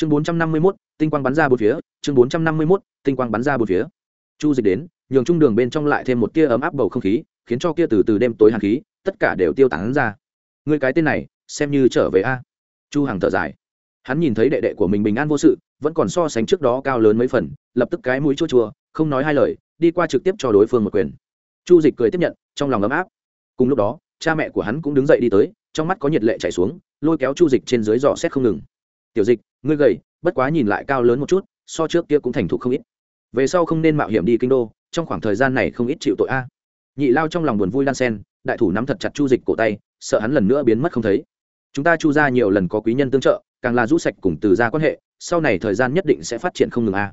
chương bốn trăm năm mươi mốt, tinh quang bắn ra bốn phía, chương bốn trăm năm mươi mốt, tinh quang bắn ra bốn phía. Chu dịch đến, nhường trung đường bên trong lại thêm một tia ấm áp bầu không khí, khiến cho kia từ từ đêm tối hàn khí, tất cả đều tiêu tán ra. Người cái tên này, xem như trở về a. Chu hằng thở dài. Hắn nhìn thấy đệ đệ của mình bình an vô sự, vẫn còn so sánh trước đó cao lớn mấy phần, lập tức cái mũi chua chua, không nói hai lời, đi qua trực tiếp cho đối phương một quyền. Chu dịch cười tiếp nhận, trong lòng ấm áp. Cùng lúc đó, cha mẹ của hắn cũng đứng dậy đi tới, trong mắt có nhiệt lệ chảy xuống, lôi kéo chu dịch trên dưới dò xét không ngừng tiểu dịch, ngươi gầy, bất quá nhìn lại cao lớn một chút, so trước kia cũng thành thục không ít. Về sau không nên mạo hiểm đi kinh đô, trong khoảng thời gian này không ít chịu tội a. Nhị lao trong lòng buồn vui lan sen, đại thủ nắm thật chặt chu dịch cổ tay, sợ hắn lần nữa biến mất không thấy. Chúng ta chu ra nhiều lần có quý nhân tương trợ, càng là rũ sạch cùng từ ra quan hệ, sau này thời gian nhất định sẽ phát triển không ngừng a.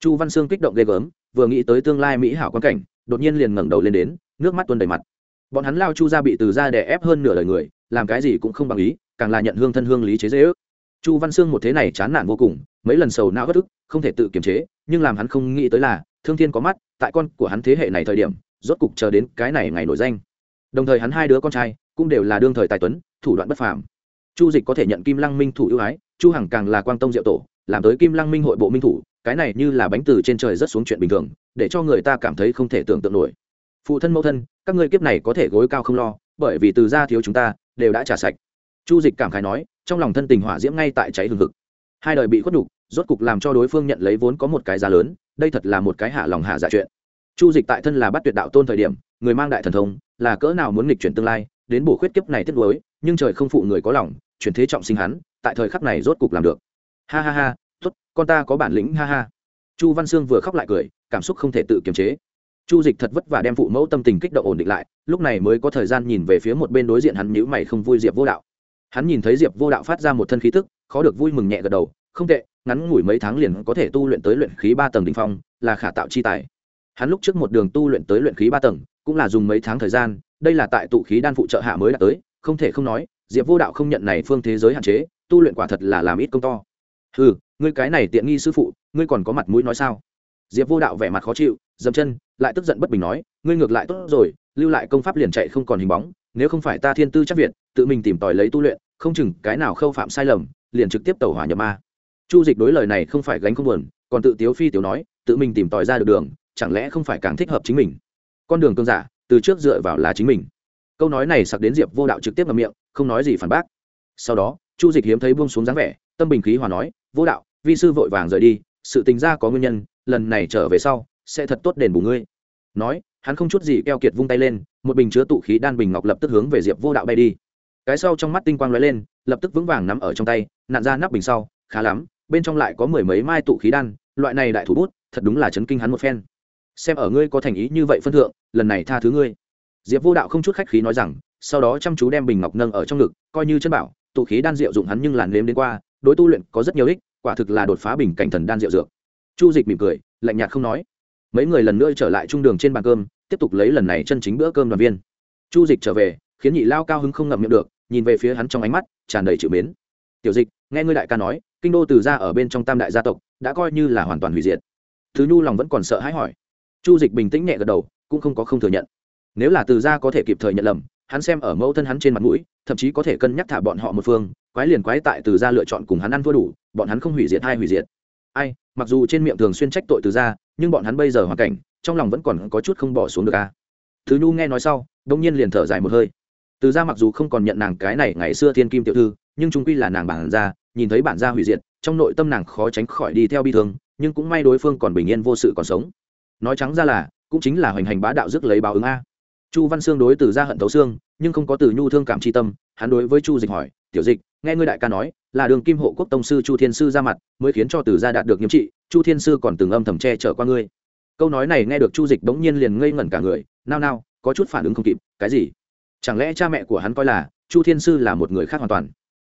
Chu văn sương kích động ghê gớm, vừa nghĩ tới tương lai mỹ hảo quan cảnh, đột nhiên liền ngẩng đầu lên đến, nước mắt tuôn đầy mặt. Bọn hắn lao chu ra bị từ ra đè ép hơn nửa đời người, làm cái gì cũng không bằng ý, càng là nhận hương thân hương lý chế dễ ước chu văn sương một thế này chán nản vô cùng, mấy lần sầu não bất ức, không thể tự kiềm chế, nhưng làm hắn không nghĩ tới là, thương thiên có mắt, tại con của hắn thế hệ này thời điểm, rốt cục chờ đến cái này ngày nổi danh. Đồng thời hắn hai đứa con trai, cũng đều là đương thời tài tuấn, thủ đoạn bất phàm. Chu dịch có thể nhận kim lăng minh thủ ưu ái, chu hằng càng là quang tông diệu tổ, làm tới kim lăng minh hội bộ minh thủ, cái này như là bánh từ trên trời rất xuống chuyện bình thường, để cho người ta cảm thấy không thể tưởng tượng nổi. Phụ thân mẫu thân, các ngươi kiếp này có thể gối cao không lo, bởi vì từ gia thiếu chúng ta, đều đã trả sạch. Chu dịch cảm khái nói trong lòng thân tình hỏa diễm ngay tại cháy hừng hực. Hai đời bị khuất nhục, rốt cục làm cho đối phương nhận lấy vốn có một cái giá lớn, đây thật là một cái hạ lòng hạ giả chuyện. Chu dịch tại thân là bắt tuyệt đạo tôn thời điểm, người mang đại thần thông, là cỡ nào muốn nghịch chuyển tương lai, đến bổ khuyết kiếp này tiếp nối nhưng trời không phụ người có lòng, chuyển thế trọng sinh hắn, tại thời khắc này rốt cục làm được. Ha ha ha, tốt, con ta có bản lĩnh, ha ha. Chu văn sương vừa khóc lại cười, cảm xúc không thể tự kiềm chế. Chu dịch thật vất vả đem phụ mẫu tâm tình kích động ổn định lại, lúc này mới có thời gian nhìn về phía một bên đối diện hắn nhữ mày không vui diệp vô đạo hắn nhìn thấy diệp vô đạo phát ra một thân khí tức, khó được vui mừng nhẹ gật đầu, không tệ, ngắn ngủi mấy tháng liền có thể tu luyện tới luyện khí ba tầng đ ỉ n h phong, là khả tạo chi tài. Hắn lúc trước một đường tu luyện tới luyện khí ba tầng, cũng là dùng mấy tháng thời gian, đây là tại tụ khí đan phụ trợ hạ mới đạt tới, không thể không nói, diệp vô đạo không nhận này phương thế giới hạn chế, tu luyện quả thật là làm ít công to. Ừ ngươi cái này tiện nghi sư phụ, ngươi còn có mặt mũi nói sao? Diệp vô đạo vẻ mặt khó chịu dầm chân, lại tức giận bất bình nói, ngươi ngược lại tốt rồi, lưu lại công pháp liền chạy không còn hình bóng, nếu không phải ta thiên tư chắc việt, tự mình tìm tòi lấy tu luyện không chừng cái nào khâu phạm sai lầm, liền trực tiếp tẩu hỏa nhập ma. Chu dịch đối lời này không phải gánh không buồn, còn tự tiếu phi tiểu nói, tự mình tìm tòi ra được đường, chẳng lẽ không phải càng thích hợp chính mình? Con đường cơn giả, từ trước dựa vào là chính mình. Câu nói này sặc đến diệp vô đạo trực tiếp ngậm miệng, không nói gì phản bác. Sau đó, chu dịch hiếm thấy buông xuống dáng vẻ, tâm bình khí hòa nói, vô đạo, vi sư vội vàng rời đi, sự tình ra có nguyên nhân, lần này trở về sau, sẽ thật tốt đền bù ngươi. Nói, hắn không chút gì keo kiệt vung tay lên, một bình chứa tụ khí đan bình ngọc lập tức hướng về diệp vô đạo bay đi cái sau trong mắt tinh quang lóe lên, lập tức vững vàng nắm ở trong tay nạn ra nắp bình sau, khá lắm, bên trong lại có mười mấy mai tụ khí đan, loại này đại thủ bút, thật đúng là chấn kinh hắn một phen. Xem ở ngươi có thành ý như vậy phân thượng, lần này tha thứ ngươi. Diệp vô đạo không chút khách khí nói rằng, sau đó chăm chú đem bình ngọc nâng ở trong ngực, coi như chân bảo, tụ khí đan rượu dụng hắn nhưng làn nếm đến qua, đối tu luyện có rất nhiều ích, quả thực là đột phá bình cảnh thần đan rượu dược. Chu dịch mỉm cười, lạnh nhạt không nói. Mấy người lần nữa trở lại trung đường trên bàn cơm, tiếp tục lấy lần này chân chính bữa cơm đoàn viên. Chu dịch trở về, khiến nhị lao cao hứng không ngậm miệng được nhìn về phía hắn trong ánh mắt, tràn đầy chịu mến. Tiểu dịch, nghe ngươi đại ca nói, kinh đô từ ra ở bên trong tam đại gia tộc, đã coi như là hoàn toàn hủy diệt. Thứ nhu lòng vẫn còn sợ hãi hỏi. Chu dịch bình tĩnh nhẹ gật đầu, cũng không có không thừa nhận. Nếu là từ gia có thể kịp thời nhận lầm, hắn xem ở mẫu thân hắn trên mặt mũi, thậm chí có thể cân nhắc thả bọn họ một phương, quái liền quái tại từ gia lựa chọn cùng hắn ăn thua đủ, bọn hắn không hủy diệt hay hủy diệt. Ai, mặc dù trên miệng thường xuyên trách tội từ gia, nhưng bọn hắn bây giờ hoàn cảnh, trong lòng vẫn còn có chút không bỏ xuống được a. Thứ nhu nghe nói sau đông nhiên liền thở dài một hơi từ gia mặc dù không còn nhận nàng cái này ngày xưa thiên kim tiểu thư, nhưng chúng quy là nàng bản gia nhìn thấy bản gia hủy diệt, trong nội tâm nàng khó tránh khỏi đi theo bi thương, nhưng cũng may đối phương còn bình yên vô sự còn sống. Nói trắng ra là, cũng chính là hoành hành bá đạo dứt lấy báo ứng a. Chu văn sương đối từ gia hận thấu xương, nhưng không có từ nhu thương cảm tri tâm, hắn đối với chu dịch hỏi, tiểu dịch, nghe ngươi đại ca nói, là đường kim hộ quốc tông sư chu thiên sư ra mặt, mới khiến cho từ gia đạt được nghiêm trị, chu thiên sư còn từng âm thầm che chở qua ngươi. Câu nói này nghe được chu dịch bỗng nhiên liền ngây ngẩn cả người, nao nao, có chút phản ứng không kịp, cái gì? Chẳng lẽ cha mẹ của hắn coi là chu thiên sư là một người khác hoàn toàn?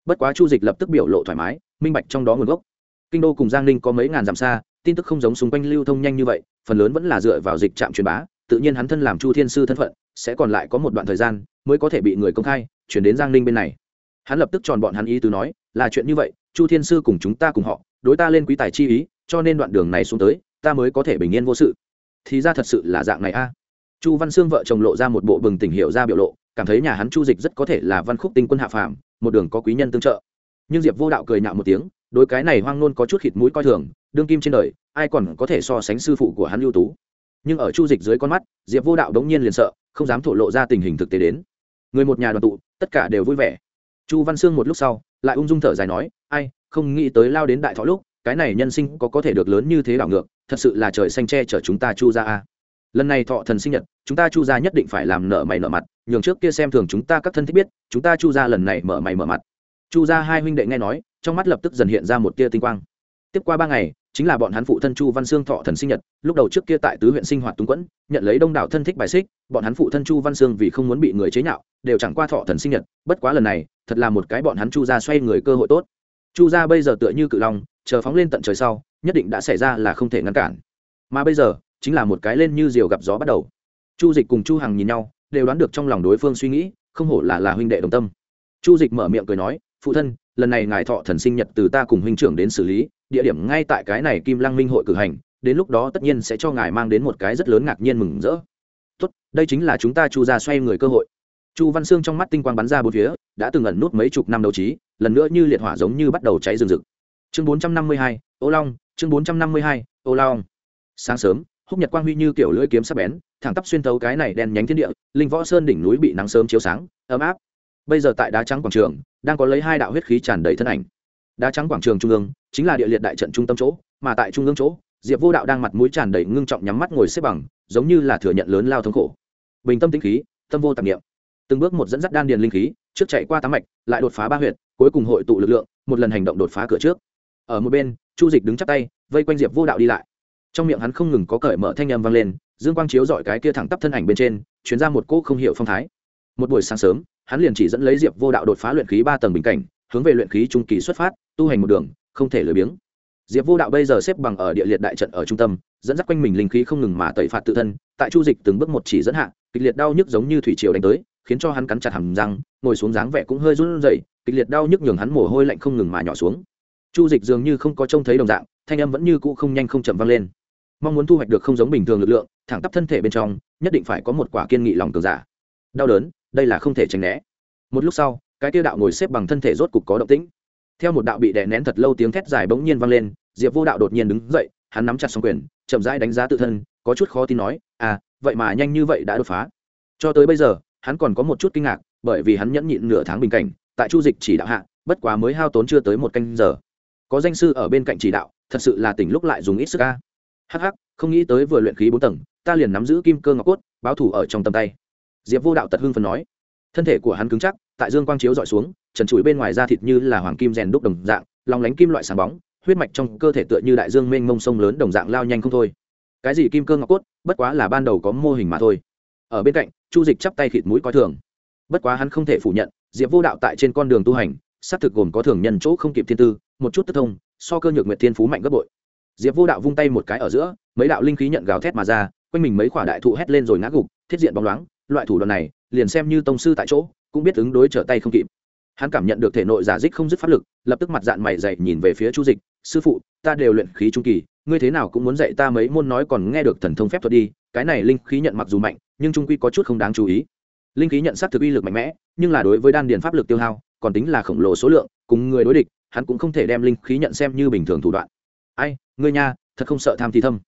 Bất quá chu dịch lập tức biểu lộ thoải mái, minh bạch trong đó nguồn gốc. Kinh đô cùng giang ninh có mấy ngàn dặm xa, tin tức không giống xung quanh lưu thông nhanh như vậy, phần lớn vẫn là dựa vào dịch trạm truyền bá, tự nhiên hắn thân làm chu thiên sư thân phận, sẽ còn lại có một đoạn thời gian mới có thể bị người công khai, chuyển đến giang ninh bên này. Hắn lập tức tròn bọn hắn ý tứ nói, là chuyện như vậy, chu thiên sư cùng chúng ta cùng họ, đối ta lên quý tài chi ý, cho nên đoạn đường này xuống tới, ta mới có thể bình yên vô sự. Thì ra thật sự là dạng này a. Chu văn sương vợ chồng lộ ra một bộ bừng tỉnh hiệu ra biểu lộ cảm thấy nhà hắn chu dịch rất có thể là văn khúc tinh quân hạ phàm, một đường có quý nhân tương trợ. Nhưng diệp vô đạo cười nhạo một tiếng, đối cái này hoang nôn có chút khịt mũi coi thường, đương kim trên đời, ai còn có thể so sánh sư phụ của hắn ưu tú. Nhưng ở chu dịch dưới con mắt, diệp vô đạo đống nhiên liền sợ, không dám thổ lộ ra tình hình thực tế đến. Người một nhà đoàn tụ, tất cả đều vui vẻ. Chu văn sương một lúc sau, lại ung dung thở dài nói, ai, không nghĩ tới lao đến đại thọ lúc, cái này nhân sinh có có thể được lớn như thế đảo ngược, thật sự là trời xanh che chở chúng ta chu ra a. Lần này thọ thần sinh nhật, chúng ta chu ra nhất định phải làm nợ mày nợ mặt nhường trước kia xem thường chúng ta các thân thích biết, chúng ta chu ra lần này mở mày mở mặt. Chu ra hai huynh đệ nghe nói, trong mắt lập tức dần hiện ra một tia tinh quang. Tiếp qua ba ngày, chính là bọn hắn phụ thân chu văn sương thọ thần sinh nhật, lúc đầu trước kia tại tứ huyện sinh hoạt túng quẫn, nhận lấy đông đảo thân thích bài xích, bọn hắn phụ thân chu văn sương vì không muốn bị người chế nhạo, đều chẳng qua thọ thần sinh nhật, bất quá lần này, thật là một cái bọn hắn chu ra xoay người cơ hội tốt. Chu ra bây giờ tựa như cự long, chờ phóng lên tận trời sau, nhất định đã xảy ra là không thể ngăn cản. Mà bây giờ, chính là một cái lên như diều gặp gió bắt đầu. Chu dịch cùng chu hằng nhìn nhau đều đoán được trong lòng đối phương suy nghĩ, không hổ là là huynh đệ đồng tâm. Chu dịch mở miệng cười nói, phụ thân, lần này ngài thọ thần sinh nhật từ ta cùng huynh trưởng đến xử lý, địa điểm ngay tại cái này kim lăng minh hội cử hành, đến lúc đó tất nhiên sẽ cho ngài mang đến một cái rất lớn ngạc nhiên mừng rỡ. Tốt, đây chính là chúng ta chu ra xoay người cơ hội. Chu văn sương trong mắt tinh quang bắn ra bốn phía, đã từng ẩn nút mấy chục năm đấu trí, lần nữa như liệt hỏa giống như bắt đầu cháy rừng rực. Chương bốn trăm năm mươi hai, ô long, chương bốn trăm năm mươi hai, ô long. Sáng sớm húc nhật quang huy như kiểu lưỡi kiếm sắc bén, thẳng tắp xuyên thấu cái này đen nhánh thiên địa, linh võ sơn đỉnh núi bị nắng sớm chiếu sáng, ấm áp. Bây giờ tại đá trắng quảng trường, đang có lấy hai đạo huyết khí tràn đầy thân ảnh. Đá trắng quảng trường trung ương, chính là địa liệt đại trận trung tâm chỗ, mà tại trung ương chỗ, diệp vô đạo đang mặt mũi tràn đầy ngưng trọng nhắm mắt ngồi xếp bằng, giống như là thừa nhận lớn lao thống khổ. Bình tâm tĩnh khí, tâm vô tạp niệm. Từng bước một dẫn dắt đan điền linh khí, trước chạy qua tám mạch, lại đột phá ba huyện cuối cùng hội tụ lực lượng, một lần hành động đột phá cửa trước. Ở một bên, chu dịch đứng chắp tay, vây quanh diệp vô đạo đi lại trong miệng hắn không ngừng có cởi mở thanh âm vang lên, dương quang chiếu dọi cái kia thẳng tắp thân ảnh bên trên chuyến ra một cỗ không hiểu phong thái. Một buổi sáng sớm, hắn liền chỉ dẫn lấy diệp vô đạo đột phá luyện khí ba tầng bình cảnh, hướng về luyện khí trung kỳ xuất phát, tu hành một đường, không thể lười biếng. Diệp vô đạo bây giờ xếp bằng ở địa liệt đại trận ở trung tâm, dẫn dắt quanh mình linh khí không ngừng mà tẩy phạt tự thân, tại chu dịch từng bước một chỉ dẫn hạ, kịch liệt đau nhức giống như thủy triều đánh tới, khiến cho hắn cắn chặt hàm răng, ngồi xuống dáng vẻ cũng hơi run rẩy, kịch liệt đau nhức nhường hắn mồ hôi lạnh không ngừng mà nhỏ xuống. Chu dịch dường như không có trông thấy đồng dạng, thanh âm vẫn như cũ không nhanh không chậm vang lên mong muốn thu hoạch được không giống bình thường lực lượng, thẳng tắp thân thể bên trong, nhất định phải có một quả kiên nghị lòng cường giả. Đau đớn, đây là không thể tránh né. Một lúc sau, cái tiêu đạo ngồi xếp bằng thân thể rốt cục có động tĩnh. Theo một đạo bị đè nén thật lâu tiếng thét dài bỗng nhiên vang lên, diệp vô đạo đột nhiên đứng dậy, hắn nắm chặt xong quyền, chậm rãi đánh giá tự thân, có chút khó tin nói à vậy mà nhanh như vậy đã đột phá. Cho tới bây giờ, hắn còn có một chút kinh ngạc, bởi vì hắn nhẫn nhịn nửa tháng bình cảnh, tại chu dịch chỉ đạo hạ, bất quá mới hao tốn chưa tới một canh giờ. Có danh sư ở bên cạnh chỉ đạo, thật sự là tỉnh lúc lại dùng ít sức ca hh không nghĩ tới vừa luyện khí bốn tầng, ta liền nắm giữ kim cơ ngọc cốt, báo thủ ở trong tầm tay. Diệp vô đạo tật hưng phần nói. Thân thể của hắn cứng chắc, tại dương quang chiếu dọi xuống, trần trụi bên ngoài da thịt như là hoàng kim rèn đúc đồng dạng, lòng lánh kim loại sáng bóng, huyết mạch trong cơ thể tựa như đại dương mênh mông sông lớn đồng dạng lao nhanh không thôi. Cái gì kim cơ ngọc cốt, bất quá là ban đầu có mô hình mà thôi. Ở bên cạnh, chu dịch chắp tay khịt mũi coi thường. Bất quá hắn không thể phủ nhận, diệp vô đạo tại trên con đường tu hành, xác thực gồm có thường nhân chỗ không kịp thiên tư, một chút tức thông, so cơ nhược nguyệt thiên phú mạnh gấp bội diệp vô đạo vung tay một cái ở giữa, mấy đạo linh khí nhận gào thét mà ra, quanh mình mấy quả đại thụ hét lên rồi ngã gục, thiết diện bóng loáng. Loại thủ đoạn này, liền xem như tông sư tại chỗ, cũng biết ứng đối trở tay không kịp. Hắn cảm nhận được thể nội giả dích không dứt pháp lực, lập tức mặt dạng mày dậy nhìn về phía chu dịch. Sư phụ, ta đều luyện khí trung kỳ, ngươi thế nào cũng muốn dạy ta mấy môn nói còn nghe được thần thông phép thuật đi, cái này linh khí nhận mặc dù mạnh, nhưng trung quy có chút không đáng chú ý. Linh khí nhận sát thực uy lực mạnh mẽ, nhưng là đối với đan điền pháp lực tiêu hao, còn tính là khổng lồ số lượng, cùng người đối địch, hắn cũng không thể đem linh khí nhận xem như bình thường thủ đoạn ai, ngươi nha, thật không sợ tham thi thâm.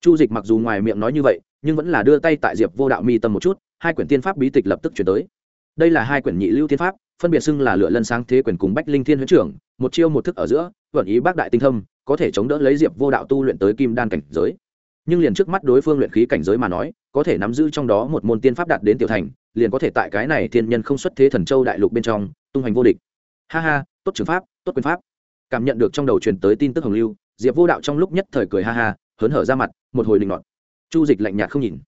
Chu dịch mặc dù ngoài miệng nói như vậy, nhưng vẫn là đưa tay tại diệp vô đạo mi tâm một chút, hai quyển tiên pháp bí tịch lập tức chuyển tới. Đây là hai quyển nhị lưu tiên pháp, phân biệt xưng là lựa lân sáng thế quyển cùng bách linh thiên huyễn trưởng, một chiêu một thức ở giữa, vận ý bác đại tinh thâm, có thể chống đỡ lấy diệp vô đạo tu luyện tới kim đan cảnh giới. Nhưng liền trước mắt đối phương luyện khí cảnh giới mà nói, có thể nắm giữ trong đó một môn tiên pháp đạt đến tiểu thành, liền có thể tại cái này thiên nhân không xuất thế thần châu đại lục bên trong, tung hành vô địch. Ha ha, tốt trường pháp, tốt quyền pháp. Cảm nhận được trong đầu truyền tới tin tức hồng lưu diệp vô đạo trong lúc nhất thời cười ha ha, hớn hở ra mặt, một hồi linh ngọt chu dịch lạnh nhạt không nhìn.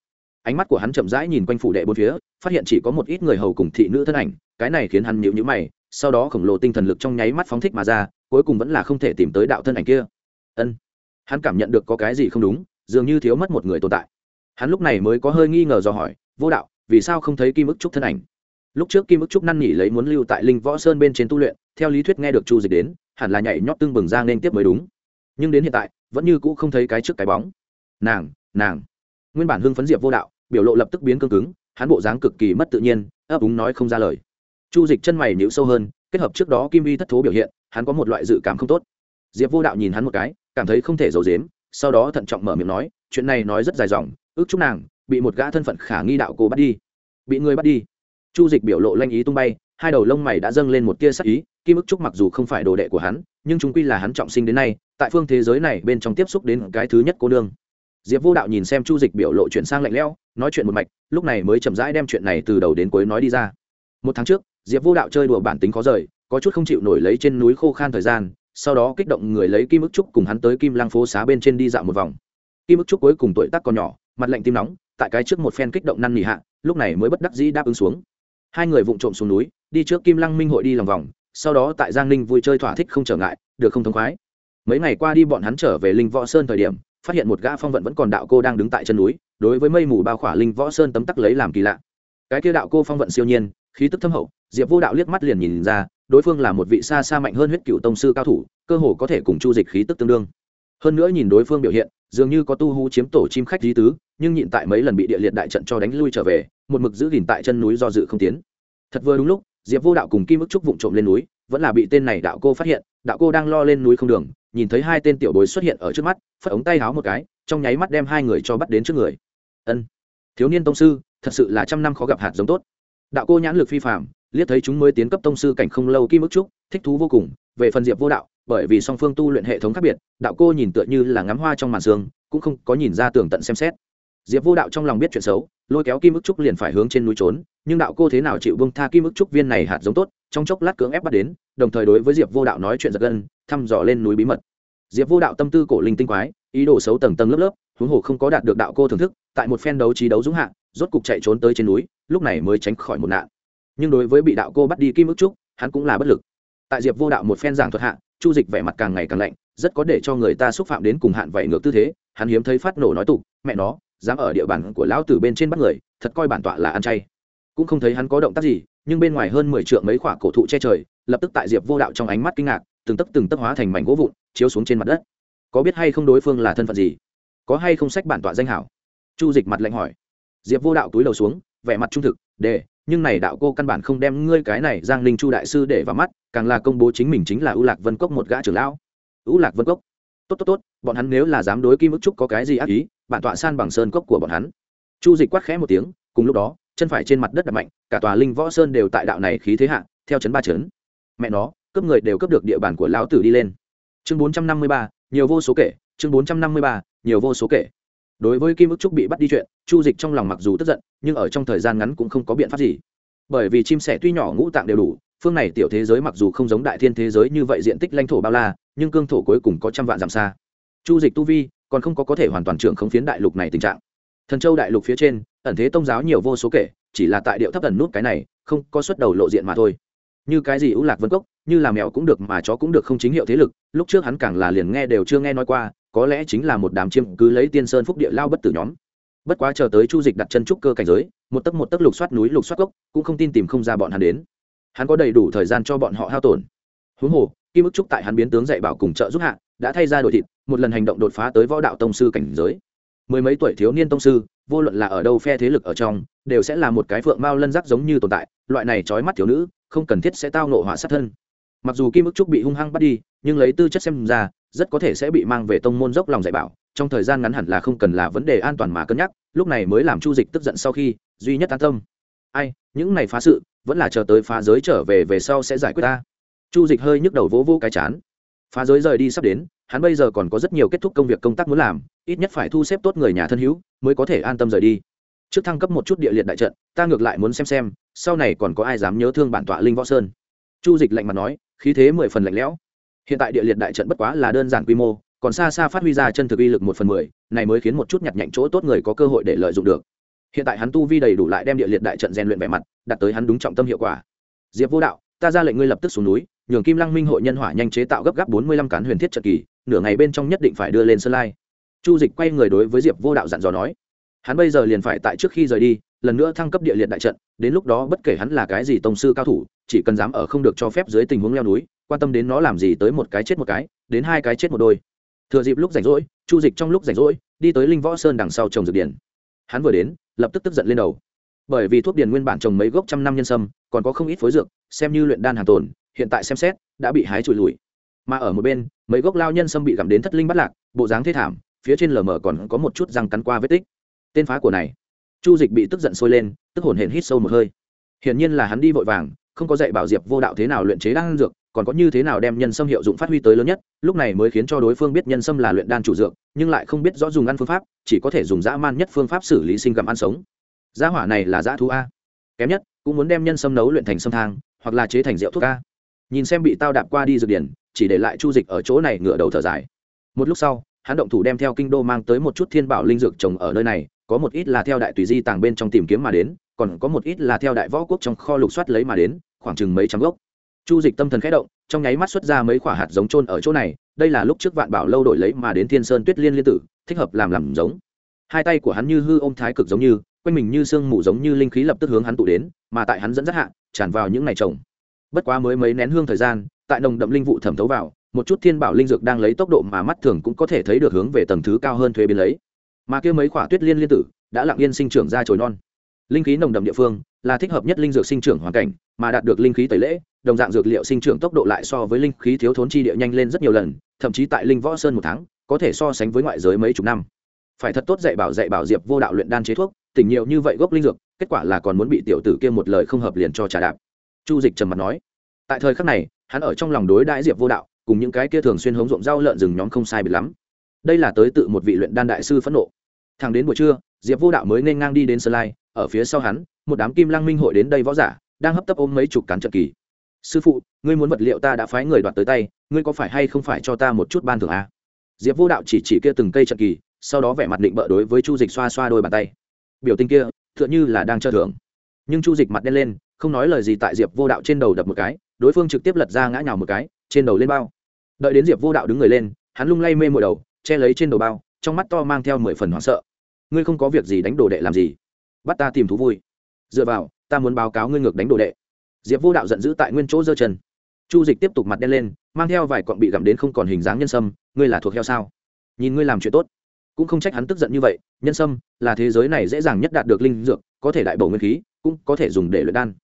Ánh mắt của hắn chậm rãi nhìn quanh phủ đệ bốn phía, phát hiện chỉ có một ít người hầu cùng thị nữ thân ảnh, cái này khiến hắn nhịu nhữ mày, sau đó khổng lồ tinh thần lực trong nháy mắt phóng thích mà ra, cuối cùng vẫn là không thể tìm tới đạo thân ảnh kia. Ân, hắn cảm nhận được có cái gì không đúng, dường như thiếu mất một người tồn tại. Hắn lúc này mới có hơi nghi ngờ do hỏi, vô đạo, vì sao không thấy kim ức trúc thân ảnh? Lúc trước kim ức trúc năn nỉ lấy muốn lưu tại linh võ sơn bên trên tu luyện, theo lý thuyết nghe được chu dịch đến, hẳn là nhảy nhót tương bừng ra nên tiếp mới đúng nhưng đến hiện tại, vẫn như cũ không thấy cái trước cái bóng. Nàng nàng. Nguyên bản hưng phấn diệp vô đạo, biểu lộ lập tức biến cương cứng, hắn bộ dáng cực kỳ mất tự nhiên, ấp úng nói không ra lời. Chu dịch chân mày nhịu sâu hơn, kết hợp trước đó kim vi thất thố biểu hiện, hắn có một loại dự cảm không tốt. Diệp vô đạo nhìn hắn một cái, cảm thấy không thể giấu dếm sau đó thận trọng mở miệng nói, chuyện này nói rất dài dòng, ước chúc nàng bị một gã thân phận khả nghi đạo cô bắt đi. Bị người bắt đi? Chu dịch biểu lộ lanh ý tung bay hai đầu lông mày đã dâng lên một tia sắc ý, kim ức trúc mặc dù không phải đồ đệ của hắn, nhưng chúng quy là hắn trọng sinh đến nay, tại phương thế giới này bên trong tiếp xúc đến cái thứ nhất cô nương. Diệp vô đạo nhìn xem chu dịch biểu lộ chuyển sang lạnh lẽo, nói chuyện một mạch, lúc này mới chậm rãi đem chuyện này từ đầu đến cuối nói đi ra. Một tháng trước, diệp vô đạo chơi đùa bản tính khó rời, có chút không chịu nổi lấy trên núi khô khan thời gian, sau đó kích động người lấy kim ức trúc cùng hắn tới kim Lang phố xá bên trên đi dạo một vòng. Kim ức trúc cuối cùng tuổi tác còn nhỏ, mặt lạnh tim nóng, tại cái trước một phen kích động năn nỉ hạ, lúc này mới bất đắc dĩ đáp ứng xuống hai người vụng trộm xuống núi, đi trước kim lăng minh hội đi lòng vòng, sau đó tại giang ninh vui chơi thỏa thích không trở ngại, được không thống khoái. Mấy ngày qua đi bọn hắn trở về linh võ sơn thời điểm, phát hiện một gã phong vận vẫn còn đạo cô đang đứng tại chân núi, đối với mây mù bao khỏa linh võ sơn tấm tắc lấy làm kỳ lạ. Cái kia đạo cô phong vận siêu nhiên, khí tức thâm hậu, diệp vô đạo liếc mắt liền nhìn ra, đối phương là một vị xa xa mạnh hơn huyết cựu tông sư cao thủ, cơ hồ có thể cùng chu dịch khí tức tương đương. Hơn nữa nhìn đối phương biểu hiện, dường như có tu hú chiếm tổ chim khách lý tứ, nhưng nhịn tại mấy lần bị địa liệt đại trận cho đánh lui trở về một mực giữ gìn tại chân núi do dự không tiến. Thật vừa đúng lúc, diệp vô đạo cùng kim ức trúc vụng trộm lên núi, vẫn là bị tên này đạo cô phát hiện, đạo cô đang lo lên núi không đường, nhìn thấy hai tên tiểu bối xuất hiện ở trước mắt, phất ống tay háo một cái, trong nháy mắt đem hai người cho bắt đến trước người. Ân, thiếu niên tông sư, thật sự là trăm năm khó gặp hạt giống tốt. Đạo cô nhãn lực phi phạm liếc thấy chúng mới tiến cấp tông sư cảnh không lâu kim ức trúc, thích thú vô cùng, về phần diệp vô đạo, bởi vì song phương tu luyện hệ thống khác biệt, đạo cô nhìn tựa như là ngắm hoa trong màn sương, cũng không có nhìn ra tường tận xem xét diệp vô đạo trong lòng biết chuyện xấu, lôi kéo kim ức trúc liền phải hướng trên núi trốn, nhưng đạo cô thế nào chịu bông tha kim ức trúc viên này hạt giống tốt, trong chốc lát cưỡng ép bắt đến, đồng thời đối với diệp vô đạo nói chuyện giật gân, thăm dò lên núi bí mật. Diệp vô đạo tâm tư cổ linh tinh quái, ý đồ xấu tầng tầng lớp lớp, huống hồ không có đạt được đạo cô thưởng thức, tại một phen đấu trí đấu dũng hạ, rốt cục chạy trốn tới trên núi, lúc này mới tránh khỏi một nạn. Nhưng đối với bị đạo cô bắt đi kim ức trúc, hắn cũng là bất lực. Tại diệp vô đạo một phen giảng thuật hạ, chu dịch vẻ mặt càng ngày càng lạnh, rất có để cho người ta xúc phạm đến cùng hạn vậy ngược tư thế, hắn hiếm thấy phát nổ nói tục, mẹ nó dám ở địa bàn của lão tử bên trên bắt người, thật coi bản tọa là ăn chay. Cũng không thấy hắn có động tác gì, nhưng bên ngoài hơn mười trượng mấy khoả cổ thụ che trời, lập tức tại diệp vô đạo trong ánh mắt kinh ngạc, từng tấc từng tấc hóa thành mảnh gỗ vụn, chiếu xuống trên mặt đất. Có biết hay không đối phương là thân phận gì? Có hay không sách bản tọa danh hảo? Chu dịch mặt lạnh hỏi. Diệp vô đạo túi đầu xuống, vẻ mặt trung thực để nhưng này đạo cô căn bản không đem ngươi cái này giang linh chu đại sư để vào mắt, càng là công bố chính mình chính là ưu lạc vân cốc một gã trưởng lão. Ưu lạc vân cốc? Tốt tốt tốt, bọn hắn nếu là dám đối kim ức trúc có cái gì ác ý, bản tọa san bằng sơn cốc của bọn hắn. Chu dịch quát khẽ một tiếng, cùng lúc đó, chân phải trên mặt đất đập mạnh, cả tòa linh võ sơn đều tại đạo này khí thế hạ, theo chấn ba chấn. Mẹ nó, cướp người đều cướp được địa bàn của lão tử đi lên. Chương bốn trăm năm mươi ba, nhiều vô số kể, chương bốn trăm năm mươi ba, nhiều vô số kể. Đối với kim ức trúc bị bắt đi chuyện, chu dịch trong lòng mặc dù tức giận, nhưng ở trong thời gian ngắn cũng không có biện pháp gì. Bởi vì chim sẻ tuy nhỏ ngũ tạng đều đủ, phương này tiểu thế giới mặc dù không giống đại thiên thế giới như vậy diện tích lãnh thổ bao la nhưng cương thổ cuối cùng có trăm vạn dặm xa. Chu dịch tu vi còn không có có thể hoàn toàn trưởng không phiến đại lục này tình trạng. Thần châu đại lục phía trên, ẩn thế tông giáo nhiều vô số kể, chỉ là tại điệu thấp ẩn nút cái này, không có xuất đầu lộ diện mà thôi. Như cái gì ưu lạc vân cốc, như là mèo cũng được mà chó cũng được không chính hiệu thế lực, lúc trước hắn càng là liền nghe đều chưa nghe nói qua, có lẽ chính là một đám chiêm cứ lấy tiên sơn phúc địa lao bất tử nhóm. Bất quá chờ tới chu dịch đặt chân trúc cơ cảnh giới, một tấc một tấc lục soát núi lục soát cốc, cũng không tin tìm không ra bọn hắn đến. Hắn có đầy đủ thời gian cho bọn họ hao tổn. Huống hồ kim ức trúc tại hắn biến tướng dạy bảo cùng trợ giúp hạ, đã thay ra đổi thịt, một lần hành động đột phá tới võ đạo tông sư cảnh giới. Mười mấy tuổi thiếu niên tông sư, vô luận là ở đâu phe thế lực ở trong, đều sẽ là một cái phượng mao lân giác giống như tồn tại, loại này trói mắt thiếu nữ, không cần thiết sẽ tao nộ hỏa sát thân. Mặc dù kim ức trúc bị hung hăng bắt đi, nhưng lấy tư chất xem ra, rất có thể sẽ bị mang về tông môn dốc lòng dạy bảo, trong thời gian ngắn hẳn là không cần là vấn đề an toàn mà cân nhắc, lúc này mới làm chu dịch tức giận sau khi, duy nhất an tâm. Ai, những này phá sự, vẫn là chờ tới phá giới trở về về sau sẽ giải quyết ta chu dịch hơi nhức đầu vỗ vỗ cái chán. Phá giới rời đi sắp đến, hắn bây giờ còn có rất nhiều kết thúc công việc công tác muốn làm, ít nhất phải thu xếp tốt người nhà thân hữu, mới có thể an tâm rời đi. Trước thăng cấp một chút địa liệt đại trận, ta ngược lại muốn xem xem, sau này còn có ai dám nhớ thương bản tọa linh võ sơn. Chu dịch lạnh mặt nói, khí thế mười phần lạnh lẽo. Hiện tại địa liệt đại trận bất quá là đơn giản quy mô, còn xa xa phát huy ra chân thực uy lực một phần mười, này mới khiến một chút nhặt nhạnh chỗ tốt người có cơ hội để lợi dụng được. Hiện tại hắn tu vi đầy đủ lại đem địa liệt đại trận rèn luyện vẻ mặt, đạt tới hắn đúng trọng tâm hiệu quả. Diệp vô đạo, ta ra lệnh ngươi lập tức xuống núi nhường kim lăng minh hội nhân hỏa nhanh chế tạo gấp gáp bốn mươi lăm cán huyền thiết trận kỳ, nửa ngày bên trong nhất định phải đưa lên sân lai. Chu dịch quay người đối với diệp vô đạo dặn dò nói, hắn bây giờ liền phải tại trước khi rời đi, lần nữa thăng cấp địa liệt đại trận, đến lúc đó bất kể hắn là cái gì tông sư cao thủ, chỉ cần dám ở không được cho phép dưới tình huống leo núi, quan tâm đến nó làm gì tới một cái chết một cái, đến hai cái chết một đôi. Thừa dịp lúc rảnh rỗi, chu dịch trong lúc rảnh rỗi, đi tới linh võ sơn đằng sau trồng dược điển. Hắn vừa đến, lập tức tức giận lên đầu. Bởi vì thuốc điền nguyên bản trồng mấy gốc trăm năm nhân sâm, còn có không ít phối dược, xem như luyện đan hàng tồn hiện tại xem xét, đã bị hái trụi lùi. Mà ở một bên, mấy gốc lao nhân sâm bị gặm đến thất linh bắt lạc, bộ dáng thê thảm, phía trên lờ mờ còn có một chút răng cắn qua vết tích. Tên phá của này. Chu dịch bị tức giận sôi lên, tức hồn hển hít sâu một hơi. Hiển nhiên là hắn đi vội vàng, không có dạy bảo diệp vô đạo thế nào luyện chế đan dược, còn có như thế nào đem nhân sâm hiệu dụng phát huy tới lớn nhất, lúc này mới khiến cho đối phương biết nhân sâm là luyện đan chủ dược, nhưng lại không biết rõ dùng ăn phương pháp, chỉ có thể dùng dã man nhất phương pháp xử lý sinh gặm ăn sống. Giá hỏa này là dã thú a. Kém nhất, cũng muốn đem nhân sâm nấu luyện thành sâm thang, hoặc là chế thành rượu thuốc a nhìn xem bị tao đạp qua đi dược điển, chỉ để lại chu dịch ở chỗ này ngựa đầu thở dài. Một lúc sau, hắn động thủ đem theo kinh đô mang tới một chút thiên bảo linh dược trồng ở nơi này, có một ít là theo đại tùy di tàng bên trong tìm kiếm mà đến, còn có một ít là theo đại võ quốc trong kho lục soát lấy mà đến, khoảng chừng mấy trăm gốc. Chu dịch tâm thần khẽ động, trong nháy mắt xuất ra mấy quả hạt giống trôn ở chỗ này, đây là lúc trước vạn bảo lâu đổi lấy mà đến thiên sơn tuyết liên liên tử, thích hợp làm làm giống. Hai tay của hắn như hư ôm thái cực giống như, quanh mình như sương mù giống như linh khí lập tức hướng hắn tụ đến, mà tại hắn dẫn dắt hạ, tràn vào những ngày trồng bất quá mới mấy nén hương thời gian, tại nồng đậm linh vụ thẩm thấu vào, một chút thiên bảo linh dược đang lấy tốc độ mà mắt thường cũng có thể thấy được hướng về tầng thứ cao hơn thuế biến lấy. Mà kia mấy khỏa tuyết liên liên tử đã lặng yên sinh trưởng ra chồi non. Linh khí nồng đậm địa phương là thích hợp nhất linh dược sinh trưởng hoàn cảnh, mà đạt được linh khí tẩy lễ, đồng dạng dược liệu sinh trưởng tốc độ lại so với linh khí thiếu thốn chi địa nhanh lên rất nhiều lần, thậm chí tại linh võ sơn một tháng, có thể so sánh với ngoại giới mấy chục năm. Phải thật tốt dạy bảo dạy bảo diệp vô đạo luyện đan chế thuốc, tỉnh nhiều như vậy gốc linh dược, kết quả là còn muốn bị tiểu tử kia một lời không hợp liền cho trả đạp chu dịch trầm mặt nói, tại thời khắc này, hắn ở trong lòng đối đãi diệp vô đạo, cùng những cái kia thường xuyên hống ruộng rau lợn rừng nhóm không sai biệt lắm. Đây là tới tự một vị luyện đan đại sư phẫn nộ. Thẳng đến buổi trưa, diệp vô đạo mới nên ngang đi đến sơn lai, ở phía sau hắn, một đám kim lang minh hội đến đây võ giả, đang hấp tấp ôm mấy chục cán trận kỳ. Sư phụ, ngươi muốn vật liệu ta đã phái người đoạt tới tay, ngươi có phải hay không phải cho ta một chút ban thưởng a à? diệp vô đạo chỉ chỉ kia từng cây trận kỳ, sau đó vẻ mặt định bợ đối với chu dịch xoa xoa đôi bàn tay. Biểu tình kia, tựa như là đang cho thưởng. Nhưng chu dịch mặt đen lên không nói lời gì tại diệp vô đạo trên đầu đập một cái, đối phương trực tiếp lật ra ngã nhào một cái, trên đầu lên bao. Đợi đến diệp vô đạo đứng người lên, hắn lung lay mê mội đầu, che lấy trên đầu bao, trong mắt to mang theo mười phần hoảng sợ. Ngươi không có việc gì đánh đồ đệ làm gì? Bắt ta tìm thú vui. Dựa vào, ta muốn báo cáo ngươi ngược đánh đồ đệ. Diệp vô đạo giận dữ tại nguyên chỗ giơ chân. Chu dịch tiếp tục mặt đen lên, mang theo vài cọn bị gặm đến không còn hình dáng nhân sâm, ngươi là thuộc heo sao? Nhìn ngươi làm chuyện tốt. Cũng không trách hắn tức giận như vậy, nhân sâm là thế giới này dễ dàng nhất đạt được linh dược, có thể đại bổ nguyên khí, cũng có thể dùng để luyện đan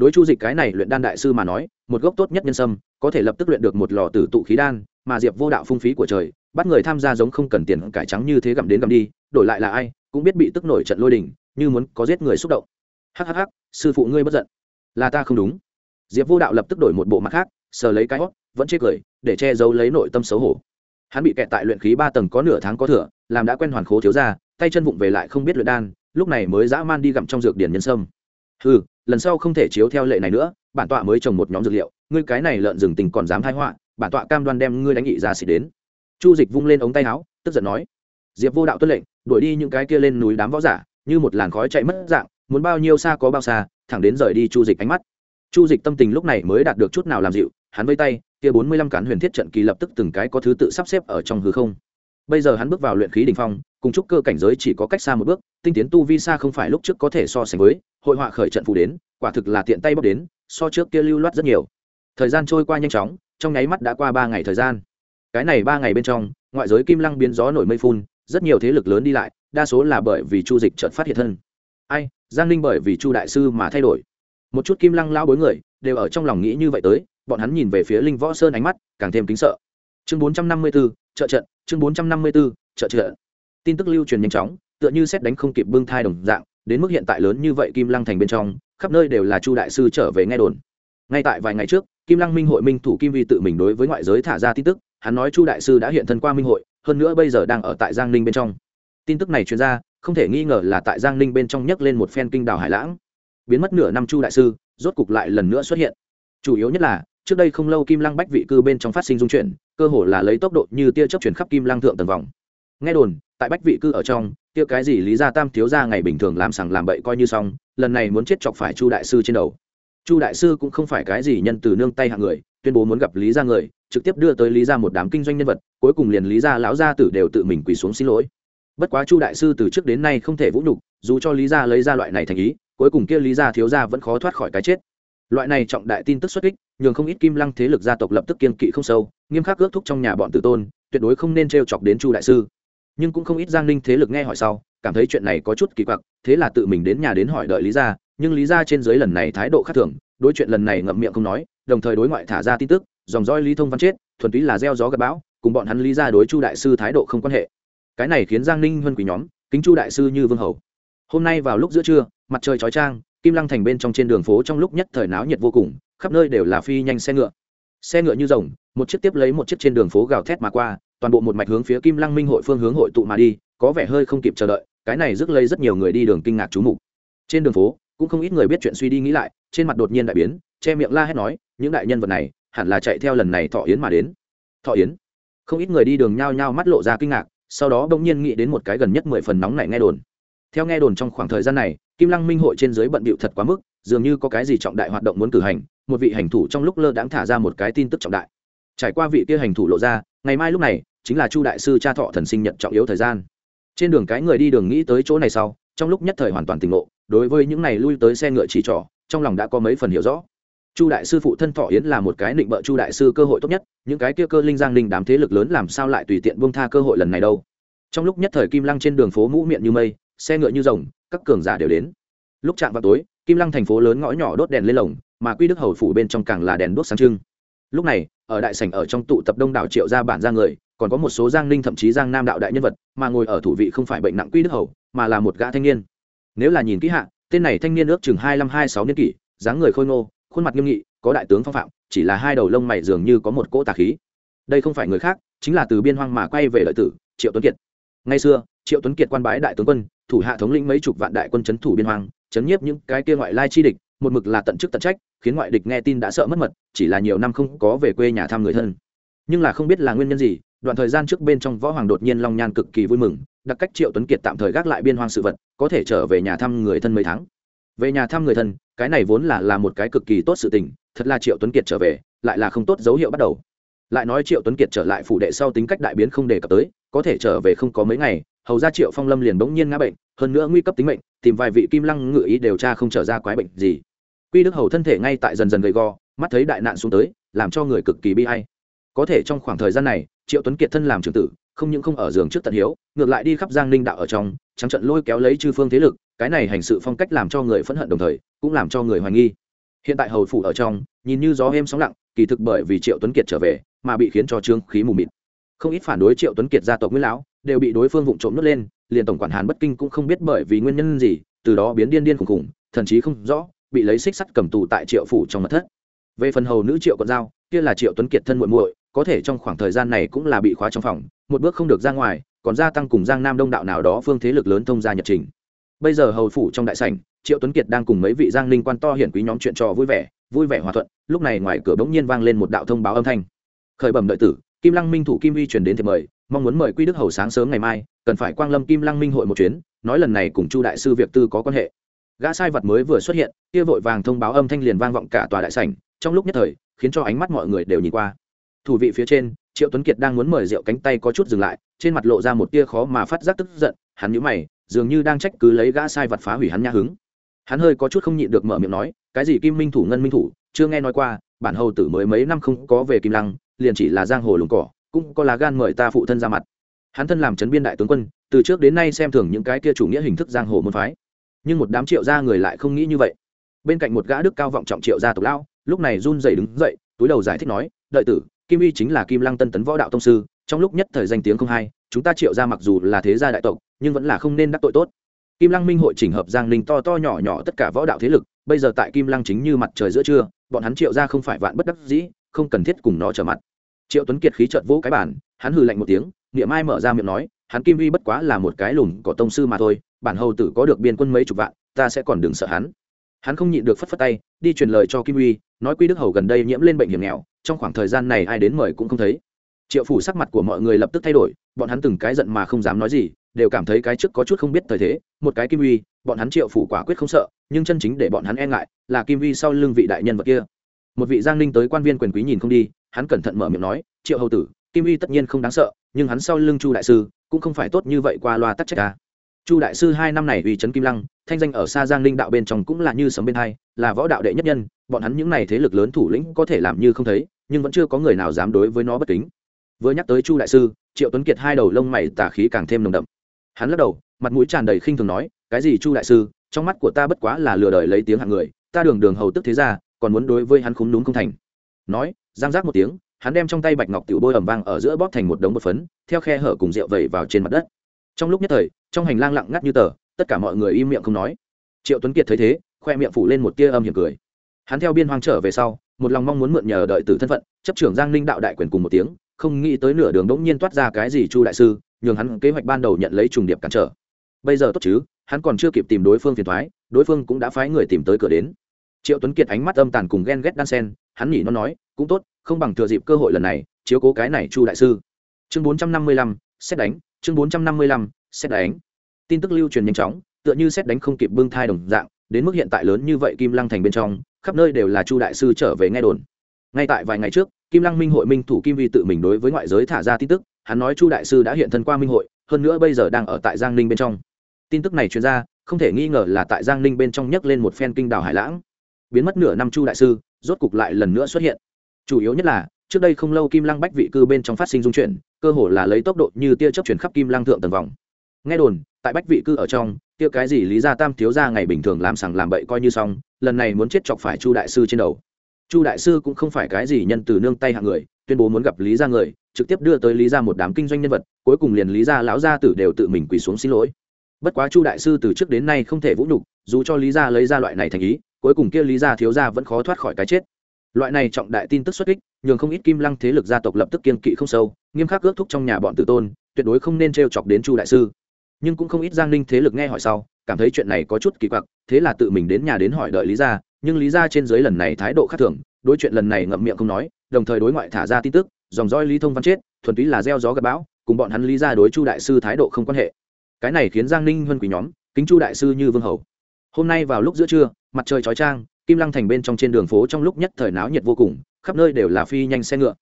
đối chu dịch cái này luyện đan đại sư mà nói, một gốc tốt nhất nhân sâm, có thể lập tức luyện được một lò tử tụ khí đan, mà diệp vô đạo phung phí của trời, bắt người tham gia giống không cần tiền cải trắng như thế gặm đến gặm đi, đổi lại là ai, cũng biết bị tức nổi trận lôi đình, như muốn có giết người xúc động. Hhh sư phụ ngươi bất giận. Là ta không đúng. Diệp vô đạo lập tức đổi một bộ mặt khác, sờ lấy cái hót vẫn chê cười, để che giấu lấy nội tâm xấu hổ. Hắn bị kẹt tại luyện khí ba tầng có nửa tháng có thừa, làm đã quen hoàn khố thiếu ra tay chân vụng về lại không biết luyện đan, lúc này mới dã man đi gặm trong dược điển nhân sâm. Ừ lần sau không thể chiếu theo lệ này nữa, bản tọa mới trồng một nhóm dược liệu, ngươi cái này lợn rừng tình còn dám thái họa, bản tọa cam đoan đem ngươi đánh nghị ra xịt đến. Chu dịch vung lên ống tay áo, tức giận nói, diệp vô đạo tuân lệnh, đuổi đi những cái kia lên núi đám võ giả, như một làn khói chạy mất dạng, muốn bao nhiêu xa có bao xa, thẳng đến rời đi chu dịch ánh mắt. Chu dịch tâm tình lúc này mới đạt được chút nào làm dịu, hắn vây tay, kia bốn mươi lăm cán huyền thiết trận kỳ lập tức từng cái có thứ tự sắp xếp ở trong hư không. Bây giờ hắn bước vào luyện khí đ ỉ n h phong, cùng chúc cơ cảnh giới chỉ có cách xa một bước tinh tiến tu vi xa không phải lúc trước có thể so sánh với, hội họa khởi trận phù đến, quả thực là tiện tay bóc đến, so trước kia lưu loát rất nhiều. Thời gian trôi qua nhanh chóng, trong nháy mắt đã qua ba ngày thời gian. Cái này ba ngày bên trong, ngoại giới kim lăng biến gió nổi mây phun, rất nhiều thế lực lớn đi lại, đa số là bởi vì chu dịch trợt phát hiện thân. Ai, giang ninh bởi vì chu đại sư mà thay đổi. Một chút kim lăng lao bối người, đều ở trong lòng nghĩ như vậy tới, bọn hắn nhìn về phía linh võ sơn ánh mắt càng thêm kính sợ. Chương bốn trăm năm mươi b ố trợ trận, chương bốn trăm năm mươi b ố trợ. Tin tức lưu truyền nhanh chóng tựa như xét đánh không kịp bưng thai đồng dạng, đến mức hiện tại lớn như vậy kim lăng thành bên trong, khắp nơi đều là chu đại sư trở về nghe đồn. Ngay tại vài ngày trước, kim lăng minh hội minh thủ kim vi tự mình đối với ngoại giới thả ra tin tức, hắn nói chu đại sư đã hiện thân qua minh hội, hơn nữa bây giờ đang ở tại giang ninh bên trong. Tin tức này truyền ra, không thể nghi ngờ là tại giang ninh bên trong nhấc lên một phen kinh đảo hải lãng. Biến mất nửa năm chu đại sư, rốt cục lại lần nữa xuất hiện. Chủ yếu nhất là, trước đây không lâu kim lăng bách vị cư bên trong phát sinh dung chuyển, cơ hồ là lấy tốc độ như tia chấp chuyển khắp kim lăng thượng tầng vòng nghe đồn, tại bách vị cư ở trong, kia cái gì lý gia tam thiếu gia ngày bình thường làm sằng làm bậy coi như xong, lần này muốn chết chọc phải chu đại sư trên đầu. Chu đại sư cũng không phải cái gì nhân từ nương tay hạng người, tuyên bố muốn gặp lý gia người, trực tiếp đưa tới lý gia một đám kinh doanh nhân vật, cuối cùng liền lý gia lão gia tử đều tự mình quỳ xuống xin lỗi. Bất quá chu đại sư từ trước đến nay không thể vũ nhục, dù cho lý gia lấy ra loại này thành ý, cuối cùng kia lý gia thiếu gia vẫn khó thoát khỏi cái chết. Loại này trọng đại tin tức xuất kích, nhường không ít kim lăng thế lực gia tộc lập tức kiên kỵ không sâu, nghiêm khắc ước thúc trong nhà bọn tử tôn, tuyệt đối không nên t chọc đến chu đại sư nhưng cũng không ít giang ninh thế lực nghe hỏi sau, cảm thấy chuyện này có chút kỳ quặc, thế là tự mình đến nhà đến hỏi đợi lý gia, nhưng lý gia trên dưới lần này thái độ khác thường, đối chuyện lần này ngậm miệng không nói, đồng thời đối ngoại thả ra tin tức, dòng roi lý thông văn chết, thuần túy là gieo gió gặp bão, cùng bọn hắn lý ra đối chu đại sư thái độ không quan hệ. Cái này khiến giang ninh huân quý nhóm, kính chu đại sư như vương hầu. Hôm nay vào lúc giữa trưa, mặt trời chói trang kim lăng thành bên trong trên đường phố trong lúc nhất thời náo nhiệt vô cùng, khắp nơi đều là phi nhanh xe ngựa. Xe ngựa như rồng, một chiếc tiếp lấy một chiếc trên đường phố gào thét mà qua toàn bộ một mạch hướng phía kim lăng minh hội phương hướng hội tụ mà đi, có vẻ hơi không kịp chờ đợi, cái này rước lấy rất nhiều người đi đường kinh ngạc chú mục. Trên đường phố, cũng không ít người biết chuyện suy đi nghĩ lại, trên mặt đột nhiên đại biến, che miệng la hét nói, những đại nhân vật này, hẳn là chạy theo lần này thọ yến mà đến. Thọ yến. Không ít người đi đường nhao nhao mắt lộ ra kinh ngạc, sau đó bỗng nhiên nghĩ đến một cái gần nhất mười phần nóng này nghe đồn. Theo nghe đồn trong khoảng thời gian này, kim lăng minh hội trên dưới bận bịu thật quá mức, dường như có cái gì trọng đại hoạt động muốn cử hành, một vị hành thủ trong lúc lơ đãng thả ra một cái tin tức trọng đại. Trải qua vị kia hành thủ lộ ra, ngày mai lúc này chính là chu đại sư cha thọ thần sinh nhận trọng yếu thời gian. Trên đường cái người đi đường nghĩ tới chỗ này sau, trong lúc nhất thời hoàn toàn tỉnh ngộ, đối với những này lui tới xe ngựa chỉ trỏ, trong lòng đã có mấy phần hiểu rõ. Chu đại sư phụ thân thọ yến là một cái định bợ chu đại sư cơ hội tốt nhất, những cái kia cơ linh giang linh đám thế lực lớn làm sao lại tùy tiện buông tha cơ hội lần này đâu. Trong lúc nhất thời kim lăng trên đường phố mũ miệng như mây, xe ngựa như rồng, các cường giả đều đến. Lúc chạm vào tối, kim lăng thành phố lớn ngõ nhỏ đốt đèn lên lồng, mà quy đức hầu phủ bên trong càng là đèn đốt sáng trưng. Lúc này, ở đại sảnh ở trong tụ tập đông đảo triệu gia bản ra người còn có một số giang ninh thậm chí giang nam đạo đại nhân vật, mà ngồi ở thủ vị không phải bệnh nặng quy đức hầu, mà là một gã thanh niên. Nếu là nhìn kỹ hạ, tên này thanh niên ước chừng hai năm hai sáu niên kỷ, dáng người khôi ngô, khuôn mặt nghiêm nghị, có đại tướng phong phạm, chỉ là hai đầu lông mày dường như có một cỗ tà khí. Đây không phải người khác, chính là từ biên hoang mà quay về lợi tử, triệu tuấn kiệt. Ngay xưa, triệu tuấn kiệt quan bái đại tướng quân, thủ hạ thống lĩnh mấy chục vạn đại quân c h ấ n thủ biên hoang, chấn nhiếp những cái kia ngoại lai chi địch, một mực là tận chức tận trách, khiến ngoại địch nghe tin đã sợ mất mật, chỉ là nhiều năm không có về quê nhà thăm người thân. Nhưng là không biết là nguyên nhân gì đoạn thời gian trước bên trong võ hoàng đột nhiên long nhan cực kỳ vui mừng đặc cách triệu tuấn kiệt tạm thời gác lại biên hoang sự vật, có thể trở về nhà thăm người thân mấy tháng. Về nhà thăm người thân, cái này vốn là là một cái cực kỳ tốt sự tình, thật là triệu tuấn kiệt trở về, lại là không tốt dấu hiệu bắt đầu. Lại nói triệu tuấn kiệt trở lại phủ đệ sau tính cách đại biến không đề cập tới, có thể trở về không có mấy ngày, hầu ra triệu phong lâm liền bỗng nhiên ngã bệnh, hơn nữa nguy cấp tính mệnh, tìm vài vị kim lăng ngự ý điều tra không trở ra quái bệnh gì. Quy đức hầu thân thể ngay tại dần dần gầy gò, mắt thấy đại nạn xuống tới, làm cho người cực kỳ bi hay có thể trong khoảng thời gian này triệu tuấn kiệt thân làm trưởng tử không những không ở giường trước tận hiếu ngược lại đi khắp giang ninh đạo ở trong trắng trận lôi kéo lấy chư phương thế lực cái này hành sự phong cách làm cho người phẫn hận đồng thời cũng làm cho người hoài nghi. Hiện tại hầu phủ ở trong nhìn như gió êm sóng lặng kỳ thực bởi vì triệu tuấn kiệt trở về mà bị khiến cho trương khí mù mịt. Không ít phản đối triệu tuấn kiệt gia tộc nguyễn lão đều bị đối phương vụng trộm nuốt lên liền tổng quản hàn bất kinh cũng không biết bởi vì nguyên nhân gì từ đó biến điên điên khủng khủng, thậm chí không rõ bị lấy xích sắt cầm tù tại triệu phủ trong mật thất. Về phần hầu nữ triệu còn giao kia là triệu tuấn kiệt thân muội muội có thể trong khoảng thời gian này cũng là bị khóa trong phòng, một bước không được ra ngoài, còn gia tăng cùng giang nam đông đạo nào đó phương thế lực lớn thông gia nhật trình. Bây giờ hầu phủ trong đại sảnh, triệu tuấn kiệt đang cùng mấy vị giang linh quan to hiển quý nhóm chuyện trò vui vẻ vui vẻ hòa thuận, lúc này ngoài cửa bỗng nhiên vang lên một đạo thông báo âm thanh. Khởi bẩm đợi tử, kim lăng minh thủ kim vi truyền đến thì mời, mong muốn mời quy đức hầu sáng sớm ngày mai, cần phải quang lâm kim lăng minh hội một chuyến, nói lần này cùng chu đại sư việc tư có quan hệ. Gã sai vật mới vừa xuất hiện, kia vội vàng thông báo âm thanh liền vang vọng cả tòa đại sảnh, trong lúc nhất thời, khiến cho ánh mắt mọi người đều nhìn qua thủ vị phía trên, triệu tuấn kiệt đang muốn mời rượu cánh tay có chút dừng lại, trên mặt lộ ra một tia khó mà phát giác tức giận, hắn nhíu mày, dường như đang trách cứ lấy gã sai vật phá hủy hắn nhã hứng. Hắn hơi có chút không nhịn được mở miệng nói, cái gì kim minh thủ, ngân minh thủ, chưa nghe nói qua, bản hầu tử mới mấy năm không có về kim lăng, liền chỉ là giang hồ lùng cỏ, cũng có lá gan mời ta phụ thân ra mặt. Hắn thân làm trấn biên đại tướng quân, từ trước đến nay xem thường những cái kia chủ nghĩa hình thức giang hồ môn phái. Nhưng một đám triệu gia người lại không nghĩ như vậy. Bên cạnh một gã đức cao vọng trọng triệu gia tộc lão, lúc này run rẩy đứng dậy, túi đầu giải thích nói, đợi tử kim y chính là kim lăng tân tấn võ đạo tông sư, trong lúc nhất thời danh tiếng không hay chúng ta triệu ra mặc dù là thế gia đại tộc, nhưng vẫn là không nên đắc tội tốt. Kim lăng minh hội chỉnh hợp giang ninh to to nhỏ nhỏ tất cả võ đạo thế lực, bây giờ tại kim lăng chính như mặt trời giữa trưa, bọn hắn triệu ra không phải vạn bất đắc dĩ, không cần thiết cùng nó trở mặt. Triệu tuấn kiệt khí trợn vỗ cái bản hắn hừ lạnh một tiếng, niệm ai mở ra miệng nói, hắn kim uy bất quá là một cái lùn của tông sư mà thôi, bản hầu tử có được biên quân mấy chục vạn, ta sẽ còn đừng sợ hắn. Hắn không nhịn được phất phất tay, đi truyền lời cho kim uy nói quy đức hầu gần đây nhiễm lên bệnh hiểm nghèo, trong khoảng thời gian này ai đến mời cũng không thấy. Triệu phủ sắc mặt của mọi người lập tức thay đổi, bọn hắn từng cái giận mà không dám nói gì, đều cảm thấy cái trước có chút không biết thời thế, một cái kim uy, bọn hắn triệu phủ quả quyết không sợ, nhưng chân chính để bọn hắn e ngại là kim uy sau lưng vị đại nhân vật kia. Một vị giang ninh tới quan viên quyền quý nhìn không đi, hắn cẩn thận mở miệng nói, triệu hầu tử, kim uy tất nhiên không đáng sợ, nhưng hắn sau lưng chu đại sư, cũng không phải tốt như vậy qua loa tắc trách ta chu đại sư hai năm này uy trấn kim lăng, thanh danh ở xa giang ninh đạo bên trong cũng là như sấm bên hai, là võ đạo đệ nhất nhân, bọn hắn những n à y thế lực lớn thủ lĩnh có thể làm như không thấy, nhưng vẫn chưa có người nào dám đối với nó bất kính. Vừa nhắc tới chu đại sư, triệu tuấn kiệt hai đầu lông mày tả khí càng thêm nồng đậm. Hắn lắc đầu, mặt mũi tràn đầy khinh thường nói, cái gì chu đại sư, trong mắt của ta bất quá là lừa đời lấy tiếng hạng người, ta đường đường hầu tức thế ra còn muốn đối với hắn khúng đúng không thành. Nói, giang giác một tiếng, hắn đem trong tay bạch ngọc tiểu bôi ẩm vang ở giữa bóp thành một đống bột phấn, theo khe hở cùng rượu vẩy vào trên mặt đất. Trong lúc nhất thời trong hành lang lặng ngắt như tờ, tất cả mọi người im miệng không nói. Triệu tuấn kiệt thấy thế, khoe miệng phủ lên một tia âm hiểm cười. Hắn theo biên hoang trở về sau, một lòng mong muốn mượn nhờ đợi từ thân phận, chấp trưởng giang ninh đạo đại quyền cùng một tiếng, không nghĩ tới nửa đường đ ỗ n g nhiên toát ra cái gì chu đại sư, nhường hắn kế hoạch ban đầu nhận lấy trùng điệp cản trở. Bây giờ tốt chứ, hắn còn chưa kịp tìm đối phương phiền thoái đối phương cũng đã phái người tìm tới cửa đến. Triệu tuấn kiệt ánh mắt âm tàn cùng ghen ghét đan sen hắn nhỉ nó nói, cũng tốt, không bằng thừa dịp cơ hội lần này, chiếu cố cái này chu đại sư. Chương bốn trăm năm mươi lăm, xét đánh, chương bốn trăm năm mươi lăm xét đánh. Tin tức lưu truyền nhanh chóng, tựa như xét đánh không kịp bưng thai đồng dạng, đến mức hiện tại lớn như vậy kim lăng thành bên trong, khắp nơi đều là chu đại sư trở về nghe đồn. Ngay tại vài ngày trước, kim lăng minh hội minh thủ kim vi tự mình đối với ngoại giới thả ra tin tức, hắn nói chu đại sư đã hiện thân qua minh hội, hơn nữa bây giờ đang ở tại giang ninh bên trong. Tin tức này truyền ra, không thể nghi ngờ là tại giang ninh bên trong nhấc lên một phen kinh đảo hải lãng. Biến mất nửa năm chu đại sư, rốt cục lại lần nữa xuất hiện. Chủ yếu nhất là, trước đây không lâu kim lăng bách vị cư bên trong phát sinh dung chuyển, cơ hồ là lấy tốc độ như tia chớp chuyển khắp kim lăng thượng tầng vòng nghe đồn, tại bách vị cư ở trong, kia cái gì lý gia tam thiếu gia ngày bình thường làm sằng làm bậy coi như xong, lần này muốn chết chọc phải chu đại sư trên đầu. Chu đại sư cũng không phải cái gì nhân từ nương tay hạng người, tuyên bố muốn gặp lý gia người, trực tiếp đưa tới lý gia một đám kinh doanh nhân vật, cuối cùng liền lý gia lão gia tử đều tự mình quỳ xuống xin lỗi. Bất quá chu đại sư từ trước đến nay không thể vũ nhục, dù cho lý gia lấy ra loại này thành ý, cuối cùng kia lý gia thiếu gia vẫn khó thoát khỏi cái chết. Loại này trọng đại tin tức xuất kích, nhường không ít kim lăng thế lực gia tộc lập tức kiên kỵ không sâu, nghiêm khắc ước thúc trong nhà bọn tử tôn, tuyệt đối không nên t chọc đến chu đại sư nhưng cũng không ít giang ninh thế lực nghe hỏi sau, cảm thấy chuyện này có chút kỳ quặc, thế là tự mình đến nhà đến hỏi đợi lý gia, nhưng lý gia trên dưới lần này thái độ khác thường, đối chuyện lần này ngậm miệng không nói, đồng thời đối ngoại thả ra tin tức, dòng roi lý thông văn chết, thuần túy là gieo gió gặp bão, cùng bọn hắn lý gia đối chu đại sư thái độ không quan hệ. Cái này khiến giang ninh huân quý nhóm, kính chu đại sư như vương hầu. Hôm nay vào lúc giữa trưa, mặt trời chói trang kim lăng thành bên trong trên đường phố trong lúc nhất thời náo nhiệt vô cùng, khắp nơi đều là phi nhanh xe ngựa.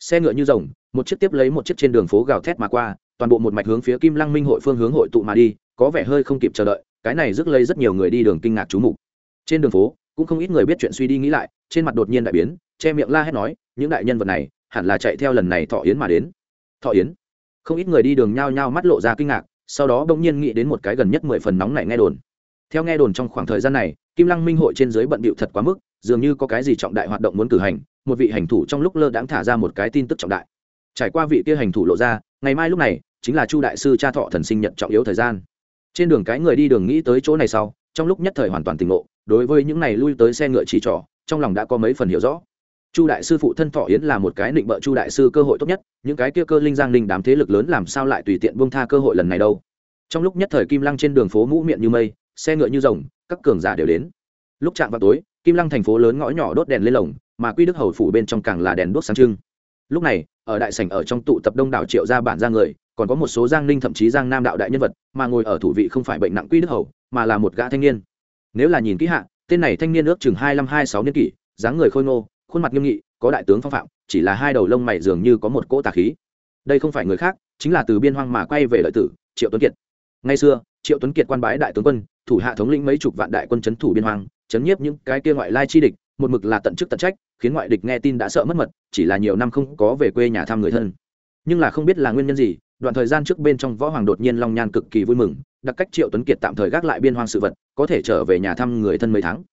Xe ngựa như rồng, một chiếc tiếp lấy một chiếc trên đường phố gào thét mà qua toàn bộ một mạch hướng phía kim lăng minh hội phương hướng hội tụ mà đi, có vẻ hơi không kịp chờ đợi, cái này rước lấy rất nhiều người đi đường kinh ngạc chú mục. Trên đường phố, cũng không ít người biết chuyện suy đi nghĩ lại, trên mặt đột nhiên đại biến, che miệng la hét nói, những đại nhân vật này, hẳn là chạy theo lần này thọ yến mà đến. Thọ yến. Không ít người đi đường nhao nhao mắt lộ ra kinh ngạc, sau đó bỗng nhiên nghĩ đến một cái gần nhất mười phần nóng này nghe đồn. Theo nghe đồn trong khoảng thời gian này, kim lăng minh hội trên dưới bận bịu thật quá mức, dường như có cái gì trọng đại hoạt động muốn cử hành, một vị hành thủ trong lúc lơ đãng thả ra một cái tin tức trọng đại trải qua vị kia hành thủ lộ ra, ngày mai lúc này, chính là chu đại sư cha thọ thần sinh nhật trọng yếu thời gian. Trên đường cái người đi đường nghĩ tới chỗ này sau, trong lúc nhất thời hoàn toàn tỉnh ngộ, đối với những này lui tới xe ngựa chỉ trỏ, trong lòng đã có mấy phần hiểu rõ. Chu đại sư phụ thân thọ yến là một cái định bợ chu đại sư cơ hội tốt nhất, những cái kia cơ linh giang linh đám thế lực lớn làm sao lại tùy tiện buông tha cơ hội lần này đâu. Trong lúc nhất thời kim lăng trên đường phố mũ miệng như mây, xe ngựa như rồng, các cường giả đều đến. Lúc chạm vào tối, kim lăng thành phố lớn ngõ nhỏ đốt đèn lên lồng, mà quy đức hầu phủ bên trong càng là đèn đốt sáng trưng. Lúc này ở đại sảnh ở trong tụ tập đông đảo triệu gia bản gia người, còn có một số giang ninh thậm chí giang nam đạo đại nhân vật, mà ngồi ở thủ vị không phải bệnh nặng quy đức hầu, mà là một gã thanh niên. Nếu là nhìn kỹ hạ, tên này thanh niên ước chừng hai năm hai sáu niên kỷ, dáng người khôi ngô, khuôn mặt nghiêm nghị, có đại tướng phong phạm, chỉ là hai đầu lông mày dường như có một cỗ tà khí. Đây không phải người khác, chính là từ biên hoang mà quay về lợi tử, triệu tuấn kiệt. Ngay xưa, triệu tuấn kiệt quan bái đại tướng quân, thủ hạ thống lĩnh mấy chục vạn đại quân c h ấ n thủ biên hoang, chấn nhiếp những cái kia ngoại lai chi địch một mực là tận chức tận trách, khiến ngoại địch nghe tin đã sợ mất mật, chỉ là nhiều năm không có về quê nhà thăm người thân. Nhưng là không biết là nguyên nhân gì, đoạn thời gian trước bên trong võ hoàng đột nhiên long nhan cực kỳ vui mừng, đặc cách triệu tuấn kiệt tạm thời gác lại biên hoang sự vật, có thể trở về nhà thăm người thân mấy tháng.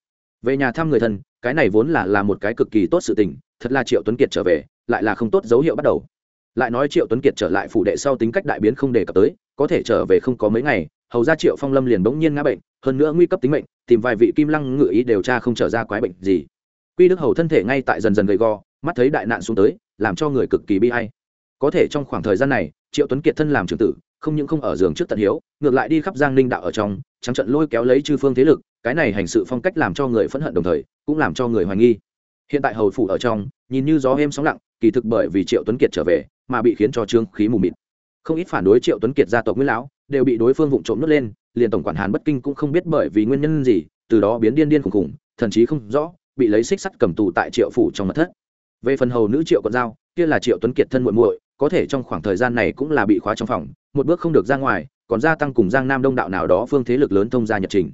Về nhà thăm người thân, cái này vốn là là một cái cực kỳ tốt sự tình, thật là triệu tuấn kiệt trở về, lại là không tốt dấu hiệu bắt đầu. Lại nói triệu tuấn kiệt trở lại phủ đệ sau tính cách đại biến không đề cập tới, có thể trở về không có mấy ngày hầu ra triệu phong lâm liền bỗng nhiên ngã bệnh, hơn nữa nguy cấp tính mệnh, tìm vài vị kim lăng ngự ý điều tra không trở ra quái bệnh gì. Quy đức hầu thân thể ngay tại dần dần gầy gò, mắt thấy đại nạn xuống tới, làm cho người cực kỳ bi hay có thể trong khoảng thời gian này, triệu tuấn kiệt thân làm trưởng tử, không những không ở giường trước tận hiếu, ngược lại đi khắp giang ninh đạo ở trong, trắng trận lôi kéo lấy chư phương thế lực, cái này hành sự phong cách làm cho người phẫn hận đồng thời, cũng làm cho người hoài nghi. Hiện tại hầu phủ ở trong, nhìn như gió êm sóng lặng, kỳ thực bởi vì triệu tuấn kiệt trở về, mà bị khiến cho trương khí mù mịt. Không ít phản đối triệu tuấn kiệt gia tộc nguyễn lão đều bị đối phương vụng trộm nuốt lên, liền tổng quản hàn bất kinh cũng không biết bởi vì nguyên nhân gì, từ đó biến điên điên khủng khủng thần chí không rõ, bị lấy xích sắt cầm tù tại triệu phủ trong mật thất. Về phần hầu nữ triệu còn giao, kia là triệu tuấn kiệt thân muội muội, có thể trong khoảng thời gian này cũng là bị khóa trong phòng, một bước không được ra ngoài, còn gia tăng cùng giang nam đông đạo nào đó phương thế lực lớn thông gia nhật trình.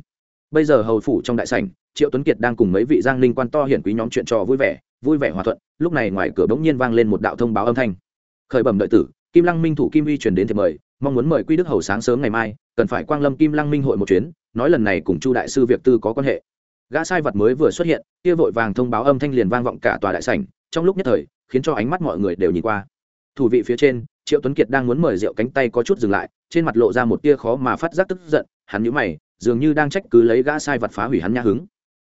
Bây giờ hầu phủ trong đại sảnh, triệu tuấn kiệt đang cùng mấy vị giang ninh quan to hiển quý nhóm chuyện trò vui vẻ vui vẻ hòa thuận, lúc này ngoài cửa bỗng nhiên vang lên một đạo thông báo âm thanh. Khởi bẩm đợi tử, kim lăng minh thủ kim uy truyền đến thì mời mong muốn mời quy đức hầu sáng sớm ngày mai, cần phải quang lâm kim lăng minh hội một chuyến, nói lần này cùng chu đại sư việc tư có quan hệ. Gã sai vật mới vừa xuất hiện, kia vội vàng thông báo âm thanh liền vang vọng cả tòa đại sảnh, trong lúc nhất thời, khiến cho ánh mắt mọi người đều nhìn qua. Thủ vị phía trên, triệu tuấn kiệt đang muốn mời rượu cánh tay có chút dừng lại, trên mặt lộ ra một tia khó mà phát giác tức giận, hắn nhíu mày, dường như đang trách cứ lấy gã sai vật phá hủy hắn nhã hứng.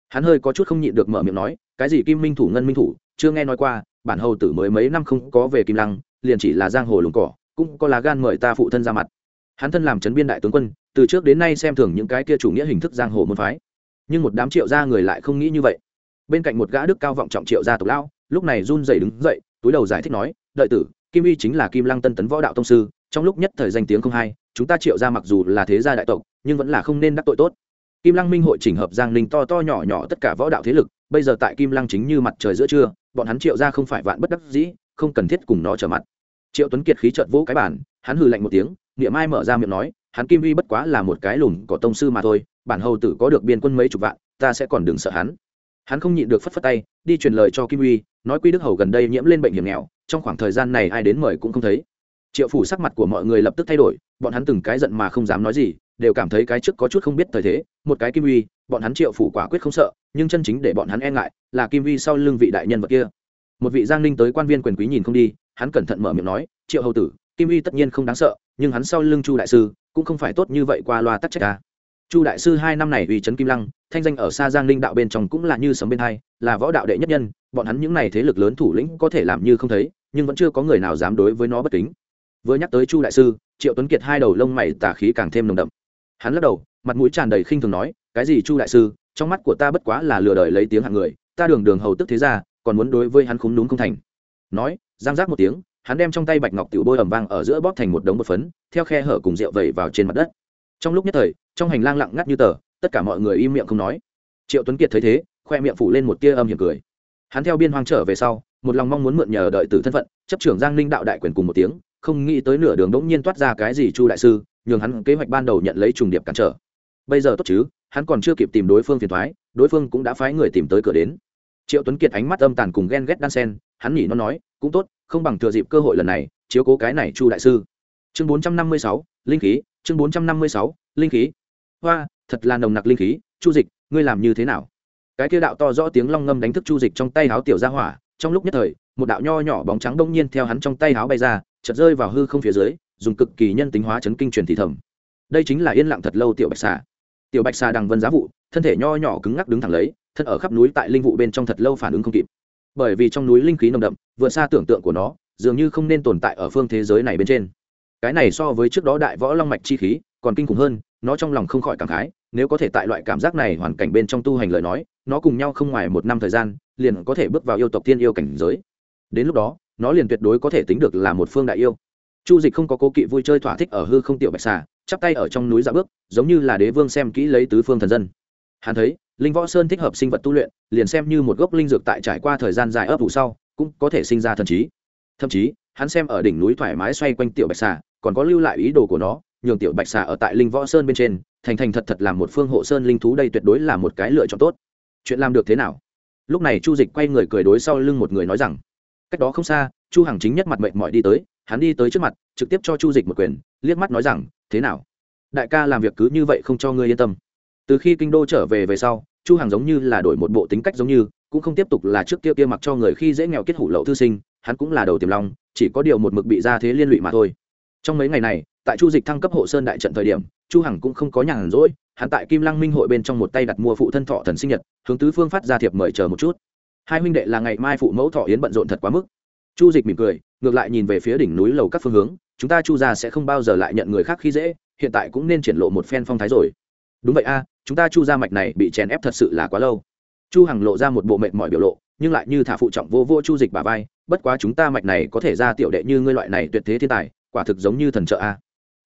Hắn hơi có chút không nhịn được mở miệng nói, cái gì kim minh thủ, ngân minh thủ? Chưa nghe nói qua, bản hầu tử mới mấy năm không có về kim lăng, liền chỉ là giang hồ lùng cỏ cũng có lá gan mời ta phụ thân ra mặt. Hắn thân làm trấn biên đại tướng quân, từ trước đến nay xem thường những cái kia chủ nghĩa hình thức giang hồ môn phái. Nhưng một đám triệu gia người lại không nghĩ như vậy. Bên cạnh một gã đức cao vọng trọng triệu gia tộc lão, lúc này run dậy đứng dậy, túi đầu giải thích nói, đợi tử, kim uy chính là kim lăng tân tấn võ đạo tông sư, trong lúc nhất thời danh tiếng không hay, chúng ta triệu gia mặc dù là thế gia đại tộc, nhưng vẫn là không nên đắc tội tốt. Kim lăng minh hội chỉnh hợp giang ninh to to nhỏ nhỏ tất cả võ đạo thế lực, bây giờ tại kim lăng chính như mặt trời giữa trưa, bọn hắn triệu gia không phải vạn bất đắc dĩ, không cần thiết cùng nó trở mặt triệu tuấn kiệt khí trợt vỗ cái bản hắn hừ lạnh một tiếng, niệm ai mở ra miệng nói, hắn kim uy bất quá là một cái lùm có tông sư mà thôi, bản hầu tử có được biên quân mấy chục vạn, ta sẽ còn đừng sợ hắn. Hắn không nhịn được phất phất tay, đi truyền lời cho kim uy nói quy đức hầu gần đây nhiễm lên bệnh hiểm nghèo, trong khoảng thời gian này ai đến mời cũng không thấy. Triệu phủ sắc mặt của mọi người lập tức thay đổi, bọn hắn từng cái giận mà không dám nói gì, đều cảm thấy cái trước có chút không biết thời thế, một cái kim uy bọn hắn triệu phủ quả quyết không sợ, nhưng chân chính để bọn hắn e ngại là kim uy sau lưng vị đại nhân vật kia một vị giang ninh tới quan viên quyền quý nhìn không đi, hắn cẩn thận mở miệng nói, triệu hầu tử, kim uy tất nhiên không đáng sợ, nhưng hắn sau lưng chu đại sư, cũng không phải tốt như vậy qua loa tắc trách ca chu đại sư hai năm này uy trấn kim lăng, thanh danh ở xa giang ninh đạo bên trong cũng là như sấm bên hai, là võ đạo đệ nhất nhân, bọn hắn những n à y thế lực lớn thủ lĩnh có thể làm như không thấy, nhưng vẫn chưa có người nào dám đối với nó bất kính. Vừa nhắc tới chu đại sư, triệu tuấn kiệt hai đầu lông mày tả khí càng thêm nồng đậm. Hắn lắc đầu, mặt mũi tràn đầy khinh thường nói, cái gì chu đại sư, trong mắt của ta bất quá là lừa đời lấy tiếng hạng người, ta đường đường hầu tức thế ra còn muốn đối với hắn khúng núm không thành. Nói, giang giác một tiếng, hắn đem trong tay bạch ngọc tiểu bôi ẩm vang ở giữa bóp thành một đống bột phấn, theo khe hở cùng rượu vẩy vào trên mặt đất. Trong lúc nhất thời, trong hành lang lặng ngắt như tờ, tất cả mọi người im miệng không nói. Triệu tuấn kiệt thấy thế, khoe miệng phủ lên một tia âm hiểm cười. Hắn theo biên hoang trở về sau, một lòng mong muốn mượn nhờ đợi từ thân phận, chấp trưởng giang ninh đạo đại quyền cùng một tiếng, không nghĩ tới nửa đường đ ỗ n g nhiên toát ra cái gì chu đại sư, nhường hắn kế hoạch ban đầu nhận lấy trùng điệp cản trở. Bây giờ tốt chứ, hắn còn chưa kịp tìm đối phương phiền thoái, đối phương cũng đã phái người tìm tới cửa đến triệu tuấn kiệt ánh mắt âm tàn cùng ghen ghét đan sen, hắn nhỉ nó nói, cũng tốt, không bằng thừa dịp cơ hội lần này, chiếu cố cái này chu đại sư. Chương bốn trăm năm mươi sáu, linh khí, chương bốn trăm năm mươi sáu, linh khí. Hoa, thật là nồng nặc linh khí, chu dịch, ngươi làm như thế nào? Cái kia đạo to rõ tiếng long ngâm đánh thức chu dịch trong tay háo tiểu ra hỏa, trong lúc nhất thời, một đạo nho nhỏ bóng trắng đông nhiên theo hắn trong tay háo bay ra, chợt rơi vào hư không phía dưới, dùng cực kỳ nhân tính hóa chấn kinh truyền thị thầm. Đây chính là yên lặng thật lâu tiểu bạch xà. Tiểu bạch xà đằng vân giá vụ, thân thể nho nhỏ cứng ngắc đứng thẳng lấy thân ở khắp núi tại linh vụ bên trong thật lâu phản ứng không kịp. Bởi vì trong núi linh khí nồng đậm, vượt xa tưởng tượng của nó, dường như không nên tồn tại ở phương thế giới này bên trên. Cái này so với trước đó đại võ long mạch chi khí, còn kinh khủng hơn, nó trong lòng không khỏi cảm khái, nếu có thể tại loại cảm giác này hoàn cảnh bên trong tu hành lời nói, nó cùng nhau không ngoài một năm thời gian, liền có thể bước vào yêu tộc tiên yêu cảnh giới. Đến lúc đó, nó liền tuyệt đối có thể tính được là một phương đại yêu. Chu dịch không có cố kỵ vui chơi thỏa thích ở hư không tiểu bạch xà, chắp tay ở trong núi dạ bước, giống như là đế vương xem kỹ lấy tứ phương thần dân. Hắn thấy linh võ sơn thích hợp sinh vật tu luyện, liền xem như một gốc linh dược tại trải qua thời gian dài ấp ủ sau, cũng có thể sinh ra thần trí. Thậm chí, hắn xem ở đỉnh núi thoải mái xoay quanh tiểu bạch xà, còn có lưu lại ý đồ của nó, nhường tiểu bạch xà ở tại linh võ sơn bên trên, thành thành thật thật là một phương hộ sơn linh thú đây tuyệt đối là một cái lựa chọn tốt. Chuyện làm được thế nào? Lúc này chu dịch quay người cười đối sau lưng một người nói rằng, cách đó không xa, chu hằng chính nhất mặt mệnh mọi đi tới, hắn đi tới trước mặt, trực tiếp cho chu dịch một quyền, liếc mắt nói rằng, thế nào? Đại ca làm việc cứ như vậy không cho ngươi yên tâm. Từ khi kinh đô trở về về sau chu hằng giống như là đổi một bộ tính cách giống như, cũng không tiếp tục là trước kia kia mặc cho người khi dễ nghèo kết hủ lậu thư sinh, hắn cũng là đầu tiềm long, chỉ có điều một mực bị ra thế liên lụy mà thôi. Trong mấy ngày này, tại chu dịch thăng cấp hộ sơn đại trận thời điểm, chu hằng cũng không có nhàn rỗi, hắn tại kim lăng minh hội bên trong một tay đặt mua phụ thân thọ thần sinh nhật, hướng tứ phương phát ra thiệp mời chờ một chút. Hai huynh đệ là ngày mai phụ mẫu thọ yến bận rộn thật quá mức. Chu dịch mỉm cười, ngược lại nhìn về phía đỉnh núi lầu các phương hướng, chúng ta chu gia sẽ không bao giờ lại nhận người khác khi dễ, hiện tại cũng nên triển lộ một phen phong thái rồi đúng vậy a, chúng ta chu gia mạch này bị chèn ép thật sự là quá lâu. Chu hằng lộ ra một bộ mệt mỏi biểu lộ, nhưng lại như thả phụ trọng vô vô chu dịch bà vai, bất quá chúng ta mạch này có thể ra tiểu đệ như ngươi loại này tuyệt thế thiên tài, quả thực giống như thần trợ a.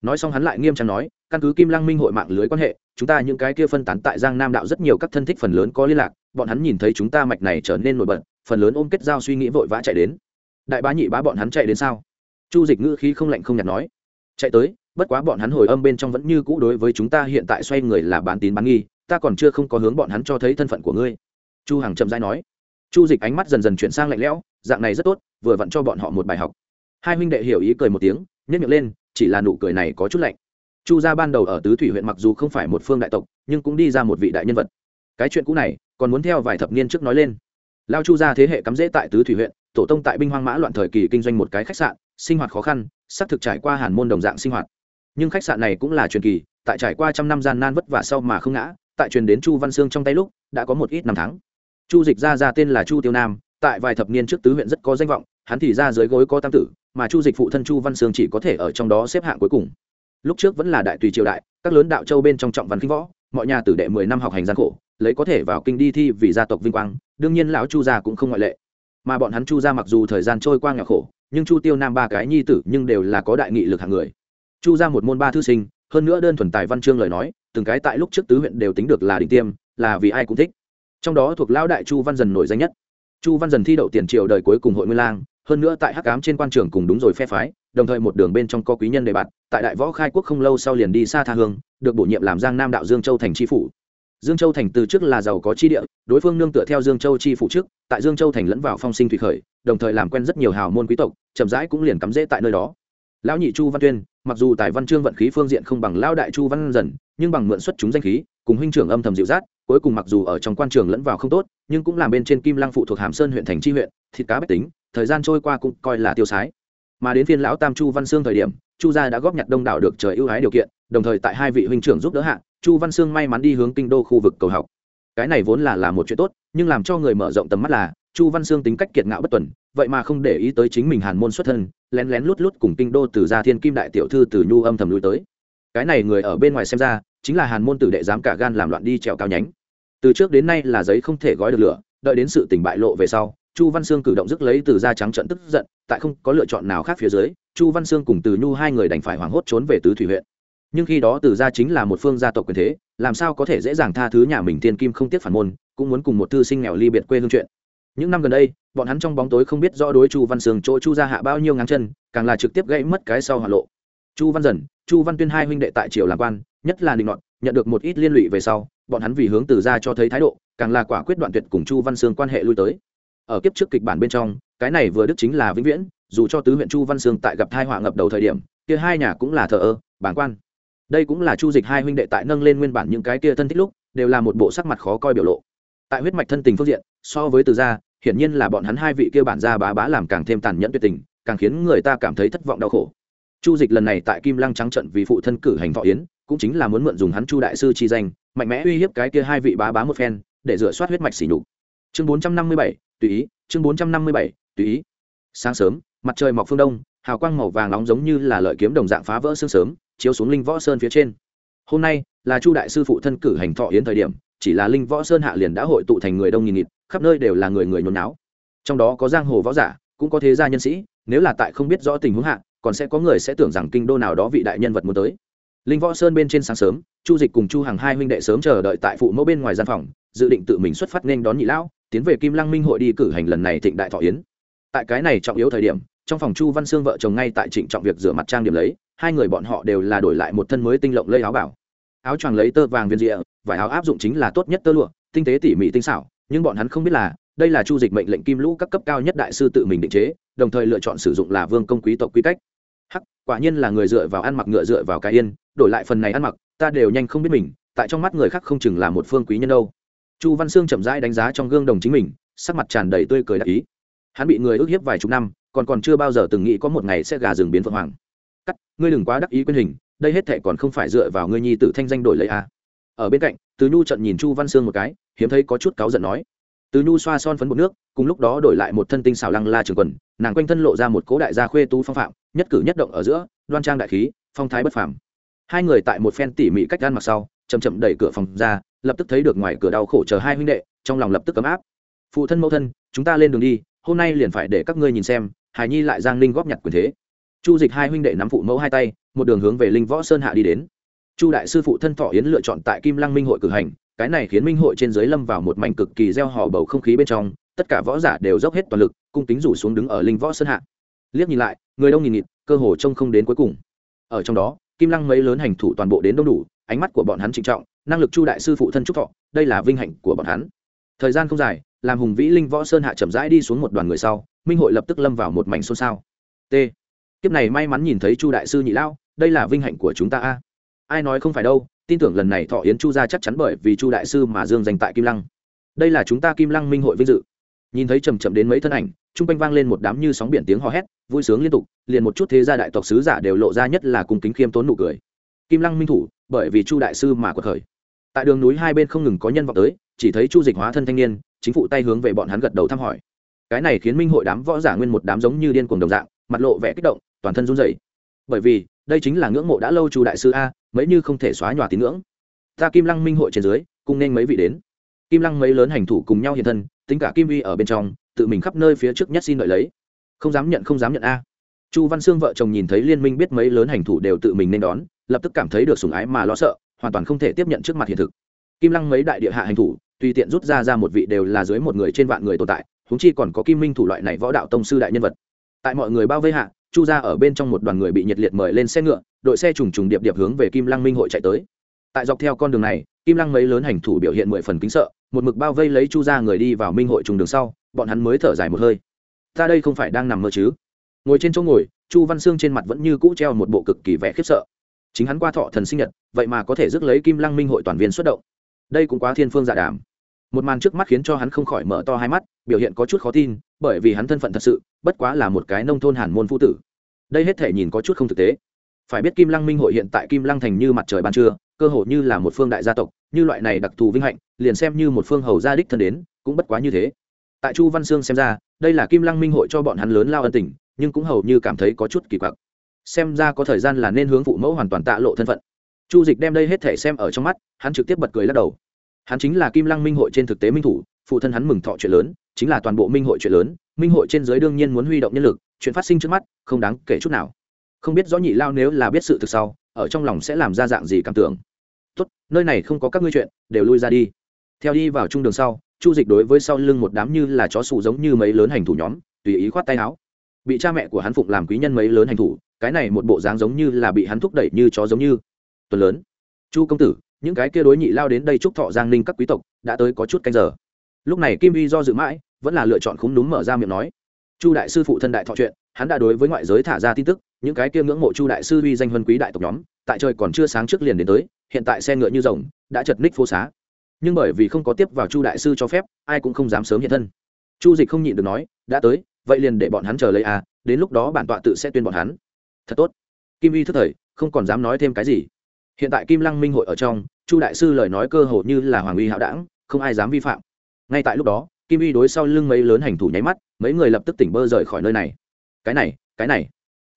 Nói xong hắn lại nghiêm trang nói, căn cứ kim lăng minh hội mạng lưới quan hệ, chúng ta những cái kia phân tán tại giang nam đạo rất nhiều các thân thích phần lớn có liên lạc, bọn hắn nhìn thấy chúng ta mạch này trở nên nổi bật, phần lớn ôm kết giao suy nghĩ vội vã chạy đến. Đại bá nhị bá bọn hắn chạy đến sao? Chu dịch ngữ khí không lạnh không nhạt nói. Chạy tới bất quá bọn hắn hồi âm bên trong vẫn như cũ đối với chúng ta hiện tại xoay người là bán tín bán nghi, ta còn chưa không có hướng bọn hắn cho thấy thân phận của ngươi. Chu hằng chậm rãi nói. Chu dịch ánh mắt dần dần chuyển sang lạnh lẽo, dạng này rất tốt, vừa vặn cho bọn họ một bài học. Hai huynh đệ hiểu ý cười một tiếng nhất miệng lên, chỉ là nụ cười này có chút lạnh. Chu gia ban đầu ở tứ thủy huyện mặc dù không phải một phương đại tộc, nhưng cũng đi ra một vị đại nhân vật. Cái chuyện cũ này, còn muốn theo vài thập niên trước nói lên. Lao chu gia thế hệ cắm rễ tại tứ thủy huyện, tổ tông tại binh hoang mã loạn thời kỳ kinh doanh một cái khách sạn, sinh hoạt khó khăn, xác thực trải qua hàn môn đồng dạng sinh hoạt nhưng khách sạn này cũng là truyền kỳ, tại trải qua trăm năm gian nan vất vả sau mà không ngã, tại truyền đến chu văn sương trong tay lúc, đã có một ít năm tháng. Chu dịch ra ra tên là chu tiêu nam, tại vài thập niên trước tứ huyện rất có danh vọng, hắn thì ra dưới gối có tam tử, mà chu dịch phụ thân chu văn sương chỉ có thể ở trong đó xếp hạng cuối cùng. Lúc trước vẫn là đại tùy triều đại, các lớn đạo châu bên trong trọng văn kinh võ, mọi nhà tử đệ mười năm học hành gian khổ, lấy có thể vào kinh đi thi vì gia tộc vinh quang, đương nhiên lão chu gia cũng không ngoại lệ. Mà bọn hắn chu gia mặc dù thời gian trôi qua nghèo khổ, nhưng chu tiêu nam ba cái nhi tử nhưng đều là có đại nghị lực hạng người chu ra một môn ba thư sinh, hơn nữa đơn thuần tài văn chương lời nói, từng cái tại lúc trước tứ huyện đều tính được là đỉnh tiêm, là vì ai cũng thích. Trong đó thuộc lão đại chu văn dần nổi danh nhất. Chu văn dần thi đậu tiền triều đời cuối cùng hội nguyên lang, hơn nữa tại hắc cám trên quan trường cùng đúng rồi phe phái, đồng thời một đường bên trong có quý nhân đề bạt, tại đại võ khai quốc không lâu sau liền đi xa tha hương, được bổ nhiệm làm giang nam đạo dương châu thành tri phủ. Dương châu thành từ trước là giàu có chi địa, đối phương nương tựa theo dương châu chi phủ trước, tại dương châu thành lẫn vào phong sinh thủy khởi, đồng thời làm quen rất nhiều hào môn quý tộc, chậm rãi cũng liền cắm rễ tại nơi đó lão nhị chu văn tuyên, mặc dù tài văn chương vận khí phương diện không bằng lão đại chu văn dần, nhưng bằng mượn xuất chúng danh khí, cùng huynh trưởng âm thầm dịu dắt, cuối cùng mặc dù ở trong quan trường lẫn vào không tốt, nhưng cũng làm bên trên kim lăng phụ thuộc hàm sơn huyện thành tri huyện, thịt cá bách tính, thời gian trôi qua cũng coi là tiêu sái. Mà đến phiên lão tam chu văn sương thời điểm, chu gia đã góp nhặt đông đảo được trời ưu ái điều kiện, đồng thời tại hai vị huynh trưởng giúp đỡ hạ, chu văn sương may mắn đi hướng kinh đô khu vực cầu học. Cái này vốn là là một chuyện tốt, nhưng làm cho người mở rộng tầm mắt là, chu văn sương tính cách kiệt ngạo bất tuần vậy mà không để ý tới chính mình hàn môn xuất thân, lén lén lút lút cùng kinh đô từ gia thiên kim đại tiểu thư từ nhu âm thầm lui tới. Cái này người ở bên ngoài xem ra, chính là hàn môn tử đệ dám cả gan làm loạn đi trèo cao nhánh. Từ trước đến nay là giấy không thể gói được lửa, đợi đến sự tình bại lộ về sau, chu văn sương cử động dứt lấy từ da trắng trận tức giận, tại không có lựa chọn nào khác phía dưới, chu văn sương cùng từ nhu hai người đành phải hoảng hốt trốn về tứ thủy huyện. Nhưng khi đó từ gia chính là một phương gia tộc quyền thế, làm sao có thể dễ dàng tha thứ nhà mình tiên kim không tiếc phản môn, cũng muốn cùng một thư sinh nghèo ly biệt quê hương chuyện những năm gần đây, bọn hắn trong bóng tối không biết rõ đối chu văn sương chỗ chu gia hạ bao nhiêu ngáng chân, càng là trực tiếp gây mất cái sau hạ lộ. Chu văn dần, chu văn tuyên hai huynh đệ tại triều làm quan, nhất là định luận nhận được một ít liên lụy về sau, bọn hắn vì hướng từ gia cho thấy thái độ, càng là quả quyết đoạn tuyệt cùng chu văn sương quan hệ lui tới. Ở kiếp trước kịch bản bên trong, cái này vừa đức chính là vĩnh viễn, dù cho tứ huyện chu văn sương tại gặp thai họa ngập đầu thời điểm, kia hai nhà cũng là thờ ơ bản quan. Đây cũng là chu dịch hai huynh đệ tại nâng lên nguyên bản những cái kia thân thích lúc, đều là một bộ sắc mặt khó coi biểu lộ. Tại huyết mạch thân tình phương diện so với từ gia, hiển nhiên là bọn hắn hai vị kia bản gia bá bá làm càng thêm tàn nhẫn tuyệt tình, càng khiến người ta cảm thấy thất vọng đau khổ. Chu dịch lần này tại kim lăng trắng trận vì phụ thân cử hành thọ yến, cũng chính là muốn mượn dùng hắn chu đại sư chi danh, mạnh mẽ uy hiếp cái kia hai vị bá bá một phen, để rửa soát huyết mạch xỉ nhục. Chương bốn trăm năm mươi bảy, tùy ý, chương bốn trăm năm mươi bảy, tùy ý. Sáng sớm, mặt trời mọc phương đông, hào quang màu vàng nóng giống như là lợi kiếm đồng dạng phá vỡ sương sớm, chiếu xuống linh võ sơn phía trên. Hôm nay là chu đại sư phụ thân cử hành thọ yến thời điểm, chỉ là linh võ sơn hạ liền đã hội tụ thành người đông nghìn nghịt khắp nơi đều là người người nhốn náo. Trong đó có giang hồ võ giả, cũng có thế gia nhân sĩ, nếu là tại không biết rõ tình huống hạ, còn sẽ có người sẽ tưởng rằng kinh đô nào đó vị đại nhân vật muốn tới. Linh võ sơn bên trên sáng sớm, chu dịch cùng chu hàng hai huynh đệ sớm chờ đợi tại phụ mẫu bên ngoài gian phòng, dự định tự mình xuất phát nên đón nhị lão, tiến về kim lăng minh hội đi cử hành lần này thịnh đại thọ yến. Tại cái này trọng yếu thời điểm, trong phòng chu văn sương vợ chồng ngay tại trịnh trọng việc rửa mặt trang điểm lấy, hai người bọn họ đều là đổi lại một thân mới tinh lộng lây áo bảo. Áo choàng lấy tơ vàng viên rịa, vải áo áp dụng chính là tốt nhất tơ lụa, tinh tế tỉ mỉ tinh xảo nhưng bọn hắn không biết là, đây là chu dịch mệnh lệnh kim lũ các cấp cao nhất đại sư tự mình định chế, đồng thời lựa chọn sử dụng là vương công quý tộc quy cách. Hắc, quả nhiên là người dựa vào ăn mặc ngựa dựa vào cái yên, đổi lại phần này ăn mặc, ta đều nhanh không biết mình, tại trong mắt người khác không chừng là một phương quý nhân đâu. Chu văn sương chậm rãi đánh giá trong gương đồng chính mình, sắc mặt tràn đầy tươi cười đại ý. Hắn bị người ức hiếp vài chục năm, còn còn chưa bao giờ từng nghĩ có một ngày sẽ gà rừng biến phượng hoàng. Cắt, ngươi đừng quá đắc ý quyên hình, đây hết thệ còn không phải dựa vào ngươi nhi tử thanh danh đổi lấy a à. ở bên cạnh từ nhu trận nhìn chu văn sương một cái, hiếm thấy có chút cáu giận nói. Từ nhu xoa son phấn bột nước, cùng lúc đó đổi lại một thân tinh xảo lăng la trường quần, nàng quanh thân lộ ra một cố đại gia khuê tú phong phạm, nhất cử nhất động ở giữa, đoan trang đại khí, phong thái bất phàm. Hai người tại một phen tỉ mỉ cách gan mặc sau chầm chậm đẩy cửa phòng ra, lập tức thấy được ngoài cửa đau khổ chờ hai huynh đệ, trong lòng lập tức ấm áp. Phụ thân mẫu thân, chúng ta lên đường đi, hôm nay liền phải để các ngươi nhìn xem, hải nhi lại giang linh góp nhặt quyền thế. Chu dịch hai huynh đệ nắm phụ mẫu hai tay, một đường hướng về linh võ sơn hạ đi đến chu đại sư phụ thân thọ yến lựa chọn tại kim lăng minh hội cử hành, cái này khiến minh hội trên dưới lâm vào một mảnh cực kỳ gieo hò bầu không khí bên trong, tất cả võ giả đều dốc hết toàn lực, cung kính rủ xuống đứng ở linh võ sơn hạ. Liếc nhìn lại, người đông nghìn nghịt, cơ hồ trông không đến cuối cùng. Ở trong đó, kim lăng mấy lớn hành thủ toàn bộ đến đông đủ, ánh mắt của bọn hắn trịnh trọng, năng lực chu đại sư phụ thân trúc thọ, đây là vinh hạnh của bọn hắn. Thời gian không dài, làm hùng vĩ linh võ sơn hạ chậm rãi đi xuống một đoàn người sau, minh hội lập tức lâm vào một mảnh xôn xao. T. Kiếp này may mắn nhìn thấy chu đại sư nhị lao đây là vinh hạnh của chúng ta a ai nói không phải đâu, tin tưởng lần này thọ yến chu gia chắc chắn bởi vì chu đại sư mà dương danh tại kim lăng. Đây là chúng ta kim lăng minh hội vinh dự. Nhìn thấy chầm chậm đến mấy thân ảnh chung quanh vang lên một đám như sóng biển tiếng hò hét, vui sướng liên tục, liền một chút thế gia đại tộc sứ giả đều lộ ra nhất là cùng kính khiêm tốn nụ cười. Kim lăng minh thủ, bởi vì chu đại sư mà quật khởi. Tại đường núi hai bên không ngừng có nhân vọng tới, chỉ thấy chu dịch hóa thân thanh niên, chính phủ tay hướng về bọn hắn gật đầu thăm hỏi. Cái này khiến minh hội đám võ giả nguyên một đám giống như điên cuồng đồng dạng, mặt lộ vẻ kích động, toàn thân run rẩy. Bởi vì đây chính là ngưỡng mộ đã lâu chu đại sư a, mấy như không thể xóa nhòa tín ngưỡng. Ta kim lăng minh hội trên dưới, cùng nên mấy vị đến. Kim lăng mấy lớn hành thủ cùng nhau hiện thân, tính cả kim vi ở bên trong, tự mình khắp nơi phía trước nhất xin đợi lấy. Không dám nhận, không dám nhận a. Chu văn sương vợ chồng nhìn thấy liên minh biết mấy lớn hành thủ đều tự mình nên đón, lập tức cảm thấy được sùng ái mà lo sợ, hoàn toàn không thể tiếp nhận trước mặt hiện thực. Kim lăng mấy đại địa hạ hành thủ, tùy tiện rút ra ra một vị đều là dưới một người trên vạn người tồn tại húng chi còn có kim minh thủ loại này võ đạo tông sư đại nhân vật. Tại mọi người bao vây hạ chu ra ở bên trong một đoàn người bị nhiệt liệt mời lên xe ngựa, đội xe trùng trùng điệp điệp hướng về kim lăng minh hội chạy tới. Tại dọc theo con đường này, kim lăng mấy lớn hành thủ biểu hiện mười phần kính sợ, một mực bao vây lấy chu ra người đi vào minh hội trùng đường sau, bọn hắn mới thở dài một hơi. Ta đây không phải đang nằm mơ chứ? Ngồi trên chỗ ngồi, chu văn sương trên mặt vẫn như cũ treo một bộ cực kỳ vẻ khiếp sợ. Chính hắn qua thọ thần sinh nhật, vậy mà có thể rước lấy kim lăng minh hội toàn viên xuất động. Đây cũng quá thiên phương dạ đàm một màn trước mắt khiến cho hắn không khỏi mở to hai mắt, biểu hiện có chút khó tin, bởi vì hắn thân phận thật sự, bất quá là một cái nông thôn hàn môn phu tử. Đây hết thể nhìn có chút không thực tế. Phải biết kim lăng minh hội hiện tại kim lăng thành như mặt trời ban trưa, cơ hội như là một phương đại gia tộc, như loại này đặc thù vinh hạnh, liền xem như một phương hầu gia đích thân đến, cũng bất quá như thế. Tại chu văn sương xem ra, đây là kim lăng minh hội cho bọn hắn lớn lao ân tình, nhưng cũng hầu như cảm thấy có chút kỳ quặc. Xem ra có thời gian là nên hướng phụ mẫu hoàn toàn tạ lộ thân phận. Chu dịch đem đây hết thể xem ở trong mắt, hắn trực tiếp bật cười lắc đầu hắn chính là kim lăng minh hội trên thực tế minh thủ, phụ thân hắn mừng thọ chuyện lớn, chính là toàn bộ minh hội chuyện lớn, minh hội trên giới đương nhiên muốn huy động nhân lực, chuyện phát sinh trước mắt, không đáng kể chút nào. Không biết rõ nhị lao nếu là biết sự thực sau, ở trong lòng sẽ làm ra dạng gì cảm tưởng. Tốt, nơi này không có các ngươi chuyện, đều lui ra đi. Theo đi vào trung đường sau, chu dịch đối với sau lưng một đám như là chó sụ giống như mấy lớn hành thủ nhóm, tùy ý khoát tay áo. Bị cha mẹ của hắn phụng làm quý nhân mấy lớn hành thủ, cái này một bộ dáng giống như là bị hắn thúc đẩy như chó giống như. Tuần lớn. Chu công tử những cái kia đối nhị lao đến đây chúc thọ giang ninh các quý tộc, đã tới có chút canh giờ. Lúc này kim y do dự mãi, vẫn là lựa chọn khúng đúng mở ra miệng nói. Chu đại sư phụ thân đại thọ chuyện, hắn đã đối với ngoại giới thả ra tin tức, những cái kia ngưỡng mộ chu đại sư uy danh vân quý đại tộc nhóm, tại trời còn chưa sáng trước liền đến tới, hiện tại xe ngựa như rồng, đã chật ních phố xá. Nhưng bởi vì không có tiếp vào chu đại sư cho phép, ai cũng không dám sớm hiện thân. Chu dịch không nhịn được nói, đã tới, vậy liền để bọn hắn chờ lấy à đến lúc đó bản tọa tự sẽ tuyên bọn hắn. Thật tốt. Kim y thức thời, không còn dám nói thêm cái gì. Hiện tại kim lăng minh hội ở trong chu đại sư lời nói cơ hồ như là hoàng uy hạo đảng, không ai dám vi phạm. Ngay tại lúc đó, kim uy đối sau lưng mấy lớn hành thủ nháy mắt, mấy người lập tức tỉnh bơ rời khỏi nơi này. Cái này cái này.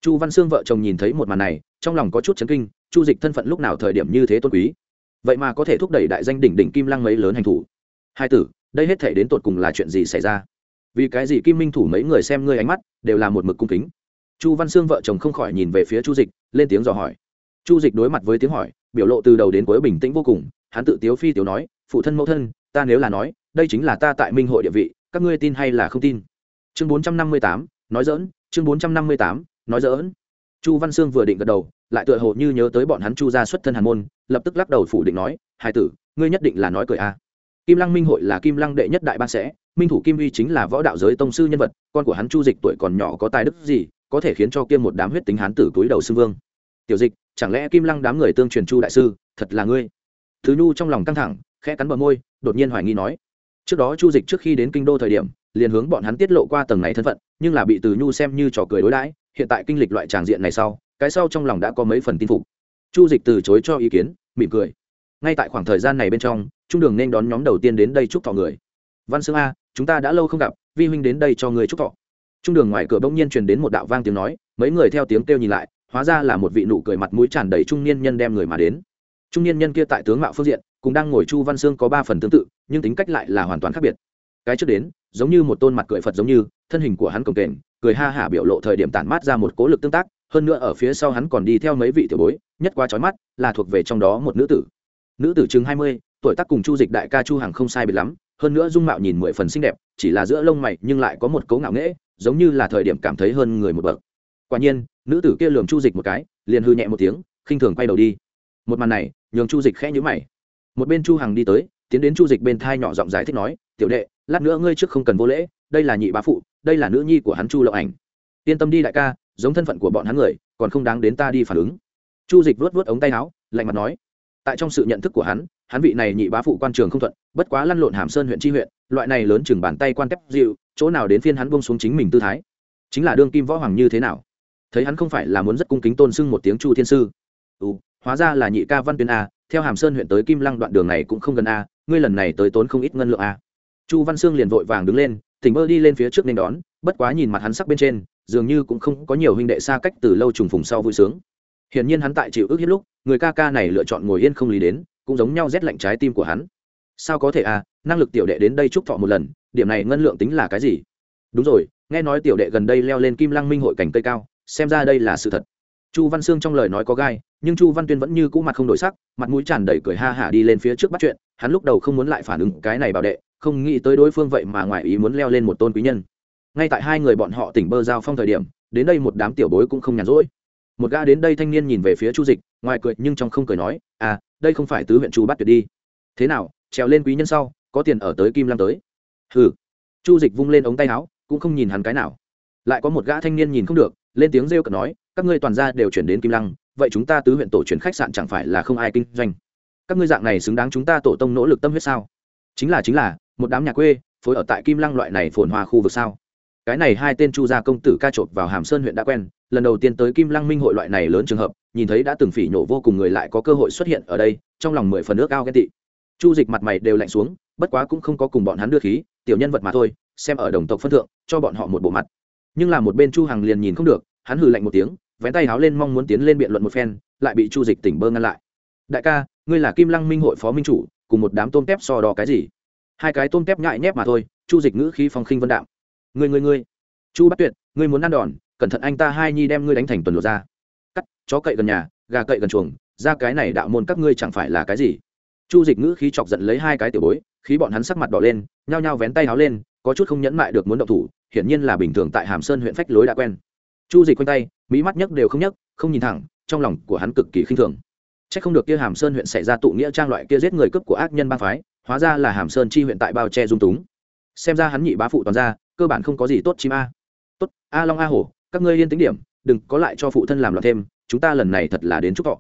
Chu văn sương vợ chồng nhìn thấy một màn này, trong lòng có chút chấn kinh, chu dịch thân phận lúc nào thời điểm như thế tôn quý? Vậy mà có thể thúc đẩy đại danh đỉnh đỉnh kim lăng mấy lớn hành thủ. Hai tử, đây hết thể đến tột cùng là chuyện gì xảy ra? Vì cái gì kim minh thủ mấy người xem ngươi ánh mắt, đều là một mực cung kính? Chu văn sương vợ chồng không khỏi nhìn về phía chu dịch, lên tiếng dò hỏi. Chu dịch đối mặt với tiếng hỏi biểu lộ từ đầu đến cuối bình tĩnh vô cùng, hắn tự tiếu phi tiếu nói, phụ thân mẫu thân, ta nếu là nói, đây chính là ta tại minh hội địa vị, các ngươi tin hay là không tin? Chương bốn trăm năm mươi tám, nói dỡn chương bốn trăm năm mươi tám, nói dỡn chu văn sương vừa định gật đầu, lại tựa hồ như nhớ tới bọn hắn chu ra xuất thân hàn môn, lập tức lắc đầu phủ định nói, hai tử, ngươi nhất định là nói cười a. À. kim lăng minh hội là kim lăng đệ nhất đại ban sẽ, minh thủ kim uy chính là võ đạo giới tông sư nhân vật, con của hắn chu dịch tuổi còn nhỏ có tài đức gì, có thể khiến cho kia một đám huyết tính hán tử túi đầu xưng vương. Tiểu dịch chẳng lẽ kim lăng đám người tương truyền chu đại sư, thật là ngươi? Thứ nhu trong lòng căng thẳng, khẽ cắn bờ môi, đột nhiên hoài nghi nói. Trước đó chu dịch trước khi đến kinh đô thời điểm, liền hướng bọn hắn tiết lộ qua tầng này thân phận, nhưng là bị từ nhu xem như trò cười đối đãi, hiện tại kinh lịch loại tràng diện này sau, cái sau trong lòng đã có mấy phần tin phục. Chu dịch từ chối cho ý kiến, mỉm cười. Ngay tại khoảng thời gian này bên trong, trung đường nên đón nhóm đầu tiên đến đây chúc thọ người. Văn sương a, chúng ta đã lâu không gặp, vi huynh đến đây cho người chúc thọ. Trung đường ngoài cửa bỗng nhiên truyền đến một đạo vang tiếng nói, mấy người theo tiếng kêu nhìn lại hóa ra là một vị nụ cười mặt mũi tràn đầy trung niên nhân đem người mà đến. Trung niên nhân kia tại tướng mạo phương diện cũng đang ngồi chu văn sương có ba phần tương tự, nhưng tính cách lại là hoàn toàn khác biệt. Cái trước đến, giống như một tôn mặt cười phật giống như, thân hình của hắn cồng kềnh, cười ha hả biểu lộ thời điểm tản mát ra một cố lực tương tác, hơn nữa ở phía sau hắn còn đi theo mấy vị tiểu bối, nhất quá trói mắt, là thuộc về trong đó một nữ tử. Nữ tử chừng hai mươi, tuổi tác cùng chu dịch đại ca chu hằng không sai biệt lắm, hơn nữa dung mạo nhìn mười phần xinh đẹp, chỉ là giữa lông mày nhưng lại có một cấu ngạo nghễ, giống như là thời điểm cảm thấy hơn người một bậc quả nhiên, nữ tử kia lườm chu dịch một cái, liền hư nhẹ một tiếng, khinh thường quay đầu đi. Một màn này, nhường chu dịch khẽ nhữ mày. Một bên chu hằng đi tới, tiến đến chu dịch bên thai nhỏ giọng giải thích nói, tiểu đệ, lát nữa ngươi trước không cần vô lễ, đây là nhị bá phụ, đây là nữ nhi của hắn chu lộng ảnh. Yên tâm đi đại ca, giống thân phận của bọn hắn người, còn không đáng đến ta đi phản ứng. Chu dịch vuốt vuốt ống tay áo, lạnh mặt nói, tại trong sự nhận thức của hắn hắn vị này nhị bá phụ quan trường không thuận, bất quá lăn lộn hàm sơn huyện tri huyện, loại này lớn chừng bàn tay quan tép dịu, chỗ nào đến phiên hắn bông xuống chính mình tư thái? Chính là đương kim võ hoàng như thế nào? Thấy hắn không phải là muốn rất cung kính tôn sưng một tiếng chu thiên sư. Ừ hóa ra là nhị ca văn tuyên a, theo hàm sơn huyện tới kim lăng đoạn đường này cũng không gần a, ngươi lần này tới tốn không ít ngân lượng a. Chu văn sương liền vội vàng đứng lên, tỉnh bơ đi lên phía trước nên đón, bất quá nhìn mặt hắn sắc bên trên, dường như cũng không có nhiều huynh đệ xa cách từ lâu trùng phùng sau vui sướng. Hiển nhiên hắn tại chịu ước hiếp lúc, người ca ca này lựa chọn ngồi yên không lý đến, cũng giống nhau rét lạnh trái tim của hắn. Sao có thể à năng lực tiểu đệ đến đây chúc thọ một lần, điểm này ngân lượng tính là cái gì? Đúng rồi, nghe nói tiểu đệ gần đây leo lên kim lăng minh hội cảnh cây cao xem ra đây là sự thật. Chu văn sương trong lời nói có gai, nhưng chu văn tuyên vẫn như cũ mặt không đổi sắc, mặt mũi tràn đầy cười ha hả đi lên phía trước bắt chuyện, hắn lúc đầu không muốn lại phản ứng cái này bảo đệ, không nghĩ tới đối phương vậy mà ngoài ý muốn leo lên một tôn quý nhân. Ngay tại hai người bọn họ tỉnh bơ giao phong thời điểm, đến đây một đám tiểu bối cũng không nhàn rỗi. Một gã đến đây thanh niên nhìn về phía chu dịch, ngoài cười nhưng trong không cười nói à đây không phải tứ huyện chu bắt tuyệt đi. Thế nào, trèo lên quý nhân sau, có tiền ở tới kim lam tới? Hừ. Chu dịch vung lên ống tay áo, cũng không nhìn hắn cái nào. Lại có một gã thanh niên nhìn không được lên tiếng rêu cợt nói, các ngươi toàn gia đều chuyển đến kim lăng, vậy chúng ta tứ huyện tổ chuyển khách sạn chẳng phải là không ai kinh doanh. Các ngươi dạng này xứng đáng chúng ta tổ tông nỗ lực tâm huyết sao? Chính là chính là, một đám nhà quê, phối ở tại kim lăng loại này phồn hoa khu vực sao? Cái này hai tên chu gia công tử ca trộn vào hàm sơn huyện đã quen, lần đầu tiên tới kim lăng minh hội loại này lớn trường hợp, nhìn thấy đã từng phỉ nhổ vô cùng người lại có cơ hội xuất hiện ở đây, trong lòng mười phần nước cao ghen tị. Chu dịch mặt mày đều lạnh xuống, bất quá cũng không có cùng bọn hắn đưa khí, tiểu nhân vật mà thôi, xem ở đồng tộc phân thượng, cho bọn họ một bộ mặt nhưng là một bên chu hằng liền nhìn không được, hắn hừ lạnh một tiếng, vén tay háo lên mong muốn tiến lên biện luận một phen, lại bị chu dịch tỉnh bơ ngăn lại. Đại ca, ngươi là kim lăng minh hội phó minh chủ, cùng một đám tôm tép so đo cái gì? Hai cái tôm tép nhại nhép mà thôi, chu dịch ngữ khí phong khinh vân đạm. Ngươi ngươi ngươi, chu bắt tuyệt, ngươi muốn ăn đòn, cẩn thận anh ta hai nhi đem ngươi đánh thành tuần lột ra cắt, chó cậy gần nhà, gà cậy gần chuồng, ra cái này đạo môn các ngươi chẳng phải là cái gì? Chu dịch ngữ khí chọc giận lấy hai cái tiểu bối, khí bọn hắn sắc mặt đỏ lên, nhao nhao vén tay háo lên, có chút không nhẫn mại được muốn động thủ hiển nhiên là bình thường tại hàm sơn huyện phách lối đã quen. Chu dịch quanh tay, mỹ mắt nhấc đều không nhấc, không nhìn thẳng, trong lòng của hắn cực kỳ khinh thường. C h ắ c không được kia hàm sơn huyện xảy ra tụ nghĩa trang loại kia giết người cướp của ác nhân bang phái, hóa ra là hàm sơn chi huyện tại bao che dung túng. Xem ra hắn nhị bá phụ toàn ra cơ bản không có gì tốt chim a. Tốt, a long a hổ, các ngươi yên tính điểm, đừng có lại cho phụ thân làm loạn thêm, chúng ta lần này thật là đến chúc thọ.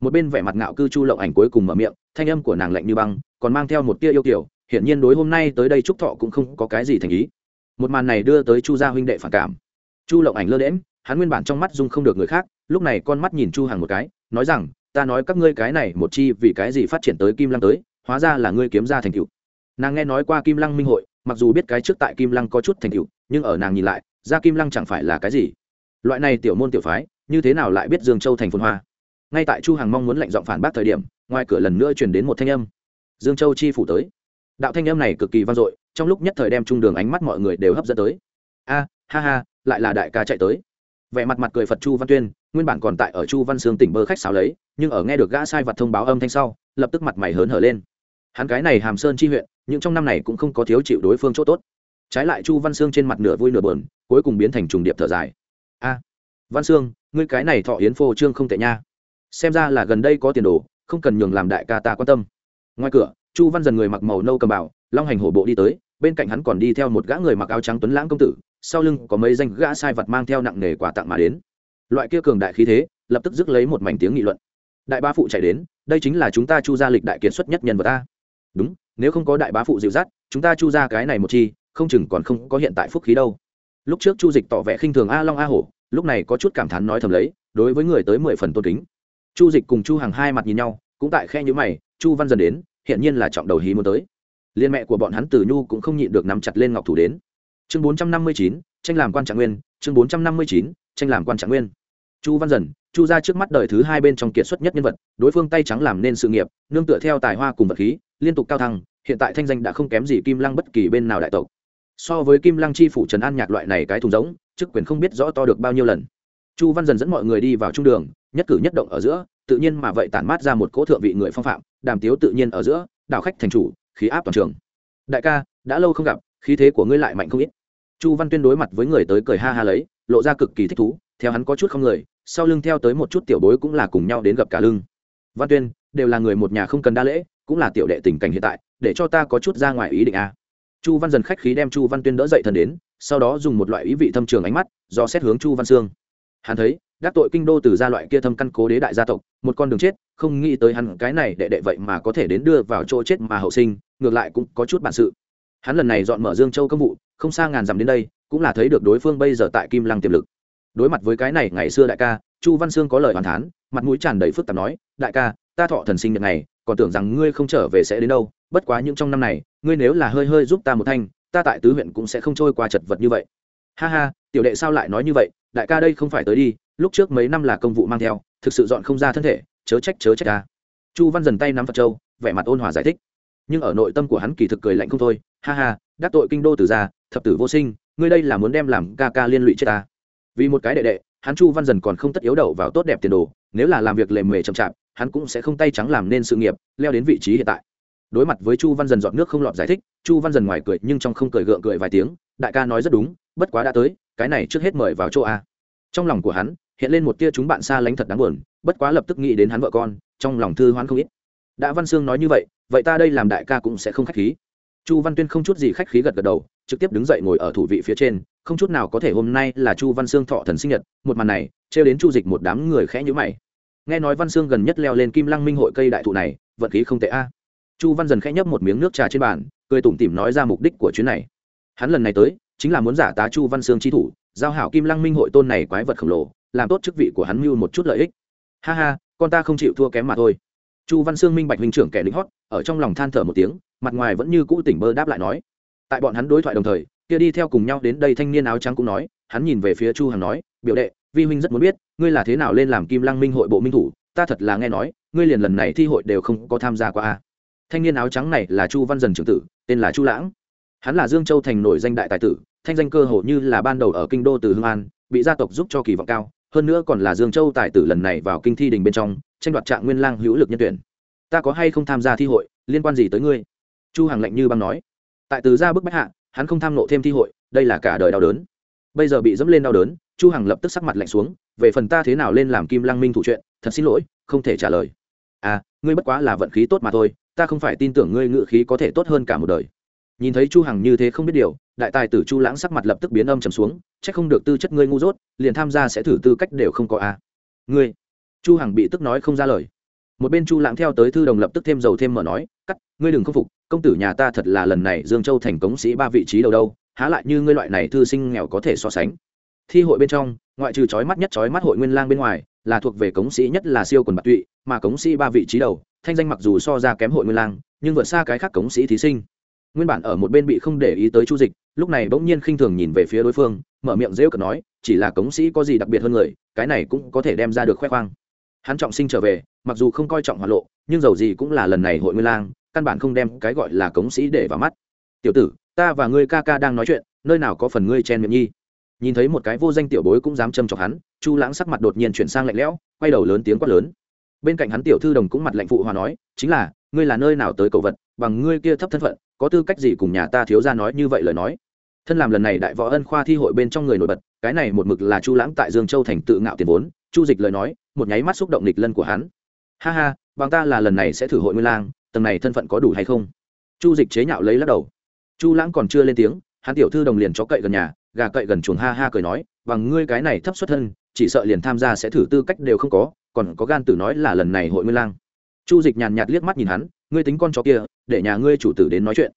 Một bên vẻ mặt ngạo cư chu lộng ảnh cuối cùng mở miệng, thanh âm của nàng lạnh như băng, còn mang theo một tia yêu kiểu hiển nhiên đối hôm nay tới đây chúc thọ cũng không có cái gì thành ý một màn này đưa tới chu gia huynh đệ phản cảm. Chu lộng ảnh lơ đễm hắn nguyên bản trong mắt dung không được người khác, lúc này con mắt nhìn chu Hằng một cái, nói rằng, ta nói các ngươi cái này một chi, vì cái gì phát triển tới kim lăng tới, hóa ra là ngươi kiếm ra thành tựu. Nàng nghe nói qua kim lăng minh hội, mặc dù biết cái trước tại kim lăng có chút thành tựu, nhưng ở nàng nhìn lại, ra kim lăng chẳng phải là cái gì. Loại này tiểu môn tiểu phái, như thế nào lại biết dương châu thành phồn hoa? Ngay tại chu hằng mong muốn lệnh giọng phản bác thời điểm, ngoài cửa lần nữa truyền đến một thanh âm. Dương châu chi phủ tới đạo thanh âm này cực kỳ vang dội, trong lúc nhất thời đem trung đường ánh mắt mọi người đều hấp dẫn tới. A, ha ha, lại là đại ca chạy tới. Vẻ mặt mặt cười phật chu văn tuyên, nguyên bản còn tại ở chu văn sương tỉnh bơ khách sáo lấy, nhưng ở nghe được gã sai vật thông báo âm thanh sau, lập tức mặt mày hớn hở lên. Hắn cái này hàm sơn chi huyện, nhưng trong năm này cũng không có thiếu chịu đối phương chỗ tốt. Trái lại chu văn sương trên mặt nửa vui nửa bờn cuối cùng biến thành trùng điệp thở dài. A, văn sương, ngươi cái này thọ yến phô trương không tệ nha. Xem ra là gần đây có tiền đồ, không cần nhường làm đại ca ta quan tâm. Ngoài cửa chu văn dần người mặc màu nâu cầm bảo long hành hổ bộ đi tới, bên cạnh hắn còn đi theo một gã người mặc áo trắng tuấn lãng công tử, sau lưng có mấy danh gã sai vật mang theo nặng nề quà tặng mà đến. Loại kia cường đại khí thế, lập tức dứt lấy một mảnh tiếng nghị luận. Đại bá phụ chạy đến, đây chính là chúng ta chu gia lịch đại kiệt xuất nhất nhân vật ta. Đúng, nếu không có đại bá phụ dịu dắt, chúng ta chu ra cái này một chi, không chừng còn không có hiện tại phúc khí đâu. Lúc trước chu dịch tỏ vẻ khinh thường a long a hổ, lúc này có chút cảm thán nói thầm lấy, đối với người tới mười phần tôn kính. Chu dịch cùng chu hàng hai mặt nhìn nhau, cũng tại khe nhữ mày, chu văn dần đến hiện nhiên là trọng đầu hí muốn tới. Liên mẹ của bọn hắn từ nhu cũng không nhịn được nắm chặt lên ngọc thủ đến. Chương bốn trăm năm mươi chín, tranh làm quan trạng nguyên, chương bốn trăm năm mươi chín, tranh làm quan trạng nguyên. Chu văn dần, chu ra trước mắt đời thứ hai bên trong kiệt xuất nhất nhân vật, đối phương tay trắng làm nên sự nghiệp, nương tựa theo tài hoa cùng vật khí, liên tục cao thăng, hiện tại thanh danh đã không kém gì kim lăng bất kỳ bên nào đại tộc. So với kim lăng chi phủ trần an nhạc loại này cái thùng giống, chức quyền không biết rõ to được bao nhiêu lần. Chu văn dần dẫn mọi người đi vào trung đường, nhất cử nhất động ở giữa tự nhiên mà vậy tản mát ra một cỗ thượng vị người phong phạm, đàm tiếu tự nhiên ở giữa, đảo khách thành chủ, khí áp toàn trường. Đại ca, đã lâu không gặp, khí thế của ngươi lại mạnh không ít. Chu văn tuyên đối mặt với người tới cười ha ha lấy, lộ ra cực kỳ thích thú, theo hắn có chút không người, sau lưng theo tới một chút tiểu bối cũng là cùng nhau đến gặp cả lưng. Văn tuyên, đều là người một nhà không cần đa lễ, cũng là tiểu đệ tình cảnh hiện tại, để cho ta có chút ra ngoài ý định a chu văn dần khách khí đem chu văn tuyên đỡ dậy thần đến, sau đó dùng một loại ý vị thâm trường ánh mắt, do xét hướng chu văn sương. Hắn thấy đắc tội kinh đô từ gia loại kia thâm căn cố đế đại gia tộc, một con đường chết, không nghĩ tới hắn cái này đệ đệ vậy mà có thể đến đưa vào chỗ chết mà hậu sinh, ngược lại cũng có chút bản sự. Hắn lần này dọn mở dương châu công vụ, không xa ngàn dặm đến đây, cũng là thấy được đối phương bây giờ tại kim lăng tiềm lực. Đối mặt với cái này, ngày xưa đại ca, chu văn sương có lời hoàn thán, mặt mũi tràn đầy phức tạp nói, đại ca, ta thọ thần sinh nhật này, còn tưởng rằng ngươi không trở về sẽ đến đâu, bất quá những trong năm này, ngươi nếu là hơi hơi giúp ta một thanh, ta tại tứ huyện cũng sẽ không trôi qua chật vật như vậy. Ha ha tiểu đệ sao lại nói như vậy, đại ca đây không phải tới đi, lúc trước mấy năm là công vụ mang theo, thực sự dọn không ra thân thể, chớ trách chớ trách ca chu văn dần tay nắm phật châu, vẻ mặt ôn hòa giải thích. Nhưng ở nội tâm của hắn kỳ thực cười lạnh không thôi, ha ha, đắc tội kinh đô từ gia, thập tử vô sinh, ngươi đây là muốn đem làm ca ca liên lụy chết ta. Vì một cái đệ đệ, hắn chu văn dần còn không tất yếu đầu vào tốt đẹp tiền đồ, nếu là làm việc lề mề chậm chạp, hắn cũng sẽ không tay trắng làm nên sự nghiệp, leo đến vị trí hiện tại. Đối mặt với chu văn dần dọn nước không lọt giải thích, chu văn dần ngoài cười nhưng trong không cười gượng cười vài tiếng, đại ca nói rất đúng, bất quá đã tới cái này trước hết mời vào chỗ a. Trong lòng của hắn, hiện lên một tia chúng bạn xa lánh thật đáng buồn, bất quá lập tức nghĩ đến hắn vợ con, trong lòng thư hoán không ít. Đã văn sương nói như vậy vậy ta đây làm đại ca cũng sẽ không khách khí. Chu văn tuyên không chút gì khách khí gật gật đầu, trực tiếp đứng dậy ngồi ở thủ vị phía trên, không chút nào có thể hôm nay là chu văn sương thọ thần sinh nhật, một màn này, trêu đến chu dịch một đám người khẽ nhữ mày. Nghe nói văn sương gần nhất leo lên kim lăng minh hội cây đại thụ này, vận khí không tệ a. Chu văn dần khẽ nhấp một miếng nước trà trên bàn, cười tủm tỉm nói ra mục đích của chuyến này. Hắn lần này tới chính là muốn giả tá chu văn sương chi thủ, giao hảo kim lăng minh hội tôn này quái vật khổng lồ, làm tốt chức vị của hắn mưu một chút lợi ích. Ha ha, con ta không chịu thua kém mà thôi. Chu văn sương minh bạch huynh trưởng kẻ lính hót, ở trong lòng than thở một tiếng, mặt ngoài vẫn như cũ tỉnh bơ đáp lại nói. Tại bọn hắn đối thoại đồng thời, kia đi theo cùng nhau đến đây thanh niên áo trắng cũng nói, hắn nhìn về phía chu hằng nói, biểu đệ, vi huynh rất muốn biết, ngươi là thế nào lên làm kim lăng minh hội bộ minh thủ, ta thật là nghe nói, ngươi liền lần này thi hội đều không có tham gia qua a thanh niên áo trắng này là chu văn dần trưởng tử, tên là chu lãng hắn là dương châu thành nổi danh đại tài tử, thanh danh cơ hồ như là ban đầu ở kinh đô từ hương an, bị gia tộc giúp cho kỳ vọng cao, hơn nữa còn là dương châu tài tử lần này vào kinh thi đình bên trong, tranh đoạt trạng nguyên lang hữu lực nhân tuyển. Ta có hay không tham gia thi hội, liên quan gì tới ngươi? Chu hằng lạnh như băng nói. Tại từ gia bức bách hạ, hắn không tham nộ thêm thi hội, đây là cả đời đau đớn. Bây giờ bị dẫm lên đau đớn, chu hằng lập tức sắc mặt lạnh xuống, về phần ta thế nào lên làm kim lang minh thủ chuyện, thật xin lỗi, không thể trả lời. À ngươi bất quá là vận khí tốt mà thôi, ta không phải tin tưởng ngươi ngự khí có thể tốt hơn cả một đời nhìn thấy chu hằng như thế không biết điều, đại tài tử chu lãng sắc mặt lập tức biến âm trầm xuống, chắc không được tư chất ngươi ngu dốt, liền tham gia sẽ thử tư cách đều không có a à. ngươi? Chu hằng bị tức nói không ra lời. Một bên chu lãng theo tới thư đồng lập tức thêm dầu thêm mở nói, cắt, ngươi đừng khâm phục, công tử nhà ta thật là lần này dương châu thành cống sĩ ba vị trí đầu đâu, há lại như ngươi loại này thư sinh nghèo có thể so sánh? Thi hội bên trong, ngoại trừ chói mắt nhất chói mắt hội nguyên lang bên ngoài, là thuộc về cống sĩ nhất là siêu quần bạc tụy, mà cống sĩ ba vị trí đầu, thanh danh mặc dù so ra kém hội nguyên lang, nhưng vượt xa cái khác cống sĩ thí sinh nguyên bản ở một bên bị không để ý tới chu dịch, lúc này bỗng nhiên khinh thường nhìn về phía đối phương, mở miệng rêu cợt nói, chỉ là cống sĩ có gì đặc biệt hơn người, cái này cũng có thể đem ra được khoe khoang. Hắn trọng sinh trở về, mặc dù không coi trọng hoạt lộ, nhưng dầu gì cũng là lần này hội nguyên lang, căn bản không đem cái gọi là cống sĩ để vào mắt. Tiểu tử, ta và ngươi ca ca đang nói chuyện, nơi nào có phần ngươi chen miệng nhi? Nhìn thấy một cái vô danh tiểu bối cũng dám châm chọc hắn, chu lãng sắc mặt đột nhiên chuyển sang lạnh lẽo, quay đầu lớn tiếng quát lớn. Bên cạnh hắn tiểu thư đồng cũng mặt lạnh phụ hòa nói, chính là ngươi là nơi nào tới cầu vật, bằng ngươi kia thấp thân phận, có tư cách gì cùng nhà ta thiếu ra nói như vậy lời nói? Thân làm lần này đại võ ân khoa thi hội bên trong người nổi bật, cái này một mực là chu lãng tại dương châu thành tự ngạo tiền vốn, chu dịch lời nói, một nháy mắt xúc động nịch lân của hắn. Ha ha, bằng ta là lần này sẽ thử hội nguyên lang, tầng này thân phận có đủ hay không? Chu dịch chế nhạo lấy lắc đầu. Chu lãng còn chưa lên tiếng, hắn tiểu thư đồng liền chó cậy gần nhà, gà cậy gần chuồng ha ha cười nói, bằng ngươi cái này thấp xuất thân, chỉ sợ liền tham gia sẽ thử tư cách đều không có, còn có gan tử nói là lần này hội nguyên lang chu dịch nhàn nhạt liếc mắt nhìn hắn, ngươi tính con chó kia, để nhà ngươi chủ tử đến nói chuyện.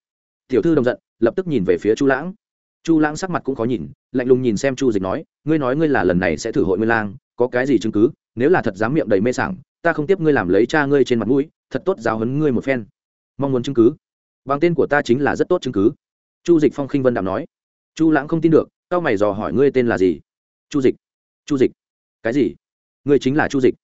Tiểu thư đồng giận, lập tức nhìn về phía chu lãng. Chu lãng sắc mặt cũng khó nhìn, lạnh lùng nhìn xem chu dịch nói, ngươi nói ngươi là lần này sẽ thử hội nguyên lang, có cái gì chứng cứ? Nếu là thật dám miệng đầy mê sảng, ta không tiếp ngươi làm lấy cha ngươi trên mặt mũi, thật tốt giáo hấn ngươi một phen. Mong muốn chứng cứ? Bằng tên của ta chính là rất tốt chứng cứ. Chu dịch phong khinh vân đạm nói. Chu lãng không tin được cao mày dò hỏi, ngươi tên là gì? Chu dịch. Chu dịch. Cái gì? Ngươi chính là chu dịch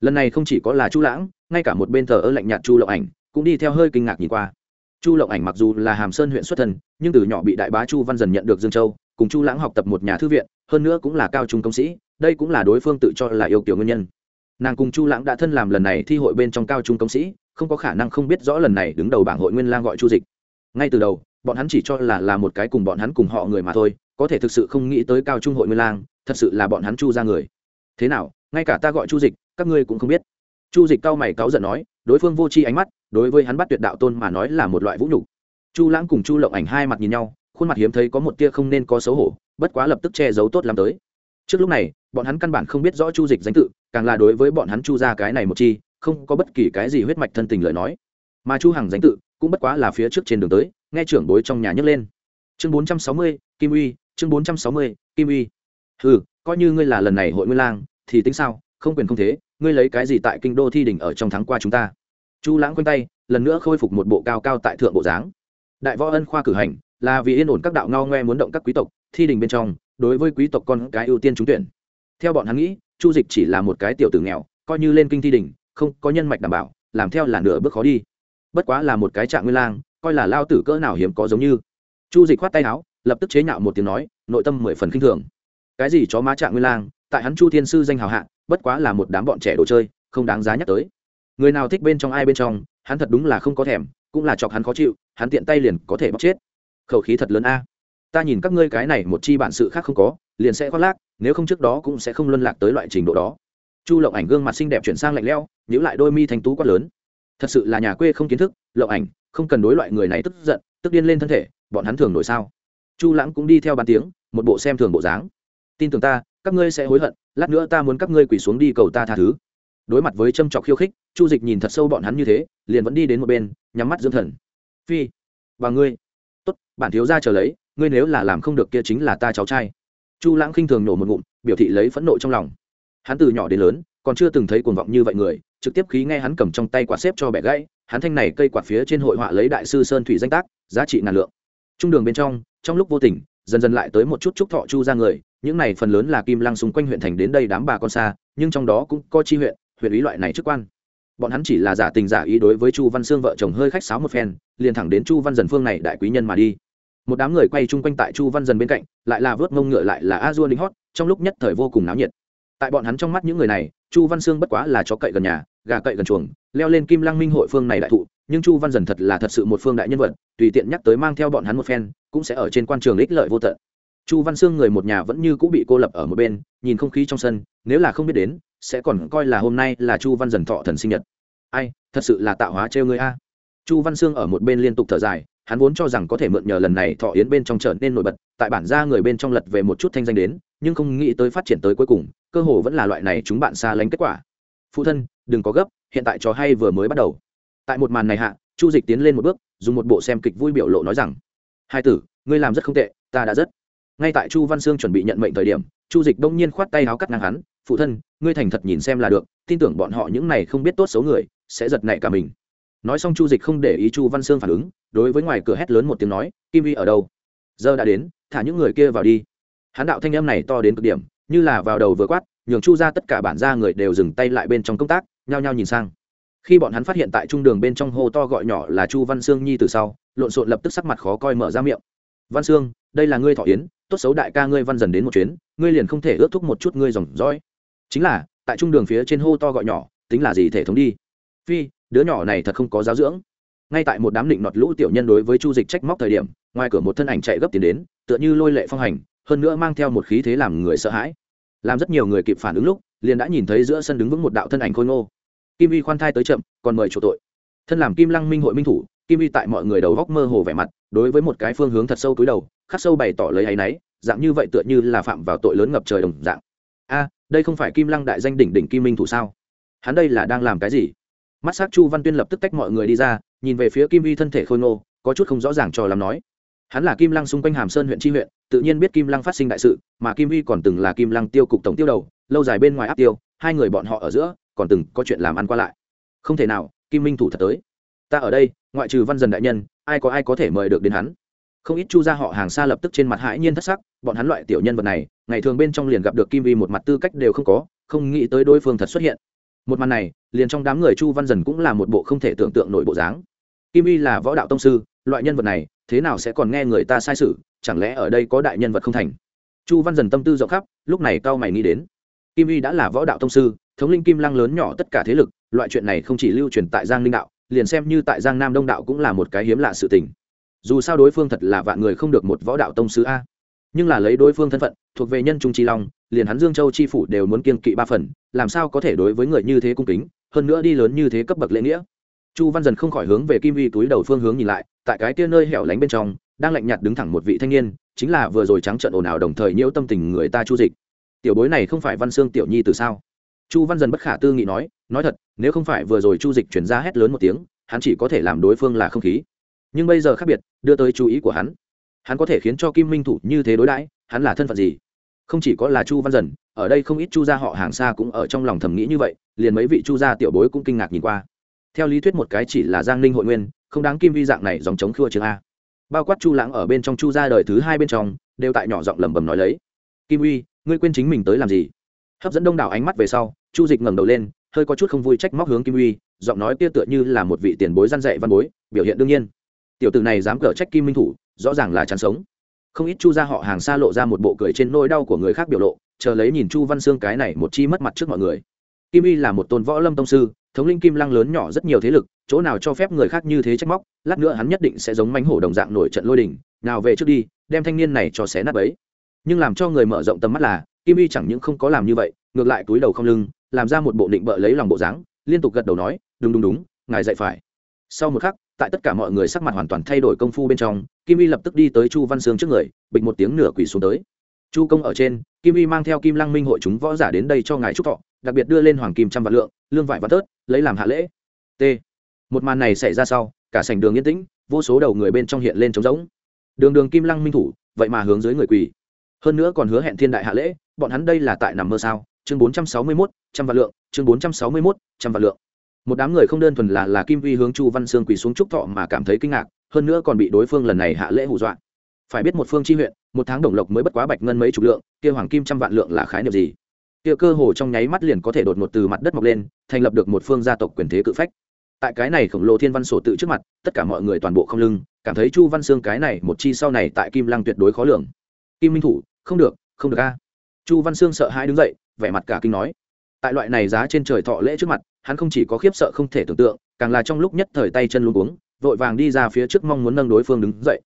lần này không chỉ có là chu lãng, ngay cả một bên thờ ơ lạnh nhạt chu lộng ảnh cũng đi theo hơi kinh ngạc nhìn qua. Chu lộng ảnh mặc dù là hàm sơn huyện xuất thần nhưng từ nhỏ bị đại bá chu văn dần nhận được dương châu, cùng chu lãng học tập một nhà thư viện, hơn nữa cũng là cao trung công sĩ, đây cũng là đối phương tự cho là yêu kiểu nguyên nhân. Nàng cùng chu lãng đã thân làm lần này thi hội bên trong cao trung công sĩ, không có khả năng không biết rõ lần này đứng đầu bảng hội nguyên lang gọi chu dịch. Ngay từ đầu, bọn hắn chỉ cho là là một cái cùng bọn hắn cùng họ người mà thôi, có thể thực sự không nghĩ tới cao trung hội nguyên lang, thật sự là bọn hắn chu ra người. Thế nào, ngay cả ta gọi chu dịch các ngươi cũng không biết. Chu dịch cao mày cáu giận nói, đối phương vô tri ánh mắt, đối với hắn bắt tuyệt đạo tôn mà nói là một loại vũ nhục. Chu lãng cùng chu lộng ảnh hai mặt nhìn nhau, khuôn mặt hiếm thấy có một tia không nên có xấu hổ, bất quá lập tức che giấu tốt làm tới. Trước lúc này, bọn hắn căn bản không biết rõ chu dịch danh tự, càng là đối với bọn hắn chu ra cái này một chi, không có bất kỳ cái gì huyết mạch thân tình lời nói. Mà chu hằng danh tự, cũng bất quá là phía trước trên đường tới, nghe trưởng bối trong nhà nhấc lên. Chương bốn trăm sáu mươi, kim uy, chương bốn trăm sáu mươi, kim uy. Ừ coi như ngươi là lần này hội nguyên lang, thì tính sao? Không quyền không thế ngươi lấy cái gì tại kinh đô thi đình ở trong tháng qua chúng ta? Chu lãng quanh tay, lần nữa khôi phục một bộ cao cao tại thượng bộ dáng. Đại võ ân khoa cử hành, là vì yên ổn các đạo ngao ngoe muốn động các quý tộc, thi đình bên trong, đối với quý tộc con cái ưu tiên trúng tuyển. Theo bọn hắn nghĩ, chu dịch chỉ là một cái tiểu tử nghèo, coi như lên kinh thi đình không có nhân mạch đảm bảo, làm theo là nửa bước khó đi. Bất quá là một cái trạng nguyên lang, coi là lao tử cỡ nào hiếm có giống như. Chu dịch khoát tay áo, lập tức chế nhạo một tiếng nói, nội tâm mười phần k i n h thường. Cái gì chó má trạng nguyên lang, tại hắn chu thiên sư danh hào hạ bất quá là một đám bọn trẻ đồ chơi, không đáng giá nhắc tới. Người nào thích bên trong ai bên trong, hắn thật đúng là không có thèm, cũng là chọc hắn khó chịu, hắn tiện tay liền có thể bóc chết. Khẩu khí thật lớn a. Ta nhìn các ngươi cái này một chi bản sự khác không có, liền sẽ khoác lác, nếu không trước đó cũng sẽ không luân lạc tới loại trình độ đó. Chu lộng ảnh gương mặt xinh đẹp chuyển sang lạnh leo nhữ lại đôi mi thanh tú quát lớn. Thật sự là nhà quê không kiến thức, lộng ảnh, không cần đối loại người này tức giận, tức điên lên thân thể, bọn hắn thường nổi sao? Chu lãng cũng đi theo bàn tiếng, một bộ xem thường bộ dáng. Tin tưởng ta các ngươi sẽ hối hận, lát nữa ta muốn các ngươi quỳ xuống đi cầu ta tha thứ. Đối mặt với châm trọc khiêu khích, chu dịch nhìn thật sâu bọn hắn như thế, liền vẫn đi đến một bên, nhắm mắt dưỡng thần. Phi và ngươi. Tốt, bản thiếu ra chờ lấy, ngươi nếu là làm không được kia chính là ta cháu trai. Chu lãng khinh thường nổ một ngụm, biểu thị lấy phẫn nộ trong lòng. Hắn từ nhỏ đến lớn, còn chưa từng thấy cuồng vọng như vậy người, trực tiếp khí nghe hắn cầm trong tay quạt xếp cho bẻ gãy, hắn thanh này cây quạt phía trên hội họa lấy đại sư sơn thủy danh tác, giá trị ngàn lượng. Trung đường bên trong trong lúc vô tình, dần dần lại tới một chút trúc thọ chu ra người những này phần lớn là kim lăng xung quanh huyện thành đến đây đám bà con xa, nhưng trong đó cũng có chi huyện huyện ý loại này chức quan. Bọn hắn chỉ là giả tình giả ý đối với chu văn sương vợ chồng hơi khách sáo một phen, liền thẳng đến chu văn dần phương này đại quý nhân mà đi. Một đám người quay chung quanh tại chu văn dần bên cạnh, lại là vớt ngông ngựa lại là a dua lính hót, trong lúc nhất thời vô cùng náo nhiệt. Tại bọn hắn trong mắt những người này, chu văn sương bất quá là chó cậy gần nhà, gà cậy gần chuồng, leo lên kim lăng minh hội phương này đại thụ, nhưng chu văn dần thật là thật sự một phương đại nhân vật, tùy tiện nhắc tới mang theo bọn hắn một phen, cũng sẽ ở trên quan trường ích lợi vô tận chu văn sương người một nhà vẫn như cũng bị cô lập ở một bên, nhìn không khí trong sân, nếu là không biết đến, sẽ còn coi là hôm nay là chu văn dần thọ thần sinh nhật. Ai, thật sự là tạo hóa trêu người a. Chu văn sương ở một bên liên tục thở dài, hắn vốn cho rằng có thể mượn nhờ lần này thọ yến bên trong trở nên nổi bật, tại bản ra người bên trong lật về một chút thanh danh đến, nhưng không nghĩ tới phát triển tới cuối cùng, cơ hồ vẫn là loại này chúng bạn xa lánh kết quả. Phụ thân, đừng có gấp, hiện tại trò hay vừa mới bắt đầu. Tại một màn này hạ, chu dịch tiến lên một bước, dùng một bộ xem kịch vui biểu lộ nói rằng, hai tử, ngươi làm rất không tệ, ta đã rất ngay tại chu văn sương chuẩn bị nhận mệnh thời điểm, chu dịch đông nhiên khoát tay áo cắt ngang hắn, phụ thân, ngươi thành thật nhìn xem là được, tin tưởng bọn họ những này không biết tốt xấu người, sẽ giật nảy cả mình. Nói xong chu dịch không để ý chu văn sương phản ứng, đối với ngoài cửa hét lớn một tiếng nói, kim vi ở đâu? Giờ đã đến, thả những người kia vào đi. Hắn đạo thanh em này to đến cực điểm, như là vào đầu vừa quát, nhường chu ra tất cả bản gia người đều dừng tay lại bên trong công tác, nhao nhao nhìn sang. Khi bọn hắn phát hiện tại trung đường bên trong hô to gọi nhỏ là chu văn sương nhi từ sau, lộn xộn lập tức sắc mặt khó coi mở ra miệng văn sương, đây là ngươi thọ yến, tốt xấu đại ca ngươi văn dần đến một chuyến, ngươi liền không thể ước thúc một chút ngươi dòng dõi. Chính là, tại trung đường phía trên hô to gọi nhỏ, tính là gì thể thống đi. Phi, đứa nhỏ này thật không có giáo dưỡng. Ngay tại một đám định nọt lũ tiểu nhân đối với chu dịch trách móc thời điểm, ngoài cửa một thân ảnh chạy gấp tiến đến, tựa như lôi lệ phong hành, hơn nữa mang theo một khí thế làm người sợ hãi. Làm rất nhiều người kịp phản ứng lúc, liền đã nhìn thấy giữa sân đứng vững một đạo thân ảnh khôi ngô. Kim vi khoan thai tới chậm, còn mời chủ tội. Thân làm kim lăng minh hội minh thủ, kim vi tại mọi người đầu góc mơ hồ vẻ mặt đối với một cái phương hướng thật sâu túi đầu, khắc sâu bày tỏ lấy áy náy, dạng như vậy tựa như là phạm vào tội lớn ngập trời đồng dạng. A, đây không phải kim lăng đại danh đỉnh đỉnh kim minh thủ sao? Hắn đây là đang làm cái gì? Mắt s á c chu văn tuyên lập tức tách mọi người đi ra, nhìn về phía kim vi thân thể khôi ngô, có chút không rõ ràng cho làm nói. Hắn là kim lăng xung quanh hàm sơn huyện tri huyện, tự nhiên biết kim lăng phát sinh đại sự, mà kim vi còn từng là kim lăng tiêu cục tổng tiêu đầu, lâu dài bên ngoài áp tiêu, hai người bọn họ ở giữa, còn từng có chuyện làm ăn qua lại. Không thể nào, kim minh thủ thật tới. Ta ở đây ngoại trừ văn dần đại nhân, ai có ai có thể mời được đến hắn. Không ít chu gia họ hàng xa lập tức trên mặt hãi nhiên thất sắc, bọn hắn loại tiểu nhân vật này, ngày thường bên trong liền gặp được kim vi một mặt tư cách đều không có, không nghĩ tới đối phương thật xuất hiện. Một màn này, liền trong đám người chu văn dần cũng là một bộ không thể tưởng tượng nổi bộ dáng. Kim vi là võ đạo tông sư, loại nhân vật này, thế nào sẽ còn nghe người ta sai sự, chẳng lẽ ở đây có đại nhân vật không thành? Chu văn dần tâm tư rộng khắp, lúc này cao mày nghĩ đến. Kim vi đã là võ đạo tông sư, thống linh kim lăng lớn nhỏ tất cả thế lực, loại chuyện này không chỉ lưu truyền tại giang linh đạo liền xem như tại giang nam đông đạo cũng là một cái hiếm lạ sự tình. Dù sao đối phương thật là vạn người không được một võ đạo tông sứ a. Nhưng là lấy đối phương thân phận, thuộc về nhân trung chi long, liền hắn dương châu chi phủ đều muốn kiên kỵ ba phần, làm sao có thể đối với người như thế cung kính, hơn nữa đi lớn như thế cấp bậc lễ nghĩa. Chu văn dần không khỏi hướng về kim vi túi đầu phương hướng nhìn lại, tại cái tia nơi hẻo lánh bên trong, đang lạnh nhạt đứng thẳng một vị thanh niên, chính là vừa rồi trắng trợn ồn ào đồng thời nhiễu tâm tình người ta chu dịch. Tiểu bối này không phải văn xương tiểu nhi từ sao? Chu văn dần bất khả tư nghị nói nói thật, nếu không phải vừa rồi chu dịch chuyển ra hét lớn một tiếng, hắn chỉ có thể làm đối phương là không khí. Nhưng bây giờ khác biệt, đưa tới chú ý của hắn. Hắn có thể khiến cho kim minh thủ như thế đối đãi, hắn là thân phận gì? Không chỉ có là chu văn dần, ở đây không ít chu gia họ hàng xa cũng ở trong lòng thầm nghĩ như vậy, liền mấy vị chu gia tiểu bối cũng kinh ngạc nhìn qua. Theo lý thuyết một cái chỉ là giang ninh hội nguyên, không đáng kim vi dạng này dòng chống khua trường a. Bao quát chu lãng ở bên trong chu gia đời thứ hai bên trong, đều tại nhỏ giọng lẩm bẩm nói lấy. Kim uy ngươi quên chính mình tới làm gì? Hấp dẫn đông đảo ánh mắt về sau, chu dịch ngẩng đầu lên hơi có chút không vui trách móc hướng kim uy, giọng nói kia tựa như là một vị tiền bối gian dạy văn bối, biểu hiện đương nhiên. Tiểu tử này dám cở trách kim minh thủ, rõ ràng là chán sống. Không ít chu gia họ hàng xa lộ ra một bộ cười trên nỗi đau của người khác biểu lộ, chờ lấy nhìn chu văn Sương cái này một chi mất mặt trước mọi người. Kim uy là một tôn võ lâm tông sư, thống linh kim lăng lớn nhỏ rất nhiều thế lực, chỗ nào cho phép người khác như thế trách móc, lát nữa hắn nhất định sẽ giống mánh hổ đồng dạng nổi trận lôi đình, nào về trước đi, đem thanh niên này cho xé nát ấy nhưng làm cho người mở rộng tầm mắt là, kim y chẳng những không có làm như vậy, ngược lại túi đầu không lưng làm ra một bộ định bợ lấy lòng bộ dáng, liên tục gật đầu nói, đúng đúng đúng, ngài dạy phải. Sau một khắc, tại tất cả mọi người sắc mặt hoàn toàn thay đổi công phu bên trong, kim y lập tức đi tới chu văn sương trước người, bịch một tiếng nửa quỳ xuống tới. Chu công ở trên, kim y mang theo kim lăng minh hội chúng võ giả đến đây cho ngài chúc thọ, đặc biệt đưa lên hoàng kim trăm vạn lượng, lương vải và tớt lấy làm hạ lễ. T. Một màn này xảy ra sau, cả sảnh đường yên tĩnh, vô số đầu người bên trong hiện lên trống rỗng. Đường đường kim lăng minh thủ, vậy mà hướng dưới người quỳ. Hơn nữa còn hứa hẹn thiên đại hạ lễ, bọn hắn đây là tại nằm mơ sao? Chương bốn trăm sáu mươi mốt, trăm vạn lượng, chương bốn trăm sáu mươi mốt, trăm vạn lượng. Một đám người không đơn thuần là là kim vi hướng chu văn sương quỳ xuống trúc thọ mà cảm thấy kinh ngạc, hơn nữa còn bị đối phương lần này hạ lễ hù dọa. Phải biết một phương chi huyện, một tháng đồng lộc mới bất quá bạch ngân mấy chục lượng, kia hoàng kim trăm vạn lượng là khái niệm gì? Kia cơ hồ trong nháy mắt liền có thể đột ngột từ mặt đất mọc lên, thành lập được một phương gia tộc quyền thế cự phách. Tại cái này khổng lồ thiên văn sổ tự trước mặt, tất cả mọi người toàn bộ không lưng, cảm thấy chu văn sương cái này một chi sau này tại kim lăng tuyệt đối khó lường. Kim minh thủ, không được không được a. Chu văn sương sợ hãi đứng dậy vẻ mặt cả kinh nói. Tại loại này giá trên trời thọ lễ trước mặt, hắn không chỉ có khiếp sợ không thể tưởng tượng, càng là trong lúc nhất thời tay chân luôn uống vội vàng đi ra phía trước mong muốn nâng đối phương đứng dậy.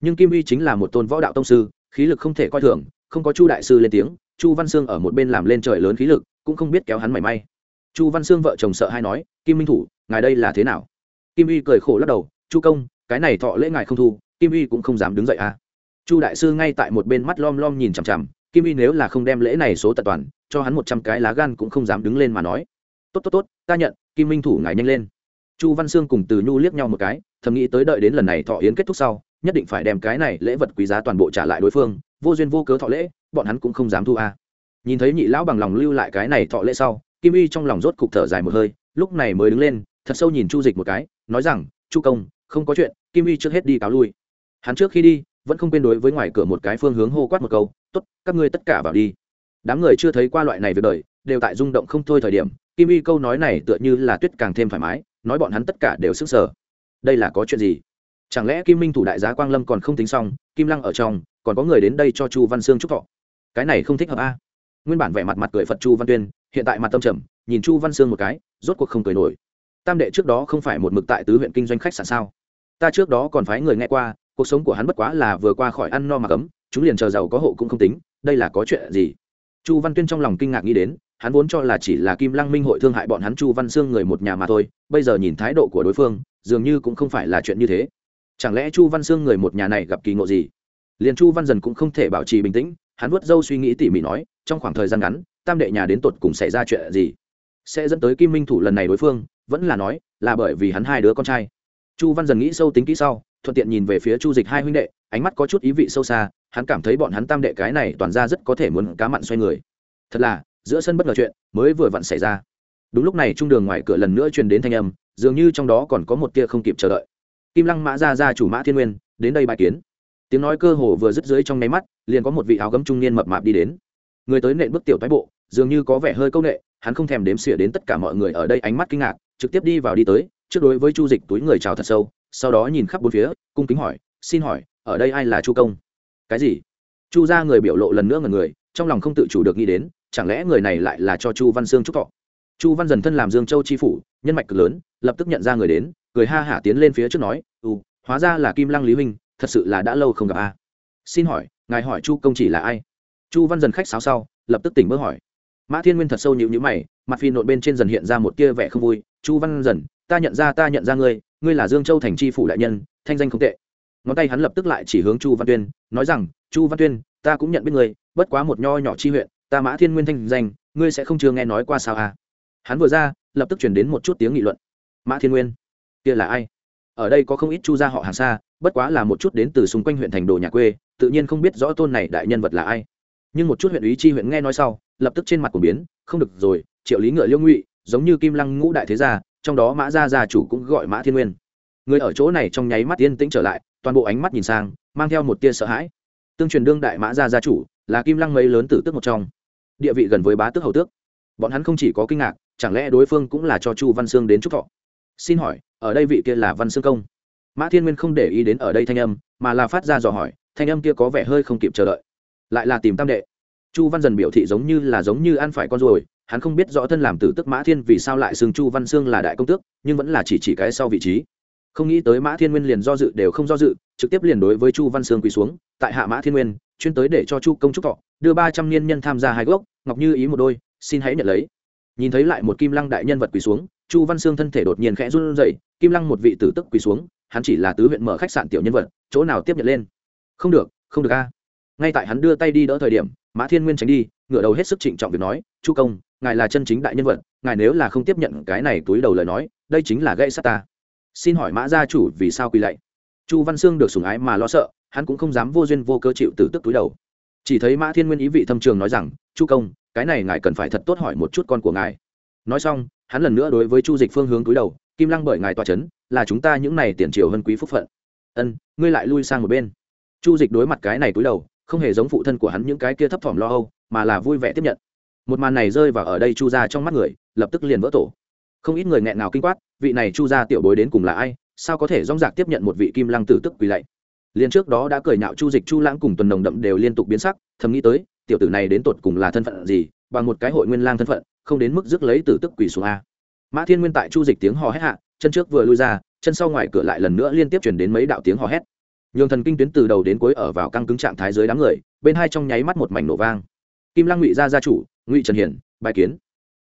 Nhưng kim uy chính là một tôn võ đạo tông sư, khí lực không thể coi thường, không có chu đại sư lên tiếng, chu văn sương ở một bên làm lên trời lớn khí lực, cũng không biết kéo hắn mảy may. Chu văn sương vợ chồng sợ hay nói, kim minh thủ, ngài đây là thế nào? Kim uy cười khổ lắc đầu, chu công, cái này thọ lễ ngài không thu, kim uy cũng không dám đứng dậy à. Chu đại sư ngay tại một bên mắt lom lom nhìn chằm chằm kim Y nếu là không đem lễ này số tật toàn, cho hắn một trăm cái lá gan cũng không dám đứng lên mà nói. Tốt tốt tốt, ta nhận, kim minh thủ ngài nhanh lên. Chu văn sương cùng từ nhu liếc nhau một cái, thầm nghĩ tới đợi đến lần này thọ yến kết thúc sau, nhất định phải đem cái này lễ vật quý giá toàn bộ trả lại đối phương, vô duyên vô cớ thọ lễ, bọn hắn cũng không dám thu à. nhìn thấy nhị lão bằng lòng lưu lại cái này thọ lễ sau, kim Y trong lòng rốt cục thở dài một hơi, lúc này mới đứng lên, thật sâu nhìn chu dịch một cái, nói rằng, chu công, không có chuyện, kim Y trước hết đi cáo lui. Hắn trước khi đi, vẫn không quên đối với ngoài cửa một cái phương hướng hô quát một câu tốt, các ngươi tất cả vào đi. Đám người chưa thấy qua loại này việc đời, đều tại rung động không thôi thời điểm, kim y câu nói này tựa như là tuyết càng thêm thoải mái, nói bọn hắn tất cả đều sức sở đây là có chuyện gì? Chẳng lẽ kim minh thủ đại giá quang lâm còn không tính xong, kim lăng ở trong, còn có người đến đây cho chu văn sương chúc thọ. Cái này không thích hợp a. Nguyên bản vẻ mặt mặt cười phật chu văn tuyên, hiện tại mặt tâm trầm, nhìn chu văn sương một cái, rốt cuộc không cười nổi. Tam đệ trước đó không phải một mực tại tứ huyện kinh doanh khách sạn sao? Ta trước đó còn phái người nghe qua, cuộc sống của hắn bất quá là vừa qua khỏi ăn no mà cấm chúng liền chờ giàu có hộ cũng không tính, đây là có chuyện gì? Chu văn tuyên trong lòng kinh ngạc nghĩ đến, hắn vốn cho là chỉ là kim lăng minh hội thương hại bọn hắn chu văn sương người một nhà mà thôi, bây giờ nhìn thái độ của đối phương, dường như cũng không phải là chuyện như thế. Chẳng lẽ chu văn sương người một nhà này gặp kỳ ngộ gì? Liền chu văn dần cũng không thể bảo trì bình tĩnh, hắn vuốt râu suy nghĩ tỉ mỉ nói, trong khoảng thời gian ngắn, tam đệ nhà đến tột cùng xảy ra chuyện gì? Sẽ dẫn tới kim minh thủ lần này đối phương, vẫn là nói, là bởi vì hắn hai đứa con trai chu văn dần nghĩ sâu tính kỹ sau, thuận tiện nhìn về phía chu dịch hai huynh đệ, ánh mắt có chút ý vị sâu xa, hắn cảm thấy bọn hắn tam đệ cái này toàn ra rất có thể muốn cá mặn xoay người. Thật là, giữa sân bất ngờ chuyện mới vừa vặn xảy ra. Đúng lúc này trung đường ngoài cửa lần nữa truyền đến thanh âm, dường như trong đó còn có một tia không kịp chờ đợi. Kim lăng mã ra ra chủ mã thiên nguyên, đến đây bài kiến. Tiếng nói cơ hồ vừa dứt dưới trong nháy mắt, liền có một vị áo gấm trung niên mập mạp đi đến. Người tới nện bước tiểu thái bộ, dường như có vẻ hơi công nghệ hắn không thèm đếm xỉa đến tất cả mọi người ở đây ánh mắt kinh ngạc, trực tiếp đi vào đi tới trước đối với chu dịch túi người chào thật sâu, sau đó nhìn khắp bốn phía, cung kính hỏi, xin hỏi, ở đây ai là chu công? Cái gì? Chu ra người biểu lộ lần nữa ngần người, trong lòng không tự chủ được nghĩ đến, chẳng lẽ người này lại là cho chu văn sương trúc thọ? Chu văn dần thân làm dương châu chi phủ, nhân mạch cực lớn, lập tức nhận ra người đến, cười ha hả tiến lên phía trước nói ừ hóa ra là kim lăng lý huynh, thật sự là đã lâu không gặp a. Xin hỏi, ngài hỏi chu công chỉ là ai? Chu văn dần khách sáo sau, lập tức tỉnh bơ hỏi. Mã thiên nguyên thật sâu nhịu nhữ mày, mặt phi nội bên trên dần hiện ra một tia vẻ không vui. Chu văn dần ta nhận ra, ta nhận ra ngươi ngươi là dương châu thành tri phủ đại nhân, thanh danh không tệ. Ngón tay hắn lập tức lại chỉ hướng chu văn tuyên, nói rằng, chu văn tuyên, ta cũng nhận biết ngươi, bất quá một nho nhỏ chi huyện, ta mã thiên nguyên thanh danh, ngươi sẽ không chưa nghe nói qua sao à? Hắn vừa ra, lập tức chuyển đến một chút tiếng nghị luận. Mã thiên nguyên, kia là ai? Ở đây có không ít chu gia họ hàng xa bất quá là một chút đến từ xung quanh huyện thành đồ nhà quê, tự nhiên không biết rõ tôn này đại nhân vật là ai. Nhưng một chút huyện ý chi huyện nghe nói sau, lập tức trên mặt của biến, không được rồi, triệu lý ngựa liêu ngụy, giống như kim lăng ngũ đại thế gia trong đó mã gia gia chủ cũng gọi mã thiên nguyên. Người ở chỗ này trong nháy mắt yên tĩnh trở lại, toàn bộ ánh mắt nhìn sang, mang theo một tia sợ hãi. Tương truyền đương đại mã gia gia chủ là kim lăng mấy lớn tử tước một trong. Địa vị gần với bá tước hầu tước. Bọn hắn không chỉ có kinh ngạc, chẳng lẽ đối phương cũng là cho chu văn sương đến trúc thọ? Xin hỏi, ở đây vị kia là văn sương công? Mã thiên nguyên không để ý đến ở đây thanh âm, mà là phát ra dò hỏi, thanh âm kia có vẻ hơi không kịp chờ đợi. Lại là tìm tam đệ. Chu văn dần biểu thị giống như là giống như ăn phải con ruồi hắn không biết rõ thân làm tử tức mã thiên vì sao lại xưng chu văn sương là đại công tước, nhưng vẫn là chỉ chỉ cái sau vị trí. Không nghĩ tới mã thiên nguyên liền do dự đều không do dự, trực tiếp liền đối với chu văn sương quỳ xuống, tại hạ mã thiên nguyên, chuyên tới để cho chu công trúc thọ, đưa ba trăm niên nhân tham gia hai gốc, ngọc như ý một đôi, xin hãy nhận lấy. Nhìn thấy lại một kim lăng đại nhân vật quỳ xuống, chu văn sương thân thể đột nhiên khẽ run rẩy, kim lăng một vị tử tức quỳ xuống, hắn chỉ là tứ huyện mở khách sạn tiểu nhân vật, chỗ nào tiếp nhận lên? Không được không được a. Ngay tại hắn đưa tay đi đỡ thời điểm, mã thiên nguyên tránh đi, ngửa đầu hết sức trịnh trọng việc nói, chu công ngài là chân chính đại nhân vật, ngài nếu là không tiếp nhận cái này túi đầu lời nói, đây chính là gây sát ta. Xin hỏi mã gia chủ vì sao quỳ lạy? Chu văn sương được sủng ái mà lo sợ, hắn cũng không dám vô duyên vô cơ chịu tử tức túi đầu. Chỉ thấy mã thiên nguyên ý vị thâm trường nói rằng, chu công, cái này ngài cần phải thật tốt hỏi một chút con của ngài. Nói xong, hắn lần nữa đối với chu dịch phương hướng túi đầu, kim lăng bởi ngài tòa c h ấ n là chúng ta những này tiền triều hơn quý phúc phận. Ân, ngươi lại lui sang một bên. Chu dịch đối mặt cái này túi đầu, không hề giống phụ thân của hắn những cái kia thấp thỏm lo âu, mà là vui vẻ tiếp nhận một màn này rơi vào ở đây chu ra trong mắt người, lập tức liền vỡ tổ. Không ít người nghẹn nào kinh quát, vị này chu ra tiểu bối đến cùng là ai, sao có thể rong rạc tiếp nhận một vị kim lăng tử tức quỳ lạy? Liền trước đó đã cười nhạo chu dịch, chu lãng cùng tuần đồng đậm đều liên tục biến sắc, thầm nghĩ tới, tiểu tử này đến tột cùng là thân phận gì, bằng một cái hội nguyên lang thân phận, không đến mức rước lấy tử tức quỳ xuống a. Mã thiên nguyên tại chu dịch tiếng hò hét hạ, chân trước vừa lui ra, chân sau ngoài cửa lại lần nữa liên tiếp chuyển đến mấy đạo tiếng hò hét. Nhường thần kinh tuyến từ đầu đến cuối ở vào căng cứng trạng thái dưới đám người, bên hai trong nháy mắt một mảnh nổ vang. Kim lăng ngụy gia gia chủ ngụy trần hiển bài kiến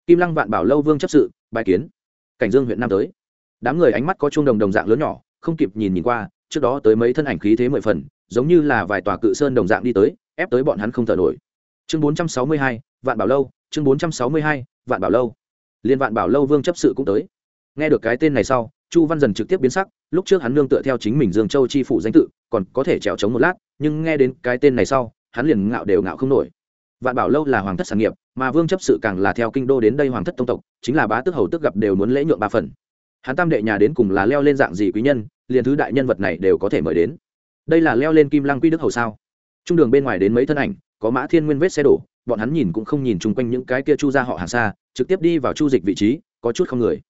kim lăng vạn bảo lâu vương chấp sự bài kiến cảnh dương huyện nam tới đám người ánh mắt có chuông đồng đồng dạng lớn nhỏ không kịp nhìn nhìn qua trước đó tới mấy thân ảnh khí thế mười phần giống như là vài tòa cự sơn đồng dạng đi tới ép tới bọn hắn không thở nổi chương bốn trăm sáu mươi hai vạn bảo lâu chương bốn trăm sáu mươi hai vạn bảo lâu liên vạn bảo lâu vương chấp sự cũng tới nghe được cái tên này sau chu văn dần trực tiếp biến sắc lúc trước hắn nương tựa theo chính mình dương châu chi phủ danh tự còn có thể trèo trống một lát nhưng nghe đến cái tên này sau hắn liền ngạo đều ngạo không nổi vạn bảo lâu là hoàng thất sản nghiệp, mà vương chấp sự càng là theo kinh đô đến đây hoàng thất tông tộc, chính là bá tước hầu tước gặp đều muốn lễ nhượng ba phần. Hắn tam đệ nhà đến cùng là leo lên dạng gì quý nhân, liền thứ đại nhân vật này đều có thể mời đến. Đây là leo lên kim lăng quy đức hầu sao? Trung đường bên ngoài đến mấy thân ảnh, có mã thiên nguyên vết xe đổ, bọn hắn nhìn cũng không nhìn chung quanh những cái kia chu ra họ hàng xa, trực tiếp đi vào chu dịch vị trí, có chút không người.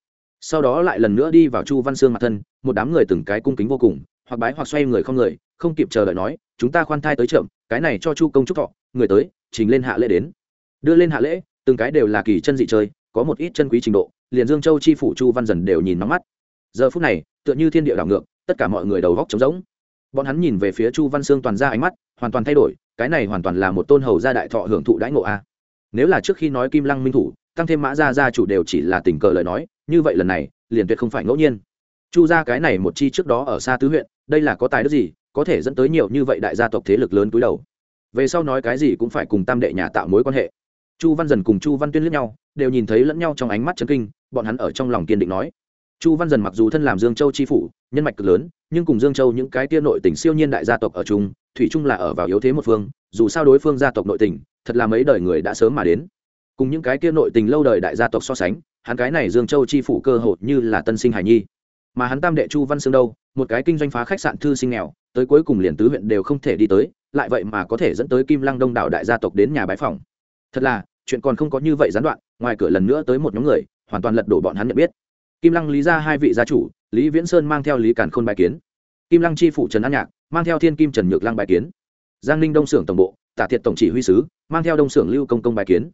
Sau đó lại lần nữa đi vào chu văn sương mặt thân, một đám người từng cái cung kính vô cùng, hoặc bái hoặc xoay người không người, không kịp chờ đợi nói, chúng ta khoan thai tới chậm, cái này cho chu công trúc thọ, người tới trình lên hạ lễ đến. Đưa lên hạ lễ, từng cái đều là kỳ chân dị chơi, có một ít chân quý trình độ, liền dương châu chi phủ chu văn dần đều nhìn nóng mắt. Giờ phút này, tựa như thiên địa đảo ngược, tất cả mọi người đầu góc trống rỗng. Bọn hắn nhìn về phía chu văn sương toàn ra ánh mắt, hoàn toàn thay đổi, cái này hoàn toàn là một tôn hầu gia đại thọ hưởng thụ đãi ngộ a. Nếu là trước khi nói kim lăng minh thủ, tăng thêm mã gia gia chủ đều chỉ là tình cờ lời nói, như vậy lần này, liền tuyệt không phải ngẫu nhiên. Chu ra cái này một chi trước đó ở xa tứ huyện, đây là có tài đức gì, có thể dẫn tới nhiều như vậy đại gia tộc thế lực lớn túi đầu về sau nói cái gì cũng phải cùng tam đệ nhà tạo mối quan hệ. Chu văn dần cùng chu văn tuyên lướt nhau, đều nhìn thấy lẫn nhau trong ánh mắt chấn kinh, bọn hắn ở trong lòng kiên định nói. Chu văn dần mặc dù thân làm dương châu chi phủ, nhân mạch cực lớn, nhưng cùng dương châu những cái tia nội tỉnh siêu nhiên đại gia tộc ở chung, thủy chung là ở vào yếu thế một phương, dù sao đối phương gia tộc nội tỉnh, thật là mấy đời người đã sớm mà đến. Cùng những cái tia nội tình lâu đời đại gia tộc so sánh, hắn cái này dương châu chi phủ cơ hội như là tân sinh hải nhi mà hắn tam đệ chu văn sương đâu, một cái kinh doanh phá khách sạn thư sinh nghèo, tới cuối cùng liền tứ huyện đều không thể đi tới, lại vậy mà có thể dẫn tới kim lăng đông đảo đại gia tộc đến nhà bãi phòng thật là, chuyện còn không có như vậy gián đoạn, ngoài cửa lần nữa tới một nhóm người, hoàn toàn lật đổ bọn hắn nhận biết. Kim lăng lý ra hai vị gia chủ, lý viễn sơn mang theo lý càn khôn bài kiến. Kim lăng chi phủ trần an nhạc, mang theo thiên kim trần nhược lăng bài kiến. Giang ninh đông xưởng tổng bộ, tả thiệt tổng chỉ huy sứ, mang theo đông xưởng lưu công công bài kiến.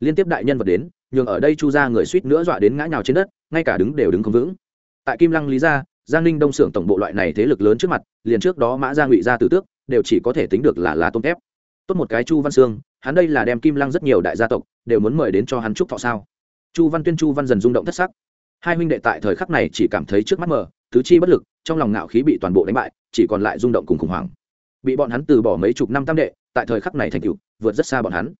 Liên tiếp đại nhân vật đến, nhường ở đây chu ra người suýt nữa dọa đến ngã nhào trên đất, ngay cả đứng đều đứng không vững tại kim lăng lý gia, giang ninh đông xưởng tổng bộ loại này thế lực lớn trước mặt, liền trước đó mã gia ngụy gia tử tước, đều chỉ có thể tính được là lá tôm thép. Tốt một cái chu văn sương, hắn đây là đem kim lăng rất nhiều đại gia tộc, đều muốn mời đến cho hắn chúc thọ sao? Chu văn tuyên, chu văn dần rung động thất sắc. Hai huynh đệ tại thời khắc này chỉ cảm thấy trước mắt mờ, tứ chi bất lực, trong lòng ngạo khí bị toàn bộ đánh bại, chỉ còn lại rung động cùng khủng hoảng. Bị bọn hắn từ bỏ mấy chục năm tam đệ, tại thời khắc này thành cựu vượt rất xa bọn hắn.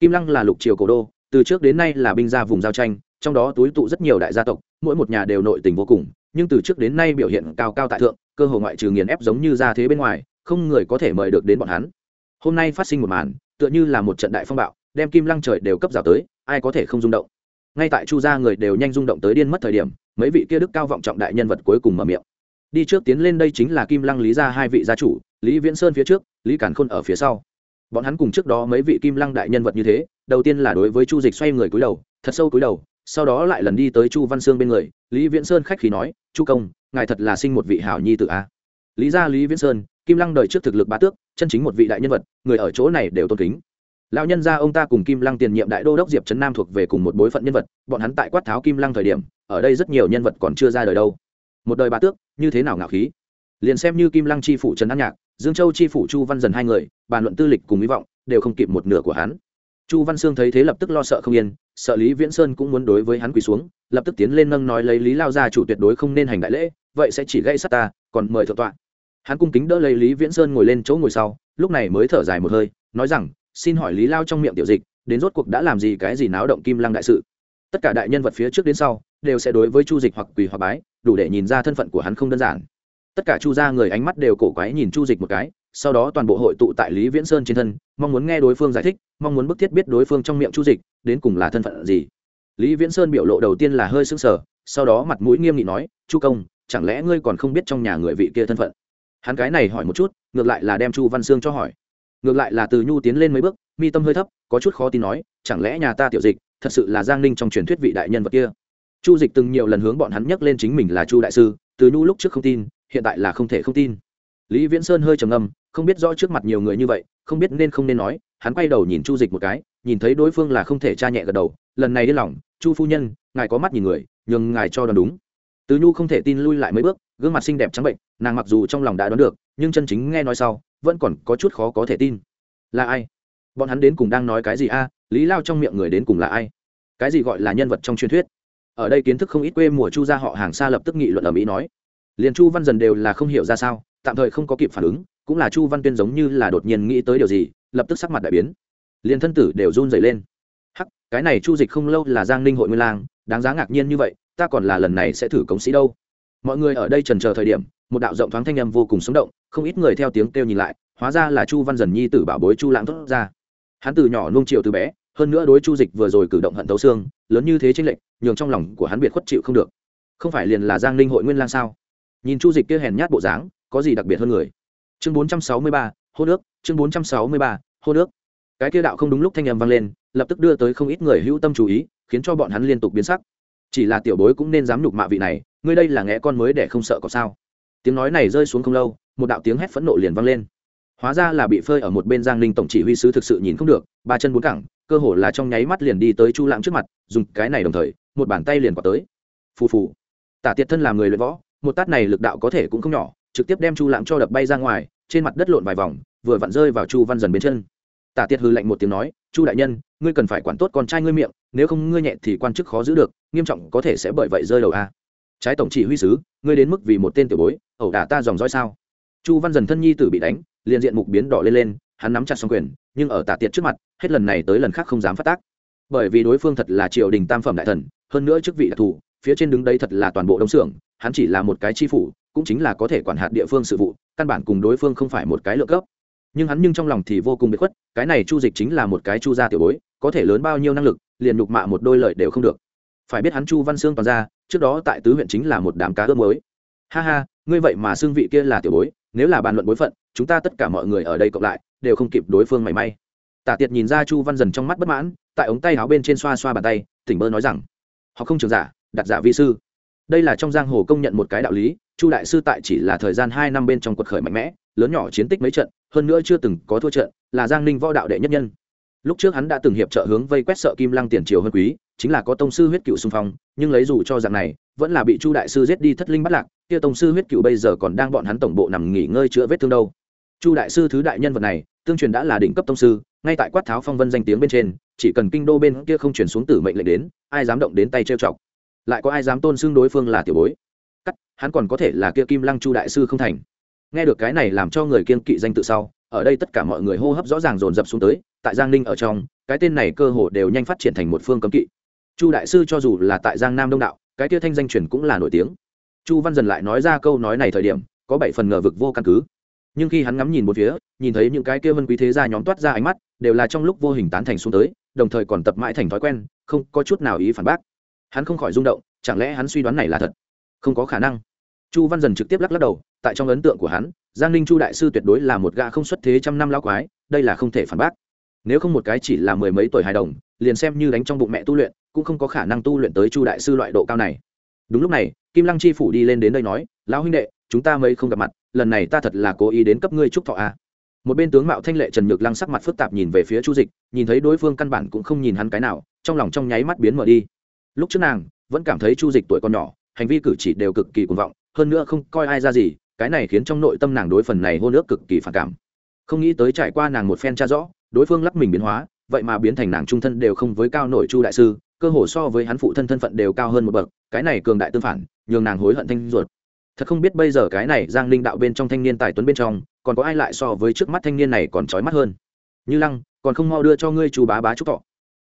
Kim lăng là lục triều cổ đô, từ trước đến nay là binh gia vùng giao tranh trong đó túi tụ rất nhiều đại gia tộc, mỗi một nhà đều nội tình vô cùng, nhưng từ trước đến nay biểu hiện cao cao tại thượng, cơ hội ngoại trừ nghiền ép giống như ra thế bên ngoài, không người có thể mời được đến bọn hắn. Hôm nay phát sinh một màn, tựa như là một trận đại phong bạo, đem kim lăng trời đều cấp rào tới, ai có thể không rung động. Ngay tại chu gia người đều nhanh rung động tới điên mất thời điểm, mấy vị kia đức cao vọng trọng đại nhân vật cuối cùng mở miệng. Đi trước tiến lên đây chính là kim lăng lý gia hai vị gia chủ, lý viễn sơn phía trước, lý cản khôn ở phía sau. Bọn hắn cùng trước đó mấy vị kim lăng đại nhân vật như thế, đầu tiên là đối với chu dịch xoay người cúi đầu, thật sâu cúi đầu sau đó lại lần đi tới chu văn sương bên người, lý viễn sơn khách khí nói, chu công, ngài thật là sinh một vị hảo nhi tự a. Lý gia lý viễn sơn, kim lăng đời trước thực lực bá tước, chân chính một vị đại nhân vật, người ở chỗ này đều tôn kính. Lão nhân gia ông ta cùng kim lăng tiền nhiệm đại đô đốc diệp trấn nam thuộc về cùng một bối phận nhân vật, bọn hắn tại quát tháo kim lăng thời điểm, ở đây rất nhiều nhân vật còn chưa ra đời đâu. Một đời bá tước, như thế nào ngạo khí? Liền xem như kim lăng chi phủ trần an nhạc, dương châu chi phủ chu văn dần hai người, bàn luận tư lịch cùng hy vọng, đều không kịp một nửa của hắn chu văn sương thấy thế lập tức lo sợ không yên, sợ lý viễn sơn cũng muốn đối với hắn quỳ xuống, lập tức tiến lên nâng nói lấy lý lao gia chủ tuyệt đối không nên hành đại lễ, vậy sẽ chỉ gây sát ta, còn mời thượng tọa. Hắn cung kính đỡ lấy lý viễn sơn ngồi lên chỗ ngồi sau, lúc này mới thở dài một hơi, nói rằng, xin hỏi lý lao trong miệng tiểu dịch, đến rốt cuộc đã làm gì cái gì náo động kim lăng đại sự? Tất cả đại nhân vật phía trước đến sau, đều sẽ đối với chu dịch hoặc quỳ hoặc bái, đủ để nhìn ra thân phận của hắn không đơn giản. Tất cả chu gia người ánh mắt đều cổ quái nhìn chu dịch một cái sau đó toàn bộ hội tụ tại lý viễn sơn trên thân, mong muốn nghe đối phương giải thích, mong muốn bức thiết biết đối phương trong miệng chu dịch, đến cùng là thân phận gì. Lý viễn sơn biểu lộ đầu tiên là hơi sững sờ, sau đó mặt mũi nghiêm nghị nói, chu công, chẳng lẽ ngươi còn không biết trong nhà người vị kia thân phận? Hắn cái này hỏi một chút, ngược lại là đem chu văn sương cho hỏi. Ngược lại là từ nhu tiến lên mấy bước, mi tâm hơi thấp, có chút khó tin nói, chẳng lẽ nhà ta tiểu dịch, thật sự là giang ninh trong truyền thuyết vị đại nhân vật kia? Chu dịch từng nhiều lần hướng bọn hắn nhắc lên chính mình là chu đại sư, từ nhu lúc trước không tin, hiện tại là không thể không tin lý viễn sơn hơi trầm ngâm, không biết rõ trước mặt nhiều người như vậy, không biết nên không nên nói, hắn quay đầu nhìn chu dịch một cái, nhìn thấy đối phương là không thể tra nhẹ gật đầu, lần này đi lòng, chu phu nhân, ngài có mắt nhìn người, nhường ngài cho đoán đúng. Từ nhu không thể tin lui lại mấy bước, gương mặt xinh đẹp trắng bệnh, nàng mặc dù trong lòng đã đoán được, nhưng chân chính nghe nói sau, vẫn còn có chút khó có thể tin. Là ai? Bọn hắn đến cùng đang nói cái gì a? Lý lao trong miệng người đến cùng là ai? Cái gì gọi là nhân vật trong truyền thuyết? Ở đây kiến thức không ít quê mùa chu gia họ hàng xa lập tức nghị luận ở mỹ nói. Liền chu văn dần đều là không hiểu ra sao tạm thời không có kịp phản ứng, cũng là chu văn tuyên giống như là đột nhiên nghĩ tới điều gì, lập tức sắc mặt đại biến. Liền thân tử đều run dày lên. Hắc, cái này chu dịch không lâu là giang ninh hội nguyên lang, đáng giá ngạc nhiên như vậy, ta còn là lần này sẽ thử cống sĩ đâu. Mọi người ở đây trần chờ thời điểm, một đạo rộng thoáng thanh âm vô cùng sống động, không ít người theo tiếng kêu nhìn lại, hóa ra là chu văn dần nhi tử bảo bối chu lãng thốt ra. Hắn từ nhỏ nung triệu từ bé, hơn nữa đối chu dịch vừa rồi cử động hận thấu xương, lớn như thế tranh lệch, nhường trong lòng của hắn biệt khuất chịu không được. Không phải liền là giang ninh hội nguyên lang sao? Nhìn chu dịch kia hèn nhát bộ dáng có gì đặc biệt hơn người? Chương bốn trăm sáu mươi ba, hô nước, chương bốn trăm sáu mươi ba, hô nước. Cái kia đạo không đúng lúc thanh âm vang lên, lập tức đưa tới không ít người hữu tâm chú ý, khiến cho bọn hắn liên tục biến sắc. Chỉ là tiểu bối cũng nên dám nhục mạ vị này, ngươi đây là nghe con mới để không sợ có sao. Tiếng nói này rơi xuống không lâu, một đạo tiếng hét phẫn nộ liền vang lên. Hóa ra là bị phơi ở một bên giang ninh tổng chỉ huy sứ thực sự nhìn không được, ba chân bốn cẳng, cơ hồ là trong nháy mắt liền đi tới chu lãng trước mặt, dùng cái này đồng thời, một bàn tay liền quả tới. Phù phù. Tả tiệt thân làm người luyện võ, một tát này lực đạo có thể cũng không nhỏ trực tiếp đem chu lãng cho đập bay ra ngoài, trên mặt đất lộn vài vòng, vừa vặn rơi vào chu văn dần bên chân. Tả tiệt hư lạnh một tiếng nói, chu đại nhân, ngươi cần phải quản tốt con trai ngươi miệng, nếu không ngươi nhẹ thì quan chức khó giữ được, nghiêm trọng có thể sẽ bởi vậy rơi đầu a. Trái tổng chỉ huy sứ, ngươi đến mức vì một tên tiểu bối, ẩu đả ta dòng dõi sao? Chu văn dần thân nhi tử bị đánh, liền diện mục biến đỏ lên lên, hắn nắm chặt xong quyền, nhưng ở tả tiệt trước mặt, hết lần này tới lần khác không dám phát tác. Bởi vì đối phương thật là triều đình tam phẩm đại thần, hơn nữa chức vị đặc thù, phía trên đứng đây thật là toàn bộ đông xưởng hắn chỉ là một cái chi phủ, cũng chính là có thể quản hạt địa phương sự vụ, căn bản cùng đối phương không phải một cái lượng cấp. Nhưng hắn nhưng trong lòng thì vô cùng bị khuất, cái này chu dịch chính là một cái chu gia tiểu bối, có thể lớn bao nhiêu năng lực, liền nhục mạ một đôi lợi đều không được. Phải biết hắn chu văn sương toàn ra, trước đó tại tứ huyện chính là một đám cá ướp mới ha ha, ngươi vậy mà xương vị kia là tiểu bối, nếu là bàn luận bối phận, chúng ta tất cả mọi người ở đây cộng lại, đều không kịp đối phương mảy may. Tả tiệt nhìn ra chu văn dần trong mắt bất mãn, tại ống tay áo bên trên xoa xoa bàn tay, tỉnh bơ nói rằng, họ không trường giả, đặt giả vi sư đây là trong giang hồ công nhận một cái đạo lý, chu đại sư tại chỉ là thời gian hai năm bên trong quật khởi mạnh mẽ, lớn nhỏ chiến tích mấy trận, hơn nữa chưa từng có thua trận, là giang ninh võ đạo đệ nhất nhân. Lúc trước hắn đã từng hiệp trợ hướng vây quét sợ kim lăng tiền triều hơn quý, chính là có tông sư huyết cựu xung phong, nhưng lấy dù cho dạng này, vẫn là bị chu đại sư giết đi thất linh bắt lạc, kia tông sư huyết cựu bây giờ còn đang bọn hắn tổng bộ nằm nghỉ ngơi chữa vết thương đâu. Chu đại sư thứ đại nhân vật này, tương truyền đã là đỉnh cấp tông sư, ngay tại quát tháo phong vân danh tiếng bên trên, chỉ cần kinh đô bên kia không chuyển xuống tử mệnh lệnh đến, ai dám động đến tay trêu chọc lại có ai dám tôn xưng đối phương là tiểu bối? Cắt, hắn còn có thể là kia kim lăng chu đại sư không thành. Nghe được cái này làm cho người kiên kỵ danh tự sau, ở đây tất cả mọi người hô hấp rõ ràng dồn dập xuống tới, tại giang ninh ở trong, cái tên này cơ hồ đều nhanh phát triển thành một phương cấm kỵ. Chu đại sư cho dù là tại giang nam đông đạo, cái kia thanh danh truyền cũng là nổi tiếng. Chu văn dần lại nói ra câu nói này thời điểm, có bảy phần ngờ vực vô căn cứ. Nhưng khi hắn ngắm nhìn một phía, nhìn thấy những cái kia vân quý thế gia nhóm toát ra ánh mắt, đều là trong lúc vô hình tán thành xuống tới, đồng thời còn tập mãi thành thói quen, không có chút nào ý phản bác hắn không khỏi rung động, chẳng lẽ hắn suy đoán này là thật? Không có khả năng. Chu văn dần trực tiếp lắc lắc đầu, tại trong ấn tượng của hắn, giang ninh chu đại sư tuyệt đối là một gã không xuất thế trăm năm lao quái, đây là không thể phản bác. Nếu không một cái chỉ là mười mấy tuổi hài đồng, liền xem như đánh trong bụng mẹ tu luyện, cũng không có khả năng tu luyện tới chu đại sư loại độ cao này. Đúng lúc này, kim lăng chi phủ đi lên đến đây nói, lão huynh đệ, chúng ta mấy không gặp mặt, lần này ta thật là cố ý đến cấp ngươi chúc thọ a. Một bên tướng mạo thanh lệ trần nhược lăng sắc mặt phức tạp nhìn về phía chu dịch, nhìn thấy đối phương căn bản cũng không nhìn hắn cái nào, trong lòng trong nháy mắt biến mở đi lúc trước nàng vẫn cảm thấy chu dịch tuổi còn nhỏ, hành vi cử chỉ đều cực kỳ cuồng vọng, hơn nữa không coi ai ra gì, cái này khiến trong nội tâm nàng đối phần này hôn ước cực kỳ phản cảm. Không nghĩ tới trải qua nàng một phen tra rõ, đối phương lắc mình biến hóa, vậy mà biến thành nàng trung thân đều không với cao nổi chu đại sư, cơ hồ so với hắn phụ thân thân phận đều cao hơn một bậc, cái này cường đại tương phản, nhường nàng hối hận thanh ruột. Thật không biết bây giờ cái này giang linh đạo bên trong thanh niên tài tuấn bên trong, còn có ai lại so với trước mắt thanh niên này còn trói mắt hơn. Như lăng, còn không mau đưa cho ngươi chú bá bá chúc thọ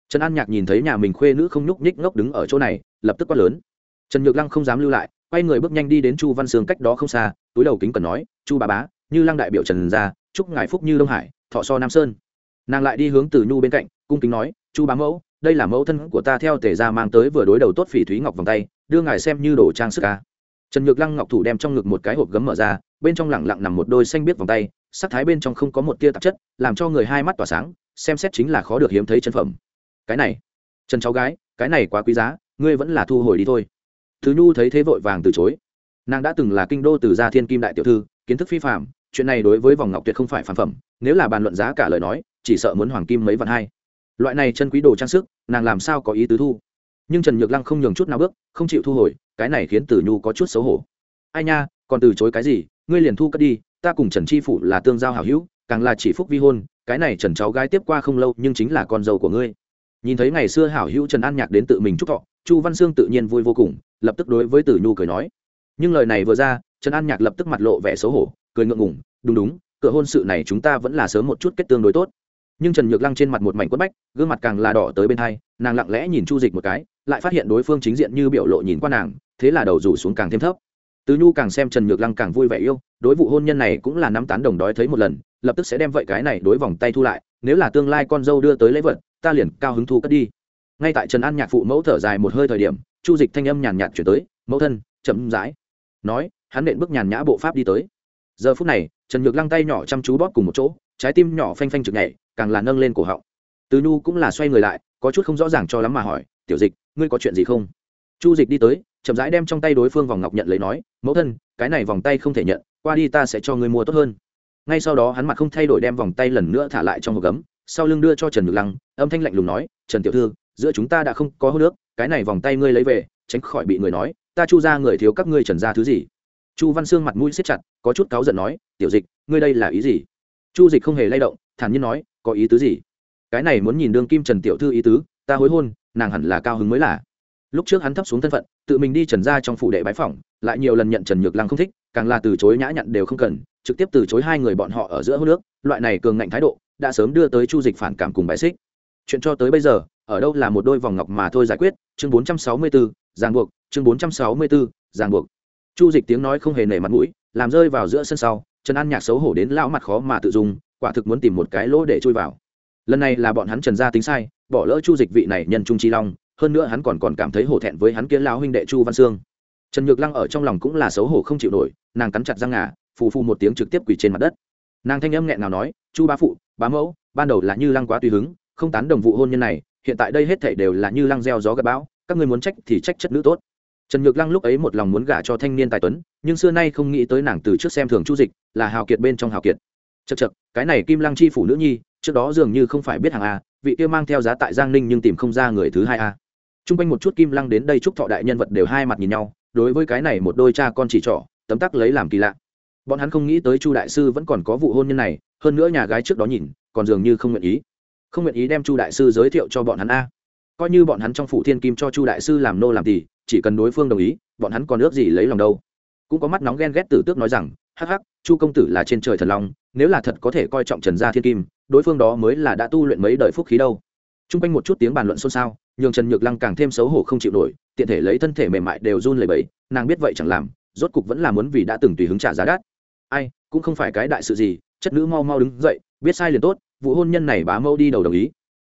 trần an nhạc nhìn thấy nhà mình khuê nữ không nhúc nhích ngốc đứng ở chỗ này lập tức quát lớn. Trần nhược lăng không dám lưu lại quay người bước nhanh đi đến chu văn sương cách đó không xa túi đầu kính cần nói chu bà bá như lăng đại biểu trần gia, chúc ngài phúc như đông hải thọ so nam sơn. Nàng lại đi hướng từ nhu bên cạnh cung kính nói chu bá mẫu đây là mẫu thân của ta theo tề ra mang tới vừa đối đầu tốt phỉ thúy ngọc vòng tay đưa ngài xem như đồ trang sức ca trần nhược lăng ngọc thủ đem trong ngực một cái hộp gấm mở ra bên trong lẳng lặng nằm một đôi xanh biết vòng tay sắc thái bên trong không có một tia tạp chất làm cho người hai mắt tỏa sáng xem xét chính là khó được hiếm thấy chân phẩm cái này, trần cháu gái, cái này quá quý giá, ngươi vẫn là thu hồi đi thôi. Thứ nhu thấy thế vội vàng từ chối. Nàng đã từng là kinh đô từ gia thiên kim đại tiểu thư, kiến thức phi phạm chuyện này đối với vòng ngọc tuyệt không phải phản phẩm, nếu là bàn luận giá cả lời nói, chỉ sợ muốn hoàng kim mấy vạn hai. Loại này chân quý đồ trang sức, nàng làm sao có ý tứ thu? Nhưng trần nhược lăng không nhường chút nào bước, không chịu thu hồi, cái này khiến tử nhu có chút xấu hổ. Ai nha, còn từ chối cái gì, ngươi liền thu cất đi, ta cùng trần tri phủ là tương giao hảo hữu, càng là chỉ phúc vi hôn, cái này trần cháu gái tiếp qua không lâu nhưng chính là con dâu của ngươi nhìn thấy ngày xưa hảo hữu trần an nhạc đến tự mình chúc thọ, chu văn sương tự nhiên vui vô cùng, lập tức đối với tử nhu cười nói. Nhưng lời này vừa ra, trần an nhạc lập tức mặt lộ vẻ xấu hổ, cười ngượng ngủng đúng đúng, cửa hôn sự này chúng ta vẫn là sớm một chút kết tương đối tốt. Nhưng trần nhược lăng trên mặt một mảnh quất bách, gương mặt càng là đỏ tới bên hai, nàng lặng lẽ nhìn chu dịch một cái, lại phát hiện đối phương chính diện như biểu lộ nhìn qua nàng, thế là đầu rủ xuống càng thêm thấp. Tứ nhu càng xem trần nhược lăng càng vui vẻ yêu, đối vụ hôn nhân này cũng là năm tán đồng đói thấy một lần, lập tức sẽ đem vậy cái này đối vòng tay thu lại, nếu là tương lai con dâu đưa tới lễ vật ta liền cao hứng thu cất đi. Ngay tại trần an nhạc phụ mẫu thở dài một hơi thời điểm, chu dịch thanh âm nhàn nhạt chuyển tới, mẫu thân, chậm rãi. Nói, hắn nện bước nhàn nhã bộ pháp đi tới. Giờ phút này, trần nhược lăng tay nhỏ chăm chú bóp cùng một chỗ, trái tim nhỏ phanh phanh trực nhảy, càng là nâng lên cổ họng. Từ nhu cũng là xoay người lại, có chút không rõ ràng cho lắm mà hỏi, tiểu dịch, ngươi có chuyện gì không? Chu dịch đi tới, chậm rãi đem trong tay đối phương vòng ngọc nhận lấy nói, mẫu thân, cái này vòng tay không thể nhận, qua đi ta sẽ cho ngươi mua tốt hơn. Ngay sau đó hắn mặt không thay đổi đem vòng tay lần nữa thả lại trong hộp gấm sau lưng đưa cho trần nhược lăng, âm thanh lạnh lùng nói, trần tiểu thư, giữa chúng ta đã không có hô nước cái này vòng tay ngươi lấy về, tránh khỏi bị người nói, ta chu ra người thiếu các ngươi trần ra thứ gì? Chu văn sương mặt mũi siết chặt, có chút cáu giận nói, tiểu dịch, ngươi đây là ý gì? Chu dịch không hề lay động, thản nhiên nói, có ý tứ gì? Cái này muốn nhìn đương kim trần tiểu thư ý tứ, ta hối hôn, nàng hẳn là cao hứng mới là. Lúc trước hắn thấp xuống thân phận, tự mình đi trần ra trong phủ đệ bái phỏng, lại nhiều lần nhận trần nhược lăng không thích, càng là từ chối nhã nhặn đều không cần, trực tiếp từ chối hai người bọn họ ở giữa hô nước loại này cường ngạnh thái độ đã sớm đưa tới chu dịch phản cảm cùng bài xích. Chuyện cho tới bây giờ, ở đâu là một đôi vòng ngọc mà thôi giải quyết, chương bốn trăm sáu mươi bốn giang buộc, chương bốn trăm sáu mươi bốn giang buộc. Chu dịch tiếng nói không hề nể mặt mũi, làm rơi vào giữa sân sau, trần an nhạc xấu hổ đến lão mặt khó mà tự dùng, quả thực muốn tìm một cái lỗ để chui vào. Lần này là bọn hắn trần gia tính sai, bỏ lỡ chu dịch vị này nhân trung chi long, hơn nữa hắn còn còn cảm thấy hổ thẹn với hắn kiến lão huynh đệ chu văn sương. Trần nhược lăng ở trong lòng cũng là xấu hổ không chịu nổi, nàng cắn chặt răng ngà, phù phù một tiếng trực tiếp quỳ trên mặt đất. Nàng thanh âm nghẹn nào nói, chu bá phụ bá mẫu, ban đầu là như lăng quá tùy hứng, không tán đồng vụ hôn nhân này, hiện tại đây hết thảy đều là như lăng gieo gió gặp bão, các ngươi muốn trách thì trách chất nữ tốt. Trần nhược lăng lúc ấy một lòng muốn gả cho thanh niên tài tuấn, nhưng xưa nay không nghĩ tới nàng từ trước xem thường chu dịch, là hào kiệt bên trong hào kiệt. Chật chật cái này kim lăng chi phủ nữ nhi, trước đó dường như không phải biết hàng a, vị kia mang theo giá tại giang ninh nhưng tìm không ra người thứ hai a. T r u n g quanh một chút kim lăng đến đây chúc thọ đại nhân vật đều hai mặt nhìn nhau, đối với cái này một đôi cha con chỉ trỏ, tấm tắc lấy làm kỳ lạ. Bọn hắn không nghĩ tới chu đại sư vẫn còn có vụ hôn nhân này hơn nữa nhà gái trước đó nhìn, còn dường như không nguyện ý. Không nguyện ý đem chu đại sư giới thiệu cho bọn hắn a. Coi như bọn hắn trong phủ thiên kim cho chu đại sư làm nô làm tỳ, chỉ cần đối phương đồng ý, bọn hắn còn ước gì lấy lòng đâu. Cũng có mắt nóng ghen ghét tử tước nói rằng, hắc hắc, chu công tử là trên trời thần long, nếu là thật có thể coi trọng trần gia thiên kim, đối phương đó mới là đã tu luyện mấy đời phúc khí đâu. T r u n g quanh một chút tiếng bàn luận xôn xao, nhường trần nhược lăng càng thêm xấu hổ không chịu nổi, tiện thể lấy thân thể mềm mại đều run lẩy bẩy, nàng biết vậy chẳng làm, rốt cục vẫn là muốn vì đã từng tùy hứng trả giá đắt. Ai, cũng không phải cái đại sự gì chất nữ mau mau đứng dậy, biết sai liền tốt, vụ hôn nhân này bá mâu đi đầu đồng ý.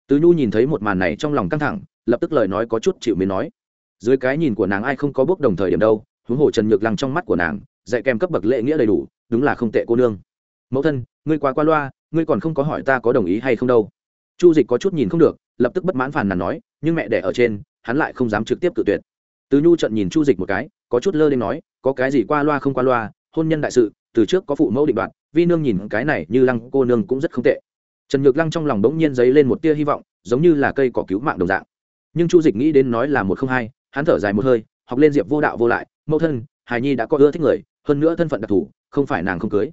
Từ nhu nhìn thấy một màn này trong lòng căng thẳng, lập tức lời nói có chút chịu mến nói. Dưới cái nhìn của nàng ai không có bước đồng thời điểm đâu, huống hồ trần nhược lăng trong mắt của nàng, dạy kèm cấp bậc lễ nghĩa đầy đủ, đúng là không tệ cô nương. Mẫu thân, ngươi quá qua loa, ngươi còn không có hỏi ta có đồng ý hay không đâu. Chu dịch có chút nhìn không được, lập tức bất mãn phàn nàn nói, nhưng mẹ đẻ ở trên, hắn lại không dám trực tiếp cự tuyệt. Từ nhu trận nhìn chu dịch một cái, có chút lơ lên nói, có cái gì qua loa không qua loa, hôn nhân đại sự từ trước có phụ mẫu định đoạt, vi nương nhìn cái này như lăng cô nương cũng rất không tệ. Trần nhược lăng trong lòng bỗng nhiên dấy lên một tia hy vọng, giống như là cây cỏ cứu mạng đồng dạng. Nhưng chu dịch nghĩ đến nói là một không hai, hắn thở dài một hơi, học lên diệp vô đạo vô lại, mẫu thân hài nhi đã có ưa thích người, hơn nữa thân phận đặc thù, không phải nàng không cưới.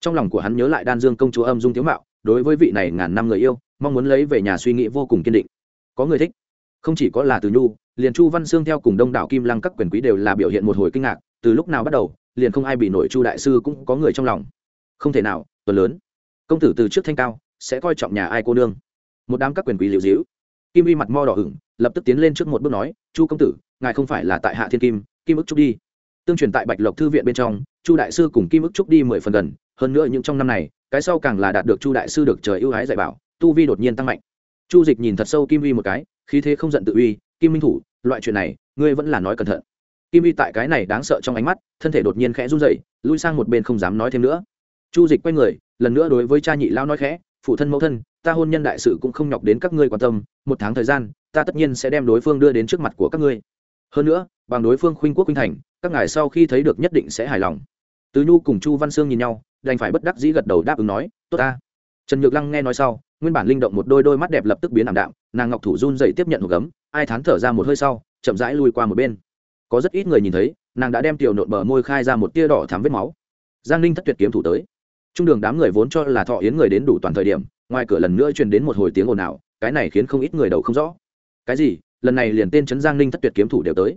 Trong lòng của hắn nhớ lại đan dương công chúa âm dung tiếu mạo, đối với vị này ngàn năm người yêu, mong muốn lấy về nhà suy nghĩ vô cùng kiên định. Có người thích, không chỉ có là từ nhu, liền chu văn sương theo cùng đông đảo kim lăng các quyền quý đều là biểu hiện một hồi kinh ngạc, từ lúc nào bắt đầu liền không ai bị nổi chu đại sư cũng có người trong lòng. Không thể nào, tuần lớn. Công tử từ trước thanh cao, sẽ coi trọng nhà ai cô nương. Một đám các quyền quý liệu dĩu kim uy mặt mo đỏ hửng lập tức tiến lên trước một bước nói, chu công tử, ngài không phải là tại hạ thiên kim kim ức trúc đi. Tương truyền tại bạch lộc thư viện bên trong, chu đại sư cùng kim ức trúc đi mười phần gần, hơn nữa những trong năm này, cái sau càng là đạt được chu đại sư được trời ưu ái dạy bảo, tu vi đột nhiên tăng mạnh. Chu dịch nhìn thật sâu kim uy một cái, khí thế không giận tự uy, kim minh thủ, loại chuyện này, ngươi vẫn là nói cẩn thận kim uy tại cái này đáng sợ trong ánh mắt, thân thể đột nhiên khẽ run dậy lui sang một bên không dám nói thêm nữa. Chu dịch quay người, lần nữa đối với cha nhị lao nói khẽ, phụ thân mẫu thân, ta hôn nhân đại sự cũng không nhọc đến các ngươi quan tâm, một tháng thời gian, ta tất nhiên sẽ đem đối phương đưa đến trước mặt của các ngươi. Hơn nữa, bằng đối phương khuynh quốc khuynh thành, các ngài sau khi thấy được nhất định sẽ hài lòng. Tứ nhu cùng chu văn sương nhìn nhau, đành phải bất đắc dĩ gật đầu đáp ứng nói, tốt ta. Trần nhược lăng nghe nói sau, nguyên bản linh động một đôi đôi mắt đẹp lập tức biến ảm đạm, nàng ngọc thủ run dậy tiếp nhận một gấm, ai thán thở ra một hơi sau, chậm rãi lui qua một bên có rất ít người nhìn thấy, nàng đã đem tiểu nộn bờ môi khai ra một tia đỏ thắm vết máu. Giang ninh thất tuyệt kiếm thủ tới. Trung đường đám người vốn cho là thọ yến người đến đủ toàn thời điểm, ngoài cửa lần nữa truyền đến một hồi tiếng ồn ào, cái này khiến không ít người đầu không rõ. Cái gì? Lần này liền tên trấn giang ninh thất tuyệt kiếm thủ đều tới.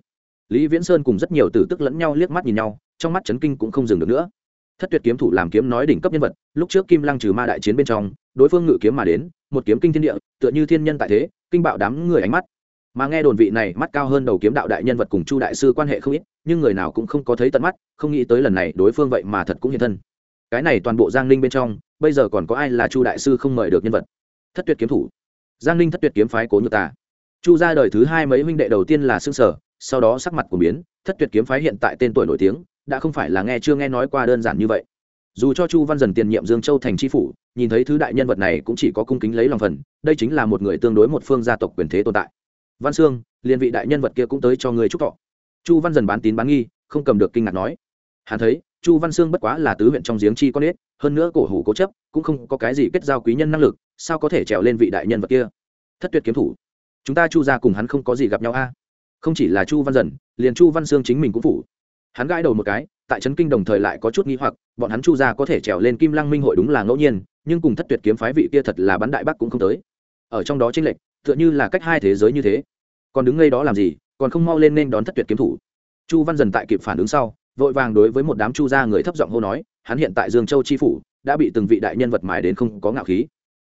Lý viễn sơn cùng rất nhiều tử tức lẫn nhau liếc mắt nhìn nhau, trong mắt trấn kinh cũng không dừng được nữa. Thất tuyệt kiếm thủ làm kiếm nói đỉnh cấp nhân vật, lúc trước kim lăng trừ ma đại chiến bên trong, đối phương ngự kiếm mà đến, một kiếm kinh thiên địa, tựa như thiên nhân tại thế, kinh bạo đám người ánh mắt mà nghe đồn vị này mắt cao hơn đầu kiếm đạo đại nhân vật cùng chu đại sư quan hệ không ít, nhưng người nào cũng không có thấy tận mắt, không nghĩ tới lần này đối phương vậy mà thật cũng hiện thân. Cái này toàn bộ giang ninh bên trong, bây giờ còn có ai là chu đại sư không mời được nhân vật? Thất tuyệt kiếm thủ. Giang ninh thất tuyệt kiếm phái cố nhược ta chu ra đời thứ hai mấy huynh đệ đầu tiên là xương sở, sau đó sắc mặt của biến, thất tuyệt kiếm phái hiện tại tên tuổi nổi tiếng, đã không phải là nghe chưa nghe nói qua đơn giản như vậy. Dù cho chu văn dần tiền nhiệm dương châu thành tri phủ, nhìn thấy thứ đại nhân vật này cũng chỉ có cung kính lấy lòng phần, đây chính là một người tương đối một phương gia tộc quyền thế tồn tại văn sương, liên vị đại nhân vật kia cũng tới cho người chúc thọ. Chu văn dần bán tín bán nghi, không cầm được kinh ngạc nói. Hắn thấy, chu văn sương bất quá là tứ huyện trong giếng chi con ếch, hơn nữa cổ hủ cố chấp, cũng không có cái gì kết giao quý nhân năng lực, sao có thể trèo lên vị đại nhân vật kia? Thất tuyệt kiếm thủ. Chúng ta chu ra cùng hắn không có gì gặp nhau a. Không chỉ là chu văn dần, liền chu văn sương chính mình cũng phủ. Hắn gãi đầu một cái, tại trấn kinh đồng thời lại có chút nghi hoặc, bọn hắn chu ra có thể trèo lên kim lăng minh hội đúng là ngẫu nhiên, nhưng cùng thất tuyệt kiếm phái vị kia thật là bắn đại bắc cũng không tới. Ở trong đó tranh lệch tựa như là cách hai thế giới như thế. Còn đứng ngay đó làm gì, còn không mau lên nên đón thất tuyệt kiếm thủ. Chu văn dần tại kịp phản ứng sau, vội vàng đối với một đám chu gia người thấp giọng hô nói, hắn hiện tại dương châu chi phủ, đã bị từng vị đại nhân vật mài đến không có ngạo khí.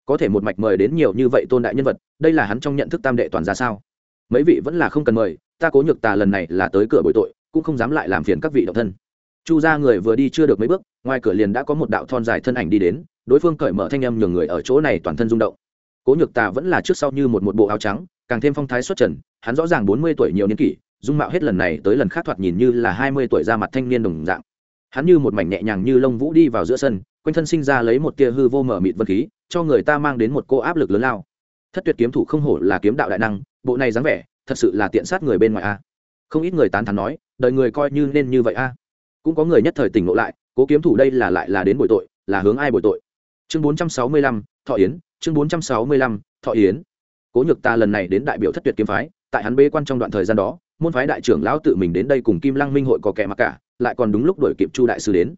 Có thể một mạch mời đến nhiều như vậy tôn đại nhân vật, đây là hắn trong nhận thức tam đệ toàn ra sao? Mấy vị vẫn là không cần mời, ta cố nhược tà lần này là tới cửa bội tội, cũng không dám lại làm phiền các vị độc thân. Chu gia người vừa đi chưa được mấy bước, ngoài cửa liền đã có một đạo thon dài thân ảnh đi đến, đối phương cởi mở thanh âm nhường người ở chỗ này toàn thân rung động cố nhược tà vẫn là trước sau như một một bộ áo trắng, càng thêm phong thái xuất trần, hắn rõ ràng bốn mươi tuổi nhiều niên kỷ, dung mạo hết lần này tới lần khác thoạt nhìn như là hai mươi tuổi ra mặt thanh niên đồng dạng. Hắn như một mảnh nhẹ nhàng như lông vũ đi vào giữa sân, quanh thân sinh ra lấy một tia hư vô mở mịt vân khí, cho người ta mang đến một cô áp lực lớn lao. Thất tuyệt kiếm thủ không hổ là kiếm đạo đại năng, bộ này dáng vẻ, thật sự là tiện sát người bên ngoài a. Không ít người tán thán nói, đời người coi như nên như vậy a. Cũng có người nhất thời tỉnh ngộ lại, cố kiếm thủ đây là lại là đến bồi tội, là hướng ai bồi tội? Chương bốn trăm sáu mươi lăm, thọ yến chương bốn trăm sáu mươi lăm, thọ yến. Cố nhược ta lần này đến đại biểu thất tuyệt kiếm phái, tại hắn bế quan trong đoạn thời gian đó, môn phái đại trưởng lão tự mình đến đây cùng kim lăng minh hội có kẻ mặc cả, lại còn đúng lúc đuổi kịp chu đại sư đến.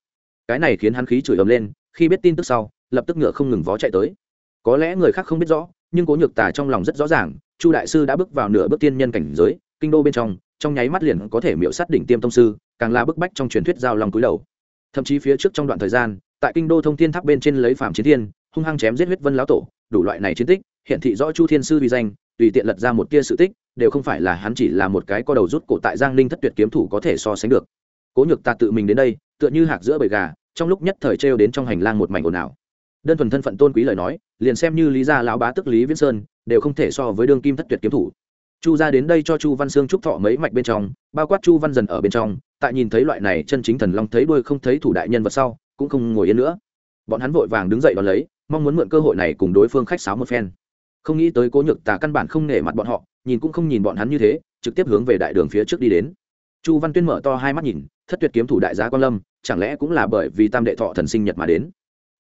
Cái này khiến hắn khí chửi ầm lên, khi biết tin tức sau, lập tức ngựa không ngừng vó chạy tới. Có lẽ người khác không biết rõ, nhưng cố nhược tà trong lòng rất rõ ràng, chu đại sư đã bước vào nửa bước tiên nhân cảnh giới, kinh đô bên trong trong nháy mắt liền có thể miễu sát đỉnh tiêm tông sư, càng là bức bách trong truyền thuyết giao lòng cúi đầu. Thậm chí phía trước trong đoạn thời gian, tại kinh đô thông thiên tháp bên trên lấy phạm chiến thiên hung hăng chém giết huyết vân lão tổ, đủ loại này chiến tích, hiện thị rõ chu thiên sư vi danh, tùy tiện lật ra một tia sự tích, đều không phải là hắn chỉ là một cái co đầu rút cổ tại giang ninh thất tuyệt kiếm thủ có thể so sánh được. Cố cố nhược ta tự mình đến đây, tựa như hạc giữa bầy gà, trong lúc nhất thời trêu đến trong hành lang một mảnh ồn ào. Đơn thuần thân phận tôn quý lời nói, liền xem như lý gia lão bá tức lý viễn sơn, đều không thể so với đương kim thất tuyệt kiếm thủ. Chu ra đến đây cho chu văn sương trúc thọ mấy mạch bên trong, bao quát chu văn dần ở bên trong, tại nhìn thấy loại này chân chính thần long thấy đuôi không thấy thủ đại nhân vật sau, cũng không ngồi yên nữa. Bọn hắn vội vàng đứng dậy đón lấy mong muốn mượn cơ hội này cùng đối phương khách sáo một phen. Không nghĩ tới cố nhược tà căn bản không nể mặt bọn họ, nhìn cũng không nhìn bọn hắn như thế, trực tiếp hướng về đại đường phía trước đi đến. Chu văn tuyên mở to hai mắt nhìn, thất tuyệt kiếm thủ đại gia quan lâm, chẳng lẽ cũng là bởi vì tam đệ thọ thần sinh nhật mà đến?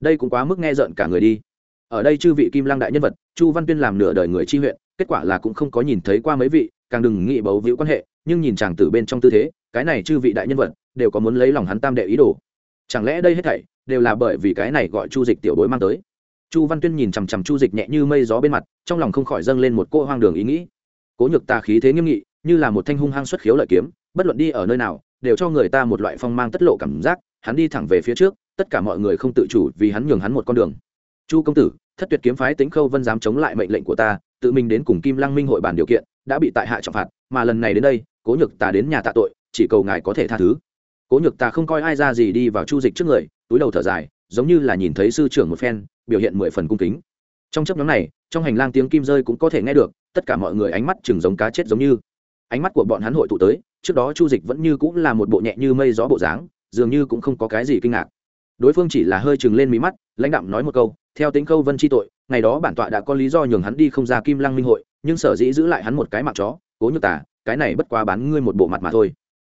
Đây cũng quá mức nghe rợn cả người đi. Ở đây chư vị kim lang đại nhân vật, chu văn tuyên làm nửa đời người chi huyện, kết quả là cũng không có nhìn thấy qua mấy vị, càng đừng nghĩ bấu víu quan hệ, nhưng nhìn chàng tử bên trong tư thế, cái này chư vị đại nhân vật, đều có muốn lấy lòng hắn tam đệ ý đồ. Chẳng lẽ đây hết thảy đều là bởi vì cái này gọi chu dịch tiểu bối mang tới? Chu văn tuyên nhìn chằm chằm chu dịch nhẹ như mây gió bên mặt, trong lòng không khỏi dâng lên một cô hoang đường ý nghĩ. Cố nhược tà khí thế nghiêm nghị, như là một thanh hung hăng xuất khiếu lợi kiếm, bất luận đi ở nơi nào, đều cho người ta một loại phong mang tất lộ cảm giác, hắn đi thẳng về phía trước, tất cả mọi người không tự chủ vì hắn nhường hắn một con đường. Chu công tử, thất tuyệt kiếm phái tính khâu vân dám chống lại mệnh lệnh của ta, tự mình đến cùng kim lăng minh hội bàn điều kiện, đã bị tại hạ trọng phạt, mà lần này đến đây, cố nhược tà đến nhà tạ tội, chỉ cầu ngài có thể tha thứ. Cố nhược tà không coi ai ra gì đi vào chu dịch trước người, túi đầu thở dài, giống như là nhìn thấy sư trưởng một phen biểu hiện mười phần cung kính. Trong chấp nhóm này, trong hành lang tiếng kim rơi cũng có thể nghe được, tất cả mọi người ánh mắt chừng giống cá chết giống như. Ánh mắt của bọn hắn hội tụ tới, trước đó chu dịch vẫn như cũng là một bộ nhẹ như mây gió bộ dáng, dường như cũng không có cái gì kinh ngạc. Đối phương chỉ là hơi chừng lên mí mắt, lãnh đạm nói một câu, theo tính câu vân chi tội, ngày đó bản tọa đã có lý do nhường hắn đi không ra kim lăng minh hội, nhưng sở dĩ giữ lại hắn một cái mặt chó, cố nhược tả cái này bất quá bán ngươi một bộ mặt mà thôi.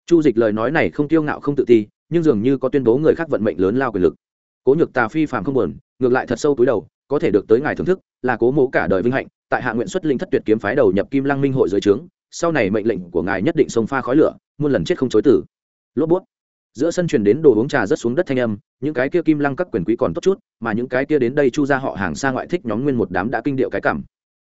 Chu dịch lời nói này không tiêu ngạo không tự ti, nhưng dường như có tuyên bố người khác vận mệnh lớn lao quyền lực. Cố nhược tà phi phàm không buồn ngược lại thật sâu túi đầu, có thể được tới ngài thưởng thức, là cố mẫu cả đời vinh hạnh, tại hạ nguyện xuất linh thất tuyệt kiếm phái đầu nhập kim lăng minh hội dưới trướng, sau này mệnh lệnh của ngài nhất định xông pha khói lửa, muôn lần chết không chối tử. Lốp bút. Giữa sân truyền đến đồ uống trà rất xuống đất thanh âm, những cái kia kim lăng các quyền quý còn tốt chút, mà những cái kia đến đây chu ra họ hàng xa ngoại thích nhóm nguyên một đám đã kinh điệu cái cảm.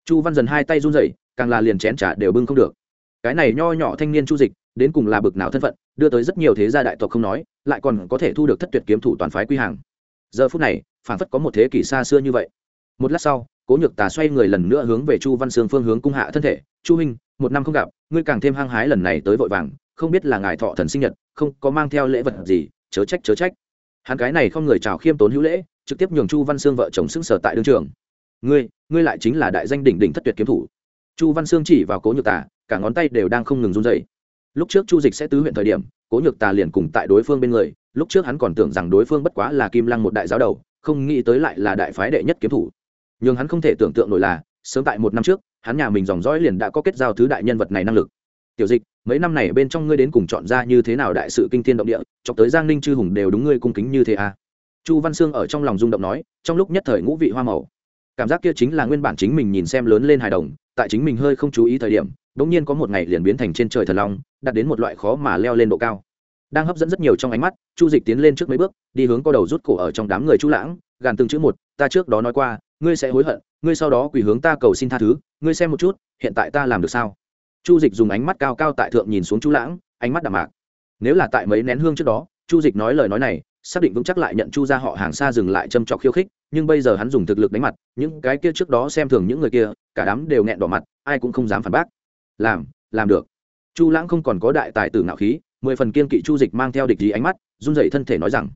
Chu văn dần hai tay run rẩy, càng là liền chén trà đều bưng không được. Cái này nho nhỏ thanh niên chu dịch, đến cùng là bực nào thân phận, đưa tới rất nhiều thế gia đại tộc không nói, lại còn có thể thu được thất tuyệt kiếm thủ toàn phái quy hàng. Giờ phút này phản phất có một thế kỷ xa xưa như vậy. Một lát sau, cố nhược tà xoay người lần nữa hướng về chu văn sương phương hướng cung hạ thân thể. Chu huynh, một năm không gặp, ngươi càng thêm hăng hái lần này tới vội vàng, không biết là ngài thọ thần sinh nhật, không có mang theo lễ vật gì, chớ trách chớ trách. Hắn cái này không người chào khiêm tốn hữu lễ, trực tiếp nhường chu văn sương vợ chồng xưng sở tại đương trường. Ngươi ngươi lại chính là đại danh đỉnh đỉnh thất tuyệt kiếm thủ. Chu văn sương chỉ vào cố nhược tà, cả ngón tay đều đang không ngừng run dày lúc trước chu dịch sẽ tứ huyện thời điểm, cố nhược tà liền cùng tại đối phương bên người, lúc trước hắn còn tưởng rằng đối phương bất quá là kim lăng một đại giáo đầu không nghĩ tới lại là đại phái đệ nhất kiếm thủ. Nhưng hắn không thể tưởng tượng nổi là, sớm tại một năm trước, hắn nhà mình dòng dõi liền đã có kết giao thứ đại nhân vật này năng lực. Tiểu dịch, mấy năm này bên trong ngươi đến cùng chọn ra như thế nào đại sự kinh thiên động địa, chọc tới giang ninh, chư hùng đều đúng ngươi cung kính như thế à? Chu văn sương ở trong lòng rung động nói, trong lúc nhất thời ngũ vị hoa màu. Cảm giác kia chính là nguyên bản chính mình nhìn xem lớn lên hài đồng, tại chính mình hơi không chú ý thời điểm đ ỗ n g nhiên có một ngày liền biến thành trên trời thần long, đạt đến một loại khó mà leo lên độ cao đang hấp dẫn rất nhiều trong ánh mắt, chu dịch tiến lên trước mấy bước, đi hướng co đầu rút cổ ở trong đám người chu lãng, gàn từng chữ một, ta trước đó nói qua, ngươi sẽ hối hận, ngươi sau đó quỳ hướng ta cầu xin tha thứ, ngươi xem một chút, hiện tại ta làm được sao? Chu dịch dùng ánh mắt cao cao tại thượng nhìn xuống chu lãng, ánh mắt đạm mạc. Nếu là tại mấy nén hương trước đó, chu dịch nói lời nói này, xác định vững chắc lại nhận chu ra họ hàng xa dừng lại châm trọc khiêu khích, nhưng bây giờ hắn dùng thực lực đánh mặt, những cái kia trước đó xem thường những người kia, cả đám đều nghẹn đỏ mặt, ai cũng không dám phản bác. Làm làm được. Chu lãng không còn có đại tài tử ngạo khí mười phần kiên kỵ chu dịch mang theo địch gì ánh mắt, run dậy thân thể nói rằng,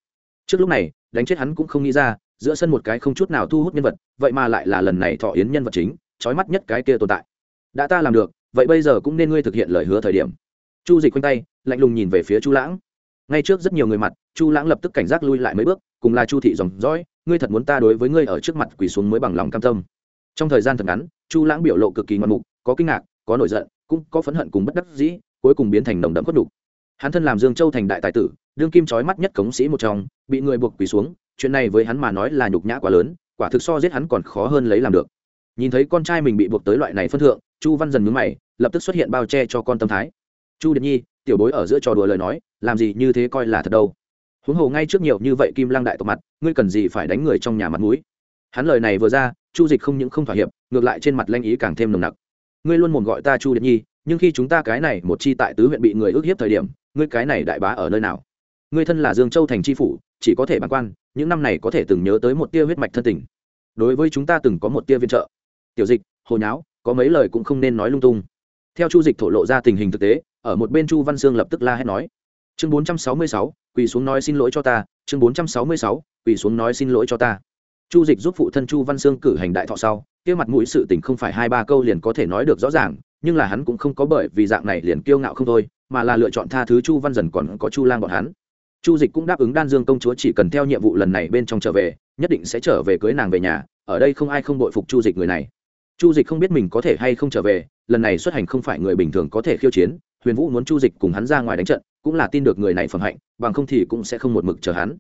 trước lúc này, đánh chết hắn cũng không nghĩ ra, giữa sân một cái không chút nào thu hút nhân vật, vậy mà lại là lần này thọ yến nhân vật chính, trói mắt nhất cái kia tồn tại. Đã ta làm được, vậy bây giờ cũng nên ngươi thực hiện lời hứa thời điểm. Chu dịch quanh tay, lạnh lùng nhìn về phía chu lãng. Ngay trước rất nhiều người mặt, chu lãng lập tức cảnh giác lui lại mấy bước, cùng là chu thị dòng dõi, ngươi thật muốn ta đối với ngươi ở trước mặt quỳ xuống mới bằng lòng cam tâm. Trong thời gian thật ngắn, chu lãng biểu lộ cực kỳ ngoạn mục, có kinh ngạc, có nổi giận, cũng có phẫn hận cùng bất đắc dĩ, cuối cùng biến thành nồng đậm khuất đục hắn thân làm dương châu thành đại tài tử, đương kim trói mắt nhất cống sĩ một trong, bị người buộc quỳ xuống, chuyện này với hắn mà nói là nhục nhã quá lớn, quả thực so giết hắn còn khó hơn lấy làm được. Nhìn thấy con trai mình bị buộc tới loại này phân thượng, chu văn dần mướn mày, lập tức xuất hiện bao che cho con tâm thái. Chu điệp nhi, tiểu bối ở giữa trò đùa lời nói, làm gì như thế coi là thật đâu. Huống hồ ngay trước nhiều như vậy kim lăng đại tộc mặt, ngươi cần gì phải đánh người trong nhà mặt mũi? Hắn lời này vừa ra, chu dịch không những không thỏa hiệp, ngược lại trên mặt lanh ý càng thêm nồng nặc. Ngươi luôn mồm gọi ta chu điệp nhi nhưng khi chúng ta cái này một chi tại tứ huyện bị người ước hiếp thời điểm, ngươi cái này đại bá ở nơi nào? Ngươi thân là dương châu thành tri phủ, chỉ có thể bàng quan, những năm này có thể từng nhớ tới một tia huyết mạch thân tình. Đối với chúng ta từng có một tia viên trợ. Tiểu dịch, hồ nháo, có mấy lời cũng không nên nói lung tung. Theo chu dịch thổ lộ ra tình hình thực tế, ở một bên chu văn sương lập tức la hét nói, chương bốn trăm sáu mươi sáu, quỳ xuống nói xin lỗi cho ta, chương bốn trăm sáu mươi sáu, quỳ xuống nói xin lỗi cho ta chu dịch giúp phụ thân chu văn sương cử hành đại thọ sau, kia mặt mũi sự tình không phải hai ba câu liền có thể nói được rõ ràng, nhưng là hắn cũng không có bởi vì dạng này liền kiêu ngạo không thôi, mà là lựa chọn tha thứ chu văn dần còn có chu lang bọn hắn. Chu dịch cũng đáp ứng đan dương công chúa chỉ cần theo nhiệm vụ lần này bên trong trở về, nhất định sẽ trở về cưới nàng về nhà, ở đây không ai không đội phục chu dịch người này. Chu dịch không biết mình có thể hay không trở về, lần này xuất hành không phải người bình thường có thể khiêu chiến, huyền vũ muốn chu dịch cùng hắn ra ngoài đánh trận, cũng là tin được người này phẩm hạnh, bằng không thì cũng sẽ không một mực chờ hắn.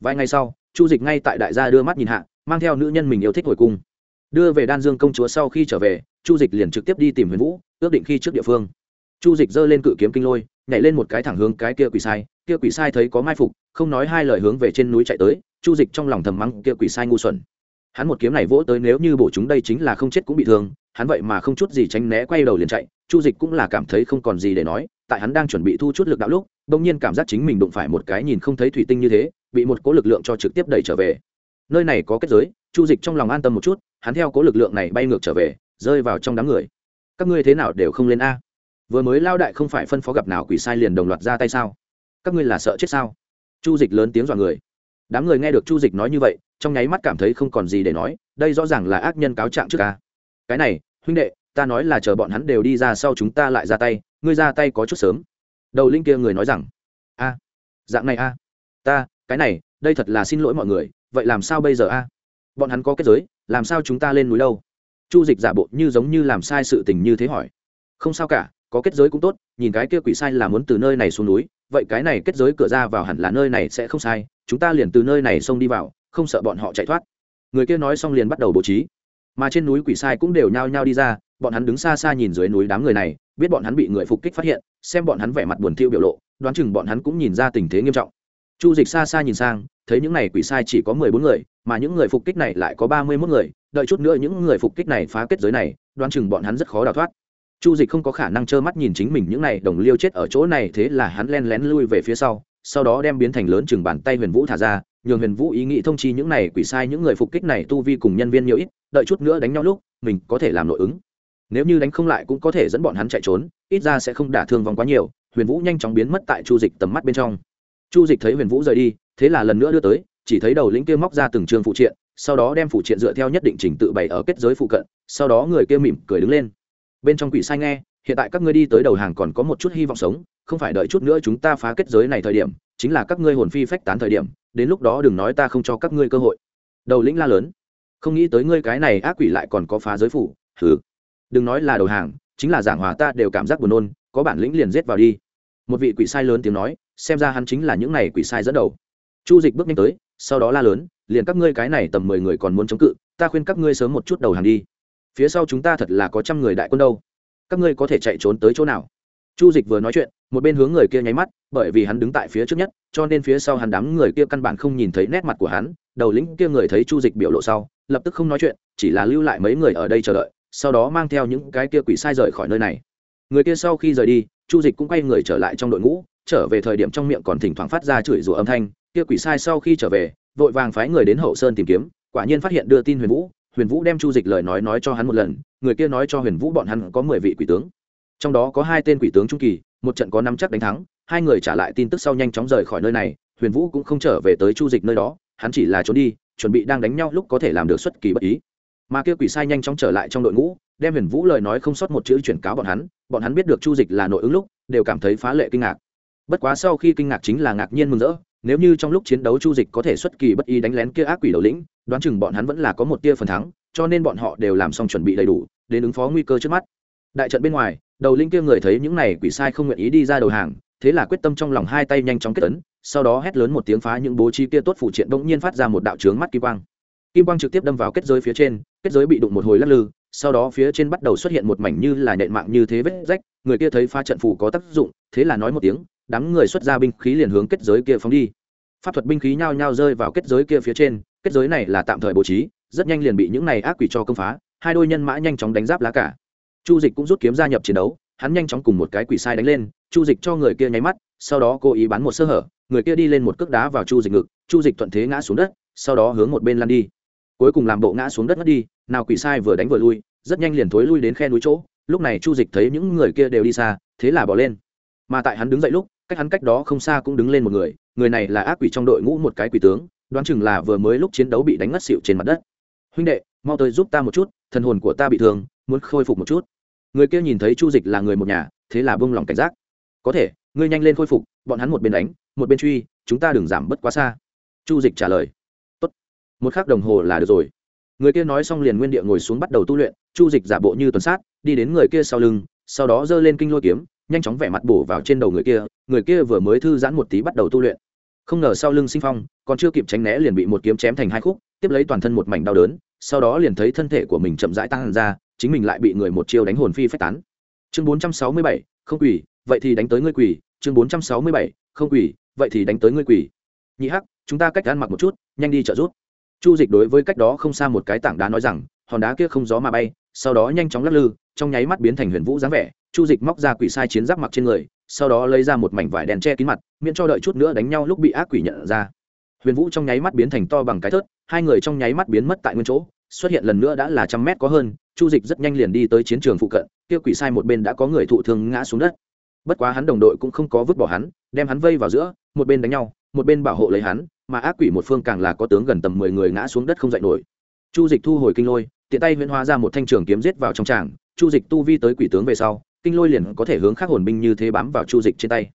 Vài ngày sau, chu dịch ngay tại đại gia đưa mắt nhìn hạ mang theo nữ nhân mình yêu thích hồi cung. Đưa về đan dương công chúa sau khi trở về, chu dịch liền trực tiếp đi tìm huyền vũ, ước định khi trước địa phương. Chu dịch giơ lên cự kiếm kinh lôi, nhảy lên một cái thẳng hướng cái kia quỷ sai. Kia quỷ sai thấy có mai phục, không nói hai lời hướng về trên núi chạy tới. Chu dịch trong lòng thầm mắng kia quỷ sai ngu xuẩn. Hắn một kiếm này vỗ tới nếu như bổ chúng đây chính là không chết cũng bị thương, hắn vậy mà không chút gì tránh né quay đầu liền chạy. Chu dịch cũng là cảm thấy không còn gì để nói, tại hắn đang chuẩn bị thu chút lực đạo lúc bỗng nhiên cảm giác chính mình đụng phải một cái nhìn không thấy thủy tinh như thế, bị một cố lực lượng cho trực tiếp đẩy trở về nơi này có kết giới, chu dịch trong lòng an tâm một chút, hắn theo cố lực lượng này bay ngược trở về, rơi vào trong đám người. Các ngươi thế nào đều không lên a. Vừa mới lao đại không phải phân phó gặp nào quỷ sai liền đồng loạt ra tay sao? Các ngươi là sợ chết sao? Chu dịch lớn tiếng dọa người. Đám người nghe được chu dịch nói như vậy, trong nháy mắt cảm thấy không còn gì để nói, đây rõ ràng là ác nhân cáo trạng trước ca cái này, huynh đệ, ta nói là chờ bọn hắn đều đi ra sau chúng ta lại ra tay, ngươi ra tay có chút sớm. Đầu linh kia người nói rằng, a, dạng này a. Ta, cái này, đây thật là xin lỗi mọi người vậy làm sao bây giờ a? Bọn hắn có kết giới, làm sao chúng ta lên núi đâu? Chu dịch giả bộ như giống như làm sai sự tình như thế hỏi. Không sao cả, có kết giới cũng tốt, nhìn cái kia quỷ sai là muốn từ nơi này xuống núi, vậy cái này kết giới cửa ra vào hẳn là nơi này sẽ không sai, chúng ta liền từ nơi này xông đi vào, không sợ bọn họ chạy thoát. Người kia nói xong liền bắt đầu bố trí. Mà trên núi quỷ sai cũng đều nhao nhao đi ra, bọn hắn đứng xa xa nhìn dưới núi đám người này, biết bọn hắn bị người phục kích phát hiện, xem bọn hắn vẻ mặt buồn thiu biểu lộ, đoán chừng bọn hắn cũng nhìn ra tình thế nghiêm trọng chu dịch xa xa nhìn sang, thấy những này quỷ sai chỉ có mười bốn người, mà những người phục kích này lại có ba mươi mốt người, đợi chút nữa những người phục kích này phá kết giới này, đoán chừng bọn hắn rất khó đào thoát. Chu dịch không có khả năng trơ mắt nhìn chính mình những này đồng liêu chết ở chỗ này, thế là hắn len lén lui về phía sau sau đó đem biến thành lớn chừng bàn tay huyền vũ thả ra, nhường huyền vũ ý nghĩ thông chi những này quỷ sai những người phục kích này tu vi cùng nhân viên nhiều ít, đợi chút nữa đánh nhau lúc, mình có thể làm nội ứng. Nếu như đánh không lại cũng có thể dẫn bọn hắn chạy trốn, ít ra sẽ không đả thương vong quá nhiều, huyền vũ nhanh chóng biến mất tại chu dịch tầm mắt bên trong chu dịch thấy huyền vũ rời đi, thế là lần nữa đưa tới, chỉ thấy đầu lĩnh kia móc ra từng trường phụ triện, sau đó đem phụ triện dựa theo nhất định trình tự bày ở kết giới phụ cận, sau đó người kia mỉm cười đứng lên. Bên trong quỷ sai nghe, hiện tại các ngươi đi tới đầu hàng còn có một chút hy vọng sống, không phải đợi chút nữa chúng ta phá kết giới này thời điểm, chính là các ngươi hồn phi phách tán thời điểm, đến lúc đó đừng nói ta không cho các ngươi cơ hội. Đầu lĩnh la lớn, không nghĩ tới ngươi cái này ác quỷ lại còn có phá giới phủ thử đừng nói là đầu hàng, chính là giảng hòa ta đều cảm giác buồn nôn, có bản lĩnh liền giết vào đi. Một vị quỷ sai lớn tiếng nói xem ra hắn chính là những này quỷ sai dẫn đầu. Chu dịch bước nhanh tới, sau đó la lớn, liền các ngươi cái này tầm mười người còn muốn chống cự, ta khuyên các ngươi sớm một chút đầu hàng đi. Phía sau chúng ta thật là có trăm người đại quân đâu. Các ngươi có thể chạy trốn tới chỗ nào? Chu dịch vừa nói chuyện, một bên hướng người kia nháy mắt, bởi vì hắn đứng tại phía trước nhất, cho nên phía sau hắn đám người kia căn bản không nhìn thấy nét mặt của hắn. Đầu lĩnh kia người thấy chu dịch biểu lộ sau, lập tức không nói chuyện, chỉ là lưu lại mấy người ở đây chờ đợi, sau đó mang theo những cái kia quỷ sai rời khỏi nơi này. Người kia sau khi rời đi, chu dịch cũng quay người trở lại trong đội ngũ trở về thời điểm trong miệng còn thỉnh thoảng phát ra chửi rủa âm thanh, kia quỷ sai sau khi trở về, vội vàng phái người đến hậu sơn tìm kiếm, quả nhiên phát hiện đưa tin huyền vũ huyền vũ đem chu dịch lời nói nói cho hắn một lần, người kia nói cho huyền vũ bọn hắn có mười vị quỷ tướng. Trong đó có hai tên quỷ tướng trung kỳ, một trận có năm chắc đánh thắng, hai người trả lại tin tức sau nhanh chóng rời khỏi nơi này, huyền vũ cũng không trở về tới chu dịch nơi đó, hắn chỉ là trốn đi, chuẩn bị đang đánh nhau lúc có thể làm được xuất kỳ bất ý. Mà kia quỷ sai nhanh chóng trở lại trong đội ngũ, đem huyền vũ lời nói không sót một chữ chuyển cáo bọn hắn bọn hắn biết được chu dịch là nội ứng lúc, đều cảm thấy phá lệ kinh ngạc bất quá sau khi kinh ngạc chính là ngạc nhiên mừng rỡ, nếu như trong lúc chiến đấu chu dịch có thể xuất kỳ bất ý đánh lén kia ác quỷ đầu lĩnh, đoán chừng bọn hắn vẫn là có một tia phần thắng, cho nên bọn họ đều làm xong chuẩn bị đầy đủ, đến ứng phó nguy cơ trước mắt. Đại trận bên ngoài, đầu linh kia người thấy những này quỷ sai không nguyện ý đi ra đầu hàng, thế là quyết tâm trong lòng hai tay nhanh chóng kết ấn, sau đó hét lớn một tiếng phá những bố trí kia tốt phụ triện bỗng nhiên phát ra một đạo trướng mắt kỳ quang kim quang trực tiếp đâm vào kết giới phía trên, kết giới bị đụng một hồi lắc lư, sau đó phía trên bắt đầu xuất hiện một mảnh như là nện mạng như thế vết rách, người kia thấy pha trận phủ có tác dụng, thế là nói một tiếng, đám người xuất ra binh khí liền hướng kết giới kia phóng đi. Pháp thuật binh khí nhao nhao rơi vào kết giới kia phía trên, kết giới này là tạm thời bố trí, rất nhanh liền bị những này ác quỷ cho công phá, hai đôi nhân mã nhanh chóng đánh giáp lá cả. Chu dịch cũng rút kiếm gia nhập chiến đấu, hắn nhanh chóng cùng một cái quỷ sai đánh lên, chu dịch cho người kia nháy mắt, sau đó cố ý bắn một sơ hở, người kia đi lên một cước đá vào chu dịch ngực, chu dịch thuận thế ngã xuống đất, sau đó hướng một bên lăn đi cuối cùng làm bộ ngã xuống đất ngất đi, nào quỷ sai vừa đánh vừa lui, rất nhanh liền thối lui đến khe núi chỗ, lúc này chu dịch thấy những người kia đều đi xa, thế là bỏ lên. Mà tại hắn đứng dậy lúc, cách hắn cách đó không xa cũng đứng lên một người người này là ác quỷ trong đội ngũ một cái quỷ tướng, đoán chừng là vừa mới lúc chiến đấu bị đánh ngất xịu trên mặt đất. Huynh đệ, mau tới giúp ta một chút, thần hồn của ta bị thương, muốn khôi phục một chút. Người kia nhìn thấy chu dịch là người một nhà, thế là bông lòng cảnh giác. Có thể, ngươi nhanh lên khôi phục, bọn hắn một bên đánh, một bên truy, chúng ta đừng giảm bớt quá xa. Chu dịch trả lời một k h ắ c đồng hồ là được rồi người kia nói xong liền nguyên địa ngồi xuống bắt đầu tu luyện chu dịch giả bộ như tuần sát đi đến người kia sau lưng sau đó giơ lên kinh lôi kiếm nhanh chóng vẻ mặt bổ vào trên đầu người kia người kia vừa mới thư giãn một tí bắt đầu tu luyện không ngờ sau lưng sinh phong còn chưa kịp tránh né liền bị một kiếm chém thành hai khúc tiếp lấy toàn thân một mảnh đau đớn sau đó liền thấy thân thể của mình chậm rãi tăng ra chính mình lại bị người một chiêu đánh hồn phi phách tán chương bốn trăm sáu mươi bảy không quỷ, vậy thì đánh tới ngươi quỷ. chương bốn trăm sáu mươi bảy không quỷ, vậy thì đánh tới ngươi quỷ. nhị hắc chúng ta cách ăn mặc một chút nhanh đi trợ giúp chu dịch đối với cách đó không xa một cái tảng đá nói rằng, hòn đá kia không gió mà bay, sau đó nhanh chóng lắc lư, trong nháy mắt biến thành huyền vũ dáng vẻ. Chu dịch móc ra quỷ sai chiến giáp mặc trên người, sau đó lấy ra một mảnh vải đèn che kín mặt, miễn cho đợi chút nữa đánh nhau lúc bị ác quỷ nhận ra. Huyền vũ trong nháy mắt biến thành to bằng cái thớt, hai người trong nháy mắt biến mất tại nguyên chỗ, xuất hiện lần nữa đã là trăm mét có hơn. Chu dịch rất nhanh liền đi tới chiến trường phụ cận, kia quỷ sai một bên đã có người thụ thương ngã xuống đất. Bất quá hắn đồng đội cũng không có vứt bỏ hắn, đem hắn vây vào giữa, một bên đánh nhau, một bên bảo hộ lấy hắn mà ác quỷ một phương càng là có tướng gần tầm mười người ngã xuống đất không dậy nổi. Chu dịch thu hồi kinh lôi, tiện tay huyễn hóa ra một thanh trường kiếm giết vào trong tràng. Chu dịch tu vi tới quỷ tướng về sau, kinh lôi liền có thể hướng khắc hồn binh như thế bám vào chu dịch trên tay.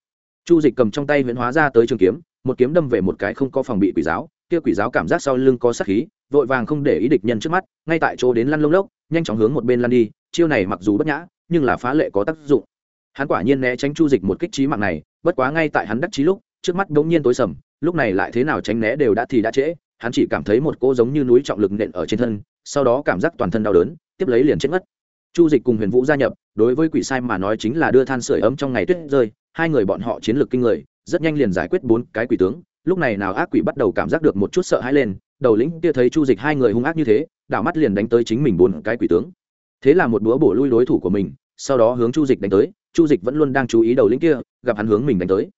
Chu dịch cầm trong tay huyễn hóa ra tới trường kiếm, một kiếm đâm về một cái không có phòng bị quỷ giáo. Kia quỷ giáo cảm giác sau lưng có sát khí, vội vàng không để ý địch nhân trước mắt, ngay tại chỗ đến lăn lông lốc, nhanh chóng hướng một bên lăn đi. Chiêu này mặc dù bất nhã, nhưng là phá lệ có tác dụng. Hắn quả nhiên né tránh chu dịch một kích trí mạng này, bất quá ngay tại hắn đắc trí lúc, trước mắt bỗng nhiên tối sầm lúc này lại thế nào tránh né đều đã thì đã trễ, hắn chỉ cảm thấy một cô giống như núi trọng lực nện ở trên thân, sau đó cảm giác toàn thân đau đớn, tiếp lấy liền chết mất chu dịch cùng huyền vũ gia nhập, đối với quỷ sai mà nói chính là đưa than sửa ấm trong ngày tuyết rơi, hai người bọn họ chiến lược kinh người, rất nhanh liền giải quyết bốn cái quỷ tướng, lúc này nào ác quỷ bắt đầu cảm giác được một chút sợ hãi lên, đầu lĩnh kia thấy chu dịch hai người hung ác như thế, đảo mắt liền đánh tới chính mình bốn cái quỷ tướng. Thế là một búa bổ lui đối thủ của mình, sau đó hướng chu dịch đánh tới, chu dịch vẫn luôn đang chú ý đầu lĩnh kia, gặp hắn hướng mình đánh tới.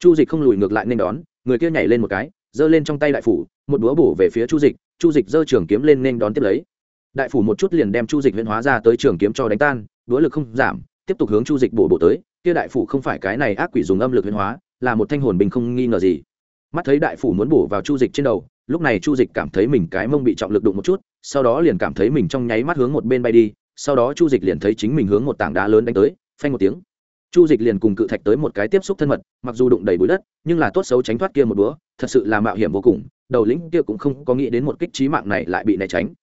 Chu dịch không lùi ngược lại nên đón người kia nhảy lên một cái, giơ lên trong tay đại phủ, một búa bổ về phía chu dịch chu dịch giơ trường kiếm lên nên đón tiếp lấy. Đại phủ một chút liền đem chu dịch huyễn hóa ra tới trường kiếm cho đánh tan đũa lực không giảm, tiếp tục hướng chu dịch bổ bổ tới, kia đại phủ không phải cái này ác quỷ dùng âm lực huyễn hóa, là một thanh hồn bình không nghi ngờ gì. Mắt thấy đại phủ muốn bổ vào chu dịch trên đầu, lúc này chu dịch cảm thấy mình cái mông bị trọng lực đụng một chút, sau đó liền cảm thấy mình trong nháy mắt hướng một bên bay đi, sau đó chu dịch liền thấy chính mình hướng một tảng đá lớn đánh tới, phanh một tiếng chu dịch liền cùng cự thạch tới một cái tiếp xúc thân mật, mặc dù đụng đầy bụi đất, nhưng là tốt xấu tránh thoát kia một búa thật sự là mạo hiểm vô cùng, đầu lĩnh kia cũng không có nghĩ đến một kích trí mạng này lại bị né tránh.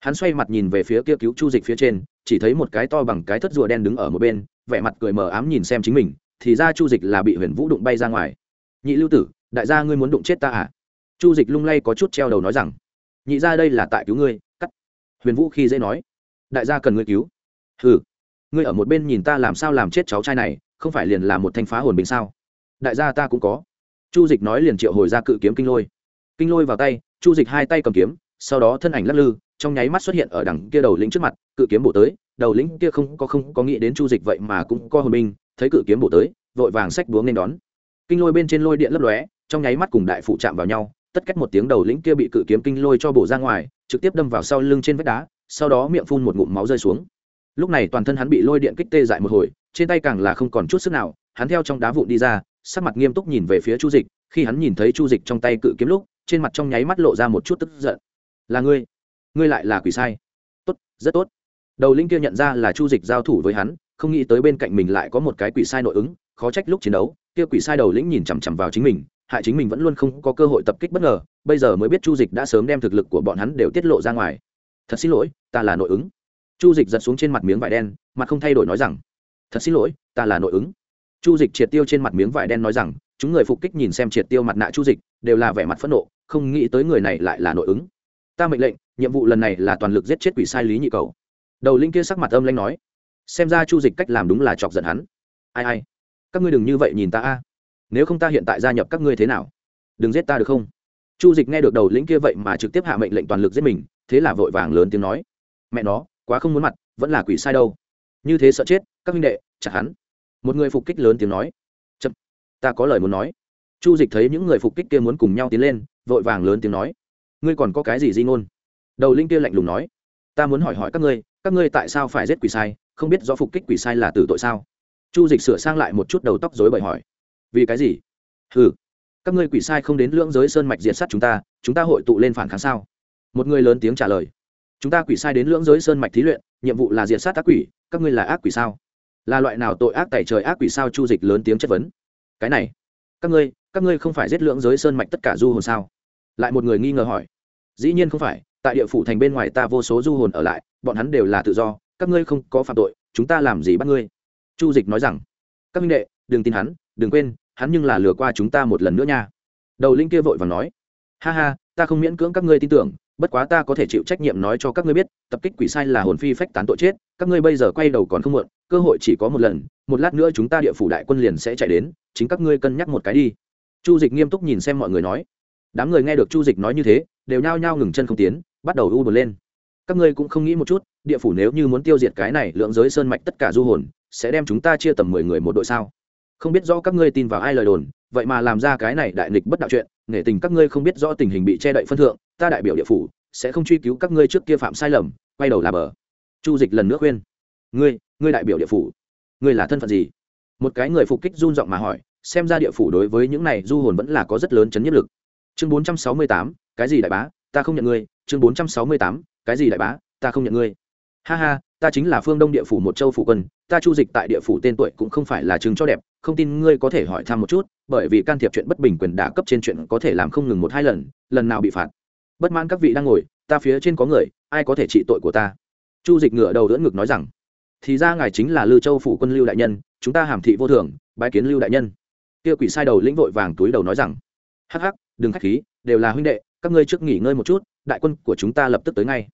Hắn xoay mặt nhìn về phía kia cứu chu dịch phía trên, chỉ thấy một cái to bằng cái thất rùa đen đứng ở một bên, vẻ mặt cười mờ ám nhìn xem chính mình, thì ra chu dịch là bị huyền vũ đụng bay ra ngoài. Nhị lưu tử, đại gia ngươi muốn đụng chết ta à? Chu dịch lung lay có chút treo đầu nói rằng. Nhị ra đây là tại cứu ngươi, cắt. Huyền vũ khi dễ nói. Đại gia cần ngươi cứu. Ừ ngươi ở một bên nhìn ta làm sao làm chết cháu trai này, không phải liền là một thanh phá hồn bình sao? Đại gia ta cũng có. Chu dịch nói liền triệu hồi ra cự kiếm kinh lôi. Kinh lôi vào tay, chu dịch hai tay cầm kiếm, sau đó thân ảnh lắc lư, trong nháy mắt xuất hiện ở đằng kia đầu lĩnh trước mặt, cự kiếm bổ tới, đầu lĩnh kia không có không có nghĩ đến chu dịch vậy mà cũng có hồn binh thấy cự kiếm bổ tới, vội vàng xách búa nên đón. Kinh lôi bên trên lôi điện lấp lóe, trong nháy mắt cùng đại phụ chạm vào nhau, tất cách một tiếng đầu lĩnh kia bị cự kiếm kinh lôi cho bổ ra ngoài, trực tiếp đâm vào sau lưng trên vách đá, sau đó miệng phun một ngụm máu rơi xuống lúc này toàn thân hắn bị lôi điện kích tê dại một hồi, trên tay càng là không còn chút sức nào, hắn theo trong đá vụn đi ra, sắc mặt nghiêm túc nhìn về phía chu dịch, khi hắn nhìn thấy chu dịch trong tay cự kiếm lúc, trên mặt trong nháy mắt lộ ra một chút tức giận. Là ngươi? Ngươi lại là quỷ sai? Tốt, rất tốt. Đầu linh kia nhận ra là chu dịch giao thủ với hắn, không nghĩ tới bên cạnh mình lại có một cái quỷ sai nội ứng, khó trách lúc chiến đấu, kia quỷ sai đầu lĩnh nhìn chằm chằm vào chính mình, hại chính mình vẫn luôn không có cơ hội tập kích bất ngờ, bây giờ mới biết chu dịch đã sớm đem thực lực của bọn hắn đều tiết lộ ra ngoài. Thật xin lỗi, ta là nội ứng chu dịch giật xuống trên mặt miếng vải đen, mặt không thay đổi nói rằng, thật xin lỗi, ta là nội ứng. Chu dịch triệt tiêu trên mặt miếng vải đen nói rằng, chúng người phục kích nhìn xem triệt tiêu mặt nạ chu dịch, đều là vẻ mặt phẫn nộ, không nghĩ tới người này lại là nội ứng. Ta mệnh lệnh, nhiệm vụ lần này là toàn lực giết chết quỷ sai lý nhị cầu. Đầu linh kia sắc mặt âm lanh nói, xem ra chu dịch cách làm đúng là chọc giận hắn. Ai ai? Các ngươi đừng như vậy nhìn ta a. Nếu không ta hiện tại gia nhập các ngươi thế nào? Đừng giết ta được không? Chu dịch nghe được đầu lĩnh kia vậy mà trực tiếp hạ mệnh lệnh toàn lực giết mình, thế là vội vàng lớn tiếng nói, mẹ nó quá không muốn mặt, vẫn là quỷ sai đâu. Như thế sợ chết, các minh đệ chặt hắn. Một người phục kích lớn tiếng nói. Chậm, ta có lời muốn nói. Chu dịch thấy những người phục kích kia muốn cùng nhau tiến lên, vội vàng lớn tiếng nói. Ngươi còn có cái gì di ngôn? Đầu linh kia lạnh lùng nói. Ta muốn hỏi hỏi các ngươi các ngươi tại sao phải giết quỷ sai? Không biết do phục kích quỷ sai là tử tội sao? Chu dịch sửa sang lại một chút đầu tóc dối bời hỏi. Vì cái gì? Ừ các ngươi quỷ sai không đến lưỡng giới sơn mạch diệt sát chúng ta chúng ta hội tụ lên phản kháng sao? Một người lớn tiếng trả lời chúng ta quỷ sai đến lưỡng giới sơn mạch thí luyện, nhiệm vụ là diệt sát ác quỷ, các ngươi là ác quỷ sao? Là loại nào tội ác tại trời ác quỷ sao? Chu dịch lớn tiếng chất vấn. Cái này, các ngươi các ngươi không phải giết lưỡng giới sơn mạch tất cả du hồn sao? Lại một người nghi ngờ hỏi. Dĩ nhiên không phải, tại địa phủ thành bên ngoài ta vô số du hồn ở lại, bọn hắn đều là tự do, các ngươi không có phạm tội, chúng ta làm gì bắt ngươi? Chu dịch nói rằng, các minh đệ, đừng tin hắn, đừng quên, hắn nhưng là lừa qua chúng ta một lần nữa nha. Đầu linh kia vội và nói, ha ha, ta không miễn cưỡng các ngươi tin tưởng bất quá ta có thể chịu trách nhiệm nói cho các ngươi biết, tập kích quỷ sai là hồn phi phách tán tội chết, các ngươi bây giờ quay đầu còn không muộn, cơ hội chỉ có một lần, một lát nữa chúng ta địa phủ đại quân liền sẽ chạy đến, chính các ngươi cân nhắc một cái đi. Chu dịch nghiêm túc nhìn xem mọi người nói. Đám người nghe được chu dịch nói như thế, đều nhao nhao ngừng chân không tiến, bắt đầu u bờ lên. Các ngươi cũng không nghĩ một chút, địa phủ nếu như muốn tiêu diệt cái này lượng giới sơn mạch tất cả du hồn, sẽ đem chúng ta chia tầm mười người một đội sao? Không biết rõ các ngươi tin vào ai lời đồn, vậy mà làm ra cái này đại nghịch bất đạo chuyện, nể tình các ngươi không biết rõ tình hình bị che đậy phân thượng ta đại biểu địa phủ, sẽ không truy cứu các ngươi trước kia phạm sai lầm, quay đầu là bờ. Chu dịch lần nữa khuyên. Ngươi ngươi đại biểu địa phủ, ngươi là thân phận gì? Một cái người phục kích run giọng mà hỏi, xem ra địa phủ đối với những này du hồn vẫn là có rất lớn chấn nhất lực. Chương bốn trăm sáu mươi tám, cái gì đại bá, ta không nhận ngươi. Chương bốn trăm sáu mươi tám, cái gì đại bá, ta không nhận ngươi. Ha ha, ta chính là phương đông địa phủ một châu phủ quân, ta chu dịch tại địa phủ tên tuổi cũng không phải là chứng cho đẹp, không tin ngươi có thể hỏi thăm một chút, bởi vì can thiệp chuyện bất bình quyền đả cấp trên chuyện có thể làm không ngừng một hai lần lần nào bị phạt bất mãn các vị đang ngồi, ta phía trên có người, ai có thể trị tội của ta? Chu dịch ngựa đầu đỡ ngực nói rằng, thì ra ngài chính là lưu châu phủ quân lưu đại nhân, chúng ta hàm thị vô thường, bái kiến lưu đại nhân. Kia quỷ sai đầu lĩnh vội vàng túi đầu nói rằng, hắc hắc, đừng khách khí, đều là huynh đệ, các ngươi trước nghỉ ngơi một chút, đại quân của chúng ta lập tức tới ngay.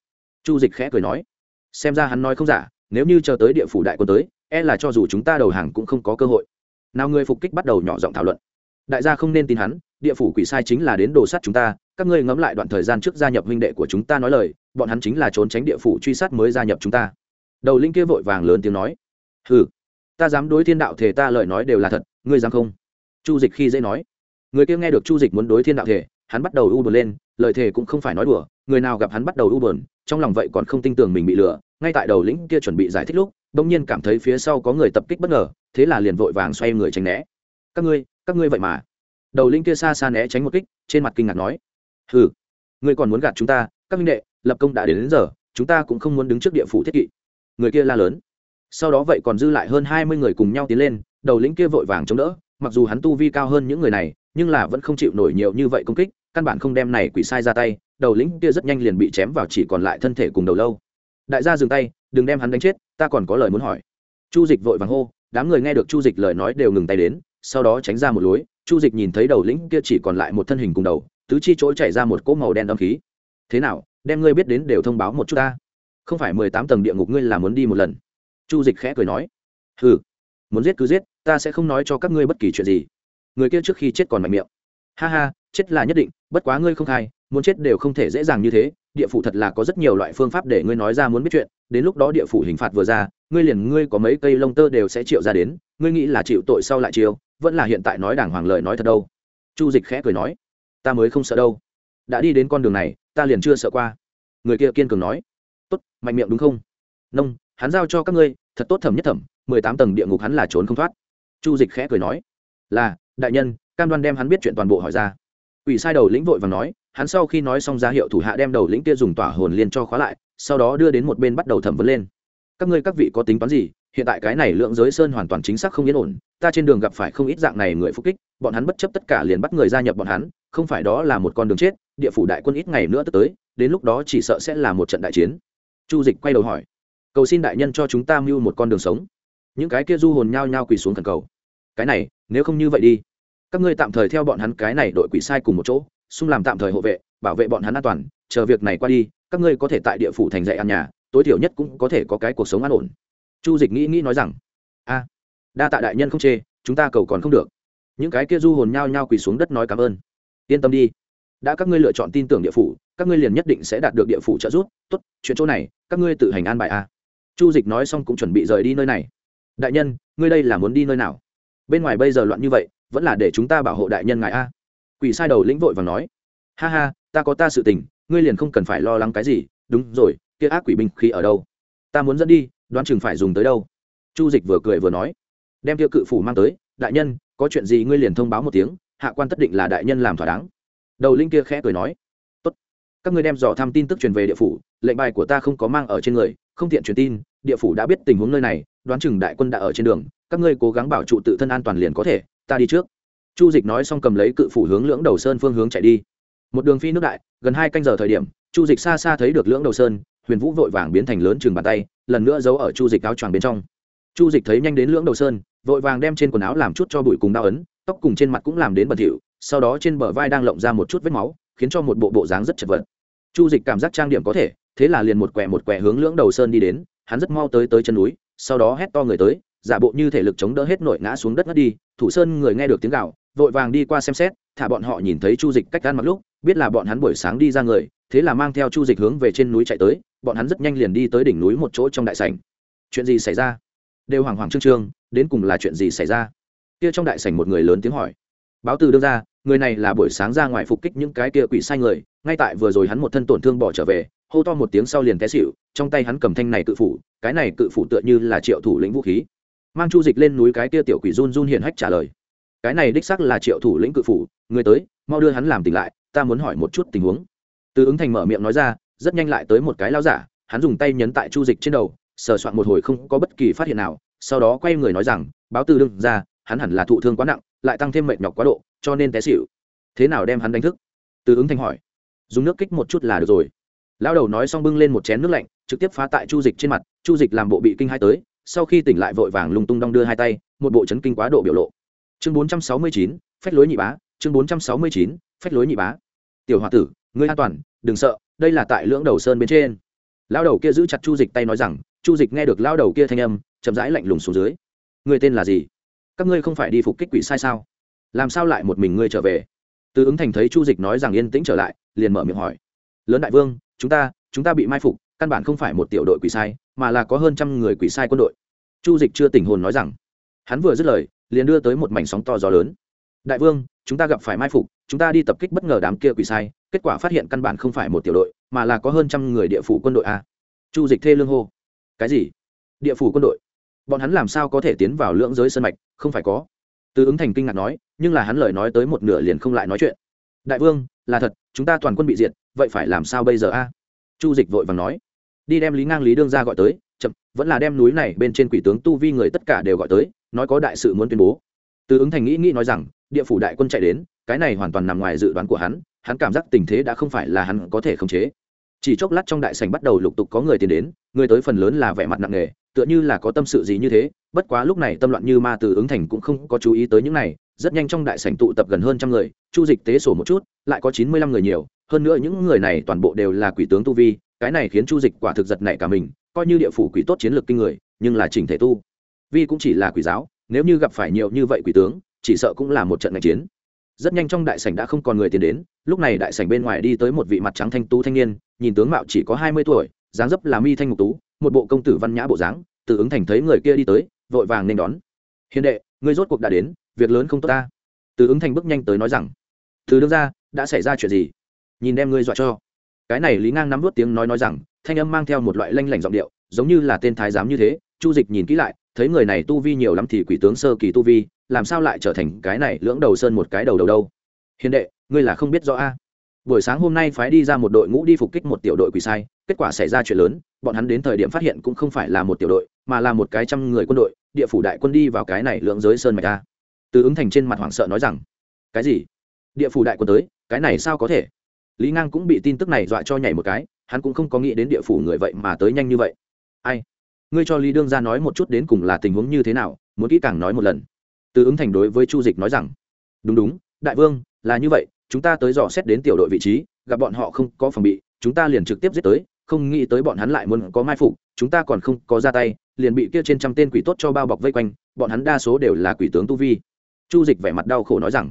Chu dịch khẽ cười nói, xem ra hắn nói không giả, nếu như chờ tới địa phủ đại quân tới e là cho dù chúng ta đầu hàng cũng không có cơ hội. Nào người phục kích bắt đầu nhỏ giọng thảo luận. Đại gia không nên tin hắn, địa phủ quỷ sai chính là đến đồ sắt chúng ta các ngươi ngẫm lại đoạn thời gian trước gia nhập huynh đệ của chúng ta nói lời, bọn hắn chính là trốn tránh địa phủ truy sát mới gia nhập chúng ta. Đầu linh kia vội vàng lớn tiếng nói. Hừ, ta dám đối thiên đạo thể ta lời nói đều là thật, ngươi dám không? Chu dịch khi dễ nói. Người kia nghe được chu dịch muốn đối thiên đạo thể, hắn bắt đầu u buồn lên, lời thề cũng không phải nói đùa, người nào gặp hắn bắt đầu u buồn, trong lòng vậy còn không tin tưởng mình bị lừa, ngay tại đầu lĩnh kia chuẩn bị giải thích lúc bỗng nhiên cảm thấy phía sau có người tập kích bất ngờ, thế là liền vội vàng xoay người tránh né. Các ngươi các ngươi vậy mà. Đầu lĩnh kia xa xa né tránh một kích, trên mặt kinh ngạc nói hừ ngươi còn muốn gạt chúng ta các minh đệ lập công đã đến, đến giờ chúng ta cũng không muốn đứng trước địa phủ thiết kỵ. Người kia la lớn. Sau đó vậy còn dư lại hơn hai mươi người cùng nhau tiến lên đầu lĩnh kia vội vàng chống đỡ mặc dù hắn tu vi cao hơn những người này nhưng là vẫn không chịu nổi nhiều như vậy công kích căn bản không đem này quỷ sai ra tay đầu lĩnh kia rất nhanh liền bị chém vào chỉ còn lại thân thể cùng đầu lâu. Đại gia dừng tay đừng đem hắn đánh chết ta còn có lời muốn hỏi. Chu dịch vội vàng hô đám người nghe được chu dịch lời nói đều ngừng tay đến sau đó tránh ra một lối chu dịch nhìn thấy đầu lĩnh kia chỉ còn lại một thân hình cùng đầu tứ chi chỗ chảy ra một cỗ màu đen âm khí. Thế nào, đem ngươi biết đến đều thông báo một chút ta. Không phải mười tám tầng địa ngục ngươi là muốn đi một lần. Chu dịch khẽ cười nói. Ừ muốn giết cứ giết, ta sẽ không nói cho các ngươi bất kỳ chuyện gì. Người kia trước khi chết còn mạnh miệng. Ha ha, chết là nhất định, bất quá ngươi không khai, muốn chết đều không thể dễ dàng như thế. Địa phủ thật là có rất nhiều loại phương pháp để ngươi nói ra muốn biết chuyện. Đến lúc đó địa phủ hình phạt vừa ra, ngươi liền ngươi có mấy cây lông tơ đều sẽ chịu ra đến. Ngươi nghĩ là chịu tội sau lại chiêu, vẫn là hiện tại nói đàng hoàng lời nói thật đâu. Chu dịch khẽ cười nói ta mới không sợ đâu. Đã đi đến con đường này, ta liền chưa sợ qua. Người kia kiên cường nói. Tốt, mạnh miệng đúng không? Nông, hắn giao cho các ngươi, thật tốt thẩm nhất thẩm, mười tám tầng địa ngục hắn là trốn không thoát. Chu dịch khẽ cười nói. Là, đại nhân, cam đoan đem hắn biết chuyện toàn bộ hỏi ra. Ủy sai đầu lĩnh vội và nói, hắn sau khi nói xong ra hiệu thủ hạ đem đầu lĩnh kia dùng tỏa hồn liên cho khóa lại, sau đó đưa đến một bên bắt đầu thẩm vấn lên. Các ngươi các vị có tính toán gì hiện tại cái này lượng giới sơn hoàn toàn chính xác không yên ổn, ta trên đường gặp phải không ít dạng này người phục kích, bọn hắn bất chấp tất cả liền bắt người gia nhập bọn hắn, không phải đó là một con đường chết, địa phủ đại quân ít ngày nữa tới đến lúc đó chỉ sợ sẽ là một trận đại chiến. Chu dịch quay đầu hỏi, cầu xin đại nhân cho chúng ta mưu một con đường sống. Những cái kia du hồn nhao nhao quỳ xuống thần cầu, cái này, nếu không như vậy đi, các ngươi tạm thời theo bọn hắn cái này đội quỷ sai cùng một chỗ, xung làm tạm thời hộ vệ, bảo vệ bọn hắn an toàn, chờ việc này qua đi, các ngươi có thể tại địa phủ thành dạy ăn nhà, tối thiểu nhất cũng có thể có cái cuộc sống an ổn chu dịch nghĩ nghĩ nói rằng, a, đa tạ đại nhân không chê, chúng ta cầu còn không được. Những cái kia du hồn nhao nhao quỳ xuống đất nói cảm ơn. Yên tâm đi, đã các ngươi lựa chọn tin tưởng địa phủ, các ngươi liền nhất định sẽ đạt được địa phủ trợ giúp. Tốt, chuyện chỗ này, các ngươi tự hành an bài a. Chu dịch nói xong cũng chuẩn bị rời đi nơi này. Đại nhân, ngươi đây là muốn đi nơi nào? Bên ngoài bây giờ loạn như vậy, vẫn là để chúng ta bảo hộ đại nhân ngài a. Quỷ sai đầu lĩnh vội và nói, ha ha, ta có ta sự tình, ngươi liền không cần phải lo lắng cái gì. Đúng rồi, kia ác quỷ binh khí ở đâu? Ta muốn dẫn đi đoán chừng phải dùng tới đâu. Chu dịch vừa cười vừa nói, đem tiêu cự phủ mang tới, đại nhân, có chuyện gì ngươi liền thông báo một tiếng, hạ quan tất định là đại nhân làm thỏa đáng. Đầu linh kia khẽ cười nói, tốt, các ngươi đem dò thăm tin tức truyền về địa phủ, lệnh bài của ta không có mang ở trên người, không tiện truyền tin, địa phủ đã biết tình huống nơi này, đoán chừng đại quân đã ở trên đường, các ngươi cố gắng bảo trụ tự thân an toàn liền có thể, ta đi trước. Chu dịch nói xong cầm lấy cự phủ hướng lưỡng đầu sơn phương hướng chạy đi. Một đường phi nước đại, gần hai canh giờ thời điểm, chu dịch xa xa thấy được lưỡng đầu sơn, huyền vũ vội vàng biến thành lớn chừng bàn tay lần nữa giấu ở chu dịch áo choàng bên trong. Chu dịch thấy nhanh đến lưỡng đầu sơn, vội vàng đem trên quần áo làm chút cho bụi cùng đau ấn, tóc cùng trên mặt cũng làm đến bẩn thỉu, sau đó trên bờ vai đang lộng ra một chút vết máu, khiến cho một bộ bộ dáng rất chật vật. Chu dịch cảm giác trang điểm có thể, thế là liền một quẹ một quẹ hướng lưỡng đầu sơn đi đến, hắn rất mau tới tới chân núi, sau đó hét to người tới, giả bộ như thể lực chống đỡ hết nội ngã xuống đất ngất đi, thủ sơn người nghe được tiếng gạo vội vàng đi qua xem xét, thả bọn họ nhìn thấy chu dịch cách gan mặc lúc, biết là bọn hắn buổi sáng đi ra người, thế là mang theo chu dịch hướng về trên núi chạy tới, bọn hắn rất nhanh liền đi tới đỉnh núi một chỗ trong đại sảnh. Chuyện gì xảy ra? Đều hoảng hoảng trương trương, đến cùng là chuyện gì xảy ra? Kia trong đại sảnh một người lớn tiếng hỏi. Báo từ đưa ra, người này là buổi sáng ra ngoài phục kích những cái kia quỷ sai người, ngay tại vừa rồi hắn một thân tổn thương bỏ trở về, hô to một tiếng sau liền té xịu trong tay hắn cầm thanh này cự phủ, cái này cự phủ tựa như là triệu thủ lĩnh vũ khí. Mang chu dịch lên núi cái kia tiểu quỷ run run hiện hách trả lời cái này đích sắc là triệu thủ lĩnh cự phủ, người tới, mau đưa hắn làm tỉnh lại, ta muốn hỏi một chút tình huống. Từ ứng thành mở miệng nói ra, rất nhanh lại tới một cái lao giả, hắn dùng tay nhấn tại chu dịch trên đầu, sờ soạn một hồi không có bất kỳ phát hiện nào, sau đó quay người nói rằng, báo từ đương ra, hắn hẳn là thụ thương quá nặng, lại tăng thêm mệt nhọc quá độ, cho nên té xịu thế nào đem hắn đánh thức? Từ ứng thành hỏi. Dùng nước kích một chút là được rồi. Lao đầu nói xong bưng lên một chén nước lạnh, trực tiếp phá tại chu dịch trên mặt, chu dịch làm bộ bị kinh hai tới, sau khi tỉnh lại vội vàng lung tung đong đưa hai tay, một bộ chấn kinh quá độ biểu lộ chương bốn trăm sáu mươi chín, phách lối nhị bá, chương bốn trăm sáu mươi chín, phách lối nhị bá. Tiểu h o a tử, ngươi an toàn, đừng sợ, đây là tại lưỡng đầu sơn bên trên. Lao đầu kia giữ chặt chu dịch tay nói rằng, chu dịch nghe được lao đầu kia thanh âm, chậm rãi lạnh lùng xuống dưới. Người tên là gì? Các ngươi không phải đi phục kích quỷ sai sao? Làm sao lại một mình ngươi trở về? Từ ứng thành thấy chu dịch nói rằng yên tĩnh trở lại, liền mở miệng hỏi. Lớn đại vương, chúng ta chúng ta bị mai phục, căn bản không phải một tiểu đội quỷ sai, mà là có hơn trăm người quỷ sai quân đội. Chu dịch chưa tỉnh hồn nói rằng. Hắn vừa dứt lời liền đưa tới một mảnh sóng to gió lớn. Đại vương, chúng ta gặp phải mai phục, chúng ta đi tập kích bất ngờ đám kia quỷ sai, kết quả phát hiện căn bản không phải một tiểu đội, mà là có hơn trăm người địa phủ quân đội a. Chu dịch thê lương hô. Cái gì? Địa phủ quân đội? Bọn hắn làm sao có thể tiến vào lưỡng giới sân mạch? Không phải có. Từ ứng thành kinh ngạc nói, nhưng là hắn lời nói tới một nửa liền không lại nói chuyện. Đại vương, là thật, chúng ta toàn quân bị diệt, vậy phải làm sao bây giờ a? Chu dịch vội vàng nói. Đi đem lý ngang lý đương ra gọi tới, chậm, vẫn là đem núi này bên trên quỷ tướng tu vi người tất cả đều gọi tới nói có đại sự muốn tuyên bố. Từ ứng thành nghĩ nghĩ nói rằng, địa phủ đại quân chạy đến, cái này hoàn toàn nằm ngoài dự đoán của hắn hắn cảm giác tình thế đã không phải là hắn có thể khống chế. Chỉ chốc lát trong đại sảnh bắt đầu lục tục có người tiến đến, người tới phần lớn là vẻ mặt nặng nề, tựa như là có tâm sự gì như thế, bất quá lúc này tâm loạn như ma từ ứng thành cũng không có chú ý tới những này, rất nhanh trong đại sảnh tụ tập gần hơn trăm người, chu dịch tế sổ một chút, lại có chín mươi lăm người nhiều, hơn nữa những người này toàn bộ đều là quỷ tướng tu vi, cái này khiến chu dịch quả thực giật nảy cả mình, coi như địa phủ quỷ tốt chiến lược kinh người, nhưng là chỉnh thể tu vi cũng chỉ là quỷ giáo, nếu như gặp phải nhiều như vậy quỷ tướng, chỉ sợ cũng là một trận ngành chiến. Rất nhanh trong đại sảnh đã không còn người tiến đến, lúc này đại sảnh bên ngoài đi tới một vị mặt trắng thanh tú thanh niên, nhìn tướng mạo chỉ có hai mươi tuổi, dáng dấp là mi thanh ngục tú, một bộ công tử văn nhã bộ dáng, từ ứng thành thấy người kia đi tới, vội vàng nên đón. Hiền đệ, ngươi rốt cuộc đã đến, việc lớn không tốt ta. Từ ứng thành bước nhanh tới nói rằng, từ đương ra đã xảy ra chuyện gì? Nhìn đem ngươi dọa cho. Cái này lý ngang nắm vút tiếng nói nói rằng, thanh âm mang theo một loại lanh lảnh giọng điệu, giống như là tên thái giám như thế chu dịch nhìn kỹ lại, thấy người này tu vi nhiều lắm thì quỷ tướng sơ kỳ tu vi, làm sao lại trở thành cái này lưỡng đầu sơn một cái đầu đầu đâu? Hiền đệ, ngươi là không biết rõ a. Buổi sáng hôm nay phái đi ra một đội ngũ đi phục kích một tiểu đội quỷ sai, kết quả xảy ra chuyện lớn, bọn hắn đến thời điểm phát hiện cũng không phải là một tiểu đội, mà là một cái trăm người quân đội, địa phủ đại quân đi vào cái này lưỡng giới sơn mạch a. Từ ứng thành trên mặt hoảng sợ nói rằng, cái gì? Địa phủ đại quân tới, cái này sao có thể? Lý ngang cũng bị tin tức này dọa cho nhảy một cái, hắn cũng không có nghĩ đến địa phủ người vậy mà tới nhanh như vậy. Ai? Ngươi cho lý đương ra nói một chút đến cùng là tình huống như thế nào, muốn kỹ càng nói một lần. Từ ứng thành đối với chu dịch nói rằng, đúng đúng, đại vương, là như vậy, chúng ta tới dò xét đến tiểu đội vị trí, gặp bọn họ không có phòng bị, chúng ta liền trực tiếp giết tới, không nghĩ tới bọn hắn lại muốn có mai phục, chúng ta còn không có ra tay, liền bị kia trên trăm tên quỷ tốt cho bao bọc vây quanh, bọn hắn đa số đều là quỷ tướng tu vi. Chu dịch vẻ mặt đau khổ nói rằng,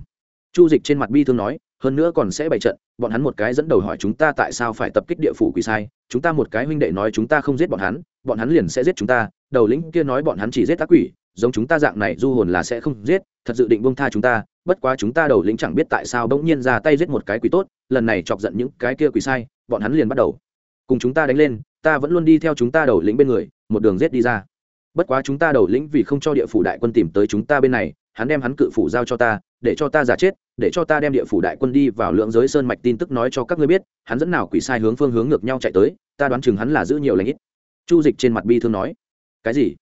chu dịch trên mặt bi thương nói hơn nữa còn sẽ bày trận, bọn hắn một cái dẫn đầu hỏi chúng ta tại sao phải tập kích địa phủ quỷ sai, chúng ta một cái huynh đệ nói chúng ta không giết bọn hắn bọn hắn liền sẽ giết chúng ta, đầu lĩnh kia nói bọn hắn chỉ giết ác quỷ, giống chúng ta dạng này du hồn là sẽ không giết, thật dự định bông tha chúng ta, bất quá chúng ta đầu lĩnh chẳng biết tại sao bỗng nhiên ra tay giết một cái quỷ tốt, lần này chọc giận những cái kia quỷ sai, bọn hắn liền bắt đầu. Cùng chúng ta đánh lên, ta vẫn luôn đi theo chúng ta đầu lĩnh bên người, một đường giết đi ra. Bất quá chúng ta đầu lĩnh vì không cho địa phủ đại quân tìm tới chúng ta bên này hắn đem hắn cự phủ giao cho ta, để cho ta giả chết, để cho ta đem địa phủ đại quân đi vào lượng giới sơn mạch tin tức nói cho các ngươi biết, hắn dẫn nào quỷ sai hướng phương hướng ngược nhau chạy tới, ta đoán chừng hắn là giữ nhiều lãnh ít. Chu dịch trên mặt bi thương nói, cái gì?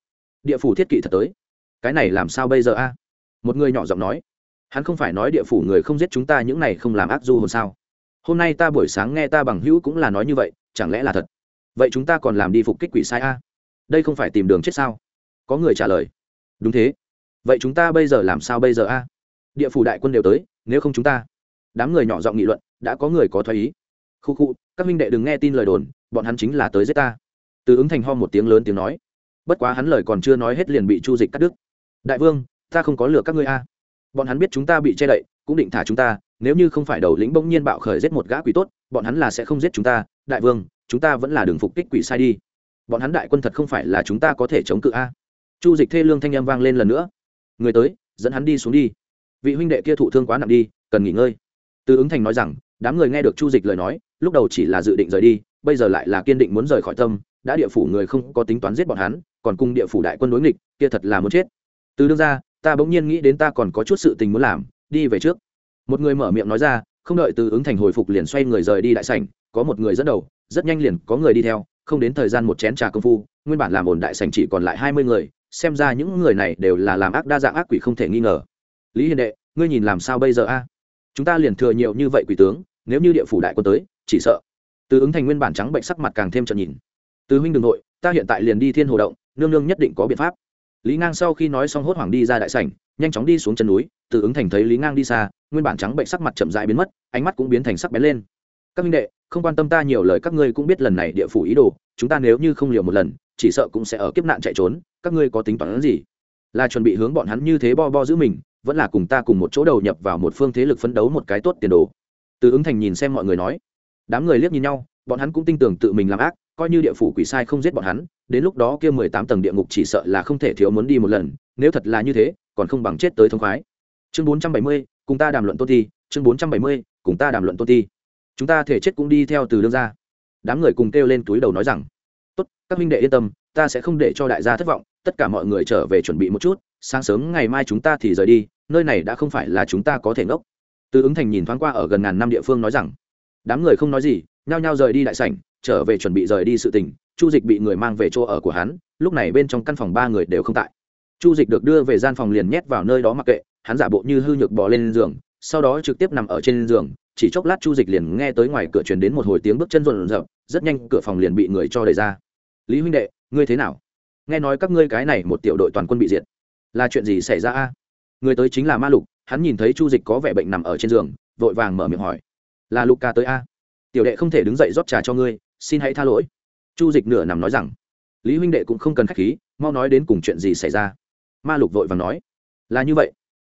Địa phủ thiết kỵ thật tới? Cái này làm sao bây giờ a? Một người nhỏ giọng nói, hắn không phải nói địa phủ người không giết chúng ta những này không làm ác du hồn sao? Hôm nay ta buổi sáng nghe ta bằng hữu cũng là nói như vậy, chẳng lẽ là thật? Vậy chúng ta còn làm đi phục kích quỷ sai a? Đây không phải tìm đường chết sao? Có người trả lời, đúng thế vậy chúng ta bây giờ làm sao bây giờ a? Địa phủ đại quân đều tới, nếu không chúng ta. Đám người nhỏ giọng nghị luận, đã có người có thoái ý. Khu khu, các minh đệ đừng nghe tin lời đồn, bọn hắn chính là tới giết ta. Từ ứng thành ho một tiếng lớn tiếng nói. Bất quá hắn lời còn chưa nói hết liền bị chu dịch cắt đứt. Đại vương, ta không có lừa các ngươi a. Bọn hắn biết chúng ta bị che đậy, cũng định thả chúng ta, nếu như không phải đầu lĩnh bỗng nhiên bạo khởi giết một gã quỷ tốt, bọn hắn là sẽ không giết chúng ta. Đại vương, chúng ta vẫn là đường phục kích quỷ sai đi. Bọn hắn đại quân thật không phải là chúng ta có thể chống cự a. Chu dịch thê lương thanh â m vang lên lần nữa người tới, dẫn hắn đi xuống đi. Vị huynh đệ kia thụ thương quá nặng đi, cần nghỉ ngơi. Từ ứng thành nói rằng, đám người nghe được chu dịch lời nói, lúc đầu chỉ là dự định rời đi, bây giờ lại là kiên định muốn rời khỏi tâm, đã địa phủ người không có tính toán giết bọn hắn, còn cùng địa phủ đại quân đối nghịch, kia thật là muốn chết. Từ đương ra ta bỗng nhiên nghĩ đến ta còn có chút sự tình muốn làm, đi về trước. Một người mở miệng nói ra, không đợi từ ứng thành hồi phục liền xoay người rời đi đại sảnh, có một người dẫn đầu, rất nhanh liền có người đi theo, không đến thời gian một chén trà công phu, nguyên bản làm ổn đại sảnh chỉ còn lại hai mươi người xem ra những người này đều là làm ác đa dạng ác quỷ không thể nghi ngờ. Lý hiền đệ, ngươi nhìn làm sao bây giờ a? Chúng ta liền thừa nhiều như vậy quỷ tướng, nếu như địa phủ đại quân tới, chỉ sợ. Từ ứng thành nguyên bản trắng bệnh sắc mặt càng thêm trợn nhìn. Từ huynh đường nội, ta hiện tại liền đi thiên hồ động, nương nương nhất định có biện pháp. Lý ngang sau khi nói xong hốt hoảng đi ra đại sảnh, nhanh chóng đi xuống chân núi, từ ứng thành thấy lý ngang đi xa, nguyên bản trắng bệnh sắc mặt chậm dại biến mất, ánh mắt cũng biến thành sắc bén lên. Các minh đệ, không quan tâm ta nhiều lời, các ngươi cũng biết lần này địa phủ ý đồ, chúng ta nếu như không liều một lần chỉ sợ cũng sẽ ở kiếp nạn chạy trốn, các ngươi có tính toán gì? Là chuẩn bị hướng bọn hắn như thế bo bo giữ mình, vẫn là cùng ta cùng một chỗ đầu nhập vào một phương thế lực phấn đấu một cái tốt tiền đồ? Từ ứng thành nhìn xem mọi người nói. Đám người liếc nhìn nhau, bọn hắn cũng tin tưởng tự mình làm ác, coi như địa phủ quỷ sai không giết bọn hắn, đến lúc đó kia mười tám tầng địa ngục chỉ sợ là không thể thiếu muốn đi một lần, nếu thật là như thế, còn không bằng chết tới thông khoái. Chương bốn trăm bảy mươi, cùng ta đàm luận tôn ti chương bốn trăm bảy mươi, cùng ta đàm luận tôn ti chúng ta thể chết cũng đi theo từ đương ra đám người cùng kêu lên túi đầu nói rằng các minh đệ yên tâm, ta sẽ không để cho đại gia thất vọng, tất cả mọi người trở về chuẩn bị một chút, sáng sớm ngày mai chúng ta thì rời đi, nơi này đã không phải là chúng ta có thể ngốc. Từ ứng thành nhìn thoáng qua ở gần ngàn năm địa phương nói rằng, đám người không nói gì, nhao nhao rời đi đại sảnh, trở về chuẩn bị rời đi sự tình, chu dịch bị người mang về chỗ ở của hắn, lúc này bên trong căn phòng ba người đều không tại. Chu dịch được đưa về gian phòng liền nhét vào nơi đó mặc kệ, hắn giả bộ như hư nhược bò lên giường, sau đó trực tiếp nằm ở trên giường, chỉ chốc lát chu dịch liền nghe tới ngoài cửa truyền đến một hồi tiếng bước chân rộn rộn, rất nhanh cửa phòng liền bị người cho đẩy ra lý huynh đệ, ngươi thế nào? Nghe nói các ngươi cái này một tiểu đội toàn quân bị diệt. Là chuyện gì xảy ra a? Người tới chính là ma lục, hắn nhìn thấy chu dịch có vẻ bệnh nằm ở trên giường, vội vàng mở miệng hỏi. Là lục ca tới a? Tiểu đệ không thể đứng dậy rót trà cho ngươi, xin hãy tha lỗi. Chu dịch nửa nằm nói rằng. Lý huynh đệ cũng không cần k h á c h khí, mau nói đến cùng chuyện gì xảy ra. Ma lục vội vàng nói. Là như vậy.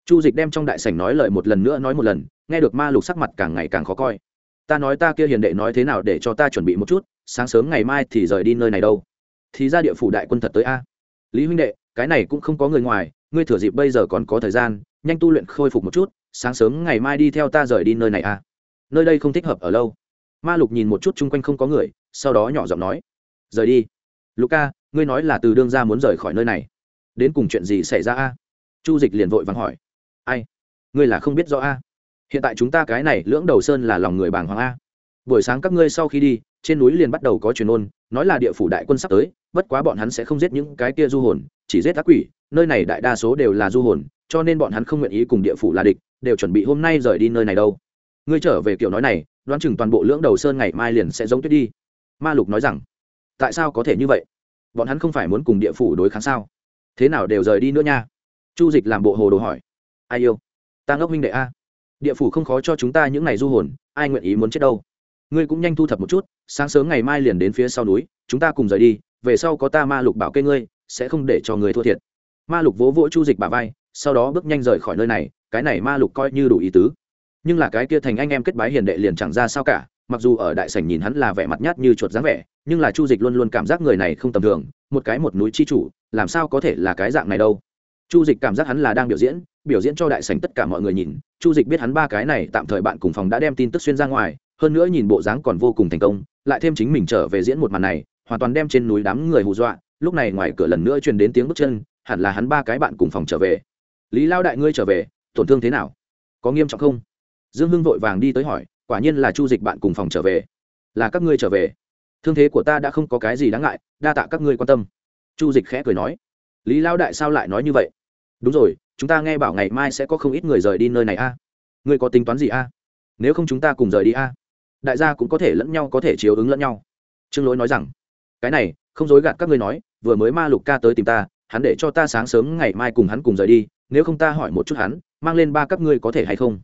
Chu dịch đem trong đại sảnh nói lời một lần nữa nói một lần, nghe được ma lục sắc mặt càng ngày càng khó coi ta nói ta kia hiền đệ nói thế nào để cho ta chuẩn bị một chút, sáng sớm ngày mai thì rời đi nơi này đâu. Thì ra địa phủ đại quân thật tới a. Lý huynh đệ, cái này cũng không có người ngoài, ngươi thừa dịp bây giờ còn có thời gian, nhanh tu luyện khôi phục một chút, sáng sớm ngày mai đi theo ta rời đi nơi này a. Nơi đây không thích hợp ở lâu. Ma lục nhìn một chút chung quanh không có người, sau đó nhỏ giọng nói, rời đi. Luca ngươi nói là từ đương ra muốn rời khỏi nơi này. Đến cùng chuyện gì xảy ra a? Chu dịch liền vội vàng hỏi. Ai? Ngươi là không biết rõ a? Hiện tại chúng ta cái này lưỡng đầu sơn là lòng người bàng hoàng a. Buổi sáng các ngươi sau khi đi, trên núi liền bắt đầu có truyền ôn, nói là địa phủ đại quân sắp tới, bất quá bọn hắn sẽ không giết những cái kia du hồn, chỉ giết ác quỷ, nơi này đại đa số đều là du hồn, cho nên bọn hắn không nguyện ý cùng địa phủ là địch, đều chuẩn bị hôm nay rời đi nơi này đâu. Ngươi trở về kiểu nói này, đoán chừng toàn bộ lưỡng đầu sơn ngày mai liền sẽ giống tuyết đi. Ma lục nói rằng, tại sao có thể như vậy? Bọn hắn không phải muốn cùng địa phủ đối kháng sao? Thế nào đều rời đi nữa nha? Chu dịch làm bộ hồ đồ hỏi. Ai yêu? Ta ngốc minh đệ a địa phủ không khó cho chúng ta những ngày du hồn, ai nguyện ý muốn chết đâu. Ngươi cũng nhanh thu thập một chút, sáng sớm ngày mai liền đến phía sau núi, chúng ta cùng rời đi, về sau có ta ma lục bảo kê ngươi, sẽ không để cho người thua thiệt. Ma lục vỗ vỗ chu dịch bà vai, sau đó bước nhanh rời khỏi nơi này, cái này ma lục coi như đủ ý tứ. Nhưng là cái kia thành anh em kết bái hiền đệ liền chẳng ra sao cả, mặc dù ở đại sảnh nhìn hắn là vẻ mặt nhát như chuột dáng vẻ, nhưng là chu dịch luôn luôn cảm giác người này không tầm thường, một cái một núi chi chủ, làm sao có thể là cái dạng này đâu. Chu dịch cảm giác hắn là đang biểu diễn biểu diễn cho đại sảnh tất cả mọi người nhìn, chu dịch biết hắn ba cái này tạm thời bạn cùng phòng đã đem tin tức xuyên ra ngoài, hơn nữa nhìn bộ dáng còn vô cùng thành công, lại thêm chính mình trở về diễn một màn này, hoàn toàn đem trên núi đám người hù dọa, lúc này ngoài cửa lần nữa truyền đến tiếng bước chân, hẳn là hắn ba cái bạn cùng phòng trở về. Lý lao đại ngươi trở về, tổn thương thế nào? Có nghiêm trọng không? Dương hưng vội vàng đi tới hỏi, quả nhiên là chu dịch bạn cùng phòng trở về. Là các ngươi trở về. Thương thế của ta đã không có cái gì đáng ngại, đa tạ các ngươi quan tâm. Chu dịch khẽ cười nói. Lý lao đại sao lại nói như vậy? Đúng rồi chúng ta nghe bảo ngày mai sẽ có không ít người rời đi nơi này a. Ngươi có tính toán gì a? Nếu không chúng ta cùng rời đi a, đại gia cũng có thể lẫn nhau có thể chiếu ứng lẫn nhau. Trương lỗi nói rằng, cái này, không dối gạt các ngươi nói, vừa mới ma lục ca tới tìm ta, hắn để cho ta sáng sớm ngày mai cùng hắn cùng rời đi, nếu không ta hỏi một chút hắn, mang lên ba các ngươi có thể hay không?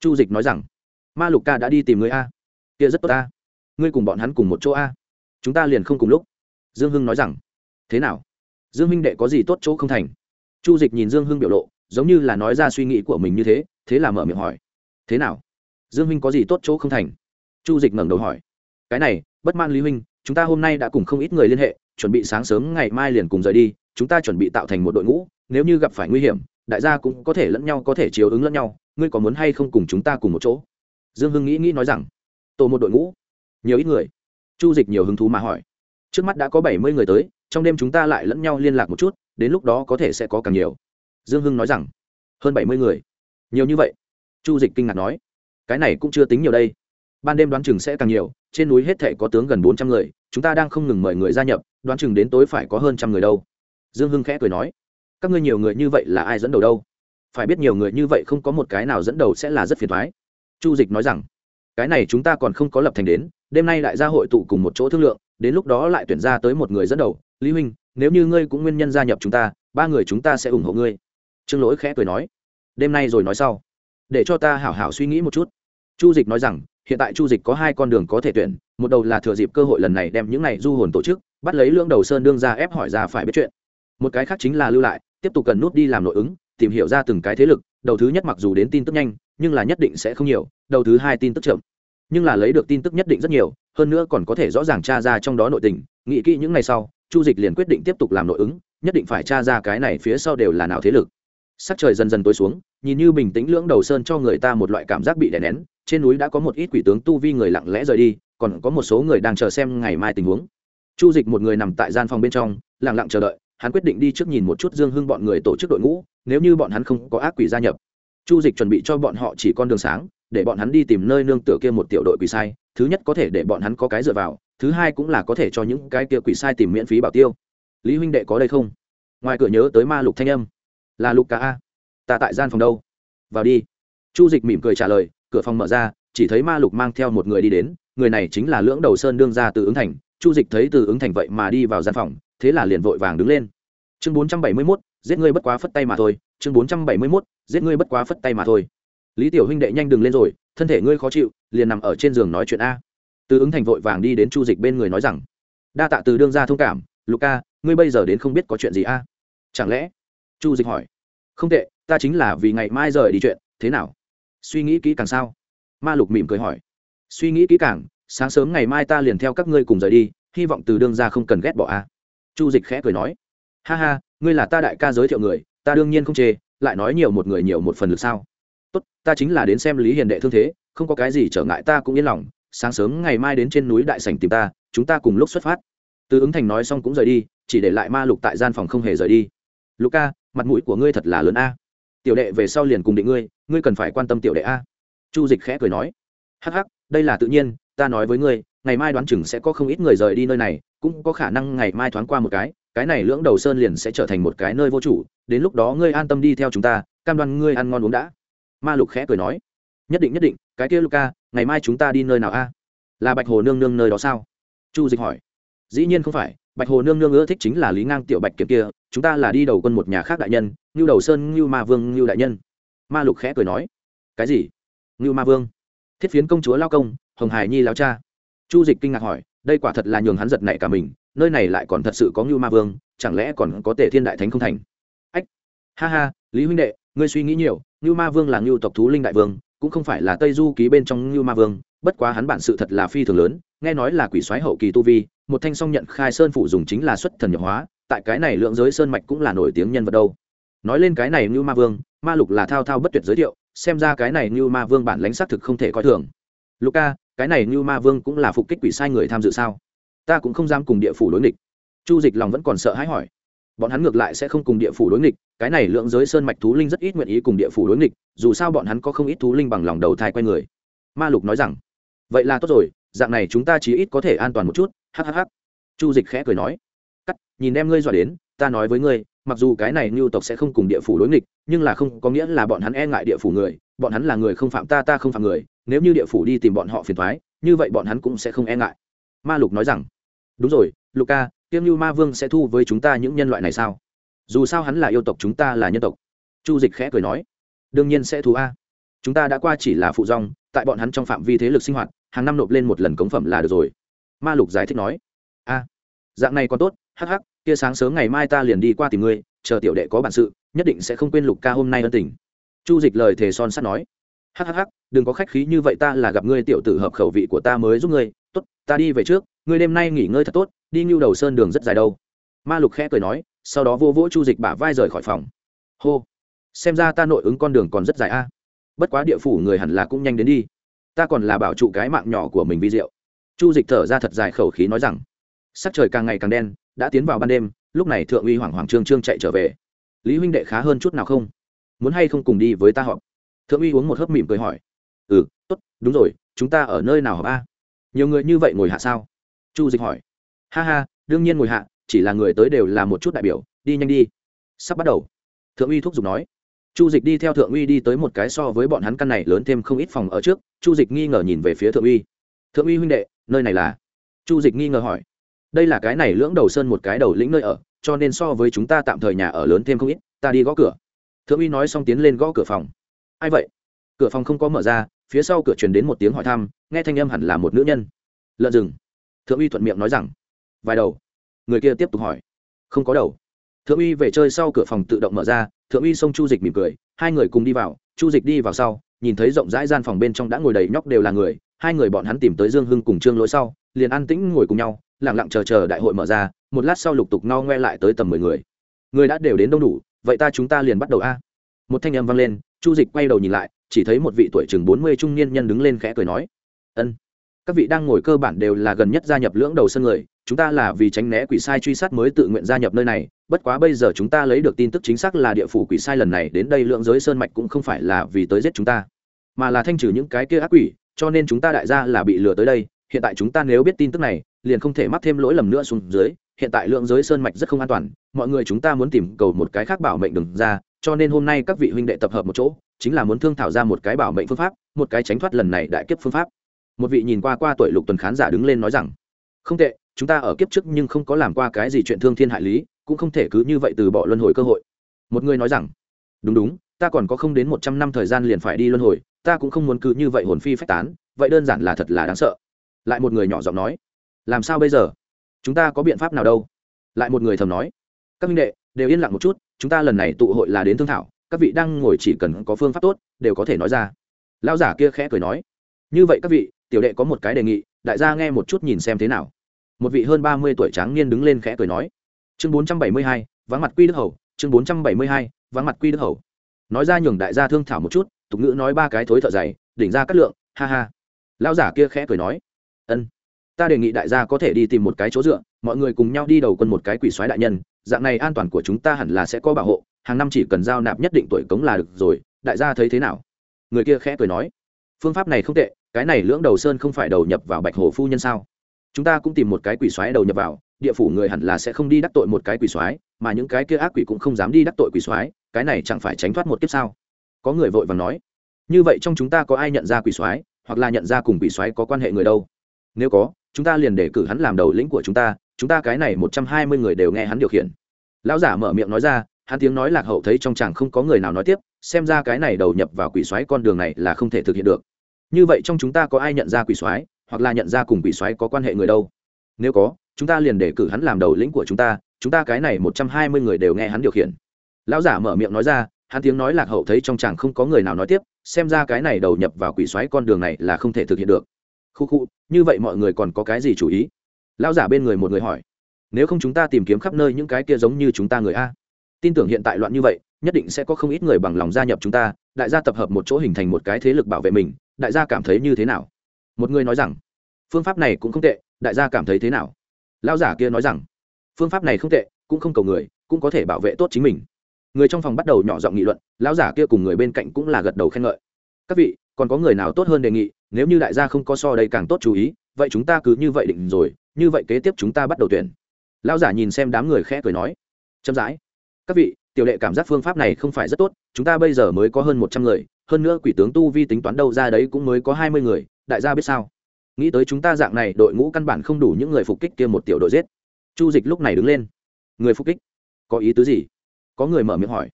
Chu dịch nói rằng, ma lục ca đã đi tìm ngươi a. Kia rất tốt a. Ngươi cùng bọn hắn cùng một chỗ a. Chúng ta liền không cùng lúc. Dương hưng nói rằng, thế nào? Dương minh đệ có gì tốt chỗ không thành? Chu dịch nhìn dương hưng biểu lộ giống như là nói ra suy nghĩ của mình như thế thế là mở miệng hỏi. Thế nào? Dương huynh có gì tốt chỗ không thành? Chu dịch ngẩng đầu hỏi. Cái này, bất man lý huynh, chúng ta hôm nay đã cùng không ít người liên hệ, chuẩn bị sáng sớm ngày mai liền cùng rời đi, chúng ta chuẩn bị tạo thành một đội ngũ, nếu như gặp phải nguy hiểm, đại gia cũng có thể lẫn nhau, có thể chiếu ứng lẫn nhau, ngươi có muốn hay không cùng chúng ta cùng một chỗ? Dương hưng nghĩ nghĩ nói rằng, tổ một đội ngũ, nhiều ít người. Chu dịch nhiều hứng thú mà hỏi. Trước mắt đã có bảy mươi người tới, trong đêm chúng ta lại lẫn nhau liên lạc một chút, đến lúc đó có thể sẽ có càng nhiều dương hưng nói rằng, hơn bảy mươi người. Nhiều như vậy? Chu dịch kinh ngạc nói. Cái này cũng chưa tính nhiều đây. Ban đêm đoán chừng sẽ càng nhiều, trên núi hết thể có tướng gần bốn trăm người, chúng ta đang không ngừng mời người gia nhập, đoán chừng đến tối phải có hơn trăm người đâu. Dương hưng khẽ cười nói. Các ngươi nhiều người như vậy là ai dẫn đầu đâu? Phải biết nhiều người như vậy không có một cái nào dẫn đầu sẽ là rất phiền thoái. Chu dịch nói rằng, cái này chúng ta còn không có lập thành đến, đêm nay đại gia hội tụ cùng một chỗ thương lượng, đến lúc đó lại tuyển ra tới một người dẫn đầu. Lý huynh, nếu như ngươi cũng nguyên nhân gia nhập chúng ta, ba người chúng ta sẽ ủng hộ ngươi trương lỗi khẽ cười nói, đêm nay rồi nói sau. Để cho ta hảo hảo suy nghĩ một chút. Chu dịch nói rằng, hiện tại chu dịch có hai con đường có thể tuyển, một đầu là thừa dịp cơ hội lần này đem những này du hồn tổ chức, bắt lấy lưỡng đầu sơn đương ra ép hỏi ra phải biết chuyện. Một cái khác chính là lưu lại, tiếp tục cần nút đi làm nội ứng, tìm hiểu ra từng cái thế lực, đầu thứ nhất mặc dù đến tin tức nhanh, nhưng là nhất định sẽ không nhiều, đầu thứ hai tin tức chậm. Nhưng là lấy được tin tức nhất định rất nhiều, hơn nữa còn có thể rõ ràng tra ra trong đó nội tình, nghĩ kỹ những ngày sau, chu dịch liền quyết định tiếp tục làm nội ứng, nhất định phải tra ra cái này phía sau đều là nào thế lực sắc trời dần dần tối xuống, nhìn như bình tĩnh lưỡng đầu sơn cho người ta một loại cảm giác bị đè nén, trên núi đã có một ít quỷ tướng tu vi người lặng lẽ rời đi, còn có một số người đang chờ xem ngày mai tình huống. Chu dịch một người nằm tại gian phòng bên trong, lặng lặng chờ đợi, hắn quyết định đi trước nhìn một chút dương hưng bọn người tổ chức đội ngũ, nếu như bọn hắn không có ác quỷ gia nhập. Chu dịch chuẩn bị cho bọn họ chỉ con đường sáng, để bọn hắn đi tìm nơi nương tựa kia một tiểu đội quỷ sai, thứ nhất có thể để bọn hắn có cái dựa vào, thứ hai cũng là có thể cho những cái kia quỷ sai tìm miễn phí bảo tiêu. Lý huynh đệ có đây không? Ngoài cửa nhớ tới ma lục thanh âm là lục ca a. Ta tại gian phòng đâu? Vào đi. Chu dịch mỉm cười trả lời, cửa phòng mở ra, chỉ thấy ma lục mang theo một người đi đến, người này chính là lưỡng đầu sơn đương ra từ ứng thành. Chu dịch thấy từ ứng thành vậy mà đi vào gian phòng, thế là liền vội vàng đứng lên. Chương bốn trăm bảy mươi mốt, giết ngươi bất quá phất tay mà thôi. Chương bốn trăm bảy mươi mốt, giết ngươi bất quá phất tay mà thôi. Lý tiểu huynh đệ nhanh đừng lên rồi, thân thể ngươi khó chịu, liền nằm ở trên giường nói chuyện a. Từ ứng thành vội vàng đi đến chu dịch bên người nói rằng, đa tạ từ đương ra thông cảm luca ngươi bây giờ đến không biết có chuyện gì a. Chẳng lẽ chu dịch hỏi. Không tệ, ta chính là vì ngày mai rời đi chuyện, thế nào? Suy nghĩ kỹ càng sao? Ma lục mỉm cười hỏi. Suy nghĩ kỹ càng, sáng sớm ngày mai ta liền theo các ngươi cùng rời đi, hy vọng từ đương ra không cần ghét bỏ a. Chu dịch khẽ cười nói. Ha ha, ngươi là ta đại ca giới thiệu người, ta đương nhiên không chê, lại nói nhiều một người nhiều một phần lực sao? Tốt, ta chính là đến xem lý hiền đệ thương thế, không có cái gì trở ngại ta cũng yên lòng, sáng sớm ngày mai đến trên núi đại sảnh tìm ta, chúng ta cùng lúc xuất phát. Từ ứng thành nói xong cũng rời đi, chỉ để lại ma lục tại gian phòng không hề rời đi. Lục Ca mặt mũi của ngươi thật là lớn a. Tiểu đệ về sau liền cùng định ngươi ngươi cần phải quan tâm tiểu đệ a. Chu dịch khẽ cười nói. Hắc hắc, đây là tự nhiên, ta nói với ngươi, ngày mai đoán chừng sẽ có không ít người rời đi nơi này, cũng có khả năng ngày mai thoáng qua một cái cái này lưỡng đầu sơn liền sẽ trở thành một cái nơi vô chủ, đến lúc đó ngươi an tâm đi theo chúng ta, cam đoan ngươi ăn ngon uống đã. Ma lục khẽ cười nói. Nhất định nhất định, cái kia luka, ngày mai chúng ta đi nơi nào a? Là bạch hồ nương nương nơi đó sao? Chu dịch hỏi. Dĩ nhiên không phải bạch hồ nương nương ưa thích chính là lý ngang tiểu bạch kiếm kia, chúng ta là đi đầu quân một nhà khác đại nhân, ngưu đầu sơn, ngưu ma vương, ngưu đại nhân. Ma lục khẽ cười nói. Cái gì? Ngưu ma vương? Thiết phiến công chúa lao công, hồng hải nhi lao cha. Chu dịch kinh ngạc hỏi, đây quả thật là nhường hắn giật nảy cả mình, nơi này lại còn thật sự có ngưu ma vương, chẳng lẽ còn có tể thiên đại thánh không thành? Ách! Ha ha, lý huynh đệ, ngươi suy nghĩ nhiều, ngưu ma vương là ngưu tộc thú linh đại vương, cũng không phải là tây du ký bên trong ngưu ma vương, bất quá hắn bản sự thật là phi thường lớn, nghe nói là quỷ soái hậu kỳ tu vi một thanh song nhận khai sơn phủ dùng chính là xuất thần nhập hóa tại cái này lượng giới sơn mạch cũng là nổi tiếng nhân vật đâu. Nói lên cái này như ma vương ma lục là thao thao bất tuyệt giới thiệu xem ra cái này như ma vương bản lãnh xác thực không thể coi thường. Luka, cái này như ma vương cũng là phục kích quỷ sai người tham dự sao? Ta cũng không dám cùng địa phủ đối nghịch. Chu dịch lòng vẫn còn sợ hãi hỏi. Bọn hắn ngược lại sẽ không cùng địa phủ đối nghịch cái này lượng giới sơn mạch thú linh rất ít nguyện ý cùng địa phủ đối nghịch dù sao bọn hắn có không ít thú linh bằng lòng đầu thai quay người. Ma lục nói rằng vậy là tốt rồi dạng này chúng ta chỉ ít có thể an toàn một chút hhh chu dịch khẽ cười nói, cắt, nhìn em ngươi dọa đến, ta nói với ngươi, mặc dù cái này ngưu tộc sẽ không cùng địa phủ đối nghịch, nhưng là không có nghĩa là bọn hắn e ngại địa phủ người, bọn hắn là người không phạm ta ta không phạm người, nếu như địa phủ đi tìm bọn họ phiền thoái như vậy bọn hắn cũng sẽ không e ngại. Ma lục nói rằng, đúng rồi luca tiêm như ma vương sẽ thu với chúng ta những nhân loại này sao? Dù sao hắn là yêu tộc, chúng ta là nhân tộc. Chu dịch khẽ cười nói, đương nhiên sẽ thu a. Chúng ta đã qua chỉ là phụ rong tại bọn hắn trong phạm vi thế lực sinh hoạt, hàng năm nộp lên một lần cống phẩm là được rồi ma lục giải thích nói. A dạng này còn tốt, hắc hắc kia sáng sớm ngày mai ta liền đi qua tìm ngươi, chờ tiểu đệ có bản sự, nhất định sẽ không quên lục ca hôm nay ân tình. Chu dịch lời thề son sắt nói. Hắc hắc, đừng có khách khí như vậy, ta là gặp ngươi tiểu tử hợp khẩu vị của ta mới giúp ngươi. Tốt, ta đi về trước, ngươi đêm nay nghỉ ngơi thật tốt, đi ngưu đầu sơn đường rất dài đâu. Ma lục khẽ cười nói, sau đó vô vỗ chu dịch bả vai rời khỏi phòng. Hô, xem ra ta nội ứng con đường còn rất dài a. Bất quá địa phủ người hẳn là cũng nhanh đến đi. Ta còn là bảo trụ cái mạng nhỏ của mình vi diệu chu dịch thở ra thật dài khẩu khí nói rằng, sắc trời càng ngày càng đen, đã tiến vào ban đêm, lúc này thượng uy hoàng hoàng trương trương chạy trở về. Lý huynh đệ khá hơn chút nào không? Muốn hay không cùng đi với ta họp? Thượng uy uống một hớp mỉm cười hỏi ừ tốt, đúng rồi, chúng ta ở nơi nào họp a? Nhiều người như vậy ngồi hạ sao? Chu dịch hỏi, ha ha, đương nhiên ngồi hạ, chỉ là người tới đều là một chút đại biểu, đi nhanh đi. Sắp bắt đầu, thượng uy thúc giục nói, chu dịch đi theo thượng uy đi tới một cái so với bọn hắn căn này lớn thêm không ít phòng ở trước. Chu dịch nghi ngờ nhìn về phía thượng uy thượng uy huynh đệ, nơi này là? Chu dịch nghi ngờ hỏi. Đây là cái này lưỡng đầu sơn một cái đầu lĩnh nơi ở, cho nên so với chúng ta tạm thời nhà ở lớn thêm không ít, ta đi gõ cửa. Thượng uy nói xong tiến lên gõ cửa phòng. Ai vậy? Cửa phòng không có mở ra, phía sau cửa truyền đến một tiếng hỏi thăm, nghe thanh âm hẳn là một nữ nhân. Lợn rừng. Thượng uy thuận miệng nói rằng, vài đầu. Người kia tiếp tục hỏi, không có đầu. Thượng uy về chơi sau cửa phòng tự động mở ra, thượng uy xông chu dịch mỉm cười, hai người cùng đi vào, chu dịch đi vào sau, nhìn thấy rộng rãi gian phòng bên trong đã ngồi đầy nhóc đều là người hai người bọn hắn tìm tới dương hưng cùng trương lỗi sau, liền an tĩnh ngồi cùng nhau lẳng lặng chờ chờ đại hội mở ra, một lát sau lục tục no ngoe lại tới tầm mười người. Người đã đều đến đông đủ, vậy ta chúng ta liền bắt đầu a. Một thanh âm vang lên, chu dịch quay đầu nhìn lại, chỉ thấy một vị tuổi chừng bốn mươi trung niên nhân đứng lên khẽ cười nói, ân, các vị đang ngồi cơ bản đều là gần nhất gia nhập lưỡng đầu sân người, chúng ta là vì tránh né quỷ sai truy sát mới tự nguyện gia nhập nơi này, bất quá bây giờ chúng ta lấy được tin tức chính xác là địa phủ quỷ sai lần này đến đây lượng giới sơn mạch cũng không phải là vì tới giết chúng ta, mà là thanh trừ những cái kia ác quỷ cho nên chúng ta đại gia là bị lừa tới đây, hiện tại chúng ta nếu biết tin tức này, liền không thể mắc thêm lỗi lầm nữa xuống dưới, hiện tại lượng giới sơn mạch rất không an toàn, mọi người chúng ta muốn tìm cầu một cái khác bảo mệnh đừng ra, cho nên hôm nay các vị huynh đệ tập hợp một chỗ, chính là muốn thương thảo ra một cái bảo mệnh phương pháp, một cái tránh thoát lần này đại kiếp phương pháp. Một vị nhìn qua qua tuổi lục tuần khán giả đứng lên nói rằng, không tệ, chúng ta ở kiếp trước nhưng không có làm qua cái gì chuyện thương thiên hại lý, cũng không thể cứ như vậy từ bỏ luân hồi cơ hội. Một người nói rằng, đúng đúng, ta còn có không đến một trăm năm thời gian liền phải đi luân hồi ta cũng không muốn cứ như vậy hồn phi phách tán, vậy đơn giản là thật là đáng sợ. Lại một người nhỏ giọng nói, làm sao bây giờ? Chúng ta có biện pháp nào đâu? Lại một người thầm nói, các minh đệ, đều yên lặng một chút, chúng ta lần này tụ hội là đến thương thảo, các vị đang ngồi chỉ cần có phương pháp tốt, đều có thể nói ra. Lao giả kia khẽ cười nói, như vậy các vị, tiểu đệ có một cái đề nghị, đại gia nghe một chút nhìn xem thế nào. Một vị hơn ba mươi tuổi tráng niên đứng lên khẽ cười nói, chương bốn trăm bảy mươi hai, vắng mặt quy đức hầu, chương bốn trăm bảy mươi hai, vắng mặt quy đức hầu. Nói ra nhường đại gia thương thảo một chút tục ngữ nói ba cái thối thợ dày, đỉnh ra cắt lượng, ha ha. Lao giả kia khẽ cười nói, ân, ta đề nghị đại gia có thể đi tìm một cái chỗ dựa, mọi người cùng nhau đi đầu quân một cái quỷ xoáy đại nhân, dạng này an toàn của chúng ta hẳn là sẽ có bảo hộ, hàng năm chỉ cần giao nạp nhất định tuổi cống là được rồi, đại gia thấy thế nào? Người kia khẽ cười nói, phương pháp này không tệ, cái này lưỡng đầu sơn không phải đầu nhập vào bạch hồ phu nhân sao? Chúng ta cũng tìm một cái quỷ xoáy đầu nhập vào, địa phủ người hẳn là sẽ không đi đắc tội một cái quỷ xoáy mà những cái kia ác quỷ cũng không dám đi đắc tội quỷ xoáy cái này chẳng phải tránh thoát một kiếp sao? Có người vội vàng nói, như vậy trong chúng ta có ai nhận ra quỷ xoáy hoặc là nhận ra cùng quỷ xoáy có quan hệ người đâu? Nếu có, chúng ta liền để cử hắn làm đầu lĩnh của chúng ta chúng ta cái này một trăm hai mươi người đều nghe hắn điều khiển. Lão giả mở miệng nói ra, hắn tiếng nói lạc hậu thấy trong chàng không có người nào nói tiếp, xem ra cái này đầu nhập vào quỷ xoáy con đường này là không thể thực hiện được. Như vậy trong chúng ta có ai nhận ra quỷ xoáy hoặc là nhận ra cùng quỷ xoáy có quan hệ người đâu? Nếu có, chúng ta liền để cử hắn làm đầu lĩnh của chúng ta chúng ta cái này một trăm hai mươi người đều nghe hắn điều khiển. Lão giả mở miệng nói ra hắn tiếng nói lạc hậu thấy trong chàng không có người nào nói tiếp, xem ra cái này đầu nhập vào quỷ xoáy con đường này là không thể thực hiện được. Khu khu, như vậy mọi người còn có cái gì chủ ý? Lão giả bên người một người hỏi. Nếu không chúng ta tìm kiếm khắp nơi những cái kia giống như chúng ta người a. Tin tưởng hiện tại loạn như vậy, nhất định sẽ có không ít người bằng lòng gia nhập chúng ta, đại gia tập hợp một chỗ hình thành một cái thế lực bảo vệ mình, đại gia cảm thấy như thế nào? Một người nói rằng, phương pháp này cũng không tệ, đại gia cảm thấy thế nào? Lao giả kia nói rằng, phương pháp này không tệ, cũng không cầu người, cũng có thể bảo vệ tốt chính mình người trong phòng bắt đầu nhỏ giọng nghị luận, lão giả kia cùng người bên cạnh cũng là gật đầu khen ngợi. Các vị, còn có người nào tốt hơn đề nghị, nếu như đại gia không có so đây càng tốt chú ý, vậy chúng ta cứ như vậy định rồi, như vậy kế tiếp chúng ta bắt đầu tuyển. Lão giả nhìn xem đám người khẽ cười nói. Chậm rãi. Các vị, tiểu lệ cảm giác phương pháp này không phải rất tốt, chúng ta bây giờ mới có hơn một trăm người, hơn nữa quỷ tướng tu vi tính toán đâu ra đấy cũng mới có hai mươi người, đại gia biết sao? Nghĩ tới chúng ta dạng này, đội ngũ căn bản không đủ những người phục kích kia một tiểu đội giết. Chu dịch lúc này đứng lên. Người phục kích, có ý tứ gì? Có người mở miệng hỏi.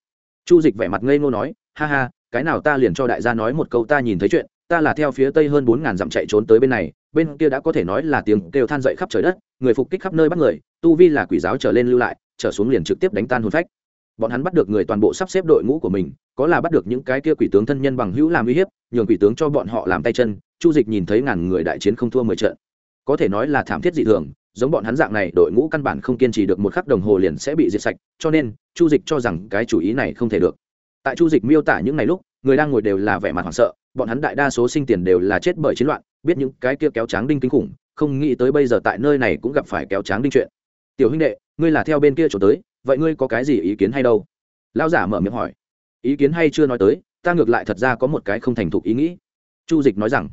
Chu dịch vẻ mặt ngây ngô nói, ha ha, cái nào ta liền cho đại gia nói một câu ta nhìn thấy chuyện, ta là theo phía tây hơn bốn ngàn dặm chạy trốn tới bên này, bên kia đã có thể nói là tiếng kêu than dậy khắp trời đất, người phục kích khắp nơi bắt người, tu vi là quỷ giáo trở lên lưu lại, trở xuống liền trực tiếp đánh tan hồn phách. Bọn hắn bắt được người toàn bộ sắp xếp đội ngũ của mình, có là bắt được những cái kia quỷ tướng thân nhân bằng hữu làm uy hiếp, nhường quỷ tướng cho bọn họ làm tay chân, chu dịch nhìn thấy ngàn người đại chiến không thua mười trận. Có thể nói là thảm thiết dị thường, giống bọn hắn dạng này, đội ngũ căn bản không kiên trì được một khắc đồng hồ liền sẽ bị diệt sạch, cho nên chu dịch cho rằng cái chủ ý này không thể được. Tại chu dịch miêu tả những ngày lúc, người đang ngồi đều là vẻ mặt hoảng sợ, bọn hắn đại đa số sinh tiền đều là chết bởi chiến loạn, biết những cái kia kéo tráng đinh kinh khủng, không nghĩ tới bây giờ tại nơi này cũng gặp phải kéo tráng đinh chuyện. Tiểu huynh đệ, ngươi là theo bên kia chỗ tới, vậy ngươi có cái gì ý kiến hay đâu? Lão giả mở miệng hỏi. Ý kiến hay chưa nói tới, ta ngược lại thật ra có một cái không thành thục ý nghĩ. Chu dịch nói rằng.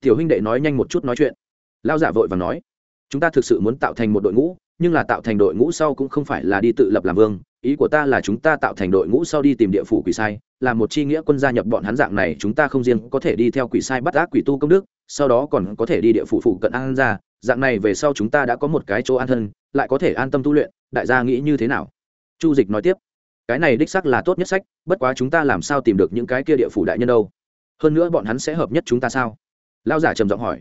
Tiểu huynh đệ nói nhanh một chút nói chuyện. Lão giả vội và nói. Chúng ta thực sự muốn tạo thành một đội ngũ, nhưng là tạo thành đội ngũ sau cũng không phải là đi tự lập làm vương ý của ta là chúng ta tạo thành đội ngũ sau đi tìm địa phủ quỷ sai, là một chi nghĩa quân gia nhập bọn hắn dạng này, chúng ta không riêng có thể đi theo quỷ sai bắt ác quỷ tu công đức, sau đó còn có thể đi địa phủ phụ cận an ra dạng này về sau chúng ta đã có một cái chỗ an thân, lại có thể an tâm tu luyện, đại gia nghĩ như thế nào? Chu dịch nói tiếp. Cái này đích sắc là tốt nhất sách, bất quá chúng ta làm sao tìm được những cái kia địa phủ đại nhân đâu? Hơn nữa bọn hắn sẽ hợp nhất chúng ta sao? Lao giả trầm giọng hỏi.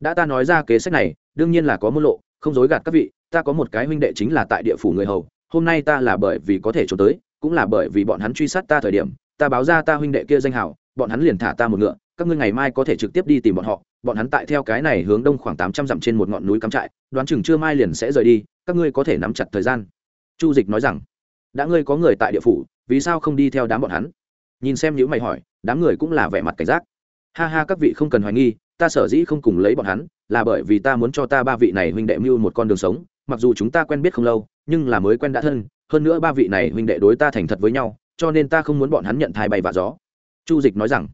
Đã ta nói ra kế sách này, đương nhiên là có môn lộ, không dối gạt các vị, ta có một cái huynh đệ chính là tại địa phủ người hầu hôm nay ta là bởi vì có thể trốn tới, cũng là bởi vì bọn hắn truy sát ta thời điểm, ta báo ra ta huynh đệ kia danh hào, bọn hắn liền thả ta một ngựa, các ngươi ngày mai có thể trực tiếp đi tìm bọn họ, bọn hắn tại theo cái này hướng đông khoảng tám trăm dặm trên một ngọn núi cắm trại, đoán chừng trưa mai liền sẽ rời đi, các ngươi có thể nắm chặt thời gian. Chu dịch nói rằng, đã ngươi có người tại địa phủ, vì sao không đi theo đám bọn hắn? Nhìn xem những mày hỏi, đám người cũng là vẻ mặt cảnh giác. Ha ha, các vị không cần hoài nghi, ta sở dĩ không cùng lấy bọn hắn, là bởi vì ta muốn cho ta ba vị này huynh đệ mưu một con đường sống, mặc dù chúng ta quen biết không lâu nhưng là mới quen đã thân, hơn nữa ba vị này huynh đệ đối ta thành thật với nhau, cho nên ta không muốn bọn hắn nhận thai bay và gió. Chu dịch nói rằng.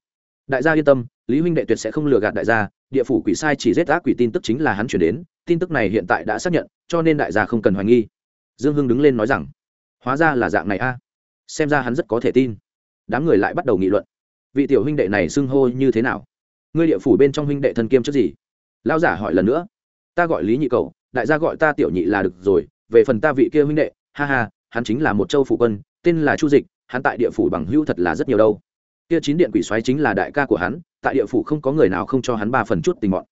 Đại gia yên tâm, lý huynh đệ tuyệt sẽ không lừa gạt đại gia, địa phủ quỷ sai chỉ giết ác quỷ tin tức chính là hắn chuyển đến, tin tức này hiện tại đã xác nhận, cho nên đại gia không cần hoài nghi. Dương hưng đứng lên nói rằng. Hóa ra là dạng này a. Xem ra hắn rất có thể tin. Đám người lại bắt đầu nghị luận. Vị tiểu huynh đệ này xưng hô như thế nào? Ngươi địa phủ bên trong huynh đệ thân kiêm trước gì? Lao giả hỏi lần nữa. Ta gọi lý nhị cầu, đại gia gọi ta tiểu nhị là được rồi về phần ta vị kia huynh đệ, ha ha, hắn chính là một châu phủ quân, tên là chu dịch, hắn tại địa phủ bằng hữu thật là rất nhiều đâu. Kia chín điện quỷ xoáy chính là đại ca của hắn, tại địa phủ không có người nào không cho hắn ba phần chút tình bọn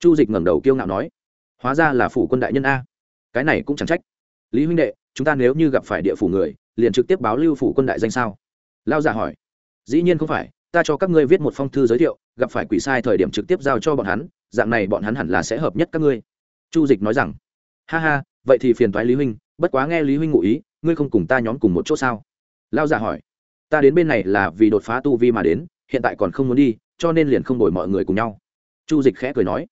chu dịch ngẩng đầu kiêu ngạo nói, hóa ra là phủ quân đại nhân a. Cái này cũng chẳng trách. Lý huynh đệ, chúng ta nếu như gặp phải địa phủ người, liền trực tiếp báo lưu phủ quân đại danh sao? Lao giả hỏi. Dĩ nhiên không phải, ta cho các ngươi viết một phong thư giới thiệu, gặp phải quỷ sai thời điểm trực tiếp giao cho bọn hắn, dạng này bọn hắn hẳn là sẽ hợp nhất các ngươi. Chu dịch nói rằng. Ha ha vậy thì phiền toái lý huynh, bất quá nghe lý huynh ngụ ý, ngươi không cùng ta nhóm cùng một chỗ sao? Lao giả hỏi. Ta đến bên này là vì đột phá tu vi mà đến, hiện tại còn không muốn đi, cho nên liền không đổi mọi người cùng nhau. Chu dịch khẽ cười nói.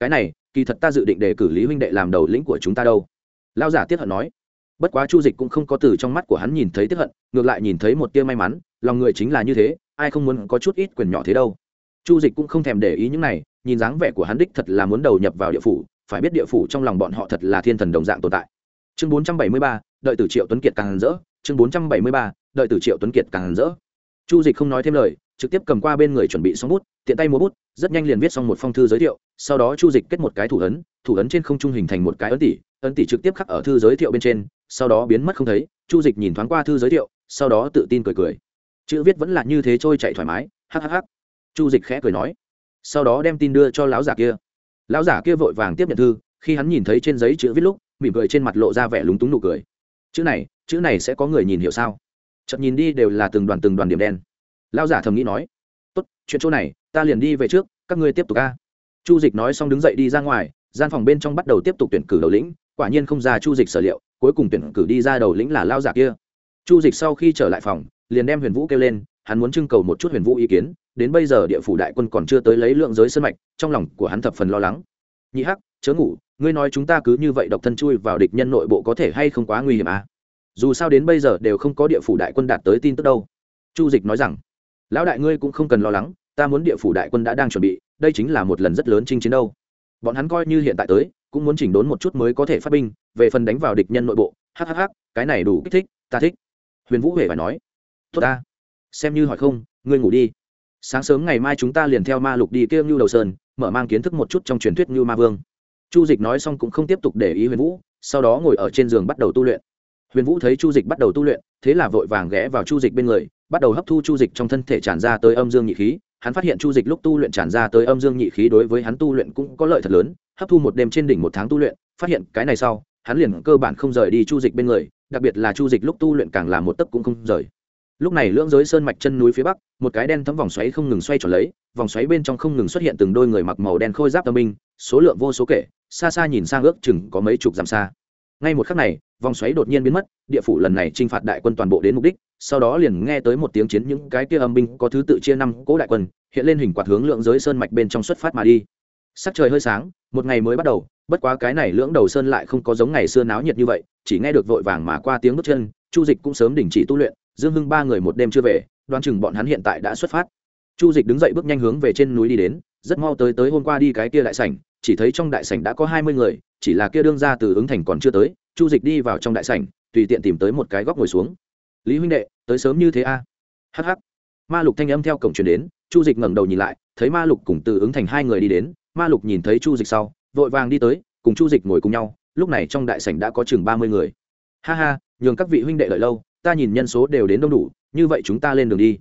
Cái này, kỳ thật ta dự định đề cử lý huynh đệ làm đầu lĩnh của chúng ta đâu. Lao giả tiếp hận nói. Bất quá chu dịch cũng không có từ trong mắt của hắn nhìn thấy tiếp hận, ngược lại nhìn thấy một tia may mắn, lòng người chính là như thế, ai không muốn có chút ít quyền nhỏ thế đâu. Chu dịch cũng không thèm để ý những này, nhìn dáng vẻ của hắn đích thật là muốn đầu nhập vào địa phủ phải biết địa phủ trong lòng bọn họ thật là thiên thần đồng dạng tồn tại. Chương bốn trăm bảy mươi ba, đợi tử triệu tuấn kiệt càng rỡ. Chương bốn trăm bảy mươi ba, đợi tử triệu tuấn kiệt càng rỡ. Chu dịch không nói thêm lời, trực tiếp cầm qua bên người chuẩn bị xong bút, tiện tay mua bút, rất nhanh liền viết xong một phong thư giới thiệu, sau đó chu dịch kết một cái thủ ấn thủ ấn trên không trung hình thành một cái ấn tỷ ấn tỷ trực tiếp khắc ở thư giới thiệu bên trên, sau đó biến mất không thấy, chu dịch nhìn thoáng qua thư giới thiệu, sau đó tự tin cười cười. Chữ viết vẫn là như thế trôi chạy thoải mái hhh chu dịch khẽ cười nói, sau đó đem tin đưa cho lão già kia lão giả kia vội vàng tiếp nhận thư, khi hắn nhìn thấy trên giấy chữ viết lúc, mỉm cười trên mặt lộ ra vẻ lúng túng nụ cười. Chữ này chữ này sẽ có người nhìn hiểu sao? Chậm nhìn đi đều là từng đoàn từng đoàn điểm đen. Lão giả thầm nghĩ nói, tốt, chuyện chỗ này, ta liền đi về trước, các ngươi tiếp tục ca chu dịch nói xong đứng dậy đi ra ngoài, gian phòng bên trong bắt đầu tiếp tục tuyển cử đầu lĩnh, quả nhiên không ra chu dịch sở liệu, cuối cùng tuyển cử đi ra đầu lĩnh là lao giả kia. Chu dịch sau khi trở lại phòng, liền đem huyền vũ kêu lên hắn muốn trưng cầu một chút huyền vũ ý kiến, đến bây giờ địa phủ đại quân còn chưa tới lấy lượng giới sân mạch, trong lòng của hắn thập phần lo lắng. Nhị hắc, chớ ngủ, ngươi nói chúng ta cứ như vậy độc thân chui vào địch nhân nội bộ có thể hay không quá nguy hiểm à? dù sao đến bây giờ đều không có địa phủ đại quân đạt tới tin tức đâu. Chu dịch nói rằng, lão đại ngươi cũng không cần lo lắng, ta muốn địa phủ đại quân đã đang chuẩn bị, đây chính là một lần rất lớn chinh chiến đâu. Bọn hắn coi như hiện tại tới, cũng muốn chỉnh đốn một chút mới có thể phát binh, về phần đánh vào địch nhân nội bộ hhh cái này đủ kích thích, ta thích. Huyền vũ huệ phải nói, tốt ta xem như hỏi không, ngươi ngủ đi. Sáng sớm ngày mai chúng ta liền theo ma lục đi kêu ngưu đầu sơn, mở mang kiến thức một chút trong truyền thuyết ngưu ma vương. Chu dịch nói xong cũng không tiếp tục để ý huyền vũ, sau đó ngồi ở trên giường bắt đầu tu luyện. Huyền vũ thấy chu dịch bắt đầu tu luyện, thế là vội vàng ghé vào chu dịch bên người, bắt đầu hấp thu chu dịch trong thân thể tràn ra tới âm dương nhị khí. Hắn phát hiện chu dịch lúc tu luyện tràn ra tới âm dương nhị khí đối với hắn tu luyện cũng có lợi thật lớn, hấp thu một đêm trên đỉnh một tháng tu luyện, phát hiện cái này sau, hắn liền cơ bản không rời đi chu dịch bên người, đặc biệt là chu dịch lúc tu luyện càng là một tấc cũng không rời lúc này lưỡng giới sơn mạch chân núi phía bắc, một cái đen thấm vòng xoáy không ngừng xoay trở lấy, vòng xoáy bên trong không ngừng xuất hiện từng đôi người mặc màu đen khôi giáp tâm minh số lượng vô số kể, xa xa nhìn sang ước chừng có mấy chục dặm xa. Ngay một khắc này, vòng xoáy đột nhiên biến mất, địa phủ lần này t r i n h phạt đại quân toàn bộ đến mục đích, sau đó liền nghe tới một tiếng chiến những cái kia âm binh có thứ tự chia năm cỗ đại quân, hiện lên hình quạt hướng lượng giới sơn mạch bên trong xuất phát mà đi. Sắc trời hơi sáng, một ngày mới bắt đầu, bất quá cái này lưỡng đầu sơn lại không có giống ngày xưa náo nhiệt như vậy, chỉ nghe được vội vàng mà qua tiếng bước chân, chu dịch cũng sớm đình chỉ tu luyện dương hưng ba người một đêm chưa về đoan chừng bọn hắn hiện tại đã xuất phát. Chu dịch đứng dậy bước nhanh hướng về trên núi đi đến, rất mau tới tới hôm qua đi cái kia đại sảnh, chỉ thấy trong đại sảnh đã có hai mươi người, chỉ là kia đương ra từ ứng thành còn chưa tới, chu dịch đi vào trong đại sảnh, tùy tiện tìm tới một cái góc ngồi xuống. Lý huynh đệ, tới sớm như thế a? À? hh ma lục thanh âm theo cổng truyền đến, chu dịch ngẩng đầu nhìn lại, thấy ma lục cùng từ ứng thành hai người đi đến, ma lục nhìn thấy chu dịch sau, vội vàng đi tới, cùng chu dịch ngồi cùng nhau, lúc này trong đại sảnh đã có chừng ba mươi người. Ha ha, nhường các vị huynh đệ lợi lâu ta nhìn nhân số đều đến đông đủ, như vậy chúng ta lên đường đi.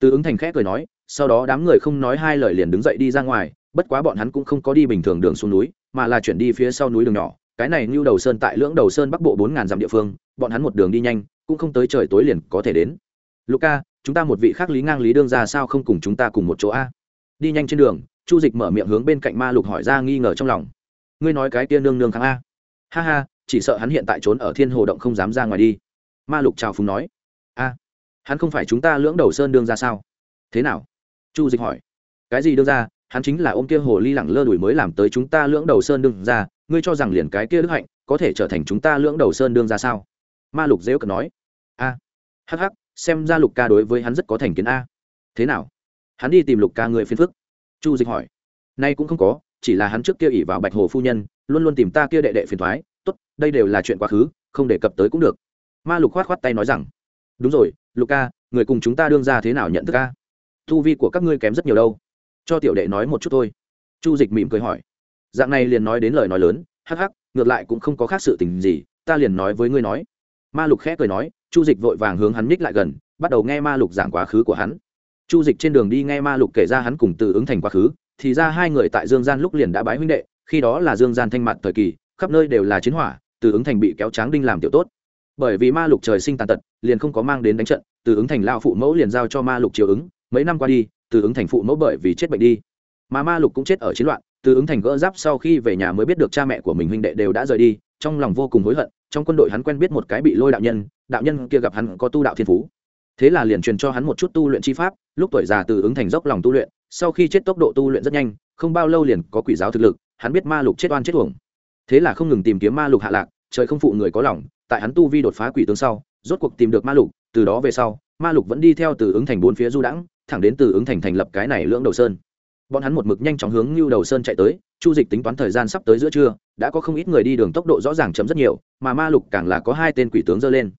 Từ ứng thành khẽ cười nói, sau đó đám người không nói hai lời liền đứng dậy đi ra ngoài, bất quá bọn hắn cũng không có đi bình thường đường xuống núi, mà là chuyển đi phía sau núi đường nhỏ. Cái này như đầu sơn tại lưỡng đầu sơn bắc bộ bốn ngàn dặm địa phương, bọn hắn một đường đi nhanh, cũng không tới trời tối liền có thể đến. Luca chúng ta một vị khác lý ngang lý đương ra sao không cùng chúng ta cùng một chỗ a? Đi nhanh trên đường, chu dịch mở miệng hướng bên cạnh ma lục hỏi ra nghi ngờ trong lòng. Ngươi nói cái tia nương nương kháng a. Ha ha, chỉ sợ hắn hiện tại trốn ở thiên hồ động không dám ra ngoài đi ma lục chào phúng nói, a, hắn không phải chúng ta lưỡng đầu sơn đương ra sao? Thế nào? Chu dịch hỏi. Cái gì đương ra hắn chính là ôm kia hồ ly lẳng lơ đuổi mới làm tới chúng ta lưỡng đầu sơn đương ra ngươi cho rằng liền cái kia đức hạnh có thể trở thành chúng ta lưỡng đầu sơn đương ra sao? Ma lục dễu cợt nói. A, hắc hắc, xem ra lục ca đối với hắn rất có thành kiến a. Thế nào? Hắn đi tìm lục ca người phiền phức? Chu dịch hỏi. Nay cũng không có, chỉ là hắn trước kia ỉ vào bạch hồ phu nhân, luôn luôn tìm ta kia đệ đệ phiền thoái. Tốt, đây đều là chuyện quá khứ, không đề cập tới cũng được ma lục khoát khoát tay nói rằng, đúng rồi, lục ca, người cùng chúng ta đương ra thế nào nhận thức ca? Thu vi của các ngươi kém rất nhiều đâu. Cho tiểu đệ nói một chút thôi. Chu dịch mỉm cười hỏi, dạng này liền nói đến lời nói lớn, hắc hắc, ngược lại cũng không có khác sự tình gì, ta liền nói với ngươi nói. Ma lục khẽ cười nói, chu dịch vội vàng hướng hắn ních lại gần, bắt đầu nghe ma lục giảng quá khứ của hắn. Chu dịch trên đường đi nghe ma lục kể ra hắn cùng từ ứng thành quá khứ, thì ra hai người tại dương gian lúc liền đã bái huynh đệ, khi đó là dương gian thanh mặt thời kỳ, khắp nơi đều là chiến hỏa từ ứng thành bị kéo tráng đinh làm tiểu tốt bởi vì ma lục trời sinh tàn tật, liền không có mang đến đánh trận, từ ứng thành lao phụ mẫu liền giao cho ma lục chiều ứng, mấy năm qua đi, từ ứng thành phụ mẫu bởi vì chết bệnh đi. Mà ma lục cũng chết ở chiến loạn, từ ứng thành gỡ giáp sau khi về nhà mới biết được cha mẹ của mình huynh đệ đều đã rời đi, trong lòng vô cùng hối hận, trong quân đội hắn quen biết một cái bị lôi đạo nhân đạo nhân kia gặp hắn có tu đạo thiên phú. Thế là liền truyền cho hắn một chút tu luyện chi pháp, lúc tuổi già từ ứng thành dốc lòng tu luyện, sau khi chết tốc độ tu luyện rất nhanh, không bao lâu liền có quỷ giáo thực lực, hắn biết ma lục chết oan chết uổng. Thế là không ngừng tìm kiếm ma lục hạ lạc, trời không phụ người có lòng tại hắn tu vi đột phá quỷ tướng sau, rốt cuộc tìm được ma lục, từ đó về sau, ma lục vẫn đi theo từ ứng thành bốn phía du đãng, thẳng đến từ ứng thành thành lập cái này lưỡng đầu sơn. Bọn hắn một mực nhanh chóng hướng như đầu sơn chạy tới, chu dịch tính toán thời gian sắp tới giữa trưa, đã có không ít người đi đường tốc độ rõ ràng chấm rất nhiều, mà ma lục càng là có hai tên quỷ tướng dơ lên.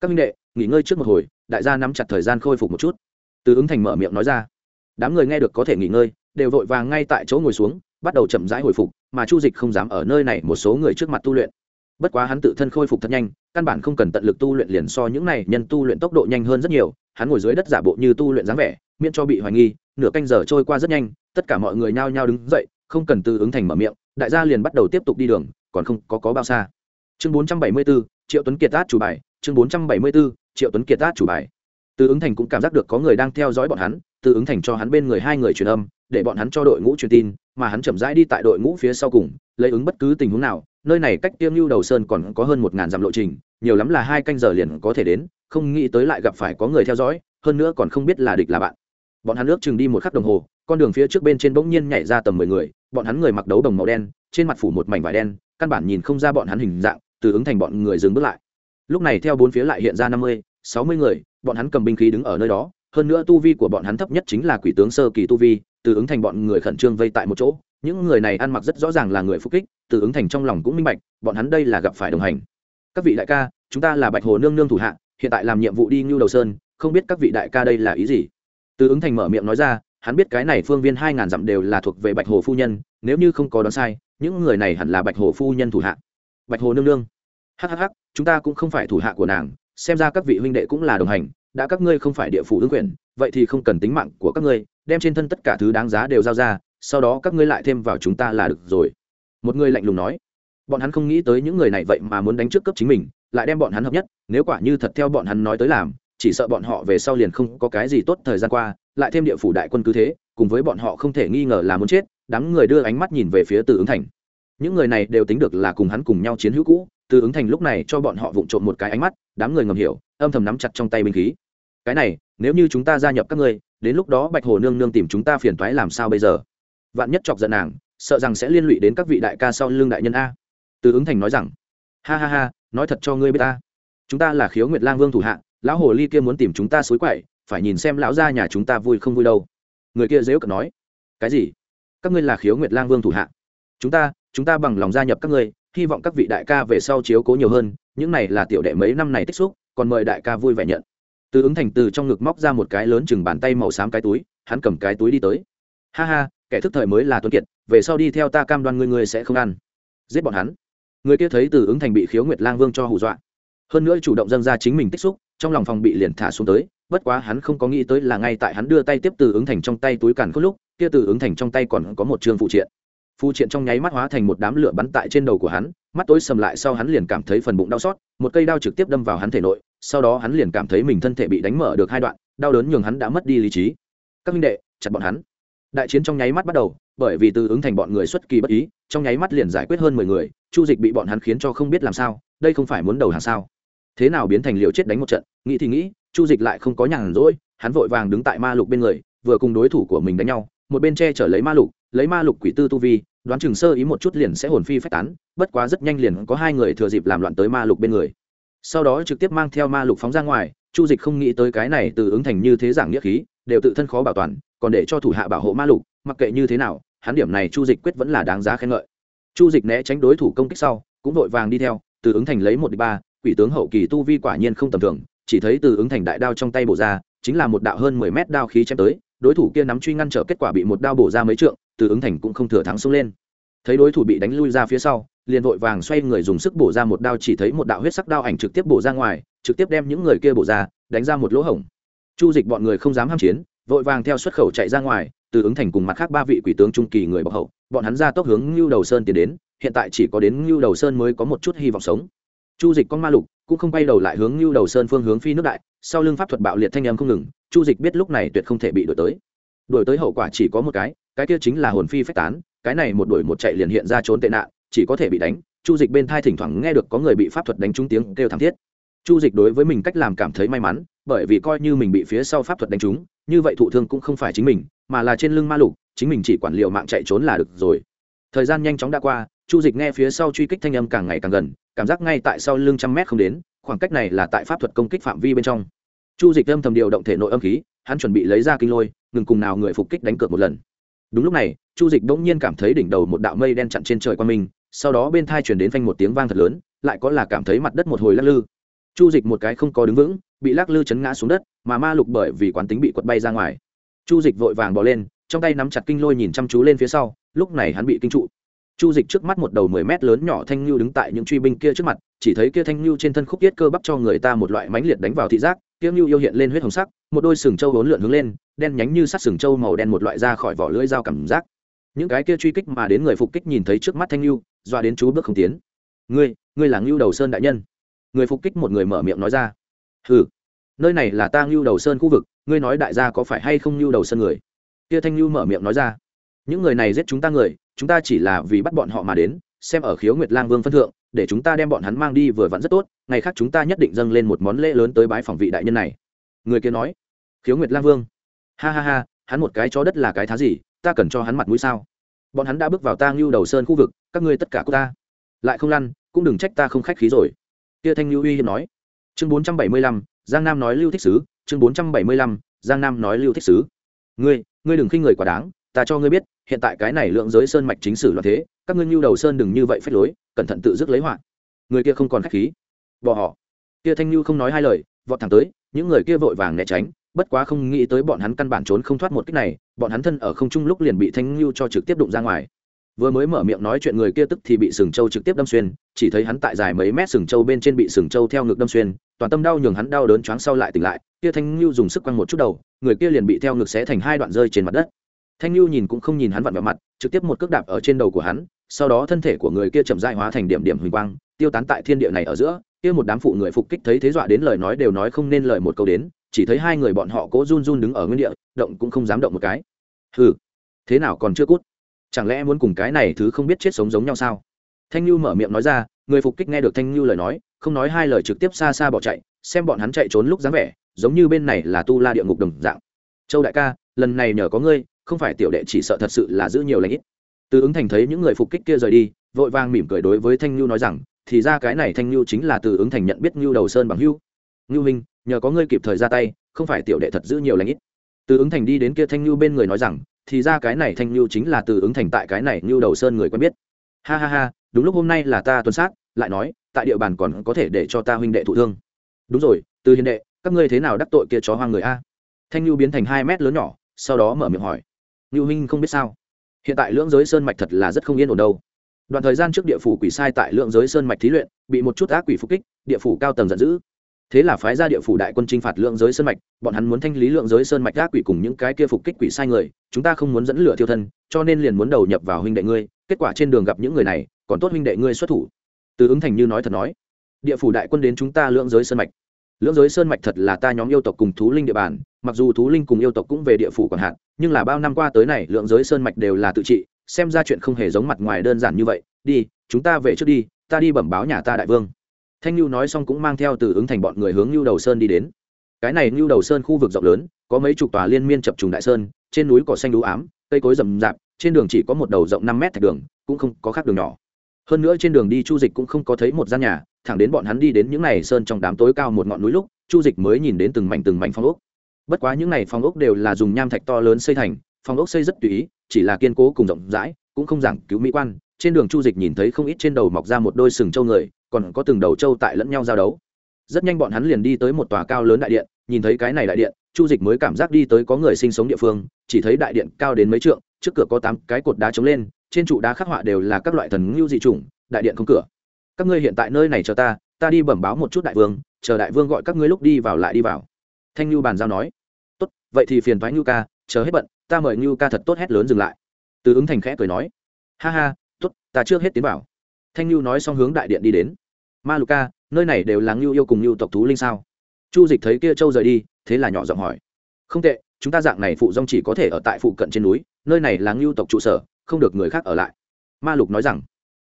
Các minh đệ, nghỉ ngơi trước một hồi, đại gia nắm chặt thời gian khôi phục một chút. Từ ứng thành mở miệng nói ra. Đám người nghe được có thể nghỉ ngơi, đều vội vàng ngay tại chỗ ngồi xuống, bắt đầu chậm rãi hồi phục, mà chu dịch không dám ở nơi này một số người trước mặt tu luyện bất quá hắn tự thân khôi phục thật nhanh căn bản không cần tận lực tu luyện liền so những này nhân tu luyện tốc độ nhanh hơn rất nhiều hắn ngồi dưới đất giả bộ như tu luyện dáng vẻ miễn cho bị hoài nghi nửa canh giờ trôi qua rất nhanh tất cả mọi người nhao nhao đứng dậy không cần từ ứng thành mở miệng đại gia liền bắt đầu tiếp tục đi đường còn không có có bao xa. Chương 474, triệu tuấn kiệt át chủ bài chương 474, triệu tuấn kiệt át chủ bài. Từ ứng thành cũng cảm giác được có người đang theo dõi bọn hắn từ ứng thành cho hắn bên người hai người truyền âm để bọn hắn cho đội ngũ truyền tin mà hắn chậm rãi đi tại đội ngũ phía sau cùng lấy ứng bất cứ tình huống nào nơi này cách tiêm lưu đầu sơn còn có hơn một ngàn dặm lộ trình, nhiều lắm là hai canh giờ liền có thể đến, không nghĩ tới lại gặp phải có người theo dõi, hơn nữa còn không biết là địch là bạn. Bọn hắn ước chừng đi một khắc đồng hồ, con đường phía trước bên trên bỗng nhiên nhảy ra tầm mười người, bọn hắn người mặc đấu đồng màu đen, trên mặt phủ một mảnh vải đen, căn bản nhìn không ra bọn hắn hình dạng, từ ứng thành bọn người dừng bước lại. Lúc này theo bốn phía lại hiện ra năm mươi, sáu mươi người, bọn hắn cầm binh khí đứng ở nơi đó, hơn nữa tu vi của bọn hắn thấp nhất chính là quỷ tướng sơ kỳ tu vi, từ ứng thành bọn người khẩn trương vây tại một chỗ những người này ăn mặc rất rõ ràng là người phục kích, từ ứng thành trong lòng cũng minh bạch, bọn hắn đây là gặp phải đồng hành. Các vị đại ca, chúng ta là bạch hồ nương nương thủ hạ, hiện tại làm nhiệm vụ đi ngưu đầu sơn, không biết các vị đại ca đây là ý gì? Từ ứng thành mở miệng nói ra, hắn biết cái này phương viên hai ngàn dặm đều là thuộc về bạch hồ phu nhân, nếu như không có đoán sai, những người này hẳn là bạch hồ phu nhân thủ hạ. Bạch hồ nương nương. Hhh chúng ta cũng không phải thủ hạ của nàng, xem ra các vị huynh đệ cũng là đồng hành, đã các ngươi không phải địa phủ ứng quyền, vậy thì không cần tính mạng của các ngươi, đem trên thân tất cả thứ đáng giá đều giao ra sau đó các ngươi lại thêm vào chúng ta là được rồi. Một người lạnh lùng nói. Bọn hắn không nghĩ tới những người này vậy mà muốn đánh trước cấp chính mình, lại đem bọn hắn hợp nhất, nếu quả như thật theo bọn hắn nói tới làm, chỉ sợ bọn họ về sau liền không có cái gì tốt thời gian qua, lại thêm địa phủ đại quân cứ thế, cùng với bọn họ không thể nghi ngờ là muốn chết, đám người đưa ánh mắt nhìn về phía từ ứng thành. Những người này đều tính được là cùng hắn cùng nhau chiến hữu cũ, từ ứng thành lúc này cho bọn họ vụng trộm một cái ánh mắt, đám người ngầm hiểu, âm thầm nắm chặt trong tay binh khí. Cái này, nếu như chúng ta gia nhập các ngươi, đến lúc đó bạch hồ nương nương tìm chúng ta phiền toái làm sao bây giờ? Vạn nhất chọc giận nàng, sợ rằng sẽ liên lụy đến các vị đại ca sau lưng đại nhân a. Từ ứng thành nói rằng, ha ha ha, nói thật cho ngươi biết ta. Chúng ta là khiếu nguyệt lang vương thủ hạ, lão hồ ly kia muốn tìm chúng ta xối quậy, phải nhìn xem lão gia nhà chúng ta vui không vui đâu. Người kia dễ cợt nói, cái gì? Các ngươi là khiếu nguyệt lang vương thủ hạ. Chúng ta chúng ta bằng lòng gia nhập các ngươi, hy vọng các vị đại ca về sau chiếu cố nhiều hơn, những này là tiểu đệ mấy năm này tích xúc, còn mời đại ca vui vẻ nhận. Từ ứng thành từ trong ngực móc ra một cái lớn chừng bàn tay màu xám cái túi, hắn cầm cái túi đi tới. Ha ha kẻ thức thời mới là tuấn kiệt, về sau đi theo ta cam đoan ngươi ngươi sẽ không ăn. Giết bọn hắn. Người kia thấy từ ứng thành bị khiếu nguyệt lang vương cho hù dọa. Hơn nữa chủ động dâng ra chính mình tích xúc, trong lòng phòng bị liền thả xuống tới, bất quá hắn không có nghĩ tới là ngay tại hắn đưa tay tiếp từ ứng thành trong tay túi càn khôn lúc, kia từ ứng thành trong tay còn có một trường phụ triện. Phụ triện trong nháy mắt hóa thành một đám lửa bắn tại trên đầu của hắn, mắt tối sầm lại sau hắn liền cảm thấy phần bụng đau xót, một cây đao trực tiếp đâm vào hắn thể nội, sau đó hắn liền cảm thấy mình thân thể bị đánh mở được hai đoạn, đau đớn nhường hắn đã mất đi lý trí. Các minh đệ, chặt bọn hắn đại chiến trong nháy mắt bắt đầu, bởi vì từ ứng thành bọn người xuất kỳ bất ý, trong nháy mắt liền giải quyết hơn mười người, chu dịch bị bọn hắn khiến cho không biết làm sao, đây không phải muốn đầu hàng sao? Thế nào biến thành liều chết đánh một trận? Nghĩ thì nghĩ, chu dịch lại không có nhàn rỗi, hắn vội vàng đứng tại ma lục bên người, vừa cùng đối thủ của mình đánh nhau, một bên che chở lấy ma lục, lấy ma lục quỷ tư tu vi, đoán chừng sơ ý một chút liền sẽ hồn phi phách tán, bất quá rất nhanh liền có hai người thừa dịp làm loạn tới ma lục bên người. Sau đó trực tiếp mang theo ma lục phóng ra ngoài, chu dịch không nghĩ tới cái này từ ứng thành như thế giảng nghĩa khí, đều tự thân khó bảo toàn còn để cho thủ hạ bảo hộ ma lục, mặc kệ như thế nào, hắn điểm này chu dịch quyết vẫn là đáng giá khen ngợi. Chu dịch né tránh đối thủ công kích sau, cũng vội vàng đi theo, từ ứng thành lấy một đ ba, quỷ tướng hậu kỳ tu vi quả nhiên không tầm thường, chỉ thấy từ ứng thành đại đao trong tay bổ ra, chính là một đạo hơn mười mét đao khí chém tới, đối thủ kia nắm truy ngăn trở kết quả bị một đao bổ ra mấy trượng, từ ứng thành cũng không thừa thắng xông lên. Thấy đối thủ bị đánh lui ra phía sau, liền vội vàng xoay người dùng sức bổ ra một đao chỉ thấy một đạo huyết sắc đao ảnh trực tiếp bổ ra ngoài, trực tiếp đem những người kia bổ ra, đánh ra một lỗ hổng. Chu dịch bọn người không dám ham chiến vội vàng theo xuất khẩu chạy ra ngoài, từ ứng thành cùng mặt khác ba vị quỷ tướng trung kỳ người bọc hậu, bọn hắn ra tốc hướng ngưu đầu sơn tiến đến, hiện tại chỉ có đến ngưu đầu sơn mới có một chút hy vọng sống. Chu dịch con ma lục cũng không bay đầu lại hướng ngưu đầu sơn phương hướng phi nước đại, sau lưng pháp thuật bạo liệt thanh âm không ngừng, chu dịch biết lúc này tuyệt không thể bị đổi tới. Đổi tới hậu quả chỉ có một cái cái kia chính là hồn phi phách tán, cái này một đuổi một chạy liền hiện ra trốn tệ nạn, chỉ có thể bị đánh. Chu dịch bên thai thỉnh thoảng nghe được có người bị pháp thuật đánh trúng tiếng kêu thảm thiết. Chu dịch đối với mình cách làm cảm thấy may mắn, bởi vì coi như mình bị phía sau pháp thuật đánh trúng như vậy thụ thương cũng không phải chính mình, mà là trên lưng ma lục, chính mình chỉ quản liệu mạng chạy trốn là được rồi. Thời gian nhanh chóng đã qua, chu dịch nghe phía sau truy kích thanh âm càng ngày càng gần, cảm giác ngay tại sau lưng trăm mét không đến, khoảng cách này là tại pháp thuật công kích phạm vi bên trong. Chu dịch âm thầm điều động thể nội âm khí, hắn chuẩn bị lấy ra kinh lôi, ngừng cùng nào người phục kích đánh cược một lần. Đúng lúc này, chu dịch bỗng nhiên cảm thấy đỉnh đầu một đạo mây đen chặn trên trời qua mình, sau đó bên thai chuyển đến phanh một tiếng vang thật lớn, lại có là cảm thấy mặt đất một hồi lắc lư chu dịch một cái không có đứng vững, bị lắc lư chấn ngã xuống đất, mà ma lục bởi vì quán tính bị quật bay ra ngoài. Chu dịch vội vàng bỏ lên, trong tay nắm chặt kinh lôi nhìn chăm chú lên phía sau, lúc này hắn bị kinh trụ. Chu dịch trước mắt một đầu mười mét lớn nhỏ thanh lưu đứng tại những truy binh kia trước mặt, chỉ thấy kia thanh lưu trên thân khúc tiết cơ bắp cho người ta một loại mánh liệt đánh vào thị giác, kia lưu yêu hiện lên huyết hồng sắc, một đôi sừng trâu vốn lượn hướng lên, đen nhánh như sắt sừng trâu màu đen một loại ra khỏi vỏ lưỡi dao cảm giác. Những cái kia truy kích mà đến người phục kích nhìn thấy trước mắt thanh lưu doa đến chú bước không tiến. Ngươi ngươi là ngưu đầu sơn đại nhân người phục kích một người mở miệng nói ra. Hừ, nơi này là ta ngưu đầu sơn khu vực, ngươi nói đại gia có phải hay không ngưu đầu sơn người? Kia thanh ngưu mở miệng nói ra. Những người này giết chúng ta người, chúng ta chỉ là vì bắt bọn họ mà đến, xem ở khiếu nguyệt lang vương phân thượng, để chúng ta đem bọn hắn mang đi vừa vặn rất tốt, ngày khác chúng ta nhất định dâng lên một món lễ lớn tới bái phòng vị đại nhân này. Người kia nói, khiếu nguyệt lang vương. Ha ha ha, hắn một cái chó đất là cái thá gì, ta cần cho hắn mặt mũi sao? Bọn hắn đã bước vào ta ngưu đầu sơn khu vực, các ngươi tất cả của ta. Lại không lăn, cũng đừng trách ta không khách khí rồi kia thanh lưu uy hiếm nói. Chương bốn trăm bảy mươi lăm, giang nam nói lưu thích sứ. Chương bốn trăm bảy mươi lăm, giang nam nói lưu thích sứ. Ngươi ngươi đừng khinh người quá đáng, ta cho ngươi biết, hiện tại cái này lượng giới sơn mạch chính sử loạn thế, các ngươi nhu đầu sơn đừng như vậy phép lối, cẩn thận tự dứt lấy họa. Người kia không còn khách khí. Bỏ họ. Kia thanh nhu không nói hai lời, vọt thẳng tới, những người kia vội vàng né tránh, bất quá không nghĩ tới bọn hắn căn bản trốn không thoát một cách này, bọn hắn thân ở không trung lúc liền bị thanh nhu cho trực tiếp đụng ra ngoài vừa mới mở miệng nói chuyện người kia tức thì bị sừng châu trực tiếp đâm xuyên, chỉ thấy hắn tại dài mấy mét sừng châu bên trên bị sừng châu theo ngực đâm xuyên, toàn tâm đau nhường hắn đau đớn choáng sau lại tỉnh lại, kia thanh lưu dùng sức quăng một chút đầu, người kia liền bị theo ngực xé thành hai đoạn rơi trên mặt đất. Thanh lưu nhìn cũng không nhìn hắn vặn vào mặt, trực tiếp một cước đạp ở trên đầu của hắn, sau đó thân thể của người kia chậm dại hóa thành điểm điểm huỳnh quang, tiêu tán tại thiên địa này ở giữa, kia một đám phụ người phục kích thấy thế dọa đến lời nói đều nói không nên lời một câu đến, chỉ thấy hai người bọn họ cố run run đứng ở nguyên địa, động cũng không dám động một cái. Hừ, thế nào còn chưa cút? Chẳng lẽ muốn cùng cái này thứ không biết chết sống giống nhau sao? Thanh lưu mở miệng nói ra, người phục kích nghe được thanh lưu lời nói, không nói hai lời trực tiếp xa xa bỏ chạy, xem bọn hắn chạy trốn lúc dáng vẻ, giống như bên này là tu la địa ngục đồng dạng. Châu đại ca, lần này nhờ có ngươi, không phải tiểu đệ chỉ sợ thật sự là giữ nhiều lãnh ít. Từ ứng thành thấy những người phục kích kia rời đi, vội vàng mỉm cười đối với thanh lưu nói rằng, thì ra cái này thanh lưu chính là từ ứng thành nhận biết lưu đầu sơn bằng hưu Lưu minh nhờ có ngươi kịp thời ra tay, không phải tiểu đệ thật giữ nhiều lãnh ít. Từ ứng thành đi đến kia thanh lưu bên người nói rằng thì ra cái này thanh lưu chính là từ ứng thành tại cái này lưu đầu sơn người quen biết. Ha ha ha, đúng lúc hôm nay là ta tuần sát, lại nói, tại địa bàn còn có thể để cho ta huynh đệ thụ thương. Đúng rồi, từ hiền đệ, các ngươi thế nào đắc tội kia chó hoang người a? Thanh lưu biến thành hai mét lớn nhỏ, sau đó mở miệng hỏi. Lưu huynh không biết sao? Hiện tại lưỡng giới sơn mạch thật là rất không yên ổn đâu. Đoạn thời gian trước địa phủ quỷ sai tại lượng giới sơn mạch thí luyện, bị một chút ác quỷ phục kích, địa phủ cao tầng giận dữ thế là phái ra địa phủ đại quân chinh phạt lượng giới sơn mạch, bọn hắn muốn thanh lý lượng giới sơn mạch gác quỷ cùng những cái kia phục kích quỷ sai người, chúng ta không muốn dẫn lửa thiêu thân, cho nên liền muốn đầu nhập vào huynh đệ ngươi, kết quả trên đường gặp những người này, còn tốt huynh đệ ngươi xuất thủ. Từ ứng thành như nói thật nói. Địa phủ đại quân đến chúng ta lượng giới sơn mạch. Lưỡng giới sơn mạch thật là ta nhóm yêu tộc cùng thú linh địa bàn, mặc dù thú linh cùng yêu tộc cũng về địa phủ còn hạn nhưng là bao năm qua tới này, lượng giới sơn mạch đều là tự trị, xem ra chuyện không hề giống mặt ngoài đơn giản như vậy. Đi, chúng ta về trước đi, ta đi bẩm báo nhà ta đại vương thanh lưu nói xong cũng mang theo từ ứng thành bọn người hướng lưu đầu sơn đi đến. Cái này lưu đầu sơn khu vực rộng lớn, có mấy chục tòa liên miên chập trùng đại sơn, trên núi cỏ xanh đú ám, cây cối rậm rạp, trên đường chỉ có một đầu rộng năm mét thạch đường, cũng không có khác đường nhỏ. Hơn nữa trên đường đi chu dịch cũng không có thấy một gian nhà, thẳng đến bọn hắn đi đến những n à y sơn trong đám tối cao một ngọn núi lúc, chu dịch mới nhìn đến từng mảnh từng mảnh phong ốc. Bất quá những n à y phong ốc đều là dùng nham thạch to lớn xây thành, phong ốc xây rất tùy ý, chỉ là kiên cố cùng rộng rãi, cũng không giảng cứu mỹ quan. Trên đường chu dịch nhìn thấy không ít trên đầu mọc ra một đôi sừng trâu người còn có từng đầu trâu tại lẫn nhau giao đấu. Rất nhanh bọn hắn liền đi tới một tòa cao lớn đại điện, nhìn thấy cái này đại điện, chu dịch mới cảm giác đi tới có người sinh sống địa phương, chỉ thấy đại điện cao đến mấy trượng, trước cửa có tám cái cột đá chống lên, trên trụ đá khắc họa đều là các loại thần ngưu dị chủng, đại điện không cửa. Các ngươi hiện tại nơi này chờ ta ta đi bẩm báo một chút đại vương, chờ đại vương gọi các ngươi lúc đi vào lại đi vào. Thanh ngưu bàn giao nói. Tốt, vậy thì phiền thoái ngưu ca, chờ hết bận, ta mời ngưu ca thật tốt hét lớn dừng lại. Từ ứng thành khẽ cười nói. Ha ha, tốt, ta trước hết tiến vào. Thanh ngưu nói xong hướng đại điện đi đến ma lục ca nơi này đều là ngưu yêu cùng ngưu tộc thú linh sao? Chu dịch thấy kia châu rời đi, thế là nhỏ giọng hỏi. Không tệ, chúng ta dạng này phụ dông chỉ có thể ở tại phụ cận trên núi, nơi này là ngưu tộc trụ sở, không được người khác ở lại. Ma lục nói rằng,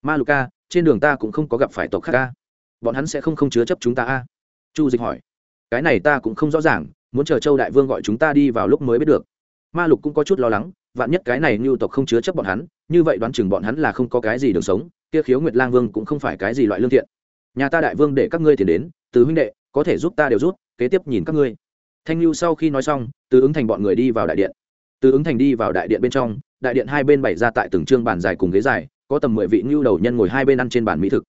ma lục ca trên đường ta cũng không có gặp phải tộc khác ca bọn hắn sẽ không không chứa chấp chúng ta a. Chu dịch hỏi. Cái này ta cũng không rõ ràng, muốn chờ châu đại vương gọi chúng ta đi vào lúc mới biết được. Ma lục cũng có chút lo lắng, vạn nhất cái này ngưu tộc không chứa chấp bọn hắn, như vậy đoán chừng bọn hắn là không có cái gì đường sống, kia khiếu nguyệt lang vương cũng không phải cái gì loại lương thiện nhà ta đại vương để các ngươi tiền đến, từ huynh đệ, có thể giúp ta đều rút kế tiếp nhìn các ngươi. Thanh lưu sau khi nói xong, từ ứng thành bọn người đi vào đại điện. Từ ứng thành đi vào đại điện bên trong, đại điện hai bên bày ra tại từng trương bàn dài cùng ghế dài, có tầm mười vị ngưu đầu nhân ngồi hai bên ăn trên bàn mỹ thực.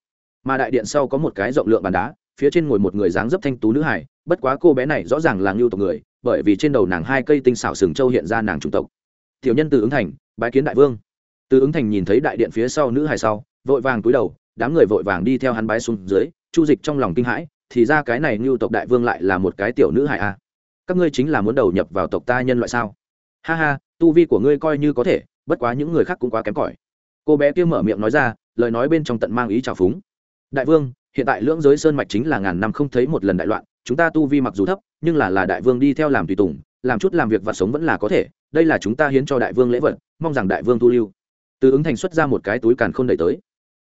Mà đại điện sau có một cái rộng lượng bàn đá, phía trên ngồi một người dáng dấp thanh tú nữ hải bất quá cô bé này rõ ràng là ngưu tộc người, bởi vì trên đầu nàng hai cây tinh xảo sừng châu hiện ra nàng chủng tộc. Tiểu nhân từ ứng thành, bái kiến đại vương. Từ ứng thành nhìn thấy đại điện phía sau nữ hải sau, vội vàng cúi đầu đám người vội vàng đi theo hắn bái xuống dưới, chu dịch trong lòng kinh hãi, thì ra cái này ngưu tộc đại vương lại là một cái tiểu nữ hải a à. các ngươi chính là muốn đầu nhập vào tộc ta nhân loại sao? Ha ha, tu vi của ngươi coi như có thể, bất quá những người khác cũng quá kém cỏi. Cô bé kia mở miệng nói ra, lời nói bên trong tận mang ý trào phúng. Đại vương, hiện tại lưỡng giới sơn mạch chính là ngàn năm không thấy một lần đại loạn, chúng ta tu vi mặc dù thấp, nhưng là là đại vương đi theo làm tùy tùng, làm chút làm việc và sống vẫn là có thể, đây là chúng ta hiến cho đại vương lễ vật, mong rằng đại vương tu lưu. Từ ứng thành xuất ra một cái túi càn khôn đẩy tới.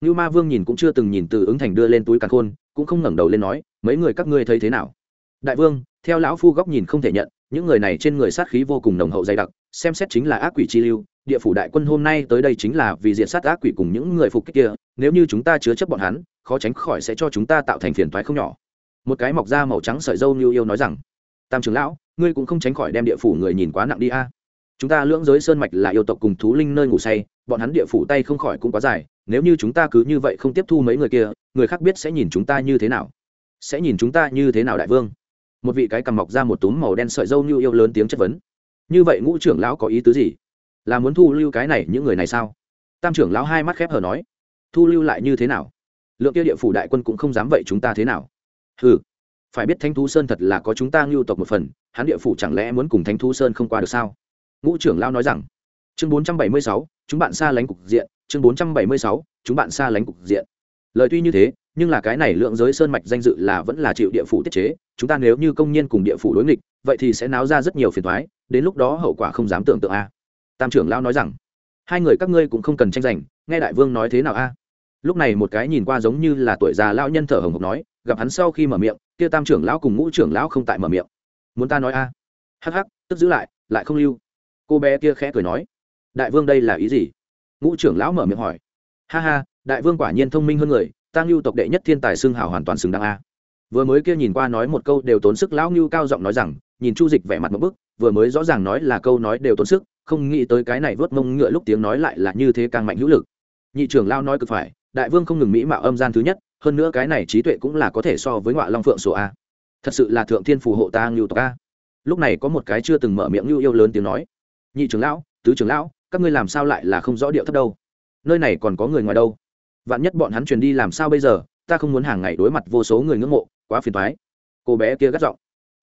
Nưu ma vương nhìn cũng chưa từng nhìn từ ứng thành đưa lên túi càn khôn, cũng không ngẩng đầu lên nói, mấy người các ngươi thấy thế nào? Đại vương, theo lão phu góc nhìn không thể nhận, những người này trên người sát khí vô cùng nồng hậu dày đặc, xem xét chính là ác quỷ chi lưu, địa phủ đại quân hôm nay tới đây chính là vì diện sát ác quỷ cùng những người phục kích kia, nếu như chúng ta chứa chấp bọn hắn, khó tránh khỏi sẽ cho chúng ta tạo thành phiền toái không nhỏ. Một cái mọc da màu trắng sợi dâu Nưu yêu nói rằng, tam trưởng lão, ngươi cũng không tránh khỏi đem địa phủ người nhìn quá nặng đi a. Chúng ta lưỡng giới sơn mạch là yêu tộc cùng thú linh nơi ngủ say, bọn hắn địa phủ tay không khỏi cũng quá dài nếu như chúng ta cứ như vậy không tiếp thu mấy người kia, người khác biết sẽ nhìn chúng ta như thế nào. Sẽ nhìn chúng ta như thế nào đại vương? Một vị cái cầm mọc ra một túm màu đen sợi dâu như yêu lớn tiếng chất vấn. Như vậy ngũ trưởng lão có ý tứ gì? Là muốn thu lưu cái này những người này sao? Tam trưởng lão hai mắt khép hờ nói. Thu lưu lại như thế nào? Lượng kia địa phủ đại quân cũng không dám vậy chúng ta thế nào. Ừ phải biết thánh thú sơn thật là có chúng ta ngưu tộc một phần, hắn địa phủ chẳng lẽ muốn cùng thánh thú sơn không qua được sao? Ngũ trưởng lão nói rằng, chương bốn trăm bảy mươi sáu, chúng bạn xa lánh cục diện chương bốn trăm bảy mươi sáu, chúng bạn xa lánh cục diện. Lời tuy như thế, nhưng là cái này lượng giới sơn mạch danh dự là vẫn là chịu địa phủ tiết chế, chúng ta nếu như công nhân cùng địa phủ đối nghịch, vậy thì sẽ náo ra rất nhiều phiền thoái đến lúc đó hậu quả không dám tưởng tượng a. Tam trưởng lão nói rằng, hai người các ngươi cũng không cần tranh giành, nghe đại vương nói thế nào a? Lúc này một cái nhìn qua giống như là tuổi già lão nhân thở hồng hộc nói, gặp hắn sau khi mở miệng, kia tam trưởng lão cùng ngũ trưởng lão không tại mở miệng. Muốn ta nói a? Hắc hắc, tức giữ lại lại không lưu. Cô bé kia khẽ cười nói, đại vương đây là ý gì? Ngũ trưởng lão mở miệng hỏi. Ha ha, đại vương quả nhiên thông minh hơn người tăng lưu tộc đệ nhất thiên tài xưng hào hoàn toàn xứng đáng a. Vừa mới kia nhìn qua nói một câu đều tốn sức, lão ngưu cao giọng nói rằng, nhìn chu dịch vẻ mặt một bức, vừa mới rõ ràng nói là câu nói đều tốn sức, không nghĩ tới cái này vớt mông ngựa lúc tiếng nói lại là như thế càng mạnh hữu lực. Nhị trưởng lao nói cực phải, đại vương không ngừng mỹ mạo âm gian thứ nhất, hơn nữa cái này trí tuệ cũng là có thể so với ngoại long phượng sổ a. Thật sự là thượng thiên phù hộ ta ngưu tộc a. Lúc này có một cái chưa từng mở miệng ngưu yêu lớn tiếng nói. Nhị trưởng lão, tứ trưởng lão các ngươi làm sao lại là không rõ điệu thấp đâu? Nơi này còn có người ngoài đâu? Vạn nhất bọn hắn truyền đi làm sao bây giờ? Ta không muốn hàng ngày đối mặt vô số người ngưỡng mộ, quá phiền thoái cô bé kia gắt giọng.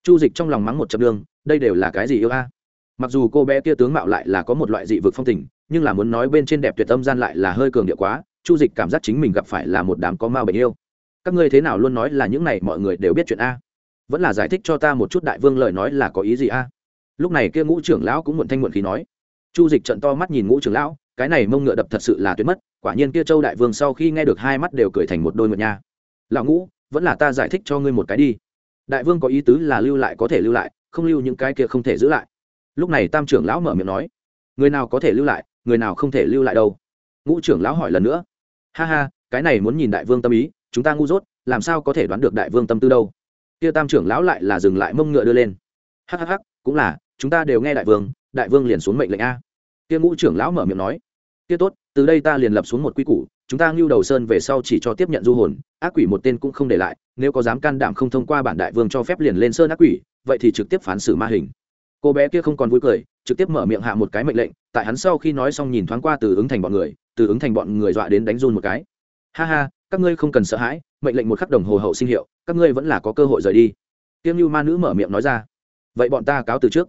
Chu dịch trong lòng mắng một chập đường, đây đều là cái gì yêu a? Mặc dù cô bé kia tướng mạo lại là có một loại dị vực phong tình, nhưng là muốn nói bên trên đẹp tuyệt tâm gian lại là hơi cường điệu quá, chu dịch cảm giác chính mình gặp phải là một đám có ma bệnh yêu. Các ngươi thế nào luôn nói là những này mọi người đều biết chuyện a? Vẫn là giải thích cho ta một chút đại vương lời nói là có ý gì a? Lúc này kia ngũ trưởng lão cũng muộn thanh muộn khí nói chu dịch trận to mắt nhìn ngũ trưởng lão, cái này mông ngựa đập thật sự là tuyệt mất, quả nhiên kia châu đại vương sau khi nghe được hai mắt đều cười thành một đôi ngựa nha. Lão ngũ, vẫn là ta giải thích cho ngươi một cái đi. Đại vương có ý tứ là lưu lại có thể lưu lại, không lưu những cái kia không thể giữ lại. Lúc này tam trưởng lão mở miệng nói, người nào có thể lưu lại, người nào không thể lưu lại đâu. Ngũ trưởng lão hỏi lần nữa, ha ha, cái này muốn nhìn đại vương tâm ý, chúng ta ngu dốt, làm sao có thể đoán được đại vương tâm tư đâu. Kia tam trưởng lão lại là dừng lại mông ngựa đưa lên. Hhh cũng là, chúng ta đều nghe đại vương đại vương liền xuống mệnh lệnh a. Kia ngũ trưởng lão mở miệng nói, kia tốt, từ đây ta liền lập xuống một quy củ, chúng ta ngưu đầu sơn về sau chỉ cho tiếp nhận du hồn, ác quỷ một tên cũng không để lại, nếu có dám can đảm không thông qua bản đại vương cho phép liền lên sơn ác quỷ, vậy thì trực tiếp phán xử ma hình. Cô bé kia không còn vui cười, trực tiếp mở miệng hạ một cái mệnh lệnh, tại hắn sau khi nói xong nhìn thoáng qua từ ứng thành bọn người, từ ứng thành bọn người dọa đến đánh run một cái. Ha ha, các ngươi không cần sợ hãi, mệnh lệnh một khắc đồng hồ hậu sinh hiệu, các ngươi vẫn là có cơ hội rời đi. Tiêm như ma nữ mở miệng nói ra, vậy bọn ta cáo từ trước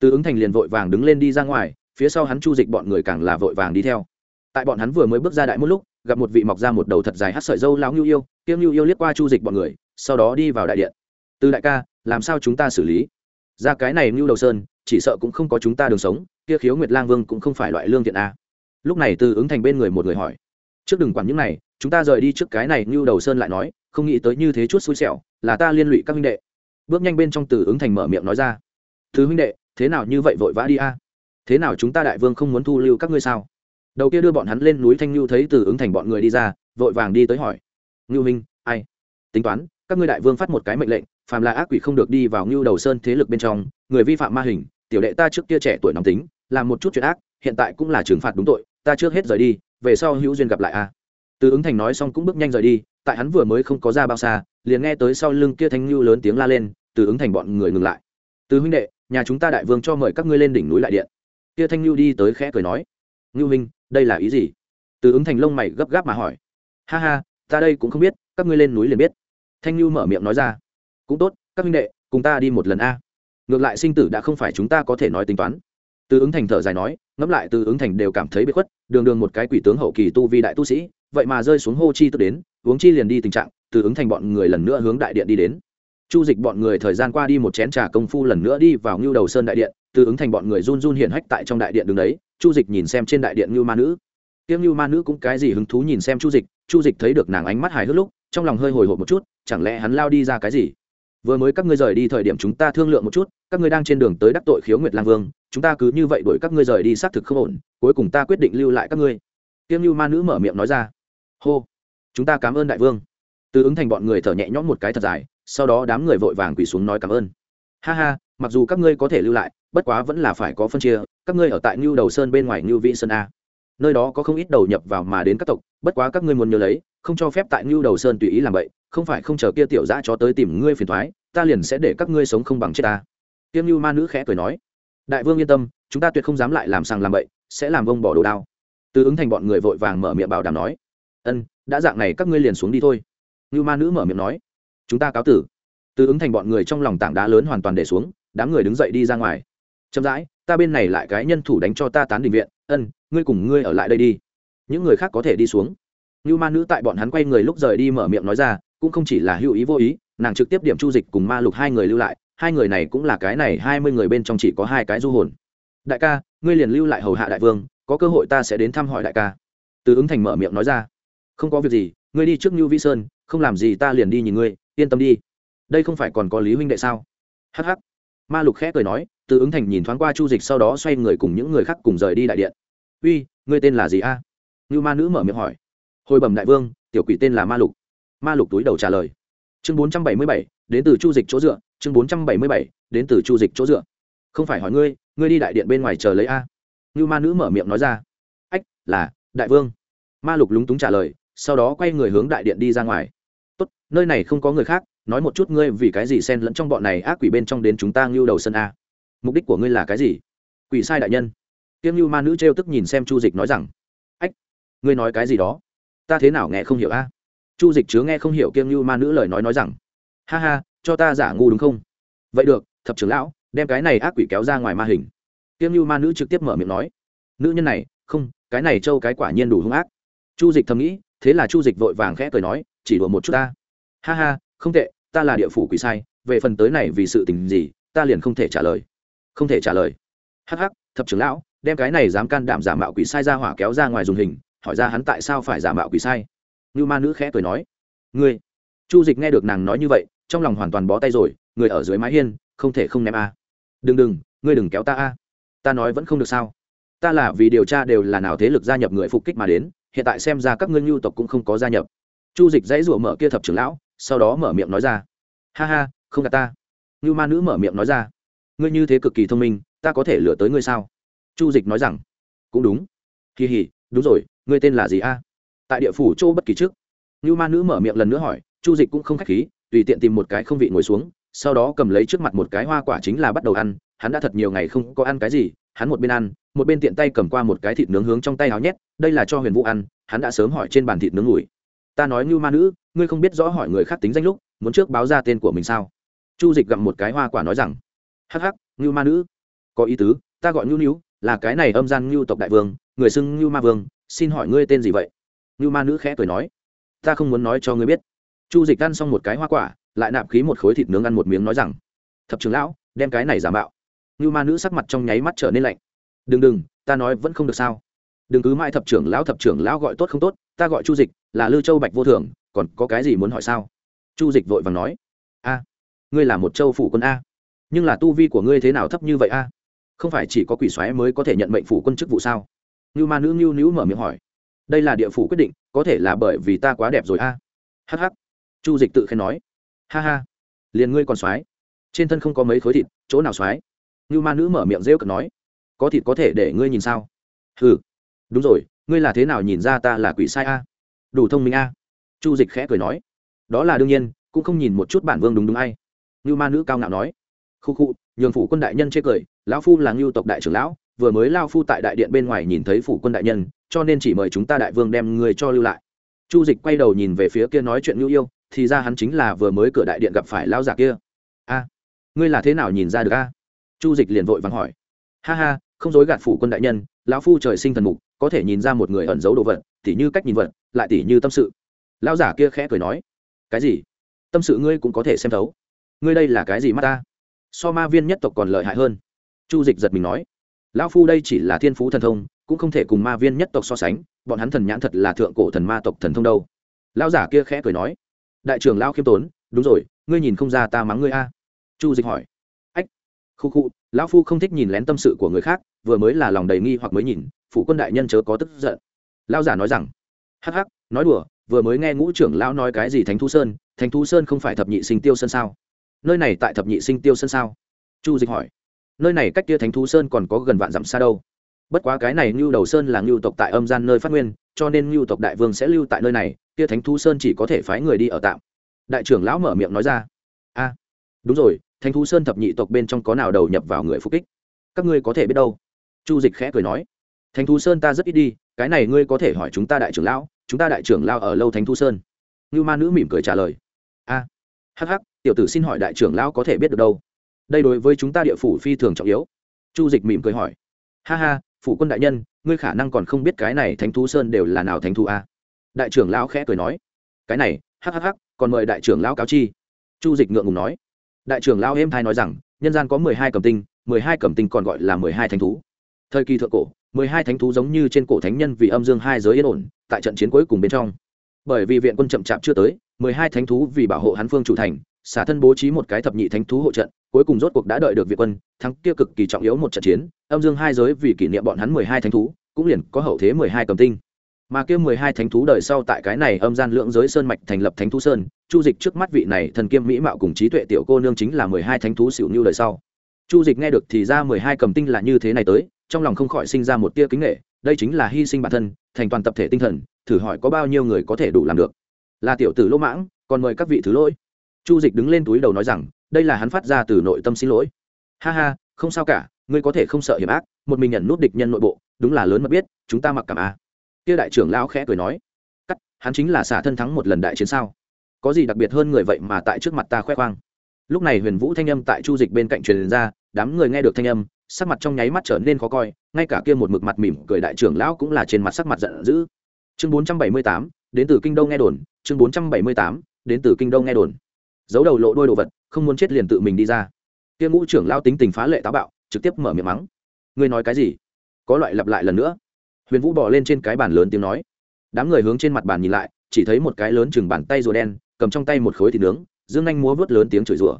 từ ứng thành liền vội vàng đứng lên đi ra ngoài, phía sau hắn chu dịch bọn người càng là vội vàng đi theo. Tại bọn hắn vừa mới bước ra đại một lúc, gặp một vị mọc ra một đầu thật dài hát sợi dâu lão ngưu yêu tiêm ngưu yêu liếc qua chu dịch bọn người, sau đó đi vào đại điện. Từ đại ca, làm sao chúng ta xử lý? Ra cái này ngưu đầu sơn, chỉ sợ cũng không có chúng ta đường sống, kia khiếu nguyệt lang vương cũng không phải loại lương thiện a. Lúc này từ ứng thành bên người một người hỏi, trước đừng quản những này, chúng ta rời đi trước cái này ngưu đầu sơn lại nói, không nghĩ tới như thế chút xui xẻo, là ta liên lụy các huynh đệ. Bước nhanh bên trong từ ứng thành mở miệng nói ra, thứ huynh đệ thế nào như vậy vội vã đi a? Thế nào chúng ta đại vương không muốn thu lưu các ngươi sao? Đầu kia đưa bọn hắn lên núi thanh lưu thấy từ ứng thành bọn người đi ra, vội vàng đi tới hỏi. Ngưu minh, ai? Tính toán, các ngươi đại vương phát một cái mệnh lệnh, phàm là ác quỷ không được đi vào ngưu đầu sơn thế lực bên trong, người vi phạm ma hình, tiểu đệ ta trước kia trẻ tuổi nóng tính, làm một chút chuyện ác, hiện tại cũng là trừng phạt đúng tội, ta trước hết rời đi, về sau hữu duyên gặp lại a. Từ ứng thành nói xong cũng bước nhanh rời đi, tại hắn vừa mới không có ra bao xa, liền nghe tới sau lưng kia thanh lưu lớn tiếng la lên, từ ứng thành bọn người ngừng lại. Từ huynh đệ nhà chúng ta đại vương cho mời các ngươi lên đỉnh núi lại điện. Kia thanh lưu đi tới khẽ cười nói ngưu minh, đây là ý gì? Từ ứng thành lông mày gấp gáp mà hỏi ha ha ta đây cũng không biết các ngươi lên núi liền biết. Thanh lưu mở miệng nói ra cũng tốt các huynh đệ cùng ta đi một lần a. Ngược lại sinh tử đã không phải chúng ta có thể nói tính toán. Từ ứng thành thở dài nói ngẫm lại từ ứng thành đều cảm thấy bị khuất đường đường một cái quỷ tướng hậu kỳ tu vi đại tu sĩ vậy mà rơi xuống hô chi tức đến uống chi liền đi tình trạng từ ứng thành bọn người lần nữa hướng đại điện đi đến chu dịch bọn người thời gian qua đi một chén trà công phu lần nữa đi vào ngưu đầu sơn đại điện, từ ứng thành bọn người run run hiện hách tại trong đại điện đứng đấy, chu dịch nhìn xem trên đại điện ngưu ma nữ. Tiếng ngưu ma nữ cũng cái gì hứng thú nhìn xem chu dịch chu dịch thấy được nàng ánh mắt hài hước lúc, trong lòng hơi hồi hộp một chút, chẳng lẽ hắn lao đi ra cái gì? Vừa mới các ngươi rời đi thời điểm chúng ta thương lượng một chút, các ngươi đang trên đường tới đắc tội khiếu nguyệt lang vương, chúng ta cứ như vậy đuổi các ngươi rời đi xác thực không ổn, cuối cùng ta quyết định lưu lại các ngươi. Tiêm Ngưu ma nữ mở miệng nói ra. Hô, chúng ta cảm ơn đại vương. Từ ứng thành bọn người thở nhẹ nhõm một cái thật dài sau đó đám người vội vàng quỳ xuống nói cảm ơn. Ha ha, mặc dù các ngươi có thể lưu lại, bất quá vẫn là phải có phân chia, các ngươi ở tại ngưu đầu sơn bên ngoài ngưu vĩ sơn a. Nơi đó có không ít đầu nhập vào mà đến các tộc, bất quá các ngươi muốn nhớ lấy, không cho phép tại ngưu đầu sơn tùy ý làm vậy, không phải không chờ kia tiểu dã chó tới tìm ngươi phiền thoái, ta liền sẽ để các ngươi sống không bằng chết ta. Tiêm ngưu ma nữ khẽ cười nói, đại vương yên tâm, chúng ta tuyệt không dám lại làm sàng làm bậy, sẽ làm vông bỏ đồ đao. Từ ứng thành bọn người vội vàng mở miệng bảo đảm nói, ân, đã dạng này các ngươi liền xuống đi thôi. Ngưu ma nữ mở miệng nói chúng ta cáo tử. Từ ứng thành bọn người trong lòng tảng đá lớn hoàn toàn để xuống, đám người đứng dậy đi ra ngoài. Chậm rãi, ta bên này lại cái nhân thủ đánh cho ta tán định viện, ân, ngươi cùng ngươi ở lại đây đi. Những người khác có thể đi xuống. Như ma nữ tại bọn hắn quay người lúc rời đi mở miệng nói ra, cũng không chỉ là hữu ý vô ý, nàng trực tiếp điểm chu dịch cùng ma lục hai người lưu lại, hai người này cũng là cái này hai mươi người bên trong chỉ có hai cái du hồn. Đại ca, ngươi liền lưu lại hầu hạ đại vương, có cơ hội ta sẽ đến thăm hỏi đại ca. Từ ứng thành mở miệng nói ra, không có việc gì, ngươi đi trước như vi sơn, không làm gì ta liền đi nhìn ngươi yên tâm đi. Đây không phải còn có lý huynh đệ sao? Hh ma lục khẽ cười nói, từ ứng thành nhìn thoáng qua chu dịch sau đó xoay người cùng những người khác cùng rời đi đại điện. Uy, ngươi tên là gì a? À? như ma nữ mở miệng hỏi. Hồi bẩm đại vương, tiểu quỷ tên là ma lục. Ma lục túi đầu trả lời. Chương bốn trăm bảy mươi bảy, đến từ chu dịch chỗ dựa. Chương bốn trăm bảy mươi bảy, đến từ chu dịch chỗ dựa. Không phải hỏi ngươi ngươi đi đại điện bên ngoài chờ lấy a. Như ma nữ mở miệng nói ra. Ách, là, đại vương. Ma lục lúng túng trả lời, sau đó quay người hướng đại điện đi ra ngoài nơi này không có người khác, nói một chút ngươi vì cái gì xen lẫn trong bọn này ác quỷ bên trong đến chúng ta ngưu đầu sân a. Mục đích của ngươi là cái gì? Quỷ sai đại nhân. Tiêm ngưu ma nữ trêu tức nhìn xem chu dịch nói rằng, ách, ngươi nói cái gì đó? Ta thế nào nghe không hiểu a? Chu dịch chứa nghe không hiểu kiêm ngưu ma nữ lời nói nói rằng, ha ha, cho ta giả ngu đúng không? Vậy được, thập trưởng lão, đem cái này ác quỷ kéo ra ngoài ma hình. Kiêm ngưu ma nữ trực tiếp mở miệng nói, nữ nhân này, không, cái này trâu cái quả nhiên đủ hung ác. Chu dịch thầm nghĩ, thế là chu dịch vội vàng khẽ cười nói, chỉ đùa một chút ta ha ha, không tệ, ta là địa phủ quỷ sai, về phần tới này vì sự tình gì, ta liền không thể trả lời. Không thể trả lời. Hắc hắc, thập trưởng lão, đem cái này dám can đảm giả mạo quỷ sai ra hỏa kéo ra ngoài dùng hình, hỏi ra hắn tại sao phải giả mạo quỷ sai. Như ma nữ khẽ cười nói, ngươi. Chu dịch nghe được nàng nói như vậy, trong lòng hoàn toàn bó tay rồi, người ở dưới mái hiên, không thể không ném a. Đừng đừng, ngươi đừng kéo ta a. Ta nói vẫn không được sao? Ta là vì điều tra đều là nào thế lực gia nhập người phục kích mà đến, hiện tại xem ra các ngươi nhu tộc cũng không có gia nhập. Chu dịch dãy rủa mở kia thập trưởng lão sau đó mở miệng nói ra. Ha ha, không gạt ta. Như ma nữ mở miệng nói ra. Ngươi như thế cực kỳ thông minh, ta có thể lừa tới ngươi sao? Chu dịch nói rằng. Cũng đúng. Kỳ hỉ, đúng rồi, ngươi tên là gì a? Tại địa phủ châu bất kỳ trước. Như ma nữ mở miệng lần nữa hỏi, chu dịch cũng không k h á c h khí, tùy tiện tìm một cái không vị ngồi xuống, sau đó cầm lấy trước mặt một cái hoa quả chính là bắt đầu ăn, hắn đã thật nhiều ngày không có ăn cái gì, hắn một bên ăn, một bên tiện tay cầm qua một cái thịt nướng hướng trong tay áo nhét, đây là cho huyền vũ ăn, hắn đã sớm hỏi trên bàn thịt nướng ngủi. Ta nói như ma nữ ngươi không biết rõ hỏi người khác tính danh lúc, muốn trước báo ra tên của mình sao? Chu dịch gặm một cái hoa quả nói rằng, hắc hắc, ngưu ma nữ, có ý tứ, ta gọi ngưu níu, là cái này âm gian ngưu tộc đại vương, người xưng ngưu ma vương, xin hỏi ngươi tên gì vậy? Ngưu ma nữ khẽ cười nói, ta không muốn nói cho ngươi biết. Chu dịch ăn xong một cái hoa quả, lại nạp khí một khối thịt nướng ăn một miếng nói rằng, thập trưởng lão, đem cái này giả mạo. Ngưu ma nữ sắc mặt trong nháy mắt trở nên lạnh. Đừng đừng, ta nói vẫn không được sao? Đừng cứ mãi thập trưởng lão, thập trưởng lão gọi tốt không tốt, ta gọi chu dịch, là lư châu bạch vô thường còn có cái gì muốn hỏi sao? Chu dịch vội vàng nói. A, ngươi là một châu phủ quân a. Nhưng là tu vi của ngươi thế nào thấp như vậy a? Không phải chỉ có quỷ xoáy mới có thể nhận mệnh phủ quân chức vụ sao? Như ma nữ ngưu nữ mở miệng hỏi. Đây là địa phủ quyết định, có thể là bởi vì ta quá đẹp rồi a. Hh chu dịch tự khen nói. Ha ha. Liền ngươi còn xoáy trên thân không có mấy khối thịt, chỗ nào xoáy như ma nữ mở miệng rêu cực nói. Có thịt có thể để ngươi nhìn sao? Ừ đúng rồi, ngươi là thế nào nhìn ra ta là quỷ sai a? Đủ thông minh a chu dịch khẽ cười nói, đó là đương nhiên, cũng không nhìn một chút bản vương đúng đúng ai. Như ma nữ cao ngạo nói, khu khu, nhường phủ quân đại nhân chê cười, lão phu là ngưu tộc đại trưởng lão, vừa mới lao phu tại đại điện bên ngoài nhìn thấy phủ quân đại nhân, cho nên chỉ mời chúng ta đại vương đem người cho lưu lại. Chu dịch quay đầu nhìn về phía kia nói chuyện ngưu yêu, thì ra hắn chính là vừa mới cửa đại điện gặp phải lao giả kia. A, ngươi là thế nào nhìn ra được a? Chu dịch liền vội vàng hỏi. Ha ha, không dối gạt phủ quân đại nhân, lão phu trời sinh thần mục, có thể nhìn ra một người ẩn giấu đồ vật, tỉ như cách nhìn vật, lại tỉ như tâm sự lão giả kia khẽ cười nói, cái gì? Tâm sự ngươi cũng có thể xem thấu. Ngươi đây là cái gì mắt ta? So ma viên nhất tộc còn lợi hại hơn. Chu dịch giật mình nói, lão phu đây chỉ là thiên phú thần thông, cũng không thể cùng ma viên nhất tộc so sánh, bọn hắn thần nhãn thật là thượng cổ thần ma tộc thần thông đâu. Lão giả kia khẽ cười nói, đại trưởng lão khiêm tốn, đúng rồi, ngươi nhìn không ra ta mắng ngươi a. Chu dịch hỏi, ách, khu khu, lão phu không thích nhìn lén tâm sự của người khác, vừa mới là lòng đầy nghi hoặc mới nhìn, phủ quân đại nhân chớ có tức giận. Lão giả nói rằng, hắc hắc, nói đùa vừa mới nghe ngũ trưởng lão nói cái gì thánh thu sơn, thánh thú sơn không phải thập nhị sinh tiêu sơn sao? Nơi này tại thập nhị sinh tiêu sơn sao? Chu dịch hỏi. Nơi này cách kia thánh thú sơn còn có gần vạn dặm xa đâu. Bất quá cái này ngưu đầu sơn là ngưu tộc tại âm gian nơi phát nguyên, cho nên ngưu tộc đại vương sẽ lưu tại nơi này, kia thánh thú sơn chỉ có thể phái người đi ở tạm. Đại trưởng lão mở miệng nói ra. A, đúng rồi, thánh thú sơn thập nhị tộc bên trong có nào đầu nhập vào người phục kích? Các ngươi có thể biết đâu. Chu dịch khẽ cười nói. Thánh thú sơn ta rất ít đi, cái này ngươi có thể hỏi chúng ta đại trưởng lão chúng ta đại trưởng lao ở lâu thánh thú sơn. Như ma nữ mỉm cười trả lời. A à, hắc hắc tiểu tử xin hỏi đại trưởng lão có thể biết được đâu? Đây đối với chúng ta địa phủ phi thường trọng yếu. Chu dịch mỉm cười hỏi. Ha ha phủ quân đại nhân ngươi khả năng còn không biết cái này thánh thú sơn đều là nào thánh thú a. Đại trưởng lão khẽ cười nói. Cái này hhh còn mời đại trưởng lão cáo chi. Chu dịch ngượng ngùng nói. Đại trưởng lão êm thai nói rằng nhân gian có mười hai cầm tinh mười hai cầm tinh còn gọi là mười hai thánh thú. Thời kỳ thượng cổ mười hai thánh thú giống như trên cổ thánh nhân vì âm dương hai giới yên ổn, tại trận chiến cuối cùng bên trong. Bởi vì viện quân chậm chạp chưa tới, mười hai thánh thú vì bảo hộ hắn phương chủ thành, xả thân bố trí một cái thập nhị thánh thú hộ trận, cuối cùng rốt cuộc đã đợi được viện quân, thắng kia cực kỳ trọng yếu một trận chiến, âm dương hai giới vì kỷ niệm bọn hắn mười hai thánh thú, cũng liền có hậu thế mười hai cầm tinh. Mà kia mười hai thánh thú đời sau tại cái này âm gian lượng giới sơn mạch thành lập thánh thú sơn, chu dịch trước mắt vị này thần kiêm mỹ mạo cùng trí tuệ tiểu cô nương chính là mười hai thánh thú xỉu như đời sau. Chu dịch nghe được thì ra mười hai cầm tinh là như thế này tới trong lòng không khỏi sinh ra một tia kính nghệ, đây chính là hy sinh bản thân, thành toàn tập thể tinh thần, thử hỏi có bao nhiêu người có thể đủ làm được. Là tiểu tử lỗ mãng, còn mời các vị thứ lỗi. Chu dịch đứng lên túi đầu nói rằng, đây là hắn phát ra từ nội tâm xin lỗi. Ha ha, không sao cả, ngươi có thể không sợ hiểm ác, một mình nhận nút địch nhân nội bộ, đúng là lớn mà biết, chúng ta mặc cảm à. kia đại trưởng lão khẽ cười nói, cắt, hắn chính là xả thân thắng một lần đại chiến sao? Có gì đặc biệt hơn người vậy mà tại trước mặt ta khoe khoang? Lúc này huyền vũ thanh âm tại chu dịch bên cạnh truyền ra, đám người nghe được thanh âm sắc mặt trong nháy mắt trở nên khó coi, ngay cả kia một mực mặt mỉm cười đại trưởng lão cũng là trên mặt sắc mặt giận dữ. Chương bốn trăm bảy mươi tám, đến từ kinh đô nghe đồn, chương bốn trăm bảy mươi tám, đến từ kinh đô nghe đồn. Giấu đầu lộ đôi đồ vật, không muốn chết liền tự mình đi ra. Kia ngũ trưởng lao tính tình phá lệ táo bạo, trực tiếp mở miệng mắng. Ngươi nói cái gì? Có loại lặp lại lần nữa. Huyền vũ bỏ lên trên cái bàn lớn tiếng nói. Đám người hướng trên mặt bàn nhìn lại, chỉ thấy một cái lớn chừng bàn tay rùa đen, cầm trong tay một khối thịt nướng, dương anh múa vớt lớn tiếng chửi rủa.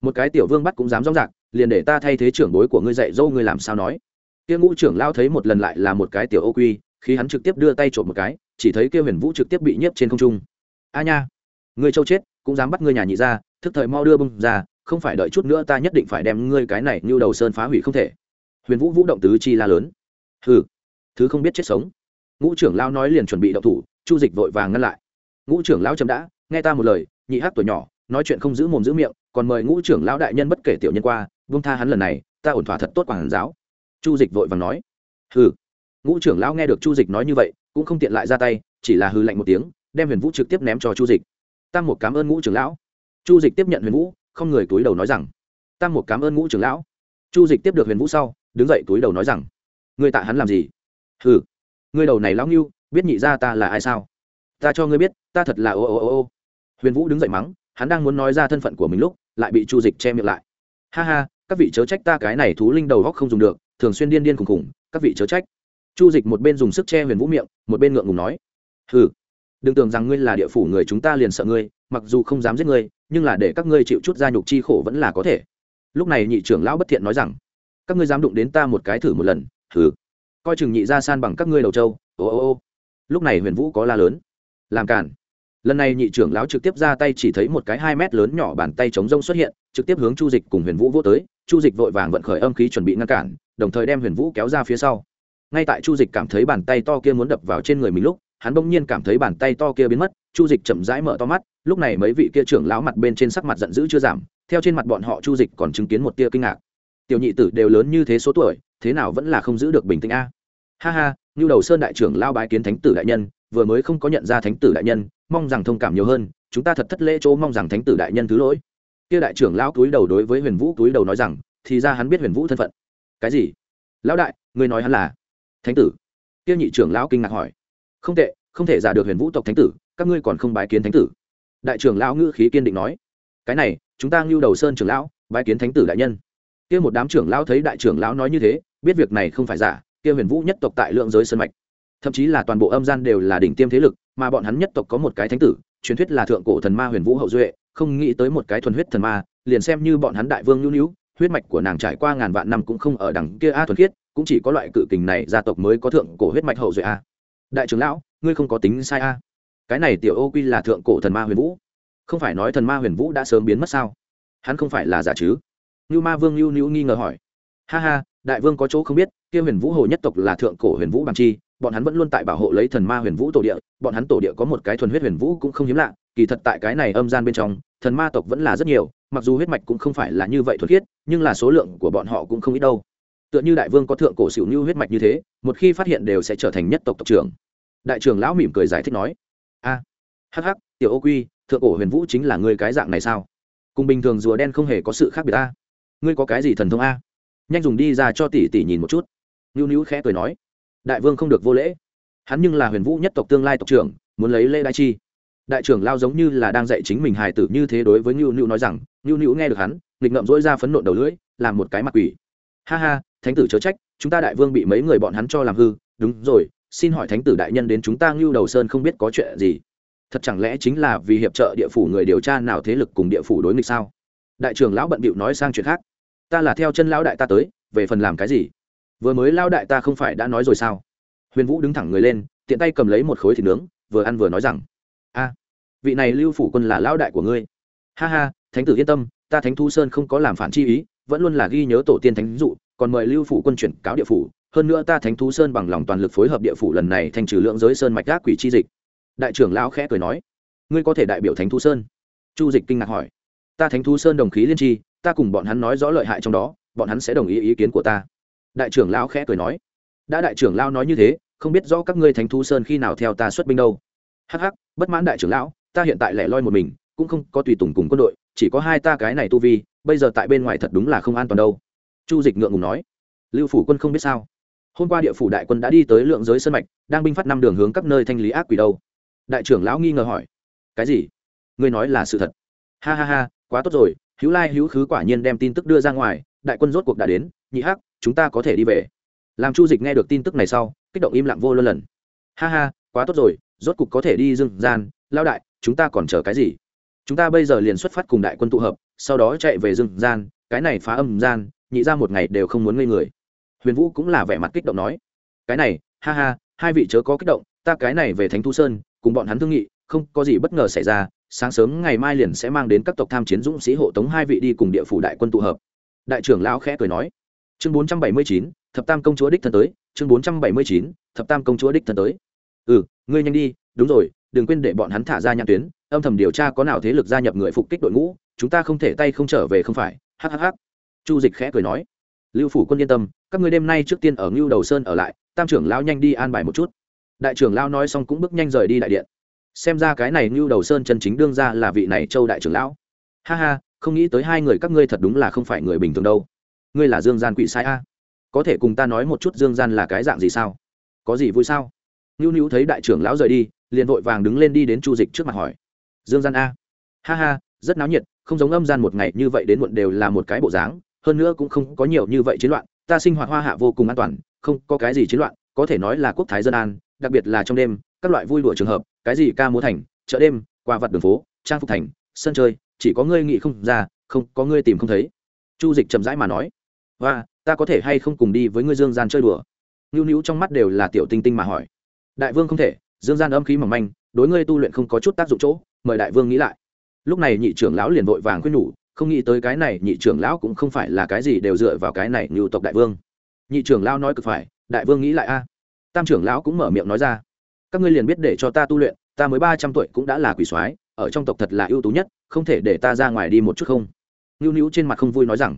Một cái tiểu vương bắt cũng dám rong rạc liền để ta thay thế trưởng bối của ngươi dạy dâu ngươi làm sao nói. Kia ngũ trưởng lao thấy một lần lại là một cái tiểu ô quy, khi hắn trực tiếp đưa tay trộm một cái, chỉ thấy kia huyền vũ trực tiếp bị nhiếp trên không trung. A nha, ngươi châu chết, cũng dám bắt ngươi nhà nhị ra thức thời mau đưa bưng ra, không phải đợi chút nữa ta nhất định phải đem ngươi cái này như đầu sơn phá hủy không thể. Huyền vũ vũ động tứ chi la lớn. Hừ, thứ không biết chết sống. Ngũ trưởng lao nói liền chuẩn bị động thủ, chu dịch vội vàng ngăn lại. Ngũ trưởng lao chấm đã, nghe ta một lời, nhị hát tuổi nhỏ, nói chuyện không giữ mồm giữ miệng, còn mời ngũ trưởng lão đại nhân bất kể tiểu nhân qua vung tha hắn lần này, ta ổn thỏa thật tốt quản giáo. Chu dịch vội vàng nói. Hừ. Ngũ trưởng lão nghe được chu dịch nói như vậy, cũng không tiện lại ra tay, chỉ là hư lạnh một tiếng, đem huyền vũ trực tiếp ném cho chu dịch. Tam một cảm ơn ngũ trưởng lão. Chu dịch tiếp nhận huyền vũ, không người túi đầu nói rằng. Tam một cảm ơn ngũ trưởng lão. Chu dịch tiếp được huyền vũ sau, đứng dậy túi đầu nói rằng. Ngươi tạ hắn làm gì? Hừ. Ngươi đầu này lão ngưu, biết nhị ra ta là ai sao? Ta cho ngươi biết, ta thật là ô ô ô ô. Huyền vũ đứng dậy mắng, hắn đang muốn nói ra thân phận của mình lúc, lại bị chu dịch che miệng lại. Ha ha các vị chớ trách ta cái này thú linh đầu góc không dùng được, thường xuyên điên điên khùng khùng, các vị chớ trách. Chu dịch một bên dùng sức che huyền vũ miệng, một bên ngượng ngùng nói, hừ, đừng tưởng rằng ngươi là địa phủ người chúng ta liền sợ ngươi, mặc dù không dám giết ngươi, nhưng là để các ngươi chịu chút gia nhục chi khổ vẫn là có thể. Lúc này nhị trưởng lão bất thiện nói rằng, các ngươi dám đụng đến ta một cái thử một lần thử coi chừng nhị ra san bằng các ngươi đầu trâu, ô ô ô. Lúc này huyền vũ có la lớn. Làm cản lần này nhị trưởng lão trực tiếp ra tay chỉ thấy một cái hai mét lớn nhỏ bàn tay chống rông xuất hiện, trực tiếp hướng chu dịch cùng huyền vũ vô tới. Chu dịch vội vàng vận khởi âm khí chuẩn bị ngăn cản, đồng thời đem huyền vũ kéo ra phía sau. Ngay tại chu dịch cảm thấy bàn tay to kia muốn đập vào trên người mình lúc, hắn bỗng nhiên cảm thấy bàn tay to kia biến mất. Chu dịch chậm rãi mở to mắt, lúc này mấy vị kia trưởng lão mặt bên trên sắc mặt giận dữ chưa giảm, theo trên mặt bọn họ chu dịch còn chứng kiến một tia kinh ngạc. Tiểu nhị tử đều lớn như thế số tuổi, thế nào vẫn là không giữ được bình tĩnh a? Ha ha như đầu sơn đại trưởng lao bái kiến thánh tử đại nhân, vừa mới không có nhận ra thánh tử đại nhân mong rằng thông cảm nhiều hơn, chúng ta thật thất lễ chỗ mong rằng thánh tử đại nhân thứ lỗi. Kia đại trưởng lão túi đầu đối với huyền vũ túi đầu nói rằng, thì ra hắn biết huyền vũ thân phận. Cái gì? Lão đại, người nói hắn là thánh tử? Kia nhị trưởng lão kinh ngạc hỏi. Không tệ, không thể giả được huyền vũ tộc thánh tử, các ngươi còn không bái kiến thánh tử. Đại trưởng lão ngữ khí kiên định nói. Cái này, chúng ta ngưu đầu sơn trưởng lão, bái kiến thánh tử đại nhân. Kia một đám trưởng lão thấy đại trưởng lão nói như thế, biết việc này không phải giả, kia huyền vũ nhất tộc tại lượng giới sơn mạch, thậm chí là toàn bộ âm gian đều là đỉnh tiêm thế lực mà bọn hắn nhất tộc có một cái thánh tử, truyền thuyết là thượng cổ thần ma huyền vũ hậu duệ, không nghĩ tới một cái thuần huyết thần ma, liền xem như bọn hắn đại vương nhu nhu, huyết mạch của nàng trải qua ngàn vạn năm cũng không ở đằng kia a thuần khiết, cũng chỉ có loại cự kình này gia tộc mới có thượng cổ huyết mạch hậu duệ a. Đại trưởng lão, ngươi không có tính sai a. Cái này tiểu ô quy là thượng cổ thần ma huyền vũ. Không phải nói thần ma huyền vũ đã sớm biến mất sao? Hắn không phải là giả chứ? Như ma vương lưu lưu nghi ngờ hỏi. Ha ha, đại vương có chỗ không biết, kia huyền vũ hồ nhất tộc là thượng cổ huyền vũ bằng chi bọn hắn vẫn luôn tại bảo hộ lấy thần ma huyền vũ tổ địa bọn hắn tổ địa có một cái thuần huyết huyền vũ cũng không hiếm lạ kỳ thật tại cái này âm gian bên trong thần ma tộc vẫn là rất nhiều mặc dù huyết mạch cũng không phải là như vậy thuần khiết nhưng là số lượng của bọn họ cũng không ít đâu. Tựa như đại vương có thượng cổ xỉu như huyết mạch như thế một khi phát hiện đều sẽ trở thành nhất tộc tộc trưởng. Đại trưởng lão mỉm cười giải thích nói a à, hắc hắc tiểu ô quy thượng cổ huyền vũ chính là người cái dạng này sao? Cùng bình thường rùa đen không hề có sự khác biệt a ngươi có cái gì thần thông a? Nhanh dùng đi ra cho tỷ tỷ nhìn một chút. Nhu nhu khẽ cười nói đại vương không được vô lễ. Hắn nhưng là huyền vũ nhất tộc tương lai tộc trưởng, muốn lấy lê đại chi. Đại trưởng lao giống như là đang dạy chính mình hài tử như thế đối với nhu nhu nói rằng nhu nhu nghe được hắn, nghịch ngậm dỗi ra phấn nộn đầu lưỡi, làm một cái mặt quỷ. Ha ha, thánh tử chớ trách, chúng ta đại vương bị mấy người bọn hắn cho làm hư. Đúng rồi, xin hỏi thánh tử đại nhân đến chúng ta ngưu đầu sơn không biết có chuyện gì? Thật chẳng lẽ chính là vì hiệp trợ địa phủ người điều tra nào thế lực cùng địa phủ đối nghịch sao? Đại trưởng lão bận bịu nói sang chuyện khác. Ta là theo chân lão đại ta tới, về phần làm cái gì? Vừa mới lao đại ta không phải đã nói rồi sao? Huyền vũ đứng thẳng người lên, tiện tay cầm lấy một khối thịt nướng, vừa ăn vừa nói rằng, a, vị này lưu phủ quân là lao đại của ngươi. Ha ha, thánh tử yên tâm, ta thánh thu sơn không có làm phản chi ý, vẫn luôn là ghi nhớ tổ tiên thánh dụ, còn mời lưu phủ quân chuyển cáo địa phủ, hơn nữa ta thánh thú sơn bằng lòng toàn lực phối hợp địa phủ lần này thành trừ lượng giới sơn mạch gác quỷ chi dịch. Đại trưởng lão khẽ cười nói, ngươi có thể đại biểu thánh thú sơn? Chu dịch kinh ngạc hỏi, ta thánh thú sơn đồng khí liên tri, ta cùng bọn hắn nói rõ lợi hại trong đó, bọn hắn sẽ đồng ý ý kiến của ta đại trưởng lão khẽ cười nói, đã đại trưởng lão nói như thế, không biết rõ các ngươi thánh thú sơn khi nào theo ta xuất binh đâu. Hắc hắc, bất mãn đại trưởng lão, ta hiện tại lẻ loi một mình, cũng không có tùy tùng cùng quân đội, chỉ có hai ta cái này tu vi, bây giờ tại bên ngoài thật đúng là không an toàn đâu. Chu dịch ngượng ngùng nói, lưu phủ quân không biết sao. Hôm qua địa phủ đại quân đã đi tới lượng giới sân mạch, đang binh phát năm đường hướng các nơi thanh lý ác quỷ đâu. Đại trưởng lão nghi ngờ hỏi, cái gì? Ngươi nói là sự thật? Ha ha ha, quá tốt rồi, hữu lai hữu khứ quả nhiên đem tin tức đưa ra ngoài, đại quân rốt cuộc đã đến, nhị hắc chúng ta có thể đi về. Làm chu dịch nghe được tin tức này sau, kích động im lặng vô lơ lần. Ha ha, quá tốt rồi, rốt cục có thể đi dưng gian. Lao đại, chúng ta còn chờ cái gì? Chúng ta bây giờ liền xuất phát cùng đại quân tụ hợp, sau đó chạy về dưng gian, cái này phá âm gian, nhị ra một ngày đều không muốn ngây người. Huyền vũ cũng là vẻ mặt kích động nói. Cái này, ha ha, hai vị chớ có kích động, ta cái này về thánh thu sơn, cùng bọn hắn thương nghị, không có gì bất ngờ xảy ra. Sáng sớm ngày mai liền sẽ mang đến các tộc tham chiến dũng sĩ hộ tống hai vị đi cùng địa phủ đại quân tụ hợp. Đại trưởng lão khẽ cười nói chương bốn trăm bảy mươi chín, thập tam công chúa đích thân tới. Chương bốn trăm bảy mươi chín, thập tam công chúa đích thân tới. Ừ ngươi nhanh đi, đúng rồi, đừng quên để bọn hắn thả ra nhãn tuyến. Âm thầm điều tra có nào thế lực gia nhập người phục kích đội ngũ, chúng ta không thể tay không trở về không phải. Hhh chu dịch khẽ cười nói. Lưu phủ quân yên tâm, các ngươi đêm nay trước tiên ở ngưu đầu sơn ở lại, tam trưởng lão nhanh đi an bài một chút. Đại trưởng lão nói xong cũng bước nhanh rời đi đại điện. Xem ra cái này ngưu đầu sơn chân chính đương ra là vị này châu đại trưởng lão. Ha ha, không nghĩ tới hai người các ngươi thật đúng là không phải người bình thường đâu ngươi là dương gian quỷ sai a? Có thể cùng ta nói một chút dương gian là cái dạng gì sao? Có gì vui sao? Nữu nữu thấy đại trưởng lão rời đi, liền vội vàng đứng lên đi đến chu dịch trước mặt hỏi. Dương gian a? Ha ha, rất náo nhiệt, không giống âm gian một ngày như vậy đến muộn đều là một cái bộ dáng, hơn nữa cũng không có nhiều như vậy chiến loạn, ta sinh hoạt hoa hạ vô cùng an toàn, không có cái gì chiến loạn, có thể nói là quốc thái dân an, đặc biệt là trong đêm, các loại vui đùa trường hợp, cái gì ca múa thành, chợ đêm qua vặt đường phố, trang phục thành, sân chơi, chỉ có ngươi nghĩ không ra, không, có ngươi tìm không thấy. Chu dịch chậm rãi mà nói và, ta có thể hay không cùng đi với ngươi dương gian chơi đùa? Nhu nhu trong mắt đều là tiểu tinh tinh mà hỏi. Đại vương không thể, dương gian âm khí mỏng manh, đối ngươi tu luyện không có chút tác dụng chỗ, mời đại vương nghĩ lại. Lúc này nhị trưởng lão liền vội vàng khuyên nhủ, không nghĩ tới cái này nhị trưởng lão cũng không phải là cái gì đều dựa vào cái này như tộc đại vương. Nhị trưởng lão nói cực phải, đại vương nghĩ lại a. Tam trưởng lão cũng mở miệng nói ra. Các ngươi liền biết để cho ta tu luyện, ta mới ba trăm tuổi cũng đã là quỷ soái, ở trong tộc thật là ưu tú nhất, không thể để ta ra ngoài đi một chút không? Nhu nhu trên mặt không vui nói rằng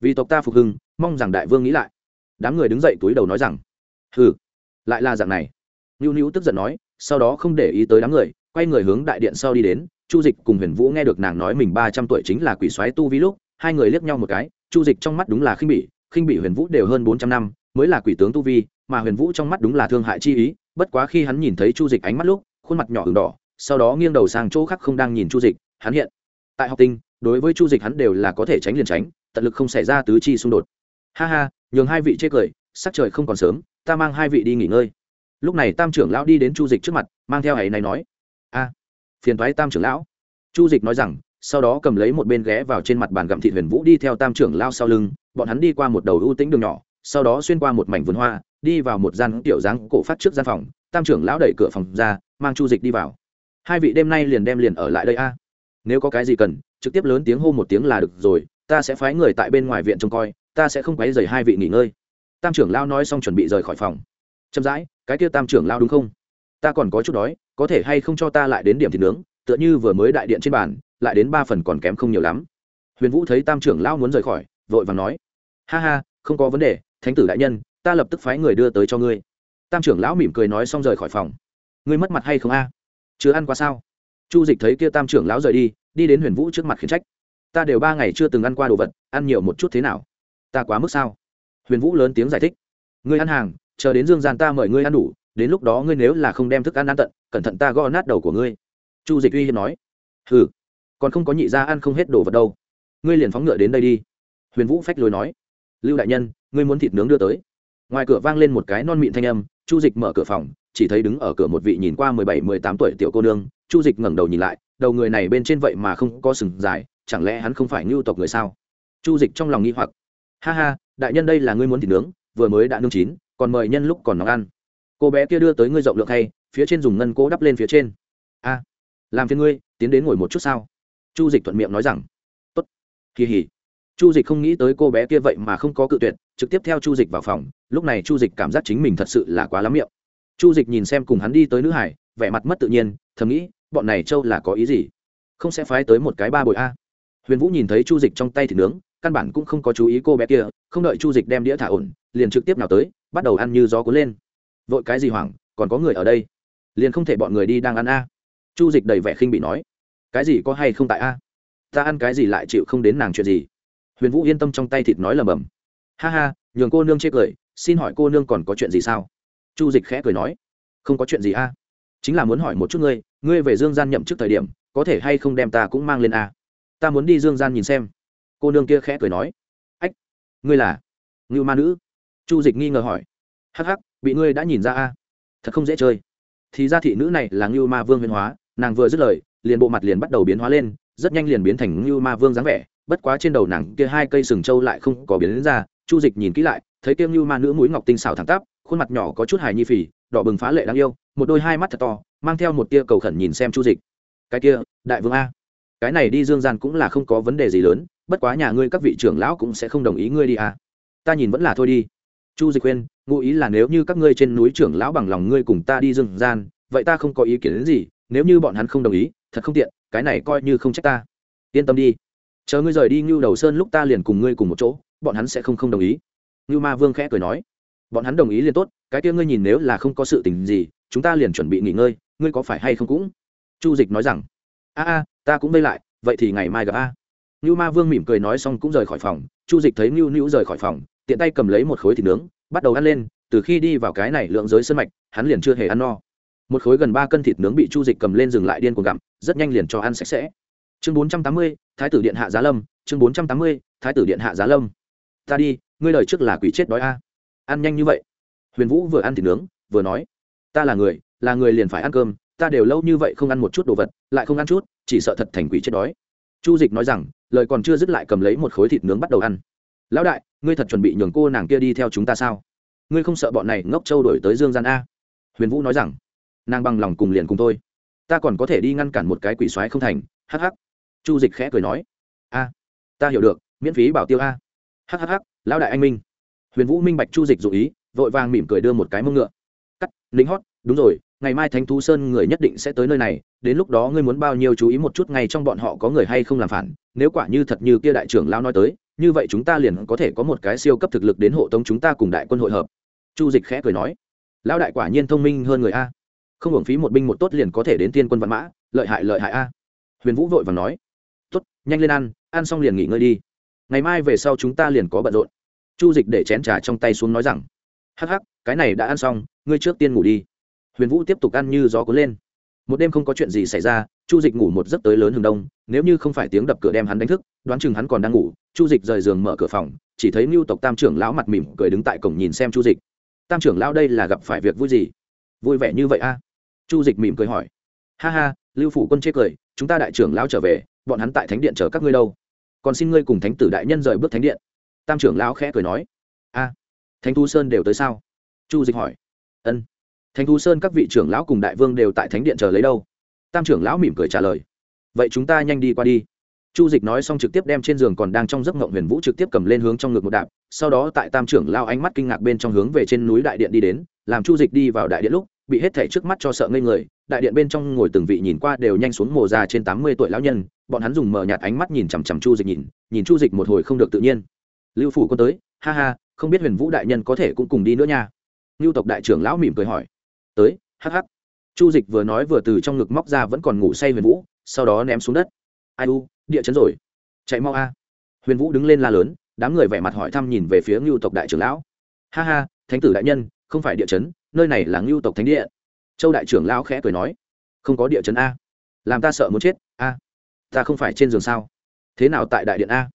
vì tộc ta phục hưng, mong rằng đại vương nghĩ lại. Đám người đứng dậy túi đầu nói rằng, hừ, lại là dạng này. Nhu nhu tức giận nói, sau đó không để ý tới đám người, quay người hướng đại điện sau đi đến. Chu dịch cùng huyền vũ nghe được nàng nói mình ba trăm tuổi chính là quỷ soái tu vi lúc, hai người liếc nhau một cái, chu dịch trong mắt đúng là khinh bỉ khinh bỉ huyền vũ đều hơn bốn trăm năm, mới là quỷ tướng tu vi, mà huyền vũ trong mắt đúng là thương hại chi ý, bất quá khi hắn nhìn thấy chu dịch ánh mắt lúc, khuôn mặt nhỏ h đỏ, sau đó nghiêng đầu sang chỗ khác không đang nhìn chu dịch, hắn hiện tại học tinh, đối với chu dịch hắn đều là có thể tránh liền tránh tận lực không xảy ra tứ chi xung đột. Ha ha, nhường hai vị chê cười, sắc trời không còn sớm, ta mang hai vị đi nghỉ ngơi. Lúc này tam trưởng lão đi đến chu dịch trước mặt, mang theo hãy này nói. A, phiền thoái tam trưởng lão. Chu dịch nói rằng, sau đó cầm lấy một bên ghé vào trên mặt bàn gặm thịt huyền vũ đi theo tam trưởng lao sau lưng, bọn hắn đi qua một đầu ưu tĩnh đường nhỏ, sau đó xuyên qua một mảnh vườn hoa, đi vào một gian tiểu dáng cổ phát trước gian phòng, tam trưởng lão đẩy cửa phòng ra, mang chu dịch đi vào. Hai vị đêm nay liền đem liền ở lại đây a. Nếu có cái gì cần, trực tiếp lớn tiếng hô một tiếng là được rồi ta sẽ phái người tại bên ngoài viện trông coi, ta sẽ không quấy dày hai vị nghỉ ngơi. Tam trưởng lao nói xong chuẩn bị rời khỏi phòng. Chậm rãi, cái kia tam trưởng lao đúng không? Ta còn có chút đói, có thể hay không cho ta lại đến điểm thịt nướng, tựa như vừa mới đại điện trên bàn, lại đến ba phần còn kém không nhiều lắm. Huyền vũ thấy tam trưởng lao muốn rời khỏi, vội vàng nói, ha ha, không có vấn đề, thánh tử đại nhân, ta lập tức phái người đưa tới cho ngươi. Tam trưởng lão mỉm cười nói xong rời khỏi phòng. Ngươi mất mặt hay không a? Chưa ăn qua sao? Chu dịch thấy kia tam trưởng lão rời đi đi đến huyền vũ trước mặt khiển trách ta đều ba ngày chưa từng ăn qua đồ vật, ăn nhiều một chút thế nào? Ta quá mức sao? Huyền vũ lớn tiếng giải thích. Ngươi ăn hàng, chờ đến dương gian ta mời ngươi ăn đủ, đến lúc đó ngươi nếu là không đem thức ăn ăn tận, cẩn thận ta gõ nát đầu của ngươi. Chu dịch uy hiếp nói. Hừ, còn không có nhị ra ăn không hết đồ vật đâu. Ngươi liền phóng ngựa đến đây đi. Huyền vũ phách lối nói. Lưu đại nhân, ngươi muốn thịt nướng đưa tới. Ngoài cửa vang lên một cái non mịn thanh âm, chu dịch mở cửa phòng, chỉ thấy đứng ở cửa một vị nhìn qua mười bảy, mười tám tuổi tiểu cô nương. Chu dịch ngẩng đầu nhìn lại, đầu người này bên trên vậy mà không có sừng dài chẳng lẽ hắn không phải ngưu tộc người sao? Chu dịch trong lòng nghi hoặc. Ha ha, đại nhân đây là ngươi muốn thịt nướng, vừa mới đã nướng chín, còn mời nhân lúc còn nóng ăn. Cô bé kia đưa tới ngươi rộng lượng hay phía trên dùng ngân cố đắp lên phía trên. A, làm phiền ngươi, tiến đến ngồi một chút sao? Chu dịch thuận miệng nói rằng. Tốt. Kỳ hỉ. Chu dịch không nghĩ tới cô bé kia vậy mà không có cự tuyệt, trực tiếp theo chu dịch vào phòng, lúc này chu dịch cảm giác chính mình thật sự là quá lắm miệng. Chu dịch nhìn xem cùng hắn đi tới nữ hải, vẻ mặt mất tự nhiên, thầm nghĩ, bọn này châu là có ý gì? Không sẽ phái tới một cái ba bội a huyền vũ nhìn thấy chu dịch trong tay thịt nướng, căn bản cũng không có chú ý cô bé kia, không đợi chu dịch đem đĩa thả ổn, liền trực tiếp nào tới, bắt đầu ăn như gió cuốn lên. Vội cái gì hoảng, còn có người ở đây? Liền không thể bọn người đi đang ăn a. Chu dịch đầy vẻ khinh bị nói. Cái gì có hay không tại a? Ta ăn cái gì lại chịu không đến nàng chuyện gì? Huyền vũ yên tâm trong tay thịt nói lầm bầm. Ha ha, nhường cô nương chê cười, xin hỏi cô nương còn có chuyện gì sao? Chu dịch khẽ cười nói. Không có chuyện gì a. Chính là muốn hỏi một chút ngươi ngươi về dương gian nhậm trước thời điểm, có thể hay không đem ta cũng mang lên a? Ta muốn đi dương gian nhìn xem. Cô nương kia khẽ cười nói. Ách, ngươi là? Ngưu ma nữ. Chu dịch nghi ngờ hỏi. Hắc hắc, bị ngươi đã nhìn ra a. Thật không dễ chơi. Thì ra thị nữ này là ngưu ma vương huyền hóa, nàng vừa dứt lời, liền bộ mặt liền bắt đầu biến hóa lên, rất nhanh liền biến thành ngưu ma vương dáng vẻ. Bất quá trên đầu nàng kia hai cây sừng trâu lại không có biến đến ra. Chu dịch nhìn kỹ lại, thấy kia ngưu ma nữ mũi ngọc tinh xảo thẳng tắp, khuôn mặt nhỏ có chút hài nhi phì, đỏ bừng phá lệ đáng yêu, một đôi hai mắt thật to, mang theo một tia cầu khẩn nhìn xem chu dịch. Cái kia, đại vương a cái này đi dương gian cũng là không có vấn đề gì lớn, bất quá nhà ngươi các vị trưởng lão cũng sẽ không đồng ý ngươi đi à. Ta nhìn vẫn là thôi đi. Chu dịch khuyên, ngụ ý là nếu như các ngươi trên núi trưởng lão bằng lòng ngươi cùng ta đi dương gian, vậy ta không có ý kiến đến gì, nếu như bọn hắn không đồng ý, thật không tiện, cái này coi như không trách ta. Yên tâm đi. Chờ ngươi rời đi ngưu đầu sơn lúc ta liền cùng ngươi cùng một chỗ, bọn hắn sẽ không không đồng ý. Ngưu ma vương khẽ cười nói. Bọn hắn đồng ý liền tốt, cái kia ngươi nhìn nếu là không có sự tình gì, chúng ta liền chuẩn bị nghỉ ngơi, ngươi có phải hay không cũng? Chu dịch nói rằng. A a ta cũng vây lại, vậy thì ngày mai gặp a. Ngưu ma vương mỉm cười nói xong cũng rời khỏi phòng, chu dịch thấy ngưu nữu rời khỏi phòng, tiện tay cầm lấy một khối thịt nướng, bắt đầu ăn lên, từ khi đi vào cái này lượng giới sân mạch, hắn liền chưa hề ăn no. Một khối gần ba cân thịt nướng bị chu dịch cầm lên dừng lại điên cuồng gặm, rất nhanh liền cho ăn sạch sẽ. Chương bốn trăm tám mươi, thái tử điện hạ giá lâm, chương bốn trăm tám mươi, thái tử điện hạ giá lâm. Ta đi, ngươi lời trước là quỷ chết đói a. Ăn nhanh như vậy. Huyền vũ vừa ăn thịt nướng, vừa nói, ta là người là người liền phải ăn cơm ta đều lâu như vậy không ăn một chút đồ vật, lại không ăn chút, chỉ sợ thật thành quỷ chết đói. Chu dịch nói rằng, lời còn chưa dứt lại cầm lấy một khối thịt nướng bắt đầu ăn. Lão đại, ngươi thật chuẩn bị nhường cô nàng kia đi theo chúng ta sao? Ngươi không sợ bọn này ngốc trâu đổi tới dương gian a? Huyền vũ nói rằng, nàng bằng lòng cùng liền cùng tôi ta còn có thể đi ngăn cản một cái quỷ xoáy không thành hh chu dịch khẽ cười nói, a, ta hiểu được, miễn phí bảo tiêu a. Hh lão đại anh minh. Huyền vũ minh bạch chu dịch dụ ý, vội vàng mỉm cười đưa một cái mông ngựa. Cắt lính hót, đúng rồi ngày mai thánh thú sơn người nhất định sẽ tới nơi này, đến lúc đó ngươi muốn bao nhiêu chú ý một chút ngay trong bọn họ có người hay không làm phản, nếu quả như thật như kia đại trưởng lao nói tới, như vậy chúng ta liền có thể có một cái siêu cấp thực lực đến hộ tống chúng ta cùng đại quân hội hợp. Chu dịch khẽ cười nói. Lão đại quả nhiên thông minh hơn người a. Không hưởng phí một binh một tốt liền có thể đến tiên quân văn mã, lợi hại lợi hại a. Huyền vũ vội và nói. Tốt, nhanh lên ăn ăn xong liền nghỉ ngơi đi. Ngày mai về sau chúng ta liền có bận rộn. Chu dịch để chén trà trong tay xuống nói rằng. Hắc hắc, cái này đã ăn xong, ngươi trước tiên ngủ đi huyền vũ tiếp tục ăn như gió cuốn lên. Một đêm không có chuyện gì xảy ra, chu dịch ngủ một giấc tới lớn hừng đông, nếu như không phải tiếng đập cửa đem hắn đánh thức, đoán chừng hắn còn đang ngủ, chu dịch rời giường mở cửa phòng, chỉ thấy mưu tộc tam trưởng lão mặt mỉm cười đứng tại cổng nhìn xem chu dịch. Tam trưởng lão đây là gặp phải việc vui gì? Vui vẻ như vậy a? Chu dịch mỉm cười hỏi. Ha ha, lưu phủ quân chê cười, chúng ta đại trưởng lão trở về, bọn hắn tại thánh điện chờ các ngươi đâu? Còn xin ngươi cùng thánh tử đại nhân rời bước thánh điện. Tam trưởng lão khẽ cười nói. A, thánh thu sơn đều tới sao? Chu dịch hỏi. Ân thánh thú sơn các vị trưởng lão cùng đại vương đều tại thánh điện chờ lấy đâu? Tam trưởng lão mỉm cười trả lời. Vậy chúng ta nhanh đi qua đi. Chu dịch nói xong trực tiếp đem trên giường còn đang trong giấc ngộng huyền vũ trực tiếp cầm lên hướng trong ngực một đạp, sau đó tại tam trưởng lao ánh mắt kinh ngạc bên trong hướng về trên núi đại điện đi đến, làm chu dịch đi vào đại điện lúc, bị hết thảy trước mắt cho sợ ngây người, đại điện bên trong ngồi từng vị nhìn qua đều nhanh xuống mồ già trên tám mươi tuổi lão nhân, bọn hắn dùng mờ nhạt ánh mắt nhìn chằm chằm chu dịch nhìn nhìn chu dịch một hồi không được tự nhiên. Lưu phủ quân tới, ha ha, không biết huyền vũ đại nhân có thể cũng cùng đi nữa nha. Ngưu tộc đại trưởng lão mỉm cười hỏi tới, hắc hắc. Chu dịch vừa nói vừa từ trong ngực móc ra vẫn còn ngủ say huyền vũ, sau đó ném xuống đất. Ai u, địa chấn rồi. Chạy mau a. Huyền vũ đứng lên la lớn, đám người vẻ mặt hỏi thăm nhìn về phía ngưu tộc đại trưởng lão. Ha ha, thánh tử đại nhân, không phải địa chấn, nơi này là ngưu tộc thánh địa. Châu đại trưởng lão khẽ cười nói. Không có địa chấn a. Làm ta sợ muốn chết, a. Ta không phải trên giường sao. Thế nào tại đại điện a?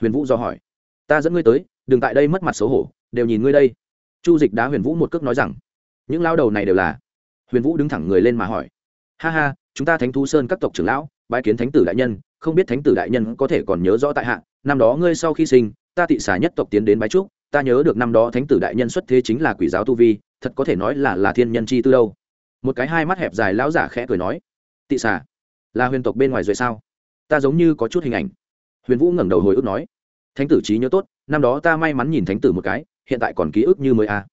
Huyền vũ do hỏi. Ta dẫn ngươi tới, đừng tại đây mất mặt xấu hổ, đều nhìn ngươi đây. Chu dịch đá huyền vũ một cước nói rằng những lao đầu này đều là. Huyền vũ đứng thẳng người lên mà hỏi. Ha ha, chúng ta thánh thú sơn các tộc trưởng lão, bái kiến thánh tử đại nhân, không biết thánh tử đại nhân có thể còn nhớ rõ tại hạ, năm đó ngươi sau khi sinh, ta thị xà nhất tộc tiến đến bái trúc, ta nhớ được năm đó thánh tử đại nhân xuất thế chính là quỷ giáo tu vi, thật có thể nói là là thiên nhân chi tư đâu. Một cái hai mắt hẹp dài lão giả khẽ cười nói. Tị xà, là huyền tộc bên ngoài rồi sao? Ta giống như có chút hình ảnh. Huyền vũ ngẩng đầu hồi ức nói. Thánh tử trí nhớ tốt, năm đó ta may mắn nhìn thánh tử một cái, hiện tại còn ký ức như mới a à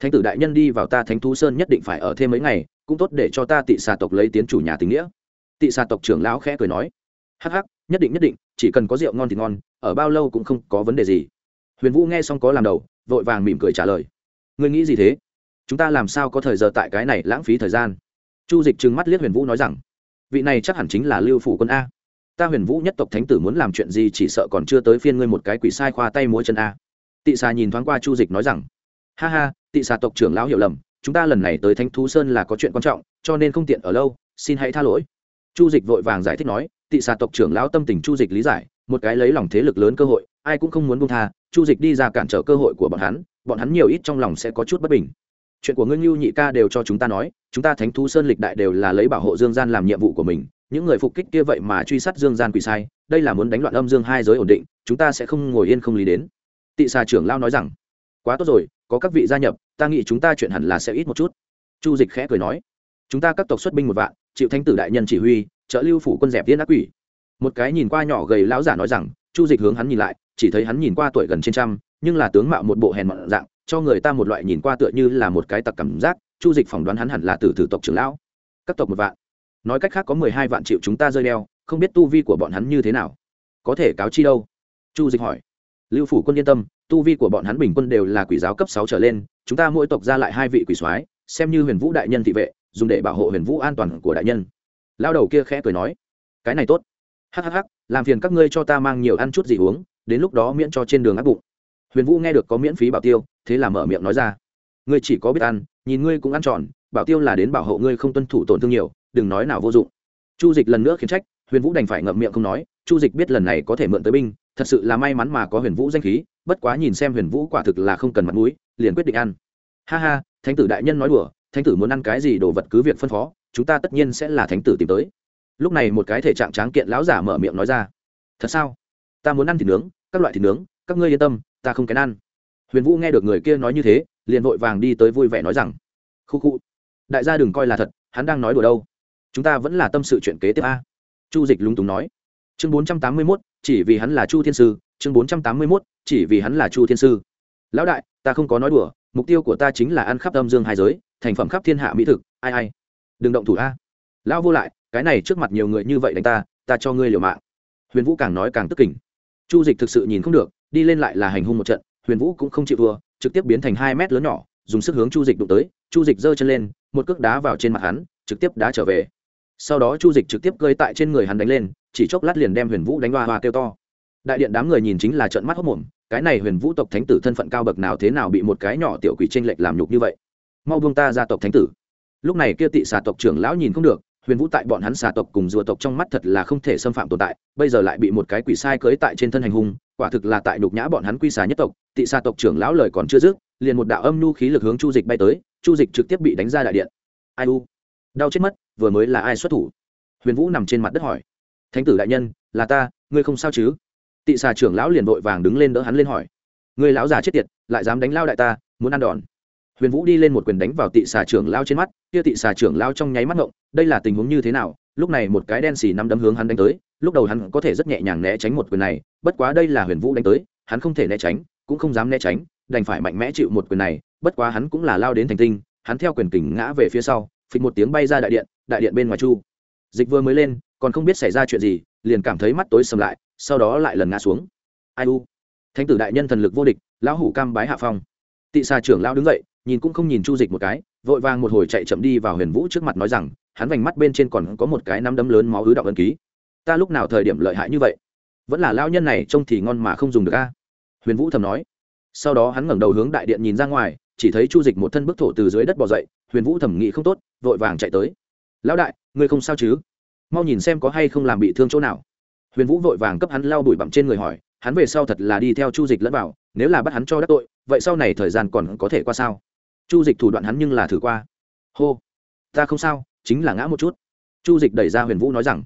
thánh tử đại nhân đi vào ta thánh thú sơn nhất định phải ở thêm mấy ngày, cũng tốt để cho ta tị xà tộc lấy tiến chủ nhà tình nghĩa. Tị xà tộc trưởng lão khẽ cười nói. Hắc hắc, nhất định nhất định, chỉ cần có rượu ngon thì ngon, ở bao lâu cũng không có vấn đề gì. Huyền vũ nghe xong có làm đầu, vội vàng mỉm cười trả lời. Ngươi nghĩ gì thế? Chúng ta làm sao có thời giờ tại cái này lãng phí thời gian? Chu dịch trừng mắt liếc huyền vũ nói rằng. Vị này chắc hẳn chính là lưu phủ quân a. Ta huyền vũ nhất tộc thánh tử muốn làm chuyện gì chỉ sợ còn chưa tới phiên ngươi một cái quỷ sai khoa tay múa chân a. Tị xà nhìn thoáng qua chu dịch nói rằng ha ha, tị xà tộc trưởng lão hiểu lầm, chúng ta lần này tới thánh thú sơn là có chuyện quan trọng, cho nên không tiện ở lâu, xin hãy tha lỗi. Chu dịch vội vàng giải thích nói, tị xà tộc trưởng lão tâm tình chu dịch lý giải, một cái lấy lòng thế lực lớn cơ hội, ai cũng không muốn buông tha, chu dịch đi ra cản trở cơ hội của bọn hắn bọn hắn nhiều ít trong lòng sẽ có chút bất bình. Chuyện của ngươi ngưu nhị ca đều cho chúng ta nói, chúng ta thánh thú sơn lịch đại đều là lấy bảo hộ dương gian làm nhiệm vụ của mình, những người phục kích kia vậy mà truy sát dương gian quỷ sai, đây là muốn đánh loạn âm dương hai giới ổn định, chúng ta sẽ không ngồi yên không lý đến. Tị xà trưởng lao nói rằng, quá tốt rồi có các vị gia nhập, ta nghĩ chúng ta chuyện hẳn là sẽ ít một chút. Chu dịch khẽ cười nói. Chúng ta các tộc xuất binh một vạn, chịu thánh tử đại nhân chỉ huy, trợ lưu phủ quân dẹp tiên ác quỷ. Một cái nhìn qua nhỏ gầy lão giả nói rằng, chu dịch hướng hắn nhìn lại, chỉ thấy hắn nhìn qua tuổi gần trên trăm, nhưng là tướng mạo một bộ hèn mọn dạng, cho người ta một loại nhìn qua tựa như là một cái tặc cảm giác, chu dịch phỏng đoán hắn hẳn là tử tử tộc trưởng lão. Các tộc một vạn. Nói cách khác có mười hai vạn triệu chúng ta rơi đeo, không biết tu vi của bọn hắn như thế nào. Có thể cáo chi đâu? Chu dịch hỏi. Lưu phủ quân yên tâm tu vi của bọn hắn bình quân đều là quỷ giáo cấp sáu trở lên, chúng ta mỗi tộc ra lại hai vị quỷ soái, xem như huyền vũ đại nhân thị vệ, dùng để bảo hộ huyền vũ an toàn của đại nhân. Lao đầu kia khẽ cười nói, cái này tốt. Hhh làm phiền các ngươi cho ta mang nhiều ăn chút gì uống, đến lúc đó miễn cho trên đường áp bụng. Huyền vũ nghe được có miễn phí bảo tiêu, thế là mở miệng nói ra, ngươi chỉ có biết ăn, nhìn ngươi cũng ăn tròn, bảo tiêu là đến bảo hộ ngươi không tuân thủ tổn thương nhiều, đừng nói nào vô dụng. Chu dịch lần nữa khiến trách, huyền vũ đành phải ngậm miệng không nói, chu dịch biết lần này có thể mượn tới binh, thật sự là may mắn mà có huyền vũ danh khí bất quá nhìn xem huyền vũ quả thực là không cần mặt mũi, liền quyết định ăn. Ha ha, thánh tử đại nhân nói đùa, thánh tử muốn ăn cái gì đồ vật cứ việc phân phó, chúng ta tất nhiên sẽ là thánh tử tìm tới. Lúc này một cái thể trạng tráng kiện lão giả mở miệng nói ra. Thật sao? Ta muốn ăn thịt nướng, các loại thịt nướng, các ngươi yên tâm, ta không kén ăn. Huyền vũ nghe được người kia nói như thế, liền vội vàng đi tới vui vẻ nói rằng, khu khu, đại gia đừng coi là thật, hắn đang nói đùa đâu. Chúng ta vẫn là tâm sự chuyện kế tiếp a. Chu dịch lúng túng nói. Chương bốn trăm tám mươi mốt, chỉ vì hắn là chu thiên sư, chương bốn trăm tám mươi mốt chỉ vì hắn là chu thiên sư. Lão đại, ta không có nói đùa, mục tiêu của ta chính là ăn khắp âm dương hai giới, thành phẩm khắp thiên hạ mỹ thực, ai ai. Đừng động thủ a. Lão vô lại, cái này trước mặt nhiều người như vậy đánh ta ta cho ngươi liều mạng. Huyền vũ càng nói càng tức kỉnh chu dịch thực sự nhìn không được, đi lên lại là hành hung một trận, huyền vũ cũng không chịu thua, trực tiếp biến thành hai mét lớn nhỏ, dùng sức hướng chu dịch đụng tới, chu dịch giơ chân lên, một cước đá vào trên mặt hắn, trực tiếp đá trở về. Sau đó chu dịch trực tiếp cơi tại trên người hắn đánh lên, chỉ chốc lát liền đem huyền vũ đánh hoa hoa kêu to đại điện đám người nhìn chính là trận mắt hốc mồm, cái này huyền vũ tộc thánh tử thân phận cao bậc nào thế nào bị một cái nhỏ tiểu quỷ tranh lệch làm nhục như vậy? Mau buông ta ra tộc thánh tử. Lúc này kia tị xà tộc trưởng lão nhìn không được, huyền vũ tại bọn hắn xà tộc cùng rùa tộc trong mắt thật là không thể xâm phạm tồn tại, bây giờ lại bị một cái quỷ sai cưới tại trên thân hành hung, quả thực là tại nhục nhã bọn hắn quy xà nhất tộc, tị xà tộc trưởng lão lời còn chưa dứt, liền một đạo âm nu khí lực hướng chu dịch bay tới, chu dịch trực tiếp bị đánh ra đại điện. Ai u? Đau chết mất, vừa mới là ai xuất thủ? Huyền vũ nằm trên mặt đất hỏi. Thánh tử đại nhân, là ta, ngươi không sao chứ? Tị xà trưởng lão liền vội vàng đứng lên đỡ hắn lên hỏi. Người lão già chết tiệt, lại dám đánh lao đại ta, muốn ăn đòn. Huyền vũ đi lên một quyền đánh vào tị xà trưởng lao trên mắt, kia tị xà trưởng lao trong nháy mắt ngộng, đây là tình huống như thế nào? Lúc này một cái đen xì nắm đấm hướng hắn đánh tới, lúc đầu hắn có thể rất nhẹ nhàng né tránh một quyền này, bất quá đây là huyền vũ đánh tới, hắn không thể né tránh, cũng không dám né tránh, đành phải mạnh mẽ chịu một quyền này, bất quá hắn cũng là lao đến thành tinh, hắn theo quyền kình ngã về phía sau, phịch một tiếng bay ra đại điện đại điện bên ngoài chu. Dịch vừa mới lên, còn không biết xảy ra chuyện gì, liền cảm thấy mắt tối sầm lại sau đó lại lần ngã xuống. Ai u? Thánh tử đại nhân thần lực vô địch, lão hủ cam bái hạ phong. Tị xà trưởng lão đứng dậy, nhìn cũng không nhìn chu dịch một cái, vội vàng một hồi chạy chậm đi vào huyền vũ trước mặt nói rằng, hắn vành mắt bên trên còn có một cái nắm đấm lớn máu ứ động ân ký. Ta lúc nào thời điểm lợi hại như vậy? Vẫn là lao nhân này trông thì ngon mà không dùng được a. Huyền vũ thầm nói. Sau đó hắn ngẩng đầu hướng đại điện nhìn ra ngoài, chỉ thấy chu dịch một thân bức thổ từ dưới đất bỏ dậy, huyền vũ thẩm nghĩ không tốt, vội vàng chạy tới. Lão đại, ngươi không sao chứ? Mau nhìn xem có hay không làm bị thương chỗ nào huyền vũ vội vàng cấp hắn lao đuổi bặm trên người hỏi, hắn về sau thật là đi theo chu dịch lẫn vào, nếu là bắt hắn cho đắc tội, vậy sau này thời gian còn có thể qua sao? Chu dịch thủ đoạn hắn nhưng là thử qua. Hô, ta không sao, chính là ngã một chút. Chu dịch đẩy ra huyền vũ nói rằng,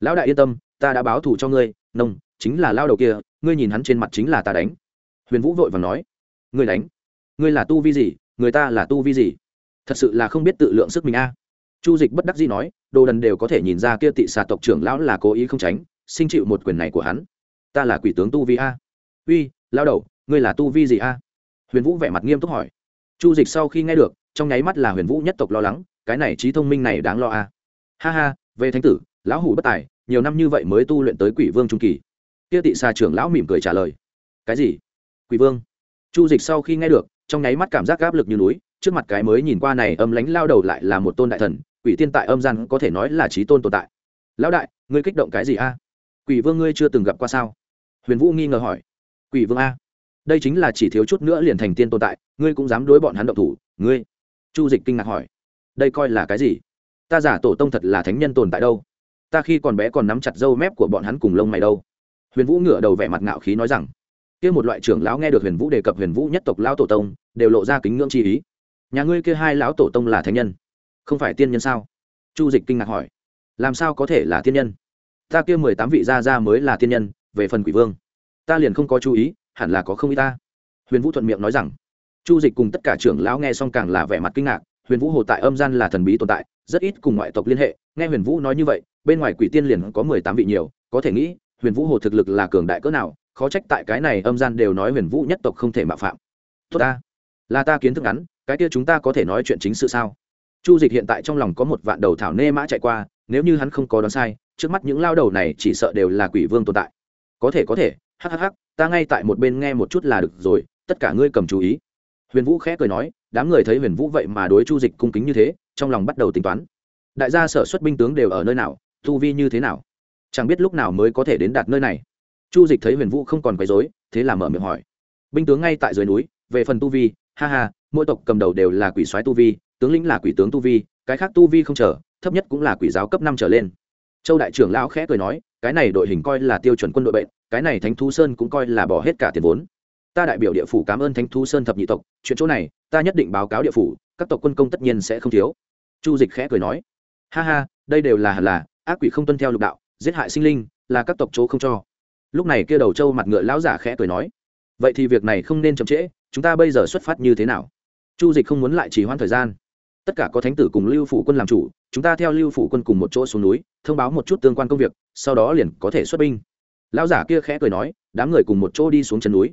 lão đại yên tâm, ta đã báo thù cho ngươi, nông, chính là lao đầu kia, ngươi nhìn hắn trên mặt chính là ta đánh. Huyền vũ vội và nói, ngươi đánh? Ngươi là tu vi gì, người ta là tu vi gì? Thật sự là không biết tự lượng sức mình a. Chu dịch bất đắc dĩ nói, đồ đần đều có thể nhìn ra kia tị xà tộc trưởng lão là cố ý không tránh sinh chịu một quyền này của hắn. Ta là quỷ tướng tu vi a. Uy, lao đầu, ngươi là tu vi gì a? Huyền vũ vẻ mặt nghiêm túc hỏi. Chu dịch sau khi nghe được, trong nháy mắt là huyền vũ nhất tộc lo lắng, cái này trí thông minh này đáng lo a. Ha ha, về thánh tử, lão hủ bất tài, nhiều năm như vậy mới tu luyện tới quỷ vương trung kỳ. Kia tị xà trưởng lão mỉm cười trả lời. Cái gì? Quỷ vương? Chu dịch sau khi nghe được, trong nháy mắt cảm giác áp lực như núi, trước mặt cái mới nhìn qua này âm lánh lao đầu lại là một tôn đại thần, quỷ tiên tại âm gian có thể nói là trí tôn tồn tại. Lão đại, ngươi kích động cái gì a? Quỷ vương ngươi chưa từng gặp qua sao? Huyền vũ nghi ngờ hỏi. Quỷ vương a, đây chính là chỉ thiếu chút nữa liền thành tiên tồn tại, ngươi cũng dám đối bọn hắn động thủ, ngươi? Chu dịch kinh ngạc hỏi. Đây coi là cái gì? Ta giả tổ tông thật là thánh nhân tồn tại đâu? Ta khi còn bé còn nắm chặt râu mép của bọn hắn cùng lông mày đâu. Huyền vũ ngửa đầu vẻ mặt ngạo khí nói rằng, kia một loại trưởng lão nghe được huyền vũ đề cập huyền vũ nhất tộc lão tổ tông, đều lộ ra kính ngưỡng chi ý. Nhà ngươi kia hai lão tổ tông là thánh nhân, không phải tiên nhân sao? Chu dịch kinh ngạc hỏi. Làm sao có thể là tiên nhân? Ta kia mười tám vị gia gia mới là thiên nhân, về phần quỷ vương. Ta liền không có chú ý, hẳn là có không ý ta. Huyền vũ thuận miệng nói rằng. Chu dịch cùng tất cả trưởng lão nghe xong càng là vẻ mặt kinh ngạc, huyền vũ hồ tại âm gian là thần bí tồn tại, rất ít cùng ngoại tộc liên hệ, nghe huyền vũ nói như vậy, bên ngoài quỷ tiên liền có mười tám vị nhiều, có thể nghĩ, huyền vũ hồ thực lực là cường đại cỡ nào, khó trách tại cái này âm gian đều nói huyền vũ nhất tộc không thể mạo phạm. Tốt ta, là ta kiến thức ngắn, cái kia chúng ta có thể nói chuyện chính sự sao? Chu dịch hiện tại trong lòng có một vạn đầu thảo nê mã chạy qua nếu như hắn không có đoán sai, trước mắt những lao đầu này chỉ sợ đều là quỷ vương tồn tại. Có thể có thể hhh ta ngay tại một bên nghe một chút là được rồi, tất cả ngươi cầm chú ý. Huyền vũ khẽ cười nói, đám người thấy huyền vũ vậy mà đối chu dịch cung kính như thế, trong lòng bắt đầu tính toán. Đại gia sở xuất binh tướng đều ở nơi nào thu vi như thế nào? Chẳng biết lúc nào mới có thể đến đạt nơi này. Chu dịch thấy huyền vũ không còn quấy dối thế là mở miệng hỏi. Binh tướng ngay tại dưới núi, về phần tu vi, ha ha, mỗi tộc cầm đầu đều là quỷ soái tu vi, tướng lĩnh là quỷ tướng tu vi, cái khác tu vi không trở thấp nhất cũng là quỷ giáo cấp năm trở lên. Châu đại trưởng lão khẽ cười nói, cái này đội hình coi là tiêu chuẩn quân đội bệnh, cái này thánh thú sơn cũng coi là bỏ hết cả tiền vốn. Ta đại biểu địa phủ cảm ơn thánh thú sơn thập nhị tộc, chuyện chỗ này, ta nhất định báo cáo địa phủ, các tộc quân công tất nhiên sẽ không thiếu. Chu dịch khẽ cười nói, ha ha, đây đều là hẳn là, ác quỷ không tuân theo lục đạo, giết hại sinh linh, là các tộc chỗ không cho. Lúc này kia đầu trâu mặt ngựa lão giả khẽ cười nói, vậy thì việc này không nên chậm trễ, chúng ta bây giờ xuất phát như thế nào? Chu dịch không muốn lại trì hoãn thời gian tất cả có thánh tử cùng lưu phủ quân làm chủ, chúng ta theo lưu phủ quân cùng một chỗ xuống núi, thông báo một chút tương quan công việc, sau đó liền có thể xuất binh. Lão giả kia khẽ cười nói, đám người cùng một chỗ đi xuống chân núi.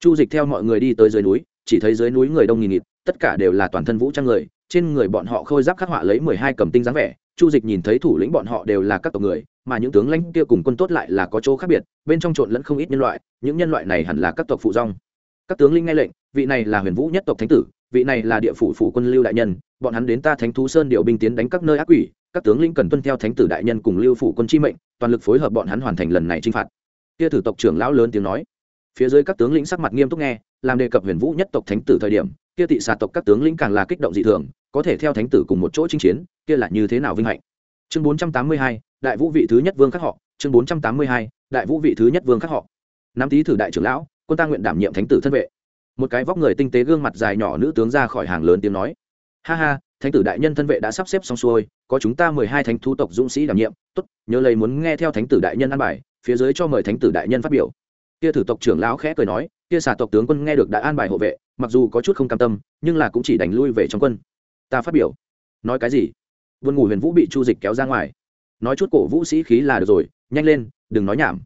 Chu dịch theo mọi người đi tới dưới núi, chỉ thấy dưới núi người đông nghìn nghịt, tất cả đều là toàn thân vũ trang người, trên người bọn họ khôi giáp khắc họa lấy mười hai cầm tinh dáng vẻ, chu dịch nhìn thấy thủ lĩnh bọn họ đều là các tộc người, mà những tướng lãnh kia cùng quân tốt lại là có chỗ khác biệt, bên trong trộn lẫn không ít nhân loại, những nhân loại này hẳn là các tộc phụ rong các tướng linh nghe lệnh, vị này là huyền vũ nhất tộc thánh tử vị này là địa phủ phủ quân lưu đại nhân, bọn hắn đến ta thánh thú sơn điều binh tiến đánh các nơi ác quỷ, các tướng linh cần tuân theo thánh tử đại nhân cùng lưu phủ quân chi mệnh, toàn lực phối hợp bọn hắn hoàn thành lần này chinh phạt. Kia thử tộc trưởng lão lớn tiếng nói. Phía dưới các tướng lĩnh sắc mặt nghiêm túc nghe, làm đề cập huyền vũ nhất tộc thánh tử thời điểm, kia tị xà tộc các tướng lĩnh càng là kích động dị thường, có thể theo thánh tử cùng một chỗ chinh chiến, kia là như thế nào vinh hạnh? Chương bốn trăm tám mươi hai, đại vũ vị thứ nhất vương khắc họ, chương bốn trăm tám mươi hai, đại vũ vị thứ nhất vương khắc họ. Nam tý thử đại trưởng lão, quân ta nguyện đảm nhiệm thánh tử thân vệ một cái vóc người tinh tế gương mặt dài nhỏ nữ tướng ra khỏi hàng lớn tiếng nói. Ha ha, thánh tử đại nhân thân vệ đã sắp xếp xong xuôi, có chúng ta mười hai thánh thú tộc dũng sĩ đảm nhiệm. Tốt, nhớ lấy muốn nghe theo thánh tử đại nhân an bài, phía dưới cho mời thánh tử đại nhân phát biểu. Kia thử tộc trưởng lão khẽ cười nói, kia xà tộc tướng quân nghe được đã an bài hộ vệ, mặc dù có chút không cam tâm, nhưng là cũng chỉ đánh lui về trong quân. Ta phát biểu. Nói cái gì? Vườn ngủ huyền vũ bị chu dịch kéo ra ngoài. Nói chút cổ vũ sĩ khí là được rồi, nhanh lên, đừng nói nhảm.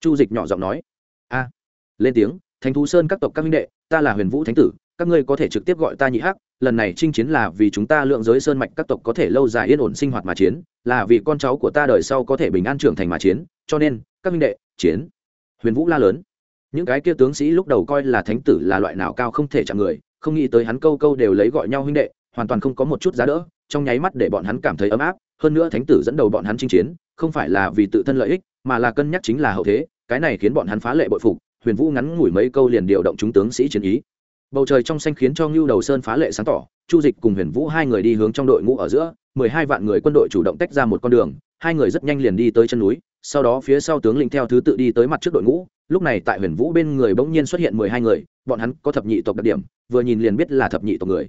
Chu dịch nhỏ giọng nói. A, lên tiếng, thánh thú sơn các tộc các minh đệ ta là huyền vũ thánh tử, các ngươi có thể trực tiếp gọi ta nhị hắc, lần này chinh chiến là vì chúng ta lượng giới sơn mạch các tộc có thể lâu dài yên ổn sinh hoạt mà chiến, là vì con cháu của ta đời sau có thể bình an trưởng thành mà chiến, cho nên, các minh đệ, chiến. Huyền vũ la lớn. Những cái kia tướng sĩ lúc đầu coi là thánh tử là loại nào cao không thể chạm người, không nghĩ tới hắn câu câu đều lấy gọi nhau huynh đệ, hoàn toàn không có một chút giá đỡ, trong nháy mắt để bọn hắn cảm thấy ấm áp, hơn nữa thánh tử dẫn đầu bọn hắn chinh chiến, không phải là vì tự thân lợi ích, mà là cân nhắc chính là hậu thế, cái này khiến bọn hắn phá lệ bội phục huyền vũ ngắn ngủi mấy câu liền điều động chúng tướng sĩ chiến ý. Bầu trời trong xanh khiến cho ngưu đầu sơn phá lệ sáng tỏ, chu dịch cùng huyền vũ hai người đi hướng trong đội ngũ ở giữa, mười hai vạn người quân đội chủ động tách ra một con đường, hai người rất nhanh liền đi tới chân núi, sau đó phía sau tướng lĩnh theo thứ tự đi tới mặt trước đội ngũ. Lúc này tại huyền vũ bên người bỗng nhiên xuất hiện mười hai người, bọn hắn có thập nhị tộc đặc điểm, vừa nhìn liền biết là thập nhị tộc người.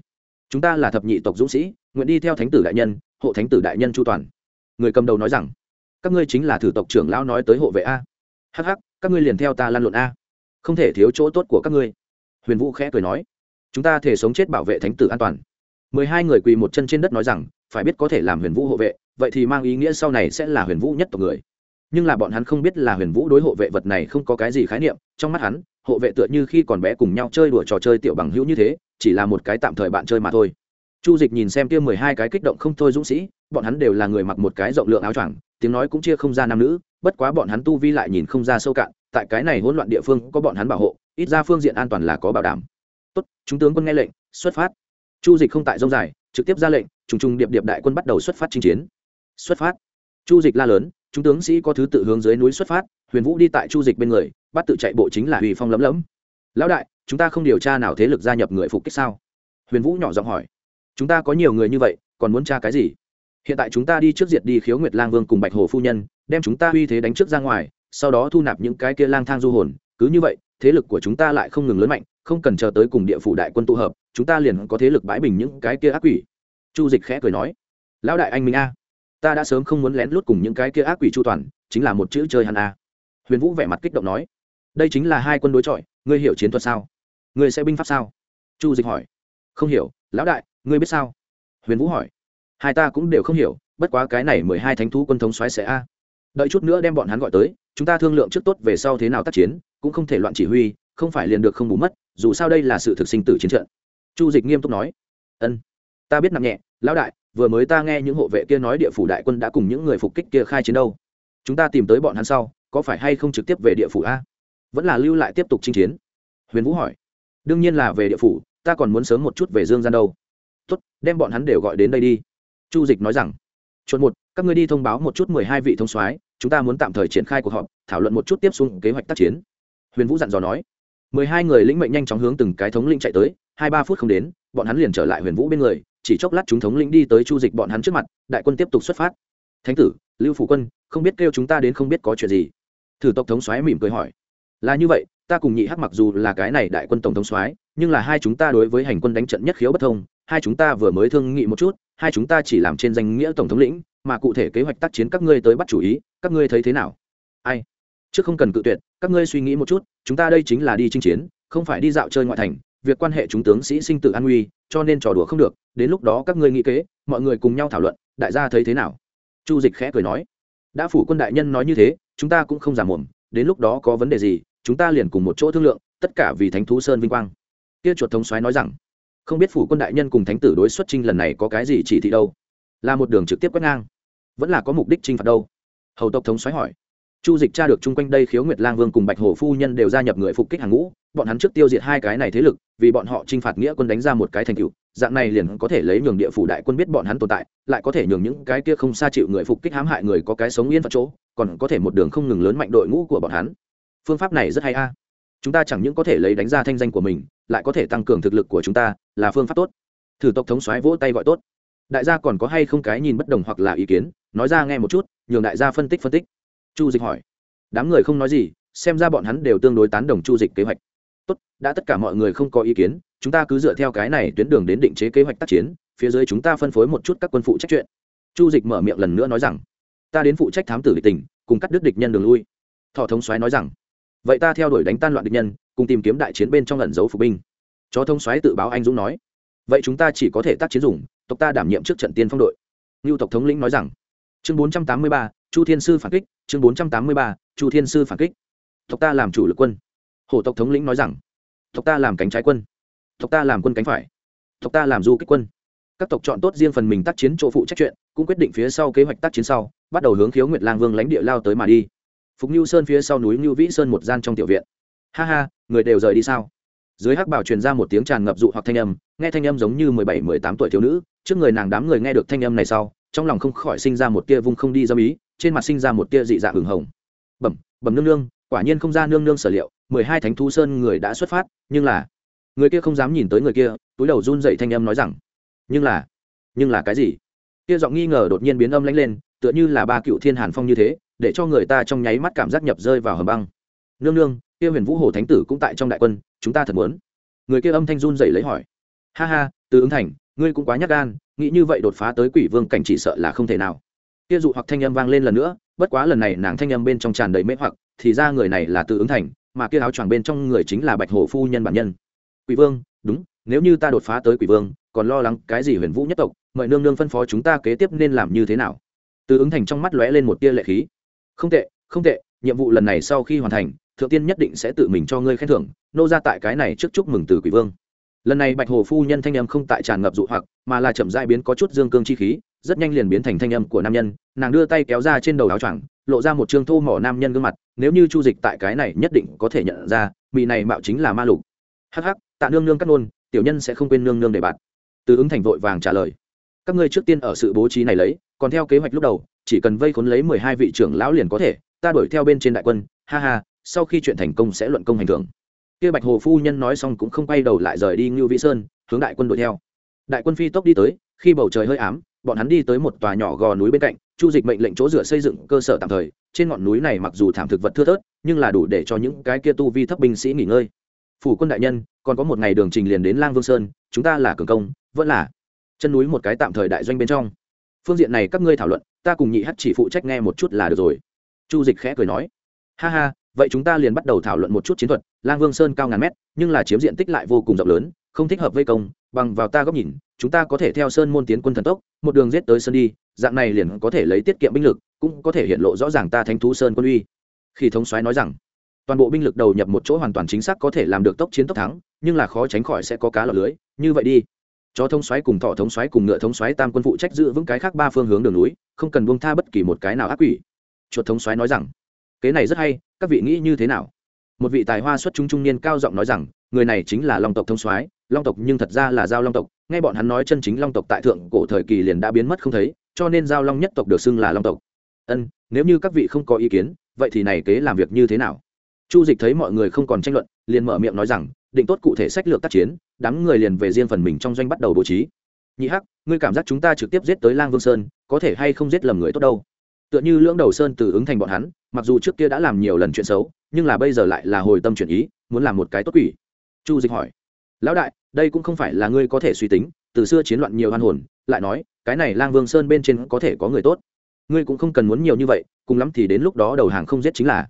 Chúng ta là thập nhị tộc dũng sĩ, nguyện đi theo thánh tử đại nhân, hộ thánh tử đại nhân chu toàn. Người cầm đầu nói rằng, các ngươi chính là thử tộc trưởng lão nói tới hộ vệ a. Hh các ngươi liền theo ta lan luận a không thể thiếu chỗ tốt của các ngươi. Huyền vũ khẽ cười nói, chúng ta thể sống chết bảo vệ thánh tử an toàn. Mười hai người quỳ một chân trên đất nói rằng, phải biết có thể làm huyền vũ hộ vệ, vậy thì mang ý nghĩa sau này sẽ là huyền vũ nhất tộc người. Nhưng là bọn hắn không biết là huyền vũ đối hộ vệ vật này không có cái gì khái niệm, trong mắt hắn, hộ vệ tựa như khi còn bé cùng nhau chơi đùa trò chơi tiểu bằng hữu như thế, chỉ là một cái tạm thời bạn chơi mà thôi. Chu dịch nhìn xem kia mười hai cái kích động không thôi dũng sĩ, bọn hắn đều là người mặc một cái rộng lượng áo choàng, tiếng nói cũng chia không ra nam nữ, bất quá bọn hắn tu vi lại nhìn không ra sâu cạn tại cái này hỗn loạn địa phương có bọn hắn bảo hộ, ít ra phương diện an toàn là có bảo đảm. Tốt, chúng tướng quân nghe lệnh, xuất phát. Chu dịch không tại dông dài, trực tiếp ra lệnh, trùng trùng điệp điệp đại quân bắt đầu xuất phát chinh chiến. Xuất phát. Chu dịch la lớn, chúng tướng sĩ có thứ tự hướng dưới núi xuất phát, huyền vũ đi tại chu dịch bên người, bắt tự chạy bộ chính là hủy phong lấm lấm. Lão đại, chúng ta không điều tra nào thế lực gia nhập người phục kích sao? Huyền vũ nhỏ giọng hỏi. Chúng ta có nhiều người như vậy, còn muốn tra cái gì? Hiện tại chúng ta đi trước diệt đi khiếu nguyệt lang vương cùng bạch hồ phu nhân, đem chúng ta uy thế đánh trước ra ngoài sau đó thu nạp những cái kia lang thang du hồn, cứ như vậy, thế lực của chúng ta lại không ngừng lớn mạnh, không cần chờ tới cùng địa phủ đại quân tụ hợp, chúng ta liền có thế lực bãi bình những cái kia ác quỷ. Chu dịch khẽ cười nói. Lão đại anh minh a, ta đã sớm không muốn lén lút cùng những cái kia ác quỷ chu toàn, chính là một chữ chơi hắn a. Huyền vũ vẻ mặt kích động nói. Đây chính là hai quân đối chọi, ngươi hiểu chiến thuật sao? Ngươi sẽ binh pháp sao? Chu dịch hỏi. Không hiểu, lão đại, ngươi biết sao? Huyền vũ hỏi. Hai ta cũng đều không hiểu, bất quá cái này mười hai thánh thú quân thống xoáy sẽ a. Đợi chút nữa đem bọn hắn gọi tới chúng ta thương lượng trước tốt về sau thế nào tác chiến, cũng không thể loạn chỉ huy, không phải liền được không bù mất, dù sao đây là sự thực sinh tử chiến trận. Chu dịch nghiêm túc nói. Ân, ta biết nặng nhẹ, lão đại, vừa mới ta nghe những hộ vệ kia nói địa phủ đại quân đã cùng những người phục kích kia khai chiến đâu. Chúng ta tìm tới bọn hắn sau, có phải hay không trực tiếp về địa phủ a? Vẫn là lưu lại tiếp tục chinh chiến. Huyền vũ hỏi. Đương nhiên là về địa phủ, ta còn muốn sớm một chút về dương gian đâu. Tốt, đem bọn hắn đều gọi đến đây đi. Chu dịch nói rằng. Chuột một, các ngươi đi thông báo một chút mười hai vị thông soái chúng ta muốn tạm thời triển khai cuộc họp, thảo luận một chút tiếp xuống kế hoạch tác chiến. Huyền vũ dặn dò nói. Mười hai người lĩnh mệnh nhanh chóng hướng từng cái thống lĩnh chạy tới, hai ba phút không đến, bọn hắn liền trở lại huyền vũ bên người, chỉ chốc lát chúng thống lĩnh đi tới chu dịch bọn hắn trước mặt, đại quân tiếp tục xuất phát. Thánh tử, lưu phủ quân, không biết kêu chúng ta đến không biết có chuyện gì? Thử tộc thống soái mỉm cười hỏi. Là như vậy, ta cùng nhị hắc mặc dù là cái này đại quân tổng thống soái, nhưng là hai chúng ta đối với hành quân đánh trận nhất khiếu bất thông, hai chúng ta vừa mới thương nghị một chút, hai chúng ta chỉ làm trên danh nghĩa tổng thống lĩnh mà cụ thể kế hoạch tác chiến các ngươi tới bắt chủ ý, các ngươi thấy thế nào? Ai? Trước không cần cự tuyệt, các ngươi suy nghĩ một chút, chúng ta đây chính là đi chinh chiến, không phải đi dạo chơi ngoại thành, việc quan hệ chúng tướng sĩ sinh tử an nguy, cho nên trò đùa không được, đến lúc đó các ngươi nghĩ kế, mọi người cùng nhau thảo luận, đại gia thấy thế nào? Chu dịch khẽ cười nói. Đã phủ quân đại nhân nói như thế, chúng ta cũng không giả mồm, đến lúc đó có vấn đề gì, chúng ta liền cùng một chỗ thương lượng, tất cả vì thánh thú sơn vinh quang. Tiết chuột thống soái nói rằng, không biết phủ quân đại nhân cùng thánh tử đối xuất trinh lần này có cái gì chỉ thị đâu? Là một đường trực tiếp quét ngang. Vẫn là có mục đích chinh phạt đâu. Hầu tộc thống xoáy hỏi. Chu dịch tra được chung quanh đây khiếu nguyệt lang vương cùng bạch hồ phu nhân đều gia nhập người phục kích hàng ngũ, bọn hắn trước tiêu diệt hai cái này thế lực, vì bọn họ chinh phạt nghĩa quân đánh ra một cái thành cựu dạng này liền có thể lấy nhường địa phủ đại quân biết bọn hắn tồn tại, lại có thể nhường những cái kia không xa chịu người phục kích hãm hại người có cái sống yên phật chỗ, còn có thể một đường không ngừng lớn mạnh đội ngũ của bọn hắn. Phương pháp này rất hay a. Chúng ta chẳng những có thể lấy đánh ra thanh danh của mình, lại có thể tăng cường thực lực của chúng ta, là phương pháp tốt. Thử tộc thống xoáy vỗ tay gọi tốt đại gia còn có hay không cái nhìn bất đồng hoặc là ý kiến, nói ra nghe một chút, nhường đại gia phân tích phân tích. Chu dịch hỏi. Đám người không nói gì, xem ra bọn hắn đều tương đối tán đồng chu dịch kế hoạch. Tốt, đã tất cả mọi người không có ý kiến, chúng ta cứ dựa theo cái này tuyến đường đến định chế kế hoạch tác chiến, phía dưới chúng ta phân phối một chút các quân phụ trách chuyện. Chu dịch mở miệng lần nữa nói rằng, ta đến phụ trách thám tử địch tình cùng cắt đứt địch nhân đường lui. Thọ thống soái nói rằng, vậy ta theo đuổi đánh tan loạn địch nhân, cùng tìm kiếm đại chiến bên trong lẩn giấu phục binh. Chó thông soái tự báo anh dũng nói, vậy chúng ta chỉ có thể tác chiến dùng tộc ta đảm nhiệm trước trận tiên phong đội. Ngưu tộc thống lĩnh nói rằng, chương bốn trăm tám mươi ba, chu thiên sư phản kích, chương bốn trăm tám mươi ba, chu thiên sư phản kích. Tộc ta làm chủ lực quân. Hổ tộc thống lĩnh nói rằng, tộc ta làm cánh trái quân. Tộc ta làm quân cánh phải. Tộc ta làm du kích quân. Các tộc chọn tốt riêng phần mình tác chiến chỗ phụ trách chuyện, cũng quyết định phía sau kế hoạch tác chiến sau, bắt đầu hướng khiếu nguyệt lang vương lãnh địa lao tới mà đi. Phục như sơn phía sau núi như vĩ sơn một gian trong tiểu viện. Ha ha, người đều rời đi sao? Dưới hắc bảo truyền ra một tiếng tràn ngập dụ hoặc thanh âm nghe thanh âm giống như mười bảy, mười tám tuổi thiếu nữ, trước người nàng đám người nghe được thanh âm này sau, trong lòng không khỏi sinh ra một tia vung không đi dâm ý, trên mặt sinh ra một tia dị dạ hừng hồng. Bẩm bẩm nương nương, quả nhiên không ra nương nương sở liệu, mười hai thánh thu sơn người đã xuất phát, nhưng là, người kia không dám nhìn tới người kia, túi đầu run dậy thanh âm nói rằng, nhưng là nhưng là cái gì? Kia giọng nghi ngờ đột nhiên biến âm lãnh lên, tựa như là ba cựu thiên hàn phong như thế, để cho người ta trong nháy mắt cảm giác nhập rơi vào hầm băng. Nương nương, kia huyền vũ hồ thánh tử cũng tại trong đại quân, chúng ta thật muốn. Người kia âm thanh run dậy lấy hỏi ha ha, từ ứng thành, ngươi cũng quá nhát gan, nghĩ như vậy đột phá tới quỷ vương cảnh chỉ sợ là không thể nào. Kia dụ hoặc thanh âm vang lên lần nữa, bất quá lần này nàng thanh âm bên trong tràn đầy mê hoặc, thì ra người này là từ ứng thành, mà kia áo choàng bên trong người chính là bạch hổ phu nhân bản nhân. Quỷ vương, đúng, nếu như ta đột phá tới quỷ vương, còn lo lắng cái gì huyền vũ nhất tộc, mời nương nương phân phó chúng ta kế tiếp nên làm như thế nào? Từ ứng thành trong mắt lóe lên một tia lệ khí. Không tệ không tệ, nhiệm vụ lần này sau khi hoàn thành, thượng tiên nhất định sẽ tự mình cho ngươi khen thưởng, nô ra tại cái này trước chúc mừng từ quỷ vương lần này bạch hồ phu nhân thanh âm không tại tràn ngập dụ hoặc, mà là chậm dại biến có chút dương cương chi khí, rất nhanh liền biến thành thanh âm của nam nhân. Nàng đưa tay kéo ra trên đầu áo choàng, lộ ra một chương thô mỏ nam nhân gương mặt, nếu như chu dịch tại cái này nhất định có thể nhận ra, mị này mạo chính là ma lục. Hắc hắc, tạ nương nương cắt nôn tiểu nhân sẽ không quên nương nương để bạn. Từ ứng thành vội vàng trả lời. Các ngươi trước tiên ở sự bố trí này lấy, còn theo kế hoạch lúc đầu, chỉ cần vây khốn lấy mười hai vị trưởng lão liền có thể, ta đuổi theo bên trên đại quân, ha ha, sau khi chuyện thành công sẽ luận công hành thưởng kia bạch hồ phu nhân nói xong cũng không quay đầu lại rời đi ngưu vĩ sơn, hướng đại quân đuổi theo. Đại quân phi tốc đi tới, khi bầu trời hơi ám, bọn hắn đi tới một tòa nhỏ gò núi bên cạnh, chu dịch mệnh lệnh chỗ dựa xây dựng cơ sở tạm thời, trên ngọn núi này mặc dù thảm thực vật thưa thớt, nhưng là đủ để cho những cái kia tu vi thấp binh sĩ nghỉ ngơi. Phủ quân đại nhân, còn có một ngày đường trình liền đến lang vương sơn, chúng ta là cường công, vẫn là chân núi một cái tạm thời đại doanh bên trong. Phương diện này các ngươi thảo luận, ta cùng nhị hắt chỉ phụ trách nghe một chút là được rồi. Chu dịch khẽ cười nói, ha ha vậy chúng ta liền bắt đầu thảo luận một chút chiến thuật, lang vương sơn cao ngàn mét, nhưng là chiếm diện tích lại vô cùng rộng lớn, không thích hợp vây công, bằng vào ta góc nhìn, chúng ta có thể theo sơn môn tiến quân thần tốc, một đường giết tới sơn đi, dạng này liền có thể lấy tiết kiệm binh lực, cũng có thể hiện lộ rõ ràng ta thánh thú sơn quân uy. Khi thống soái nói rằng. Toàn bộ binh lực đầu nhập một chỗ hoàn toàn chính xác có thể làm được tốc chiến tốc thắng, nhưng là khó tránh khỏi sẽ có cá lọc lưới, như vậy đi. Cho thống xoáy cùng thọ thống xoáy cùng ngựa thống xoáy tam quân phụ trách giữ vững cái khác ba phương hướng đường núi, không cần buông tha bất kỳ một cái nào ác quỷ. Chuột thống xoáy nói rằng kế này rất hay, các vị nghĩ như thế nào? Một vị tài hoa xuất chúng trung niên cao giọng nói rằng, người này chính là long tộc thông soái, long tộc nhưng thật ra là giao long tộc, nghe bọn hắn nói chân chính long tộc tại thượng cổ thời kỳ liền đã biến mất không thấy, cho nên giao long nhất tộc được xưng là long tộc. Ân, nếu như các vị không có ý kiến, vậy thì này kế làm việc như thế nào? Chu dịch thấy mọi người không còn tranh luận, liền mở miệng nói rằng, định tốt cụ thể sách lược tác chiến, đám người liền về riêng phần mình trong doanh bắt đầu bố trí. Nhị hắc, ngươi cảm giác chúng ta trực tiếp giết tới lang vương sơn, có thể hay không giết lầm người tốt đâu? Tựa như lưỡng đầu sơn từ ứng thành bọn hắn mặc dù trước kia đã làm nhiều lần chuyện xấu, nhưng là bây giờ lại là hồi tâm chuyển ý, muốn làm một cái tốt quỷ. Chu dịch hỏi, lão đại, đây cũng không phải là ngươi có thể suy tính, từ xưa chiến loạn nhiều hoan hồn, lại nói, cái này lang vương sơn bên trên có thể có người tốt. Ngươi cũng không cần muốn nhiều như vậy, cùng lắm thì đến lúc đó đầu hàng không giết chính là.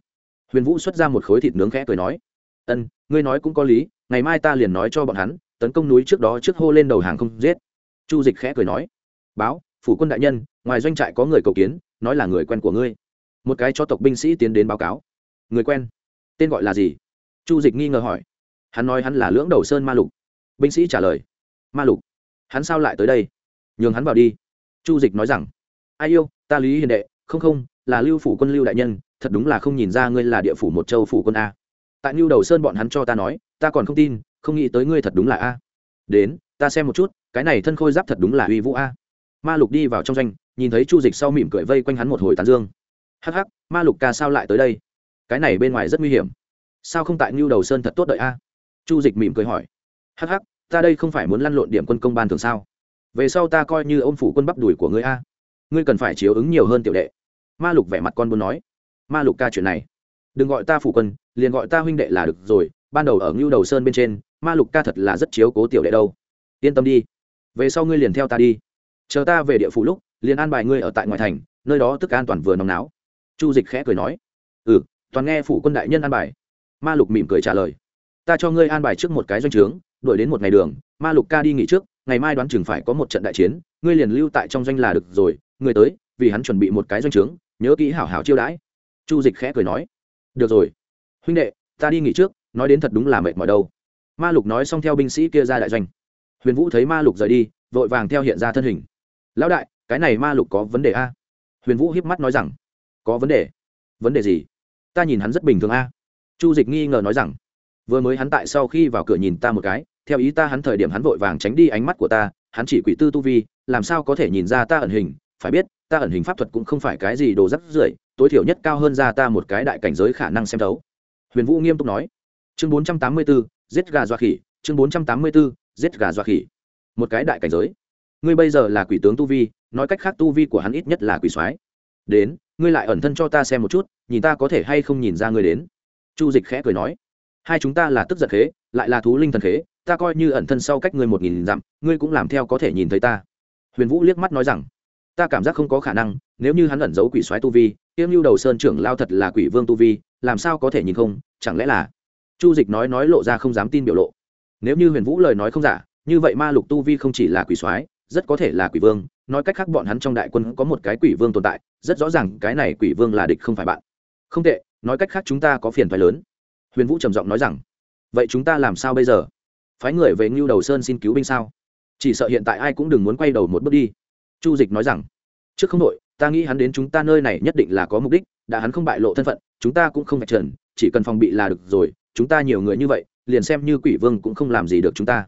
Huyền vũ xuất ra một khối thịt nướng khẽ cười nói, ân, ngươi nói cũng có lý, ngày mai ta liền nói cho bọn hắn, tấn công núi trước đó trước hô lên đầu hàng không giết. Chu dịch khẽ cười nói, báo, phủ quân đại nhân, ngoài doanh trại có người cầu kiến, nói là người quen của ngươi một cái cho tộc binh sĩ tiến đến báo cáo. Người quen. Tên gọi là gì? Chu dịch nghi ngờ hỏi. Hắn nói hắn là lưỡng đầu sơn ma lục. Binh sĩ trả lời. Ma lục. Hắn sao lại tới đây? Nhường hắn vào đi. Chu dịch nói rằng. Ai yêu, ta lý hiền đệ, không không, là lưu phủ quân lưu đại nhân, thật đúng là không nhìn ra ngươi là địa phủ một châu phủ quân a. Tại lưu đầu sơn bọn hắn cho ta nói, ta còn không tin, không nghĩ tới ngươi thật đúng là a. Đến, ta xem một chút, cái này thân khôi giáp thật đúng là uy vũ a. Ma lục đi vào trong doanh, nhìn thấy chu dịch sau mỉm cười vây quanh hắn một hồi tán dương hắc hắc, ma lục ca sao lại tới đây? Cái này bên ngoài rất nguy hiểm. Sao không tại ngưu đầu sơn thật tốt đợi a? Chu dịch mỉm cười hỏi. Hắc hắc, ta đây không phải muốn lăn lộn điểm quân công ban thường sao? Về sau ta coi như ô m phủ quân bắp đùi của ngươi a. Ngươi cần phải chiếu ứng nhiều hơn tiểu đệ. Ma lục vẻ mặt con muốn nói. Ma lục ca chuyện này. Đừng gọi ta phủ quân, liền gọi ta huynh đệ là được rồi. Ban đầu ở ngưu đầu sơn bên trên, ma lục ca thật là rất chiếu cố tiểu đệ đâu. Yên tâm đi. Về sau ngươi liền theo ta đi. Chờ ta về địa phủ lúc, liền an bài ngươi ở tại ngoài thành, nơi đó tức an toàn vừa nóng náo chu dịch khẽ cười nói ừ toàn nghe phủ quân đại nhân an bài. Ma lục mỉm cười trả lời, ta cho ngươi an bài trước một cái doanh trướng, đuổi đến một ngày đường, ma lục ca đi nghỉ trước, ngày mai đoán chừng phải có một trận đại chiến, ngươi liền lưu tại trong doanh là được rồi người tới, vì hắn chuẩn bị một cái doanh trướng, nhớ kỹ hảo hảo chiêu đãi. Chu dịch khẽ cười nói, được rồi, huynh đệ, ta đi nghỉ trước, nói đến thật đúng là mệt mỏi đâu. Ma lục nói xong theo binh sĩ kia ra đại doanh. Huyền vũ thấy ma lục rời đi, vội vàng theo hiện ra thân hình. Lão đại, cái này ma lục có vấn đề a? Huyền vũ hiếp mắt nói rằng có vấn đề. Vấn đề gì? Ta nhìn hắn rất bình thường a. Chu dịch nghi ngờ nói rằng vừa mới hắn tại sau khi vào cửa nhìn ta một cái theo ý ta hắn thời điểm hắn vội vàng tránh đi ánh mắt của ta hắn chỉ quỷ tư tu vi làm sao có thể nhìn ra ta ẩn hình? Phải biết ta ẩn hình pháp thuật cũng không phải cái gì đồ rắc rưởi tối thiểu nhất cao hơn ra ta một cái đại cảnh giới khả năng xem thấu. Huyền vũ nghiêm túc nói. Chương bốn trăm tám mươi 484, giết gà doa khỉ. Chương bốn trăm tám mươi 484, giết gà doa khỉ. Một cái đại cảnh giới. Ngươi bây giờ là quỷ tướng tu vi nói cách khác tu vi của hắn ít nhất là quỷ soái. Đến ngươi lại ẩn thân cho ta xem một chút, nhìn ta có thể hay không nhìn ra ngươi đến. Chu dịch khẽ cười nói. Hai chúng ta là tức giận khế, lại là thú linh thần khế, ta coi như ẩn thân sau cách ngươi một nghìn dặm, ngươi cũng làm theo có thể nhìn thấy ta. Huyền vũ liếc mắt nói rằng, ta cảm giác không có khả năng, nếu như hắn ẩn giấu quỷ soái tu vi tiêm lưu đầu sơn trưởng lao thật là quỷ vương tu vi, làm sao có thể nhìn không, chẳng lẽ là? Chu dịch nói nói lộ ra không dám tin biểu lộ. Nếu như huyền vũ lời nói không giả, như vậy ma lục tu vi không chỉ là quỷ soái, rất có thể là quỷ vương, nói cách khác bọn hắn trong đại quân có một cái quỷ vương tồn tại rất rõ ràng cái này quỷ vương là địch không phải bạn. Không tệ, nói cách khác chúng ta có phiền phái lớn. Huyền vũ trầm giọng nói rằng, vậy chúng ta làm sao bây giờ? Phái người về ngưu đầu sơn xin cứu binh sao? Chỉ sợ hiện tại ai cũng đừng muốn quay đầu một bước đi. Chu dịch nói rằng, trước không đội ta nghĩ hắn đến chúng ta nơi này nhất định là có mục đích, đã hắn không bại lộ thân phận, chúng ta cũng không phải trần, chỉ cần phòng bị là được rồi, chúng ta nhiều người như vậy, liền xem như quỷ vương cũng không làm gì được chúng ta.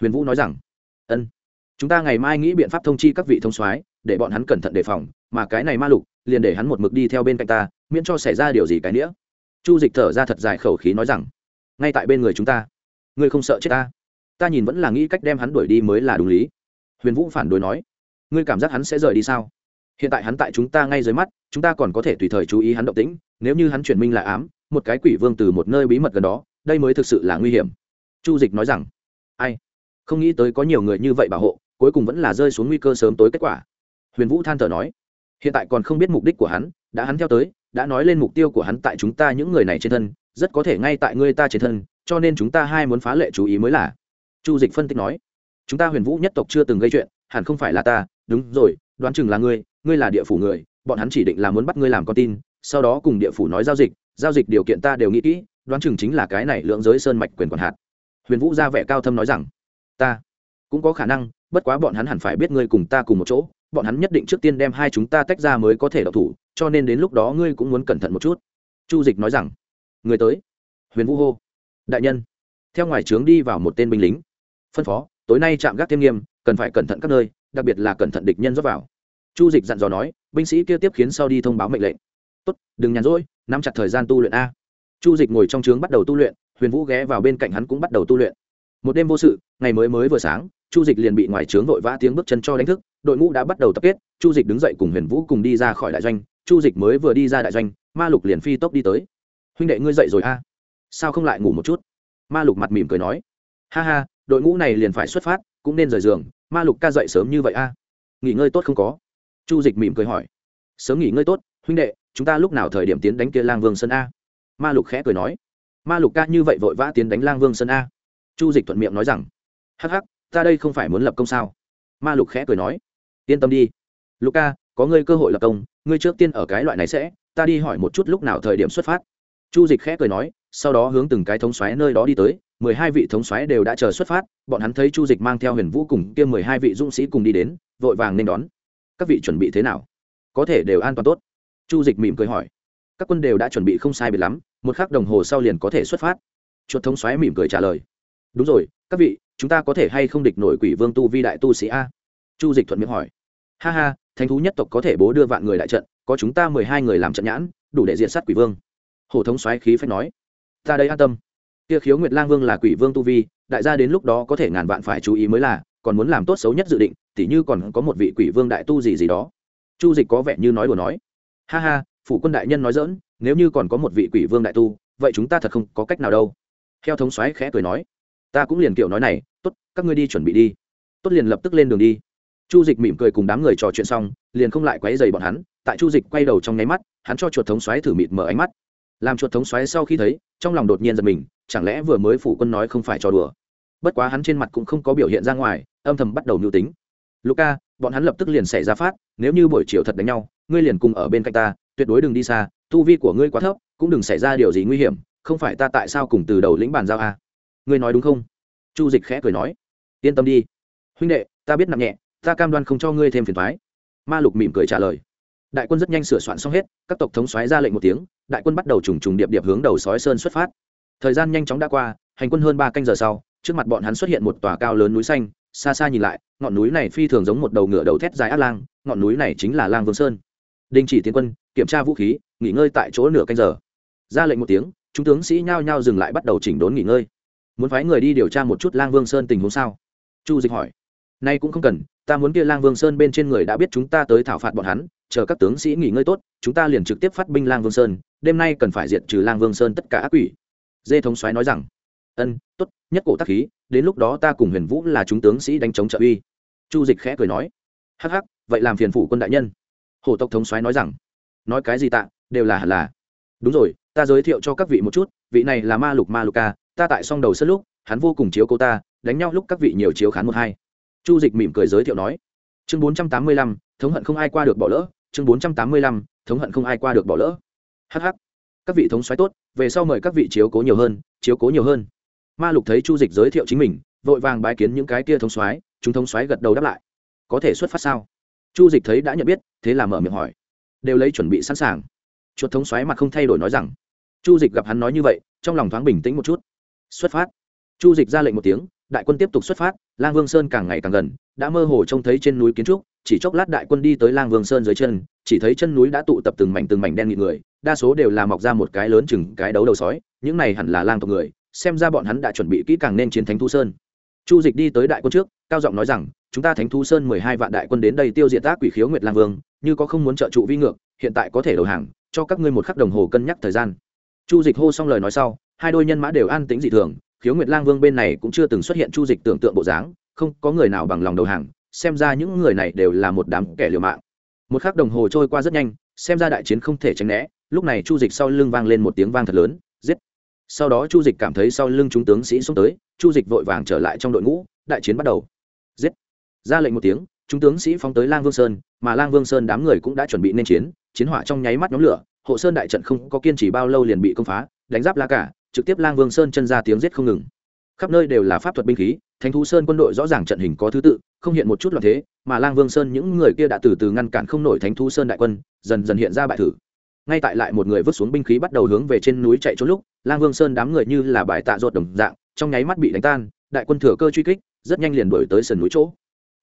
Huyền vũ nói rằng, ân, chúng ta ngày mai nghĩ biện pháp thông chi các vị thông soái để bọn hắn cẩn thận đề phòng, mà cái này ma lục, liền để hắn một mực đi theo bên cạnh ta, miễn cho xảy ra điều gì cái nữa. Chu dịch thở ra thật dài khẩu khí nói rằng, ngay tại bên người chúng ta, ngươi không sợ chết ta? Ta nhìn vẫn là nghĩ cách đem hắn đuổi đi mới là đúng lý. Huyền vũ phản đối nói, ngươi cảm giác hắn sẽ rời đi sao? Hiện tại hắn tại chúng ta ngay dưới mắt, chúng ta còn có thể tùy thời chú ý hắn động tĩnh, nếu như hắn chuyển minh là ám, một cái quỷ vương từ một nơi bí mật gần đó, đây mới thực sự là nguy hiểm. Chu dịch nói rằng, ai? Không nghĩ tới có nhiều người như vậy bảo hộ, cuối cùng vẫn là rơi xuống nguy cơ sớm tối kết quả huyền vũ than thở nói, hiện tại còn không biết mục đích của hắn, đã hắn theo tới, đã nói lên mục tiêu của hắn tại chúng ta những người này trên thân, rất có thể ngay tại ngươi ta trên thân, cho nên chúng ta hai muốn phá lệ chú ý mới là. Chu dịch phân tích nói, chúng ta huyền vũ nhất tộc chưa từng gây chuyện, hẳn không phải là ta, đúng rồi, đoán chừng là ngươi ngươi là địa phủ người, bọn hắn chỉ định là muốn bắt ngươi làm con tin, sau đó cùng địa phủ nói giao dịch giao dịch điều kiện ta đều nghĩ kỹ, đoán chừng chính là cái này lượng giới sơn mạch quyền quản hạt. Huyền vũ ra vẻ cao thâm nói rằng, ta cũng có khả năng bất quá bọn hắn hẳn phải biết ngươi cùng ta cùng một chỗ, bọn hắn nhất định trước tiên đem hai chúng ta tách ra mới có thể đọc thủ, cho nên đến lúc đó ngươi cũng muốn cẩn thận một chút. Chu dịch nói rằng. Người tới. Huyền vũ hô. Đại nhân. Theo ngoài trướng đi vào một tên binh lính. Phân phó, tối nay chạm gác thêm nghiêm, cần phải cẩn thận các nơi, đặc biệt là cẩn thận địch nhân rót vào. Chu dịch dặn dò nói, binh sĩ kia tiếp khiến sau đi thông báo mệnh lệnh. Tốt, đừng nhàn rỗi, nắm chặt thời gian tu luyện a. Chu dịch ngồi trong trướng bắt đầu tu luyện, huyền vũ ghé vào bên cạnh hắn cũng bắt đầu tu luyện. Một đêm vô sự, ngày mới mới vừa sáng chu dịch liền bị ngoài trướng vội vã tiếng bước chân cho đánh thức, đội ngũ đã bắt đầu tập kết, chu dịch đứng dậy cùng huyền vũ cùng đi ra khỏi đại doanh, chu dịch mới vừa đi ra đại doanh, ma lục liền phi tốc đi tới. Huynh đệ ngươi dậy rồi a? Sao không lại ngủ một chút? Ma lục mặt mỉm cười nói. Ha ha, đội ngũ này liền phải xuất phát, cũng nên rời giường, ma lục ca dậy sớm như vậy a? Nghỉ ngơi tốt không có? Chu dịch mỉm cười hỏi. Sớm nghỉ ngơi tốt, huynh đệ, chúng ta lúc nào thời điểm tiến đánh kia lang vương sơn a? Ma lục khẽ cười nói. Ma lục ca như vậy vội vã tiến đánh lang vương sơn a? Chu dịch thuận miệng nói rằng. Hắc hắc ta đây không phải muốn lập công sao? Ma lục khẽ cười nói. Yên tâm đi. Lục ca, có ngươi cơ hội lập công, ngươi trước tiên ở cái loại này sẽ, ta đi hỏi một chút lúc nào thời điểm xuất phát. Chu dịch khẽ cười nói, sau đó hướng từng cái thống xoáy nơi đó đi tới, mười hai vị thống xoáy đều đã chờ xuất phát, bọn hắn thấy chu dịch mang theo huyền vũ cùng kia mười hai vị dũng sĩ cùng đi đến, vội vàng nên đón. Các vị chuẩn bị thế nào? Có thể đều an toàn tốt. Chu dịch mỉm cười hỏi. Các quân đều đã chuẩn bị không sai biệt lắm, một khắc đồng hồ sau liền có thể xuất phát. Chuột thống xoáy mỉm cười trả lời. Đúng rồi, các vị chúng ta có thể hay không địch nổi quỷ vương tu vi đại tu sĩ a? Chu dịch thuận miệng hỏi. Ha ha, thánh thú nhất tộc có thể bố đưa vạn người đại trận, có chúng ta mười hai người làm trận nhãn, đủ để diện sát quỷ vương. Hổ thống xoáy khí phách nói. Ta đây an tâm. Kia khiếu nguyệt lang vương là quỷ vương tu vi, đại gia đến lúc đó có thể ngàn vạn phải chú ý mới là, còn muốn làm tốt xấu nhất dự định, tỉ như còn có một vị quỷ vương đại tu gì gì đó. Chu dịch có vẻ như nói đùa nói. Ha ha, phủ quân đại nhân nói dỡn nếu như còn có một vị quỷ vương đại tu, vậy chúng ta thật không có cách nào đâu. Theo thống xoáy khẽ cười nói ta cũng liền kiểu nói này, tốt, các ngươi đi chuẩn bị đi. Tốt liền lập tức lên đường đi. Chu dịch mỉm cười cùng đám người trò chuyện xong, liền không lại quấy dày bọn hắn. Tại chu dịch quay đầu trong nháy mắt, hắn cho chuột thống xoáy thử mịt mở ánh mắt. Làm chuột thống xoáy sau khi thấy, trong lòng đột nhiên giật mình, chẳng lẽ vừa mới phủ quân nói không phải trò đùa? Bất quá hắn trên mặt cũng không có biểu hiện ra ngoài, âm thầm bắt đầu mưu tính. Luka, bọn hắn lập tức liền xảy ra phát, nếu như buổi chiều thật đánh nhau, ngươi liền cùng ở bên cạnh ta, tuyệt đối đừng đi xa, tu vi của ngươi quá thấp, cũng đừng xảy ra điều gì nguy hiểm, không phải ta tại sao cùng từ đầu lĩnh bàn giao a? Ngươi nói đúng không? Chu dịch khẽ cười nói. Yên tâm đi. Huynh đệ, ta biết nặng nhẹ, ta cam đoan không cho ngươi thêm phiền thoái ma lục mỉm cười trả lời. Đại quân rất nhanh sửa soạn xong hết, các tộc thống xoáy ra lệnh một tiếng, đại quân bắt đầu trùng trùng điệp điệp hướng đầu sói sơn xuất phát. Thời gian nhanh chóng đã qua, hành quân hơn ba canh giờ sau, trước mặt bọn hắn xuất hiện một tòa cao lớn núi xanh, xa xa nhìn lại, ngọn núi này phi thường giống một đầu ngựa đầu thét dài ác lang, ngọn núi này chính là lang vương sơn. Đình chỉ tiến quân, kiểm tra vũ khí, nghỉ ngơi tại chỗ nửa canh giờ. Ra lệnh một tiếng, chúng tướng sĩ nhao nhao dừng lại bắt đầu chỉnh đốn nghỉ ngơi muốn phái người đi điều tra một chút lang vương sơn tình huống sao? Chu dịch hỏi. Nay cũng không cần, ta muốn kia lang vương sơn bên trên người đã biết chúng ta tới thảo phạt bọn hắn, chờ các tướng sĩ nghỉ ngơi tốt, chúng ta liền trực tiếp phát binh lang vương sơn, đêm nay cần phải diệt trừ lang vương sơn tất cả ác quỷ. Dê thống soái nói rằng. Ân t ố t nhất cổ tác khí, đến lúc đó ta cùng huyền vũ là chúng tướng sĩ đánh chống trợ uy. Chu dịch khẽ cười nói. Hắc hắc, vậy làm phiền phủ quân đại nhân. Hồ tộc thống soái nói rằng. Nói cái gì tạ, đều là hẳn là. Đúng rồi, ta giới thiệu cho các vị một chút, vị này là ma lục ma lục ca ta tại song đầu sân lúc, hắn vô cùng chiếu cô ta, đánh nhau lúc các vị nhiều chiếu khán một hai. Chu dịch mỉm cười giới thiệu nói, chương bốn trăm tám mươi lăm, thống hận không ai qua được bỏ lỡ, chương bốn trăm tám mươi lăm, thống hận không ai qua được bỏ lỡ. Hh các vị thống xoáy tốt, về sau mời các vị chiếu cố nhiều hơn, chiếu cố nhiều hơn. Ma lục thấy chu dịch giới thiệu chính mình, vội vàng bái kiến những cái kia thống xoáy chúng thống xoáy gật đầu đáp lại. Có thể xuất phát sao? Chu dịch thấy đã nhận biết, thế là mở miệng hỏi. Đều lấy chuẩn bị sẵn sàng. Chuột thống xoáy mặt không thay đổi nói rằng. Chu dịch gặp hắn nói như vậy, trong lòng thoáng bình tĩnh một chút xuất phát. Chu dịch ra lệnh một tiếng, đại quân tiếp tục xuất phát, lang vương sơn càng ngày càng gần, đã mơ hồ trông thấy trên núi kiến trúc, chỉ chốc lát đại quân đi tới lang vương sơn dưới chân, chỉ thấy chân núi đã tụ tập từng mảnh từng mảnh đen nghị người, đa số đều là mọc ra một cái lớn chừng cái đấu đầu sói, những này hẳn là lang tộc người, xem ra bọn hắn đã chuẩn bị kỹ càng nên chiến thánh thu sơn. Chu dịch đi tới đại quân trước, cao giọng nói rằng, chúng ta thánh thu sơn mười hai vạn đại quân đến đây tiêu diệt tác quỷ khiếu nguyệt lang vương, như có không muốn trợ trụ vi ngược, hiện tại có thể đầu hàng, cho các ngươi một khắc đồng hồ cân nhắc thời gian. Chu dịch hô xong lời nói sau hai đôi nhân mã đều an tĩnh dị thường, khiếu nguyệt lang vương bên này cũng chưa từng xuất hiện chu dịch tưởng tượng bộ dáng, không có người nào bằng lòng đầu hàng, xem ra những người này đều là một đám kẻ liều mạng. Một khắc đồng hồ trôi qua rất nhanh, xem ra đại chiến không thể tránh né, lúc này chu dịch sau lưng vang lên một tiếng vang thật lớn, giết. Sau đó chu dịch cảm thấy sau lưng chúng tướng sĩ xông tới, chu dịch vội vàng trở lại trong đội ngũ, đại chiến bắt đầu. Giết. Ra lệnh một tiếng, chúng tướng sĩ phóng tới lang vương sơn, mà lang vương sơn đám người cũng đã chuẩn bị nên chiến chiến hỏa trong nháy mắt nhóm lửa, hộ sơn đại trận không có kiên trì bao lâu liền bị công phá, đánh giáp la cả trực tiếp lang vương sơn chân ra tiếng giết không ngừng. Khắp nơi đều là pháp thuật binh khí, thánh thú sơn quân đội rõ ràng trận hình có thứ tự, không hiện một chút loạn thế, mà lang vương sơn những người kia đã từ từ ngăn cản không nổi thánh thú sơn đại quân, dần dần hiện ra bại thử. Ngay tại lại một người vứt xuống binh khí bắt đầu hướng về trên núi chạy trốn lúc, lang vương sơn đám người như là bài tạ ruột đồng dạng, trong nháy mắt bị đánh tan, đại quân thừa cơ truy kích, rất nhanh liền đuổi tới sườn núi chỗ.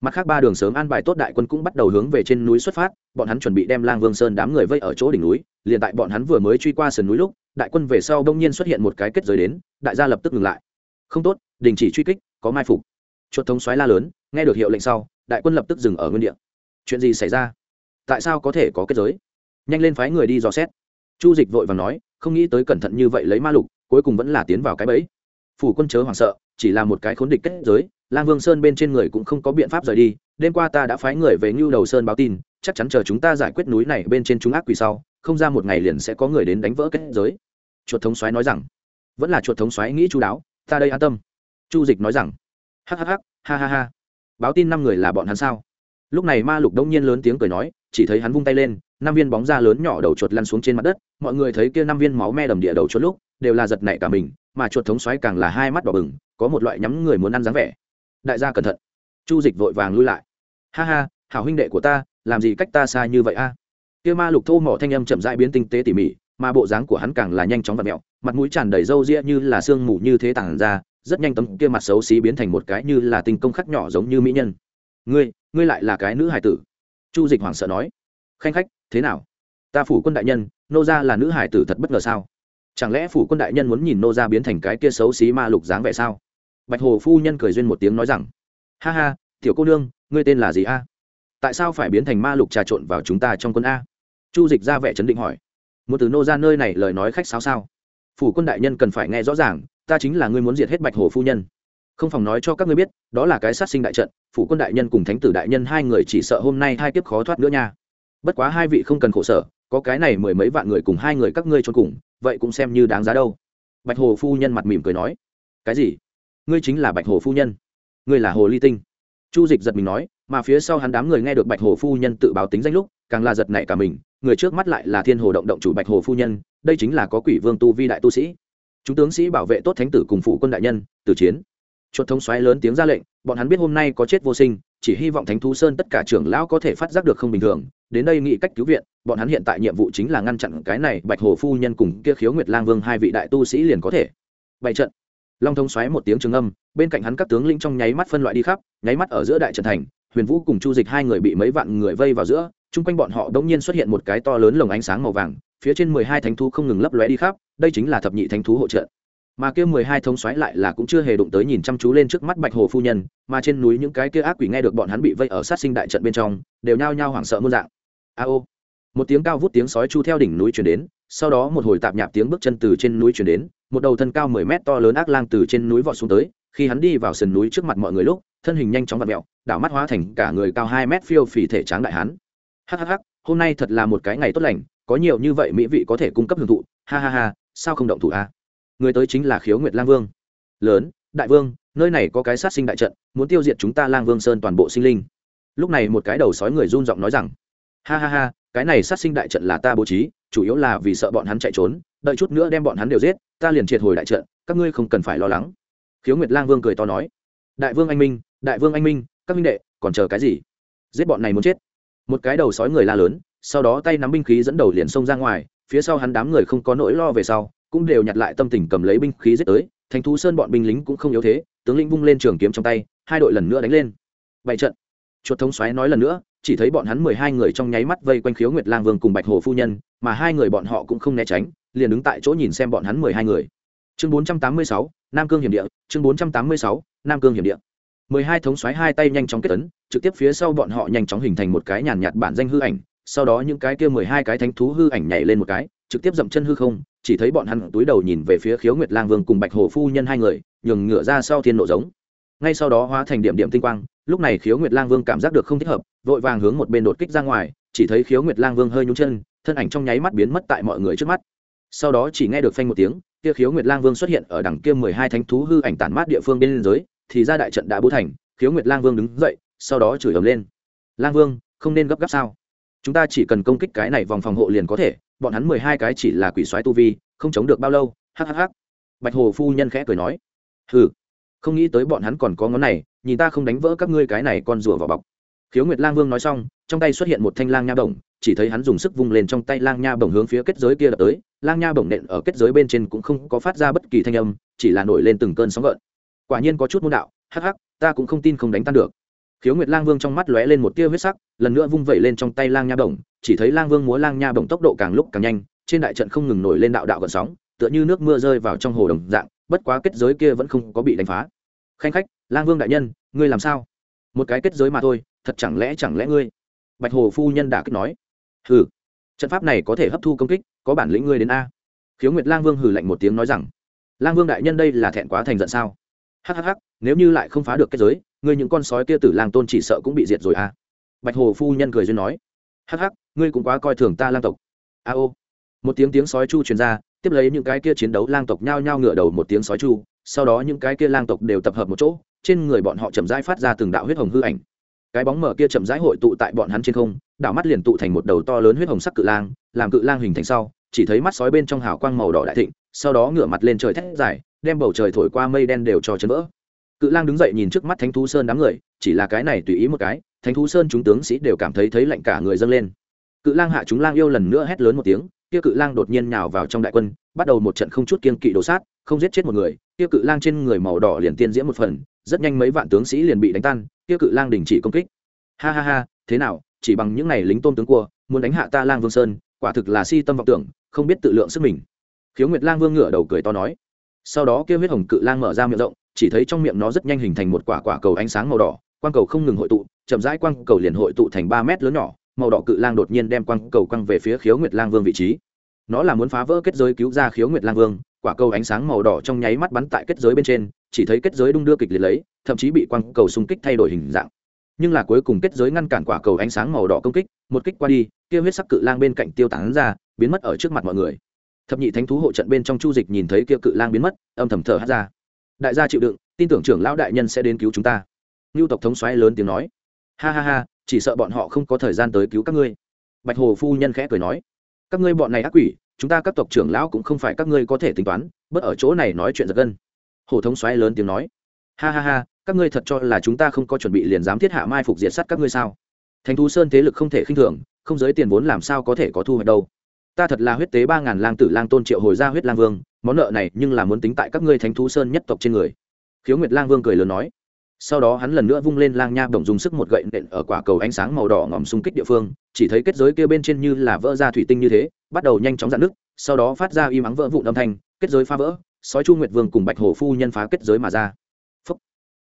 Mặt khác ba đường sớm an bài tốt đại quân cũng bắt đầu hướng về trên núi xuất phát, bọn hắn chuẩn bị đem lang vương sơn đám người vây ở chỗ đỉnh núi, liền tại bọn hắn vừa mới truy qua sườn núi lúc đại quân về sau đông nhiên xuất hiện một cái kết giới đến, đại gia lập tức ngừng lại. Không tốt, đình chỉ truy kích, có mai phục. Chuột thống xoáy la lớn, nghe được hiệu lệnh sau, đại quân lập tức dừng ở nguyên địa. Chuyện gì xảy ra? Tại sao có thể có kết giới? Nhanh lên phái người đi dò xét. Chu dịch vội và nói, không nghĩ tới cẩn thận như vậy lấy ma lục, cuối cùng vẫn là tiến vào cái bẫy. Phủ quân chớ hoảng sợ, chỉ là một cái khốn địch kết giới, lang vương sơn bên trên người cũng không có biện pháp rời đi. Đêm qua ta đã phái người về ngưu đầu sơn báo tin, chắc chắn chờ chúng ta giải quyết núi này bên trên chúng ác quỷ sau, không ra một ngày liền sẽ có người đến đánh vỡ kết giới chuột thống xoáy nói rằng, vẫn là chuột thống xoáy nghĩ chú đáo, ta đây an tâm. Chu dịch nói rằng hhh ha ha ha, báo tin năm người là bọn hắn sao? Lúc này ma lục đông nhiên lớn tiếng cười nói, chỉ thấy hắn vung tay lên, năm viên bóng da lớn nhỏ đầu chuột lăn xuống trên mặt đất, mọi người thấy kia năm viên máu me đầm địa đầu chuột lúc, đều là giật nảy cả mình, mà chuột thống xoáy càng là hai mắt đỏ bừng, có một loại nhắm người muốn ăn dáng vẻ. Đại gia cẩn thận. Chu dịch vội vàng lui lại. Ha ha, hảo huynh đệ của ta, làm gì cách ta xa như vậy a? Kia ma lục thô mỏ thanh âm chậm rãi biến tinh tế tỉ mỉ mà bộ dáng của hắn càng là nhanh chóng và mẹo, mặt mũi tràn đầy râu ria như là sương mù như thế tàn ra, rất nhanh tấm kia mặt xấu xí biến thành một cái như là tinh công khắc nhỏ giống như mỹ nhân. Ngươi ngươi lại là cái nữ hải tử? Chu dịch hoảng sợ nói. Khanh khách, thế nào? Ta phủ quân đại nhân, nô ra là nữ hải tử thật bất ngờ sao? Chẳng lẽ phủ quân đại nhân muốn nhìn nô ra biến thành cái kia xấu xí ma lục dáng vẻ sao? Bạch hồ phu nhân cười duyên một tiếng nói rằng. Ha ha, tiểu cô nương, ngươi tên là gì a? Tại sao phải biến thành ma lục trà trộn vào chúng ta trong quân a? Chu dịch ra vẻ chấn định hỏi muốn từ nô ra nơi này lời nói khách sao sao? Phủ quân đại nhân cần phải nghe rõ ràng, ta chính là ngươi muốn diệt hết bạch hồ phu nhân. Không phòng nói cho các ngươi biết, đó là cái sát sinh đại trận, phủ quân đại nhân cùng thánh tử đại nhân hai người chỉ sợ hôm nay hai kiếp khó thoát nữa nha. Bất quá hai vị không cần khổ sở, có cái này mười mấy vạn người cùng hai người các ngươi trốn cùng, vậy cũng xem như đáng giá đâu. Bạch hồ phu nhân mặt mỉm cười nói, cái gì? Ngươi chính là bạch hồ phu nhân? Ngươi là hồ ly tinh? Chu dịch giật mình nói, mà phía sau hắn đám người nghe được bạch hồ phu nhân tự báo tính danh lúc, càng là giật nảy cả mình người trước mắt lại là thiên hồ động động chủ bạch hồ phu nhân, đây chính là có quỷ vương tu vi đại tu sĩ. Chúng tướng sĩ bảo vệ tốt thánh tử cùng phụ quân đại nhân, Tử chiến. Chuột thống xoáy lớn tiếng ra lệnh, bọn hắn biết hôm nay có chết vô sinh, chỉ hy vọng thánh thú sơn tất cả trưởng lão có thể phát giác được không bình thường. Đến đây nghĩ cách cứu viện, bọn hắn hiện tại nhiệm vụ chính là ngăn chặn cái này bạch hồ phu nhân cùng kia khiếu nguyệt lang vương hai vị đại tu sĩ liền có thể. Bảy trận. Long thông xoáy một tiếng trường âm, bên cạnh hắn các tướng linh trong nháy mắt phân loại đi khắp, nháy mắt ở giữa đại trận thành, huyền vũ cùng chu dịch hai người bị mấy vạn người vây vào giữa chung quanh bọn họ đống nhiên xuất hiện một cái to lớn lồng ánh sáng màu vàng, phía trên mười hai thánh thú không ngừng lấp lóe đi khắp, đây chính là thập nhị thánh thú hỗ trợ. Mà kia mười hai thống xoáy lại là cũng chưa hề đụng tới nhìn chăm chú lên trước mắt bạch hồ phu nhân, mà trên núi những cái kia ác quỷ nghe được bọn hắn bị vây ở sát sinh đại trận bên trong, đều nhao nhao hoảng sợ muôn dạng. A ô. Một tiếng cao vút tiếng sói chu theo đỉnh núi chuyển đến, sau đó một hồi tạp nhạp tiếng bước chân từ trên núi chuyển đến, một đầu thân cao mười mét to lớn ác lang từ trên núi vọt xuống tới, khi hắn đi vào sườn núi trước mặt mọi người lúc, thân hình nhanh chóng vặt mẹo, đảo mắt hóa thành cả người cao hai mét phiêu phì thể tráng đại hán hhh hôm nay thật là một cái ngày tốt lành, có nhiều như vậy mỹ vị có thể cung cấp hưởng thụ. Ha ha ha, sao không động thủ a người tới chính là khiếu nguyệt lang vương. Lớn, đại vương, nơi này có cái sát sinh đại trận, muốn tiêu diệt chúng ta lang vương sơn toàn bộ sinh linh. Lúc này một cái đầu sói người run giọng nói rằng, ha ha ha, cái này sát sinh đại trận là ta bố trí, chủ yếu là vì sợ bọn hắn chạy trốn, đợi chút nữa đem bọn hắn đều giết, ta liền triệt hồi đại trận, các ngươi không cần phải lo lắng. Khiếu nguyệt lang vương cười to nói, đại vương anh minh, đại vương anh minh, các minh đệ, còn chờ cái gì? Giết bọn này muốn chết một cái đầu sói người la lớn, sau đó tay nắm binh khí dẫn đầu liền xông ra ngoài, phía sau hắn đám người không có nỗi lo về sau, cũng đều nhặt lại tâm tình cầm lấy binh khí giết tới thành thú sơn bọn binh lính cũng không yếu thế, tướng lĩnh vung lên trường kiếm trong tay, hai đội lần nữa đánh lên. Bảy trận, chuột thống xoáy nói lần nữa, chỉ thấy bọn hắn mười hai người trong nháy mắt vây quanh khiếu nguyệt lang vương cùng bạch hồ phu nhân, mà hai người bọn họ cũng không né tránh, liền đứng tại chỗ nhìn xem bọn hắn mười hai người. Chương bốn trăm tám mươi sáu, nam cương hiểm địa, chương bốn trăm tám mươi sáu, nam cương hiểm địa mười hai thống xoáy hai tay nhanh chóng kết ấn, trực tiếp phía sau bọn họ nhanh chóng hình thành một cái nhàn nhạt bản danh hư ảnh, sau đó những cái kia mười hai cái thánh thú hư ảnh nhảy lên một cái, trực tiếp dậm chân hư không, chỉ thấy bọn hắn túi đầu nhìn về phía khiếu nguyệt lang vương cùng bạch hồ phu nhân hai người, nhường ngựa ra sau thiên nộ giống ngay sau đó hóa thành điểm điểm tinh quang, lúc này khiếu nguyệt lang vương cảm giác được không thích hợp, vội vàng hướng một bên đột kích ra ngoài, chỉ thấy khiếu nguyệt lang vương hơi nhún chân, thân ảnh trong nháy mắt biến mất tại mọi người trước mắt sau đó chỉ nghe được phanh một tiếng, kia khiếu nguyệt lang vương xuất hiện ở đằng kia mười hai thánh thú hư ảnh tản mát địa phương bên dưới thì ra đại trận đã bố thành, khiếu nguyệt lang vương đứng dậy, sau đó chửi ầm lên. Lang vương, không nên gấp gáp sao? Chúng ta chỉ cần công kích cái này vòng phòng hộ liền có thể, bọn hắn mười hai cái chỉ là quỷ soái tu vi, không chống được bao lâu hhh bạch hồ phu nhân khẽ cười nói. Hừ, không nghĩ tới bọn hắn còn có ngón này, nhìn ta không đánh vỡ các ngươi cái này con rùa vào bọc. Khiếu nguyệt lang vương nói xong, trong tay xuất hiện một thanh lang nha bổng, chỉ thấy hắn dùng sức vung lên trong tay lang nha bổng hướng phía kết giới kia đập tới. Lang nha bổng nện ở kết giới bên trên cũng không có phát ra bất kỳ thanh âm, chỉ là nổi lên từng cơn sóng gợn quả nhiên có chút môn đạo, hắc hắc, ta cũng không tin không đánh tan được. Khiếu nguyệt lang vương trong mắt lóe lên một tia huyết sắc, lần nữa vung vẩy lên trong tay lang nha bổng, chỉ thấy lang vương múa lang nha bổng tốc độ càng lúc càng nhanh, trên đại trận không ngừng nổi lên đạo đạo gần sóng, tựa như nước mưa rơi vào trong hồ đồng dạng, bất quá kết giới kia vẫn không có bị đánh phá. Khanh khách, lang vương đại nhân, ngươi làm sao? Một cái kết giới mà thôi, thật chẳng lẽ chẳng lẽ ngươi? Bạch hồ phu nhân đã kích nói. Hừ, trận pháp này có thể hấp thu công kích, có bản lĩnh ngươi đến a. Khiếu nguyệt lang vương hừ lạnh một tiếng nói rằng. Lang vương đại nhân đây là thẹn quá thành giận sao? Hhh nếu như lại không phá được kết giới, ngươi những con sói kia tử lang tôn chỉ sợ cũng bị diệt rồi à? bạch hồ phu nhân cười duyên nói. Hắc hắc, ngươi cũng quá coi thường ta lang tộc. A ô. Một tiếng tiếng sói chu truyền ra, tiếp lấy những cái kia chiến đấu lang tộc nhao nhao ngửa đầu một tiếng sói chu, sau đó những cái kia lang tộc đều tập hợp một chỗ, trên người bọn họ chậm rãi phát ra từng đạo huyết hồng hư ảnh. Cái bóng mở kia chậm rãi hội tụ tại bọn hắn trên không, đảo mắt liền tụ thành một đầu to lớn huyết hồng sắc cự lang, làm cự lang hình thành sau, chỉ thấy mắt sói bên trong hào quang màu đỏ đại thịnh, sau đó ngửa mặt lên trời thét dài đem bầu trời thổi qua mây đen đều cho chấn vỡ. Cự lang đứng dậy nhìn trước mắt thánh thú sơn đám người, chỉ là cái này tùy ý một cái, thánh thú sơn chúng tướng sĩ đều cảm thấy thấy lạnh cả người dâng lên. Cự lang hạ chúng lang yêu lần nữa hét lớn một tiếng, kia cự lang đột nhiên nhào vào trong đại quân, bắt đầu một trận không chút kiên kỵ đồ sát, không giết chết một người, kia cự lang trên người màu đỏ liền tiên diễm một phần, rất nhanh mấy vạn tướng sĩ liền bị đánh tan, kia cự lang đình chỉ công kích. Ha ha ha, thế nào, chỉ bằng những này lính tôm tướng cua, muốn đánh hạ ta lang vương sơn, quả thực là si tâm vọng tưởng, không biết tự lượng sức mình. Khiếu nguyệt lang vương ngửa đầu cười to nói sau đó kia huyết hồng cự lang mở ra miệng rộng, chỉ thấy trong miệng nó rất nhanh hình thành một quả quả cầu ánh sáng màu đỏ, quang cầu không ngừng hội tụ, chậm rãi quang cầu liền hội tụ thành ba mét lớn nhỏ, màu đỏ cự lang đột nhiên đem quang cầu quăng về phía khiếu nguyệt lang vương vị trí. Nó là muốn phá vỡ kết giới cứu ra khiếu nguyệt lang vương, quả cầu ánh sáng màu đỏ trong nháy mắt bắn tại kết giới bên trên, chỉ thấy kết giới đung đưa kịch liệt lấy, thậm chí bị quang cầu xung kích thay đổi hình dạng. Nhưng là cuối cùng kết giới ngăn cản quả cầu ánh sáng màu đỏ công kích, một kích qua đi, kia huyết sắc cự lang bên cạnh tiêu tán ra, biến mất ở trước mặt mọi người thập nhị thánh thú hộ trận bên trong chu dịch nhìn thấy kia cự lang biến mất, âm thầm thở hát ra. Đại gia chịu đựng, tin tưởng trưởng lão đại nhân sẽ đến cứu chúng ta. Ngưu tộc thống xoáy lớn tiếng nói. Ha ha ha, chỉ sợ bọn họ không có thời gian tới cứu các ngươi. Bạch hồ phu nhân khẽ cười nói. Các ngươi bọn này ác quỷ, chúng ta các tộc trưởng lão cũng không phải các ngươi có thể tính toán, bớt ở chỗ này nói chuyện giật gân. Hồ thống xoáy lớn tiếng nói. Ha ha ha, các ngươi thật cho là chúng ta không có chuẩn bị liền dám thiết hạ mai phục diệt sắt các ngươi sao? Thánh thú sơn thế lực không thể khinh thường, không giới tiền vốn làm sao có thể có thu hoạch đâu? Ta thật là huyết tế ba ngàn lang tử lang tôn triệu hồi ra huyết lang vương, món nợ này nhưng là muốn tính tại các ngươi thánh thú sơn nhất tộc trên người. Khiếu nguyệt lang vương cười lớn nói. Sau đó hắn lần nữa vung lên lang nha bổng dùng sức một gậy nện ở quả cầu ánh sáng màu đỏ ngòm xung kích địa phương, chỉ thấy kết giới kia bên trên như là vỡ ra thủy tinh như thế, bắt đầu nhanh chóng dạn nước sau đó phát ra y mắng vỡ vụn âm thanh, kết giới phá vỡ, sói chu nguyệt vương cùng bạch hồ phu nhân phá kết giới mà ra. Phúc.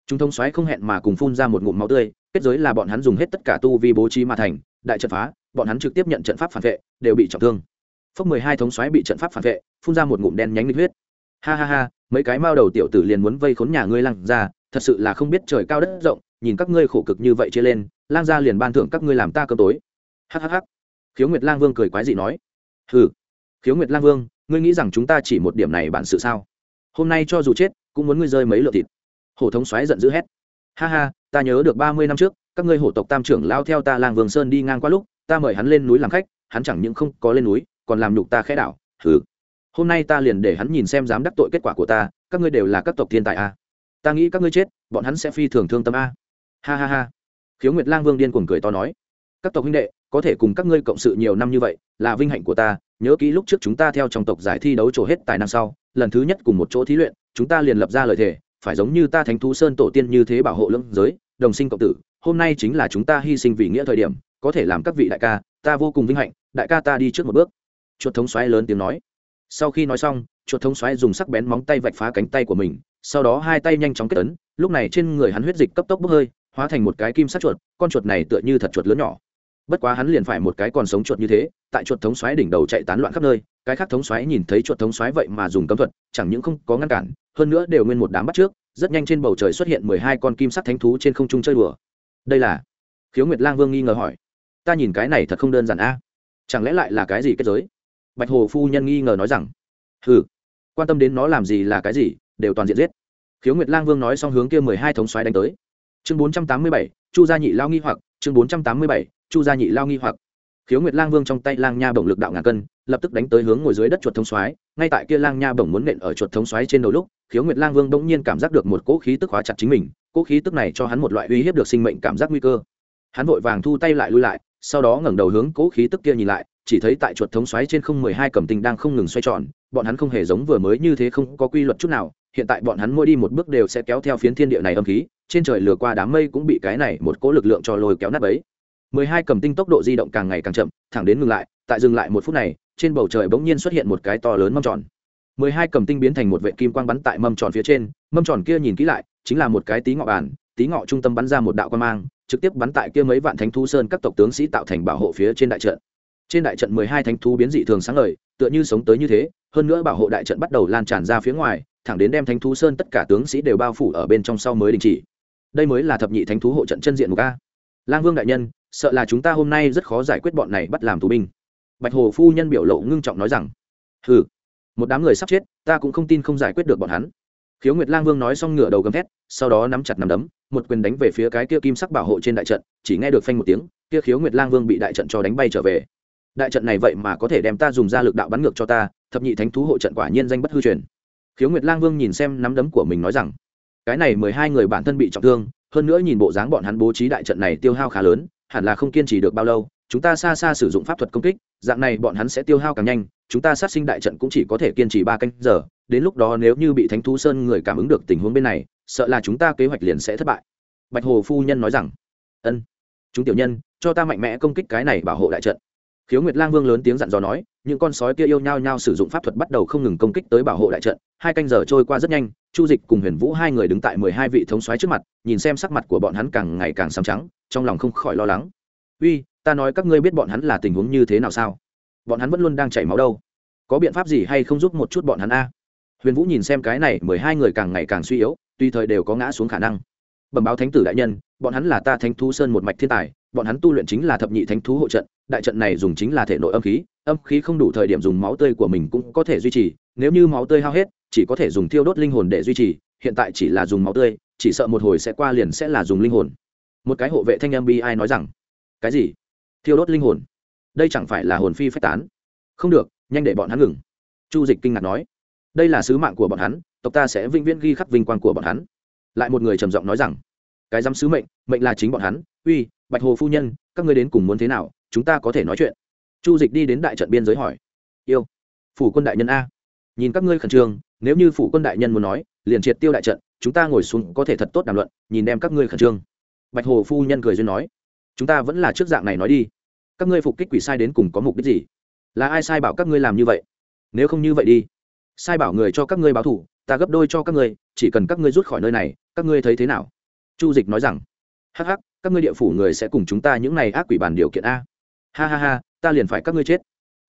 chúng thông xoáy không hẹn mà cùng phun ra một ngụm máu tươi, kết giới là bọn hắn dùng hết tất cả tu vi bố trí mà thành, đại trận phá, bọn hắn trực tiếp nhận trận pháp phản vệ, đều bị trọng thương. Phúc mười hai thống xoáy bị trận pháp phản vệ, phun ra một ngụm đen nhánh lịch huyết. Ha ha ha, mấy cái mao đầu tiểu tử liền muốn vây khốn nhà ngươi lăng ra, thật sự là không biết trời cao đất rộng, nhìn các ngươi khổ cực như vậy chia lên lang gia liền ban thưởng các ngươi làm ta cơm tối. Hhh khiếu nguyệt lang vương cười quái dị nói. Hừ. Khiếu nguyệt lang vương, ngươi nghĩ rằng chúng ta chỉ một điểm này bản sự sao? Hôm nay cho dù chết, cũng muốn ngươi rơi mấy lượng thịt. Hổ thống xoáy giận dữ hét. Ha ha, ta nhớ được ba mươi năm trước, các ngươi hổ tộc tam trưởng lao theo ta lang vương sơn đi ngang qua lúc, ta mời hắn lên núi làm khách, hắn chẳng những không có lên núi còn làm nhục ta khẽ đảo, hừ. Hôm nay ta liền để hắn nhìn xem dám đắc tội kết quả của ta, các ngươi đều là các tộc thiên tài a. Ta nghĩ các ngươi chết, bọn hắn sẽ phi thường thương tâm a. Ha ha ha. Khiếu nguyệt lang vương điên cuồng cười to nói. Các tộc huynh đệ, có thể cùng các ngươi cộng sự nhiều năm như vậy, là vinh hạnh của ta, nhớ kỹ lúc trước chúng ta theo trong tộc giải thi đấu trổ hết tài năng sau, lần thứ nhất cùng một chỗ thí luyện, chúng ta liền lập ra lời thề, phải giống như ta thánh thú sơn tổ tiên như thế bảo hộ lưỡng giới, đồng sinh cộng tử, hôm nay chính là chúng ta hy sinh vì nghĩa thời điểm, có thể làm các vị đại ca, ta vô cùng vinh hạnh, đại ca ta đi trước một bước chuột thống xoáy lớn tiếng nói. Sau khi nói xong, chuột thống xoáy dùng sắc bén móng tay vạch phá cánh tay của mình, sau đó hai tay nhanh chóng kết ấn, lúc này trên người hắn huyết dịch cấp tốc bốc hơi, hóa thành một cái kim sắc chuột, con chuột này tựa như thật chuột lớn nhỏ. Bất quá hắn liền phải một cái còn sống chuột như thế, tại chuột thống xoáy đỉnh đầu chạy tán loạn khắp nơi, cái khác thống xoáy nhìn thấy chuột thống xoáy vậy mà dùng cấm thuật, chẳng những không có ngăn cản, hơn nữa đều nguyên một đám bắt trước, rất nhanh trên bầu trời xuất hiện mười hai con kim sắc thánh thú trên không trung chơi đùa. Đây là khiếu nguyệt lang vương nghi ngờ hỏi. Ta nhìn cái này thật không đơn giản a. Chẳng lẽ lại là cái gì kết giới? Bạch hồ phu nhân nghi ngờ nói rằng ừ quan tâm đến nó làm gì là cái gì, đều toàn diện giết. Khiếu nguyệt lang vương nói xong hướng kia mười hai thống xoáy đánh tới. Chương bốn trăm tám mươi bảy, chu gia nhị lao nghi hoặc, chương bốn trăm tám mươi bảy, chu gia nhị lao nghi hoặc. Khiếu nguyệt lang vương trong tay lang nha bổng lực đạo ngàn cân, lập tức đánh tới hướng ngồi dưới đất chuột thống xoáy ngay tại kia lang nha bổng muốn nện ở chuột thống xoáy trên đầu lúc, khiếu nguyệt lang vương bỗng nhiên cảm giác được một cỗ khí tức hóa chặt chính mình, cỗ khí tức này cho hắn một loại uy hiếp được sinh mệnh cảm giác nguy cơ. Hắn vội vàng thu tay lại lui lại sau đó ngẩng đầu hướng cố khí tức kia nhìn lại, chỉ thấy tại chuột thống xoáy trên không mười hai cầm tinh đang không ngừng xoay tròn, bọn hắn không hề giống vừa mới như thế không có quy luật chút nào, hiện tại bọn hắn mỗi đi một bước đều sẽ kéo theo phiến thiên địa này âm khí, trên trời lừa qua đám mây cũng bị cái này một cỗ lực lượng cho lôi kéo nát ấy mười hai cầm tinh tốc độ di động càng ngày càng chậm, thẳng đến ngừng lại, tại dừng lại một phút này, trên bầu trời bỗng nhiên xuất hiện một cái to lớn mâm tròn. Mười hai cầm tinh biến thành một vệ kim quang bắn tại mâm tròn phía trên, mâm tròn kia nhìn kỹ lại, chính là một cái tí ngọ bàn, tí ngọ trung tâm bắn ra một đạo quan mang trực tiếp bắn tại kia mấy vạn thánh thú sơn các tộc tướng sĩ tạo thành bảo hộ phía trên đại trận. Trên đại trận mười hai thánh thú biến dị thường sáng ngời, tựa như sống tới như thế, hơn nữa bảo hộ đại trận bắt đầu lan tràn ra phía ngoài, thẳng đến đem thánh thú sơn tất cả tướng sĩ đều bao phủ ở bên trong sau mới đình chỉ. Đây mới là thập nhị thánh thú hộ trận chân diện mục a. Lang vương đại nhân, sợ là chúng ta hôm nay rất khó giải quyết bọn này bắt làm tù binh. Bạch hồ phu nhân biểu lộ ngưng trọng nói rằng, hừ, một đám người sắp chết, ta cũng không tin không giải quyết được bọn hắn khiếu nguyệt lang vương nói xong ngửa đầu gầm thét, sau đó nắm chặt nắm đấm, một quyền đánh về phía cái kia kim sắc bảo hộ trên đại trận, chỉ nghe được phanh một tiếng, kia khiếu nguyệt lang vương bị đại trận cho đánh bay trở về. Đại trận này vậy mà có thể đem ta dùng ra lực đạo bắn ngược cho ta, thập nhị thánh thú hộ trận quả nhiên danh bất hư truyền. Khiếu nguyệt lang vương nhìn xem nắm đấm của mình nói rằng, cái này mười hai người bản thân bị trọng thương, hơn nữa nhìn bộ dáng bọn hắn bố trí đại trận này tiêu hao khá lớn, hẳn là không kiên trì được bao lâu chúng ta xa xa sử dụng pháp thuật công kích, dạng này bọn hắn sẽ tiêu hao càng nhanh, chúng ta sát sinh đại trận cũng chỉ có thể kiên trì ba canh giờ, đến lúc đó nếu như bị thánh thú sơn người cảm ứng được tình huống bên này, sợ là chúng ta kế hoạch liền sẽ thất bại. Bạch hồ phu nhân nói rằng. Ân, chúng tiểu nhân, cho ta mạnh mẽ công kích cái này bảo hộ đại trận. Khiếu nguyệt lang vương lớn tiếng dặn dò nói, những con sói kia yêu nhau nhau sử dụng pháp thuật bắt đầu không ngừng công kích tới bảo hộ đại trận, hai canh giờ trôi qua rất nhanh, chu dịch cùng huyền vũ hai người đứng tại mười hai vị thống soái trước mặt, nhìn xem sắc mặt của bọn hắn càng ngày càng xám trắng, trong lòng không khỏi lo lắng uy, ta nói các ngươi biết bọn hắn là tình huống như thế nào sao? Bọn hắn vẫn luôn đang chảy máu đâu. Có biện pháp gì hay không giúp một chút bọn hắn a? Huyền vũ nhìn xem cái này mười hai người càng ngày càng suy yếu, tùy thời đều có ngã xuống khả năng. Bẩm báo thánh tử đại nhân, bọn hắn là ta thánh thú sơn một mạch thiên tài, bọn hắn tu luyện chính là thập nhị thánh thú hộ trận, đại trận này dùng chính là thể nội âm khí âm khí không đủ thời điểm dùng máu tươi của mình cũng có thể duy trì, nếu như máu tươi hao hết, chỉ có thể dùng thiêu đốt linh hồn để duy trì, hiện tại chỉ là dùng máu tươi, chỉ sợ một hồi sẽ qua liền sẽ là dùng linh hồn. Một cái hộ vệ thanh âm bi ai nói rằng cái gì? Thiêu đốt linh hồn. Đây chẳng phải là hồn phi phách tán. Không được, nhanh để bọn hắn ngừng. Chu dịch kinh ngạc nói. Đây là sứ mạng của bọn hắn, tộc ta sẽ vĩnh viễn ghi khắc vinh quang của bọn hắn. Lại một người trầm giọng nói rằng. Cái dám sứ mệnh mệnh là chính bọn hắn. Uy, bạch hồ phu nhân, các ngươi đến cùng muốn thế nào? Chúng ta có thể nói chuyện. Chu dịch đi đến đại trận biên giới hỏi. Yêu. Phủ quân đại nhân a. Nhìn các ngươi khẩn trương, nếu như phủ quân đại nhân muốn nói, liền triệt tiêu đại trận, chúng ta ngồi xuống có thể thật tốt đàm luận, nhìn đem các ngươi khẩn trương. Bạch hồ phu nhân cười duyên nói chúng ta vẫn là trước dạng này nói đi. Các ngươi phục kích quỷ sai đến cùng có mục đích gì? Là ai sai bảo các ngươi làm như vậy? Nếu không như vậy đi. Sai bảo người cho các ngươi báo thủ ta gấp đôi cho các ngươi, chỉ cần các ngươi rút khỏi nơi này, các ngươi thấy thế nào? Chu dịch nói rằng, hắc hắc, các ngươi địa phủ người sẽ cùng chúng ta những này ác quỷ bàn điều kiện a. Ha ha ha, ta liền phải các ngươi chết.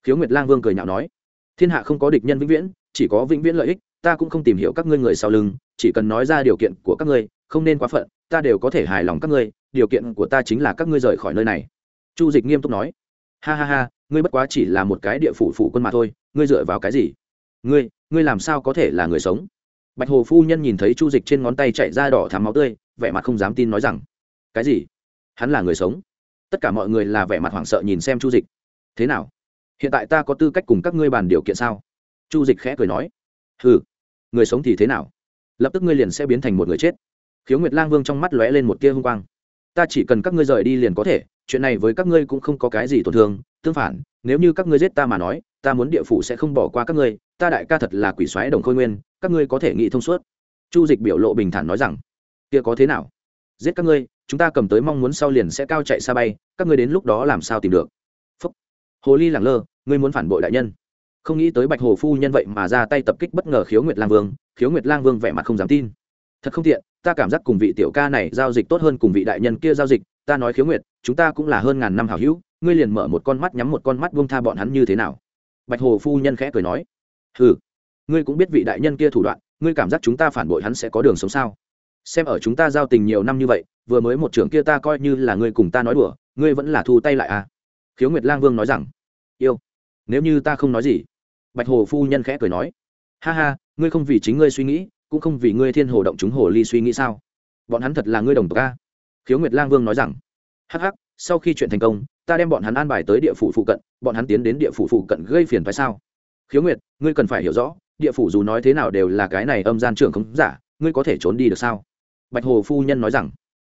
Khiếu nguyệt lang vương cười nhạo nói, thiên hạ không có địch nhân vĩnh viễn, chỉ có vĩnh viễn lợi ích, ta cũng không tìm hiểu các ngươi người sau lưng, chỉ cần nói ra điều kiện của các ngươi, không nên quá phận, ta đều có thể hài lòng các ngươi điều kiện của ta chính là các ngươi rời khỏi nơi này. Chu dịch nghiêm túc nói. Ha ha ha, ngươi bất quá chỉ là một cái địa phủ phủ quân mà thôi, ngươi dựa vào cái gì? Ngươi ngươi làm sao có thể là người sống? Bạch hồ phu nhân nhìn thấy chu dịch trên ngón tay chạy ra đỏ thắm máu tươi, vẻ mặt không dám tin nói rằng, cái gì? Hắn là người sống? Tất cả mọi người là vẻ mặt hoảng sợ nhìn xem chu dịch. Thế nào? Hiện tại ta có tư cách cùng các ngươi bàn điều kiện sao? Chu dịch khẽ cười nói. Ừ người sống thì thế nào? Lập tức ngươi liền sẽ biến thành một người chết. Khiếu nguyệt lang vương trong mắt lóe lên một tia hung quang ta chỉ cần các ngươi rời đi liền có thể, chuyện này với các ngươi cũng không có cái gì tổn thương, tương phản, nếu như các ngươi giết ta mà nói, ta muốn địa phủ sẽ không bỏ qua các ngươi, ta đại ca thật là quỷ xoáy đồng khôi nguyên, các ngươi có thể nghĩ thông suốt. Chu dịch biểu lộ bình thản nói rằng, kia có thế nào? Giết các ngươi, chúng ta cầm tới mong muốn sau liền sẽ cao chạy xa bay, các ngươi đến lúc đó làm sao tìm được? Phúc. hồ ly lẳng lơ, ngươi muốn phản bội đại nhân? Không nghĩ tới bạch hồ phu nhân vậy mà ra tay tập kích bất ngờ khiếu nguyệt lang vương, khiếu nguyệt lang vương vẻ mặt không dám tin. Thật không tiện ta cảm giác cùng vị tiểu ca này giao dịch tốt hơn cùng vị đại nhân kia giao dịch, ta nói khiếu nguyệt, chúng ta cũng là hơn ngàn năm hảo hữu, ngươi liền mở một con mắt nhắm một con mắt buông tha bọn hắn như thế nào? Bạch hồ phu nhân khẽ cười nói ừ ngươi cũng biết vị đại nhân kia thủ đoạn, ngươi cảm giác chúng ta phản bội hắn sẽ có đường sống sao? Xem ở chúng ta giao tình nhiều năm như vậy, vừa mới một trưởng kia ta coi như là ngươi cùng ta nói đùa, ngươi vẫn là thu tay lại à? Khiếu nguyệt lang vương nói rằng, yêu, nếu như ta không nói gì. Bạch hồ phu nhân khẽ cười nói, ha ha, ngươi không vì chính ngươi suy nghĩ cũng không vì ngươi thiên hồ động chúng hồ ly suy nghĩ sao? Bọn hắn thật là ngươi đồng tộc a. Khiếu nguyệt lang vương nói rằng. Hắc hắc, sau khi chuyện thành công, ta đem bọn hắn an bài tới địa phủ phụ cận, bọn hắn tiến đến địa phủ phụ cận gây phiền phải sao? Khiếu nguyệt, ngươi cần phải hiểu rõ, địa phủ dù nói thế nào đều là cái này âm gian trưởng không giả, ngươi có thể trốn đi được sao? Bạch hồ phu nhân nói rằng.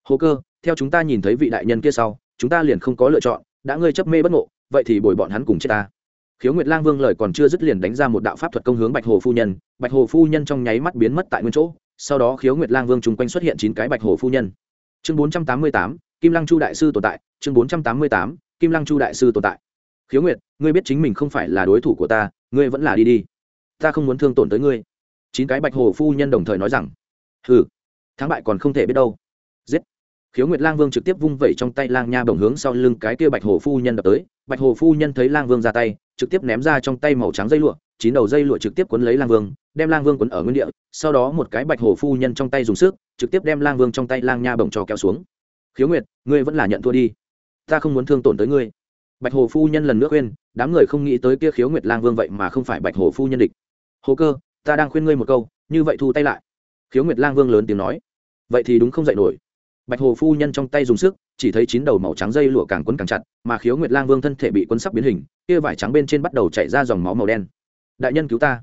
Hồ cơ, theo chúng ta nhìn thấy vị đại nhân kia sau, chúng ta liền không có lựa chọn, đã ngươi chấp mê bất ngộ, vậy thì bồi bọn hắn cùng chết ta khiếu nguyệt lang vương lời còn chưa dứt liền đánh ra một đạo pháp thuật công hướng bạch hồ phu nhân. Bạch hồ phu nhân trong nháy mắt biến mất tại nguyên chỗ, sau đó khiếu nguyệt lang vương chung quanh xuất hiện chín cái bạch hồ phu nhân. Chương bốn trăm tám mươi tám, kim lăng chu đại sư tồn tại. Chương bốn trăm tám mươi tám, kim lăng chu đại sư tồn tại. Khiếu nguyệt, ngươi biết chính mình không phải là đối thủ của ta, ngươi vẫn là đi đi. Ta không muốn thương tổn tới ngươi. Chín cái bạch hồ phu nhân đồng thời nói rằng, hừ, thắng bại còn không thể biết đâu. Giết. Khiếu nguyệt lang vương trực tiếp vung vẩy trong tay lang nha bồng hướng sau lưng cái kia bạch hồ phu nhân đập tới. Bạch hồ phu nhân thấy lang vương ra tay trực tiếp ném ra trong tay màu trắng dây lụa, chín đầu dây lụa trực tiếp quấn lấy lang vương, đem lang vương quấn ở nguyên địa, sau đó một cái bạch hồ phu nhân trong tay dùng sức, trực tiếp đem lang vương trong tay lang nha bồng cho kéo xuống. Khiếu nguyệt, ngươi vẫn là nhận thua đi. Ta không muốn thương tổn tới ngươi. Bạch hồ phu nhân lần nữa khuyên, đám người không nghĩ tới kia khiếu nguyệt lang vương vậy mà không phải bạch hồ phu nhân địch. Hồ cơ, ta đang khuyên ngươi một câu, như vậy thu tay lại. Khiếu nguyệt lang vương lớn tiếng nói. Vậy thì đúng không dạy nổi. Bạch hồ phu nhân trong tay dùng sức chỉ thấy chín đầu màu trắng dây lụa càng quấn càng chặt, mà khiếu nguyệt lang vương thân thể bị quấn sắp biến hình, kia vải trắng bên trên bắt đầu chảy ra dòng máu màu đen. Đại nhân cứu ta.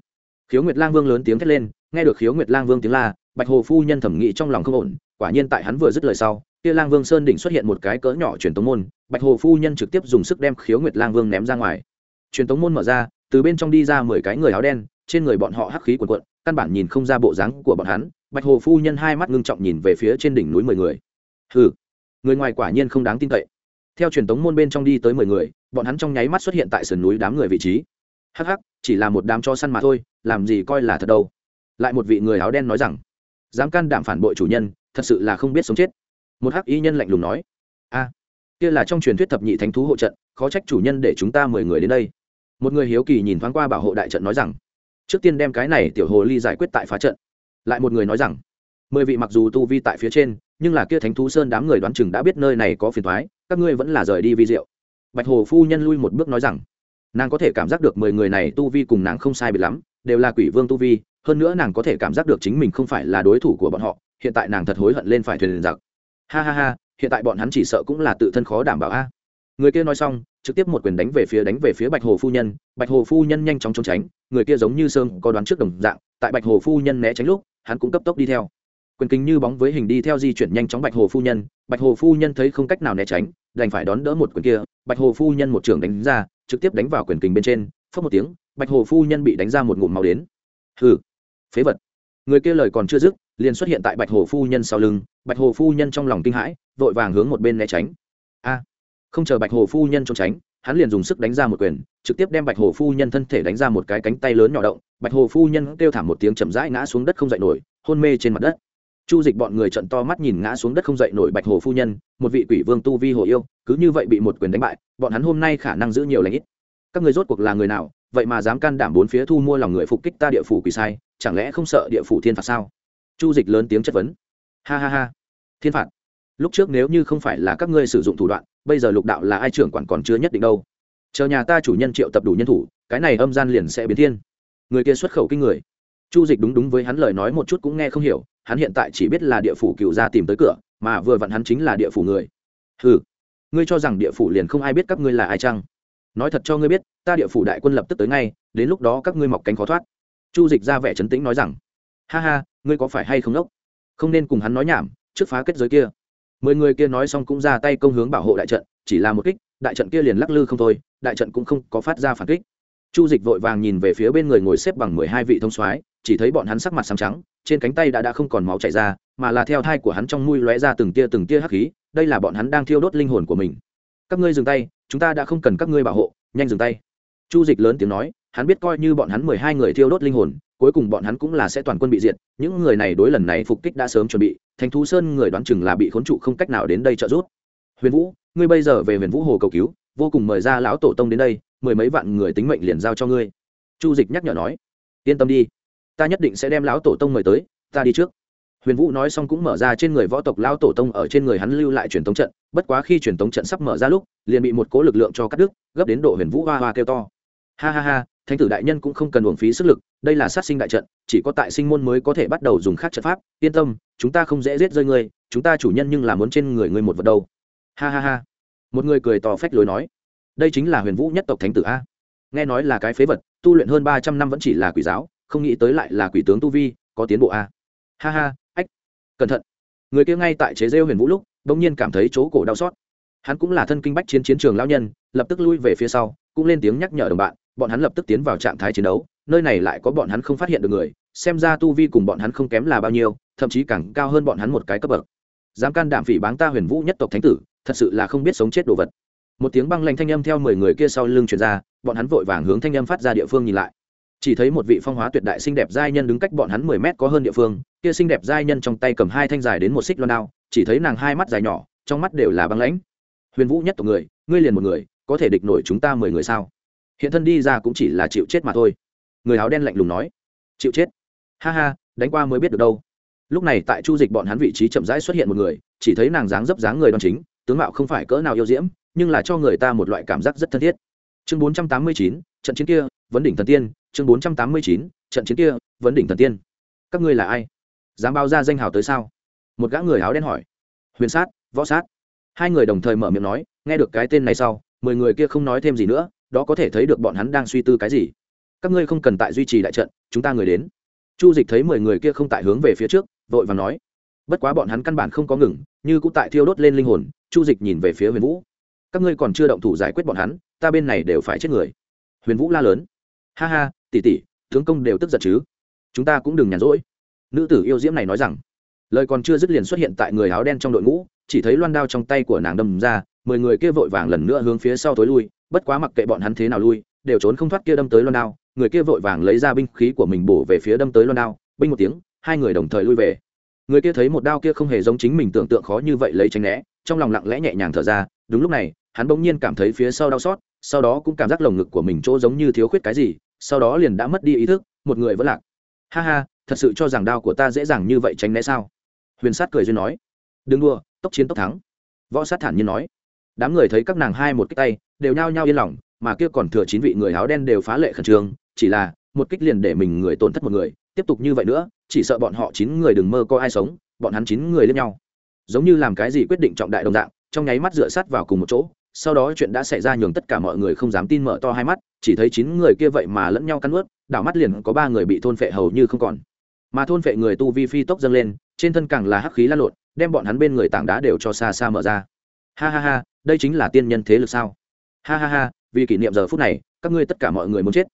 Khiếu nguyệt lang vương lớn tiếng thét lên, nghe được khiếu nguyệt lang vương tiếng la, bạch hồ phu nhân thẩm nghĩ trong lòng không ổn, quả nhiên tại hắn vừa dứt lời sau, kia lang vương sơn đỉnh xuất hiện một cái cỡ nhỏ truyền tống môn, bạch hồ phu nhân trực tiếp dùng sức đem khiếu nguyệt lang vương ném ra ngoài. Truyền tống môn mở ra, từ bên trong đi ra mười cái người áo đen, trên người bọn họ hắc khí quần quận căn bản nhìn không ra bộ dáng của bọn hắn, bạch hồ phu nhân hai mắt ngưng trọng nhìn về phía trên đỉnh núi mười người. Hừ người ngoài quả nhiên không đáng tin cậy. Theo truyền tống môn bên trong đi tới mười người, bọn hắn trong nháy mắt xuất hiện tại sườn núi đám người vị trí. Hắc hắc, chỉ là một đám cho săn mà thôi, làm gì coi là thật đâu. Lại một vị người áo đen nói rằng, dám can đảm phản bội chủ nhân, thật sự là không biết sống chết. Một hắc y nhân lạnh lùng nói, a, kia là trong truyền thuyết thập nhị thánh thú hộ trận, khó trách chủ nhân để chúng ta mười người đến đây. Một người hiếu kỳ nhìn thoáng qua bảo hộ đại trận nói rằng, trước tiên đem cái này tiểu hồ ly giải quyết tại phá trận. Lại một người nói rằng, mười vị mặc dù tu vi tại phía trên nhưng là kia thánh thú sơn đám người đoán chừng đã biết nơi này có phiền thoái các ngươi vẫn là rời đi vi diệu. Bạch hồ phu nhân lui một bước nói rằng, nàng có thể cảm giác được mười người này tu vi cùng nàng không sai biệt lắm, đều là quỷ vương tu vi, hơn nữa nàng có thể cảm giác được chính mình không phải là đối thủ của bọn họ, hiện tại nàng thật hối hận lên phải thuyền giặc. Ha ha ha, hiện tại bọn hắn chỉ sợ cũng là tự thân khó đảm bảo a. Người kia nói xong, trực tiếp một quyền đánh về phía đánh về phía bạch hồ phu nhân, bạch hồ phu nhân nhanh chóng trốn tránh, người kia giống như sơn có đoán trước đồng dạng, tại bạch hồ phu nhân né tránh lúc, hắn cũng cấp tốc đi theo quyền kính như bóng với hình đi theo di chuyển nhanh chóng bạch hồ phu nhân. Bạch hồ phu nhân thấy không cách nào né tránh, đành phải đón đỡ một quyền kia. Bạch hồ phu nhân một trường đánh ra, trực tiếp đánh vào quyền kính bên trên. Phớt một tiếng, bạch hồ phu nhân bị đánh ra một ngụm máu đến. Hừ, phế vật. Người kia lời còn chưa dứt, liền xuất hiện tại bạch hồ phu nhân sau lưng. Bạch hồ phu nhân trong lòng kinh hãi, vội vàng hướng một bên né tránh. A, không chờ bạch hồ phu nhân trốn tránh, hắn liền dùng sức đánh ra một quyền, trực tiếp đem bạch hồ phu nhân thân thể đánh ra một cái cánh tay lớn nhỏ động. Bạch hồ phu nhân kêu thảm một tiếng chậm rãi ngã xuống đất không dậy nổi, hôn mê trên mặt đất chu dịch bọn người trận to mắt nhìn ngã xuống đất không dậy nổi bạch hồ phu nhân, một vị quỷ vương tu vi hồ yêu, cứ như vậy bị một quyền đánh bại, bọn hắn hôm nay khả năng giữ nhiều lãnh ít. Các người rốt cuộc là người nào, vậy mà dám can đảm bốn phía thu mua lòng người phục kích ta địa phủ quỷ sai, chẳng lẽ không sợ địa phủ thiên phạt sao? Chu dịch lớn tiếng chất vấn. Ha ha ha. Thiên phạt. Lúc trước nếu như không phải là các ngươi sử dụng thủ đoạn, bây giờ lục đạo là ai trưởng quản còn chưa nhất định đâu. Chờ nhà ta chủ nhân triệu tập đủ nhân thủ, cái này âm gian liền sẽ biến thiên. Người kia xuất khẩu kinh người. Chu dịch đúng đúng với hắn lời nói một chút cũng nghe không hiểu hắn hiện tại chỉ biết là địa phủ cựu gia tìm tới cửa, mà vừa vặn hắn chính là địa phủ người. Ừ ngươi cho rằng địa phủ liền không ai biết các ngươi là ai chăng? Nói thật cho ngươi biết, ta địa phủ đại quân lập tức tới ngay, đến lúc đó các ngươi mọc cánh khó thoát. Chu dịch ra vẻ trấn tĩnh nói rằng, ha ha, ngươi có phải hay không ốc không nên cùng hắn nói nhảm, trước phá kết giới kia. Mười người kia nói xong cũng ra tay công hướng bảo hộ đại trận, chỉ là một kích, đại trận kia liền lắc lư không thôi, đại trận cũng không có phát ra phản kích. Chu dịch vội vàng nhìn về phía bên người ngồi xếp bằng mười hai vị thông soái, chỉ thấy bọn hắn sắc mặt sáng trắng trên cánh tay đã đã không còn máu chảy ra, mà là theo thai của hắn trong mũi lóe ra từng tia từng tia hắc khí, đây là bọn hắn đang thiêu đốt linh hồn của mình. Các ngươi dừng tay, chúng ta đã không cần các ngươi bảo hộ, nhanh dừng tay. Chu dịch lớn tiếng nói, hắn biết coi như bọn hắn mười hai người thiêu đốt linh hồn, cuối cùng bọn hắn cũng là sẽ toàn quân bị diệt, những người này đối lần này phục kích đã sớm chuẩn bị thành thú sơn người đoán chừng là bị khốn trụ không cách nào đến đây trợ giúp. Huyền vũ, ngươi bây giờ về huyền vũ hồ cầu cứu, vô cùng mời ra lão tổ tông đến đây, mười mấy vạn người tính mệnh liền giao cho ngươi. Chu dịch nhắc nhở nói, yên tâm đi ta nhất định sẽ đem lão tổ tông mời tới, ta đi trước. Huyền vũ nói xong cũng mở ra trên người võ tộc lão tổ tông ở trên người hắn lưu lại truyền tống trận, bất quá khi truyền tống trận sắp mở ra lúc, liền bị một cố lực lượng cho cắt đứt, gấp đến độ huyền vũ hoa hoa kêu to. Ha ha ha, thánh tử đại nhân cũng không cần uổng phí sức lực, đây là sát sinh đại trận, chỉ có tại sinh môn mới có thể bắt đầu dùng khác trận pháp, yên tâm, chúng ta không dễ giết rơi ngươi, chúng ta chủ nhân nhưng là muốn trên người ngươi một vật đâu. Ha ha ha. Một người cười to phách lối nói. Đây chính là huyền vũ nhất tộc thánh tử a. Nghe nói là cái phế vật, tu luyện hơn ba trăm năm vẫn chỉ là quỷ giáo không nghĩ tới lại là quỷ tướng tu vi, có tiến bộ a. Ha ha, ách, cẩn thận. Người kia ngay tại chế rêu huyền vũ lúc, bỗng nhiên cảm thấy chỗ cổ đau xót. Hắn cũng là thân kinh bách chiến chiến trường lão nhân, lập tức lui về phía sau, cũng lên tiếng nhắc nhở đồng bạn, bọn hắn lập tức tiến vào trạng thái chiến đấu, nơi này lại có bọn hắn không phát hiện được người, xem ra tu vi cùng bọn hắn không kém là bao nhiêu, thậm chí càng cao hơn bọn hắn một cái cấp bậc. Dám can đảm phỉ báng ta huyền vũ nhất tộc thánh tử, thật sự là không biết sống chết đồ vật. Một tiếng băng lanh thanh âm theo mười người kia sau lưng truyền ra, bọn hắn vội vàng hướng thanh âm phát ra địa phương nhìn lại chỉ thấy một vị phong hóa tuyệt đại xinh đẹp giai nhân đứng cách bọn hắn mười mét có hơn địa phương, kia xinh đẹp giai nhân trong tay cầm hai thanh dài đến một xích loan đao, chỉ thấy nàng hai mắt dài nhỏ, trong mắt đều là băng lãnh. Huyền vũ nhất tộc người, ngươi liền một người, có thể địch nổi chúng ta mười người sao? Hiện thân đi ra cũng chỉ là chịu chết mà thôi. Người áo đen lạnh lùng nói. Chịu chết. Ha ha, đánh qua mới biết được đâu. Lúc này tại chu dịch bọn hắn vị trí chậm rãi xuất hiện một người, chỉ thấy nàng dáng dấp dáng người đoan chính, tướng mạo không phải cỡ nào yêu diễm, nhưng là cho người ta một loại cảm giác rất thân thiết. Chương bốn trăm tám mươi chín, trận chiến kia, vấn đỉnh thần tiên chương bốn trăm tám mươi chín, trận chiến kia, vấn đỉnh thần tiên. Các ngươi là ai? Dám bao ra danh hào tới sao? Một gã người áo đen hỏi. Huyền sát, võ sát. Hai người đồng thời mở miệng nói, nghe được cái tên này sau, mười người kia không nói thêm gì nữa, đó có thể thấy được bọn hắn đang suy tư cái gì. Các ngươi không cần tại duy trì đại trận, chúng ta người đến. Chu dịch thấy mười người kia không tại hướng về phía trước, vội và nói. Bất quá bọn hắn căn bản không có ngừng, như cũng tại thiêu đốt lên linh hồn, chu dịch nhìn về phía huyền vũ. Các ngươi còn chưa động thủ giải quyết bọn hắn, ta bên này đều phải chết người. Huyền vũ la lớn. Ha ha tỷ tỷ, tướng công đều tức giận chứ? Chúng ta cũng đừng nhàn rỗi. Nữ tử yêu diễm này nói rằng. Lời còn chưa dứt liền xuất hiện tại người áo đen trong đội ngũ chỉ thấy loan đao trong tay của nàng đâm ra mười người kia vội vàng lần nữa hướng phía sau tối lui bất quá mặc kệ bọn hắn thế nào lui đều trốn không thoát kia đâm tới loan đao người kia vội vàng lấy ra binh khí của mình bổ về phía đâm tới loan đao binh một tiếng hai người đồng thời lui về. Người kia thấy một đao kia không hề giống chính mình tưởng tượng khó như vậy lấy tránh né trong lòng lặng lẽ nhẹ nhàng thở ra đúng lúc này hắn bỗng nhiên cảm thấy phía sau đau xót sau đó cũng cảm giác lồng ngực của mình chỗ giống như thiếu khuyết cái gì sau đó liền đã mất đi ý thức, một người vẫn lạc. Ha ha, thật sự cho rằng đao của ta dễ dàng như vậy tránh né sao? Huyền sát cười duyên nói. Đừng đua tốc chiến tốc thắng. Võ sát thản nhiên nói. Đám người thấy các nàng hai một cái tay, đều nhao nhao yên lòng, mà kia còn thừa chín vị người áo đen đều phá lệ khẩn trương, chỉ là một kích liền để mình người tổn thất một người, tiếp tục như vậy nữa, chỉ sợ bọn họ chín người đừng mơ có ai sống, bọn hắn chín người lên nhau. Giống như làm cái gì quyết định trọng đại đồng dạng, trong nháy mắt dựa sát vào cùng một chỗ sau đó chuyện đã xảy ra nhường tất cả mọi người không dám tin mở to hai mắt, chỉ thấy chín người kia vậy mà lẫn nhau cắn ướt đảo mắt liền có ba người bị thôn phệ hầu như không còn. Mà thôn phệ người tu vi phi tốc dâng lên, trên thân càng là hắc khí lan lộn, đem bọn hắn bên người tảng đá đều cho xa xa mở ra. Ha ha ha, đây chính là tiên nhân thế lực sao? Ha ha ha, vì kỷ niệm giờ phút này, các ngươi tất cả mọi người muốn chết.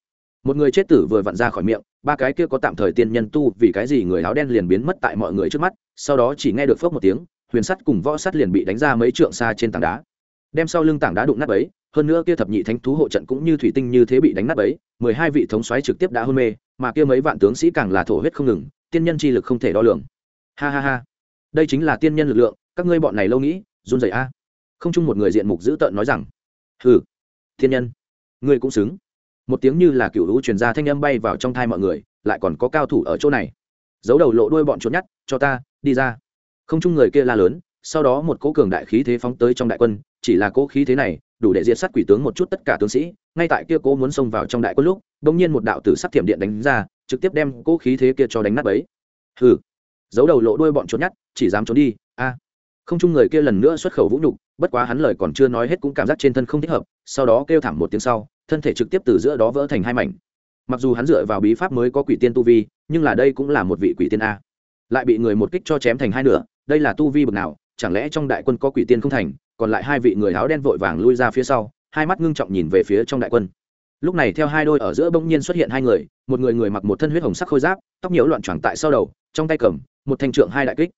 Một người chết tử vừa vặn ra khỏi miệng, ba cái kia có tạm thời tiên nhân tu vì cái gì người áo đen liền biến mất tại mọi người trước mắt, sau đó chỉ nghe được phốc một tiếng, huyền sắt cùng võ sắt liền bị đánh ra mấy trượng xa trên tảng đá đem sau lưng tảng đá đụng nát ấy hơn nữa kia thập nhị thánh thú hộ trận cũng như thủy tinh như thế bị đánh nát ấy mười hai vị thống soái trực tiếp đã hôn mê, mà kia mấy vạn tướng sĩ càng là thổ huyết không ngừng, tiên nhân chi lực không thể đo lường. Ha ha ha. Đây chính là tiên nhân lực lượng, các ngươi bọn này lâu nghĩ, run rẩy a. Không chung một người diện mục dữ tợn nói rằng, hừ thiên nhân, ngươi cũng xứng. Một tiếng như là cựu lũ truyền ra thanh âm bay vào trong thai mọi người, lại còn có cao thủ ở chỗ này. Giấu đầu lộ đuôi bọn trốn nhát cho ta, đi ra. Không chung người kia la lớn sau đó một cỗ cường đại khí thế phóng tới trong đại quân, chỉ là cỗ khí thế này đủ để diệt sát quỷ tướng một chút tất cả tướng sĩ, ngay tại kia cỗ muốn xông vào trong đại quân lúc bỗng nhiên một đạo tử sắc thiểm điện đánh ra, trực tiếp đem cỗ khí thế kia cho đánh nát bấy. Hừ, giấu đầu lộ đuôi bọn trốn nhát chỉ dám trốn đi, a. Không chung người kia lần nữa xuất khẩu vũ nhục, bất quá hắn lời còn chưa nói hết cũng cảm giác trên thân không thích hợp, sau đó kêu thảm một tiếng sau, thân thể trực tiếp từ giữa đó vỡ thành hai mảnh. Mặc dù hắn dựa vào bí pháp mới có quỷ tiên tu vi, nhưng là đây cũng là một vị quỷ tiên a. Lại bị người một kích cho chém thành hai nửa, đây là tu vi bậc nào chẳng lẽ trong đại quân có quỷ tiên không thành, còn lại hai vị người áo đen vội vàng lui ra phía sau, hai mắt ngưng trọng nhìn về phía trong đại quân. Lúc này theo hai đôi ở giữa bỗng nhiên xuất hiện hai người, một người người mặc một thân huyết hồng sắc khôi giáp, tóc nhiễu loạn choàng tại sau đầu, trong tay cầm, một thanh trượng hai đại kích.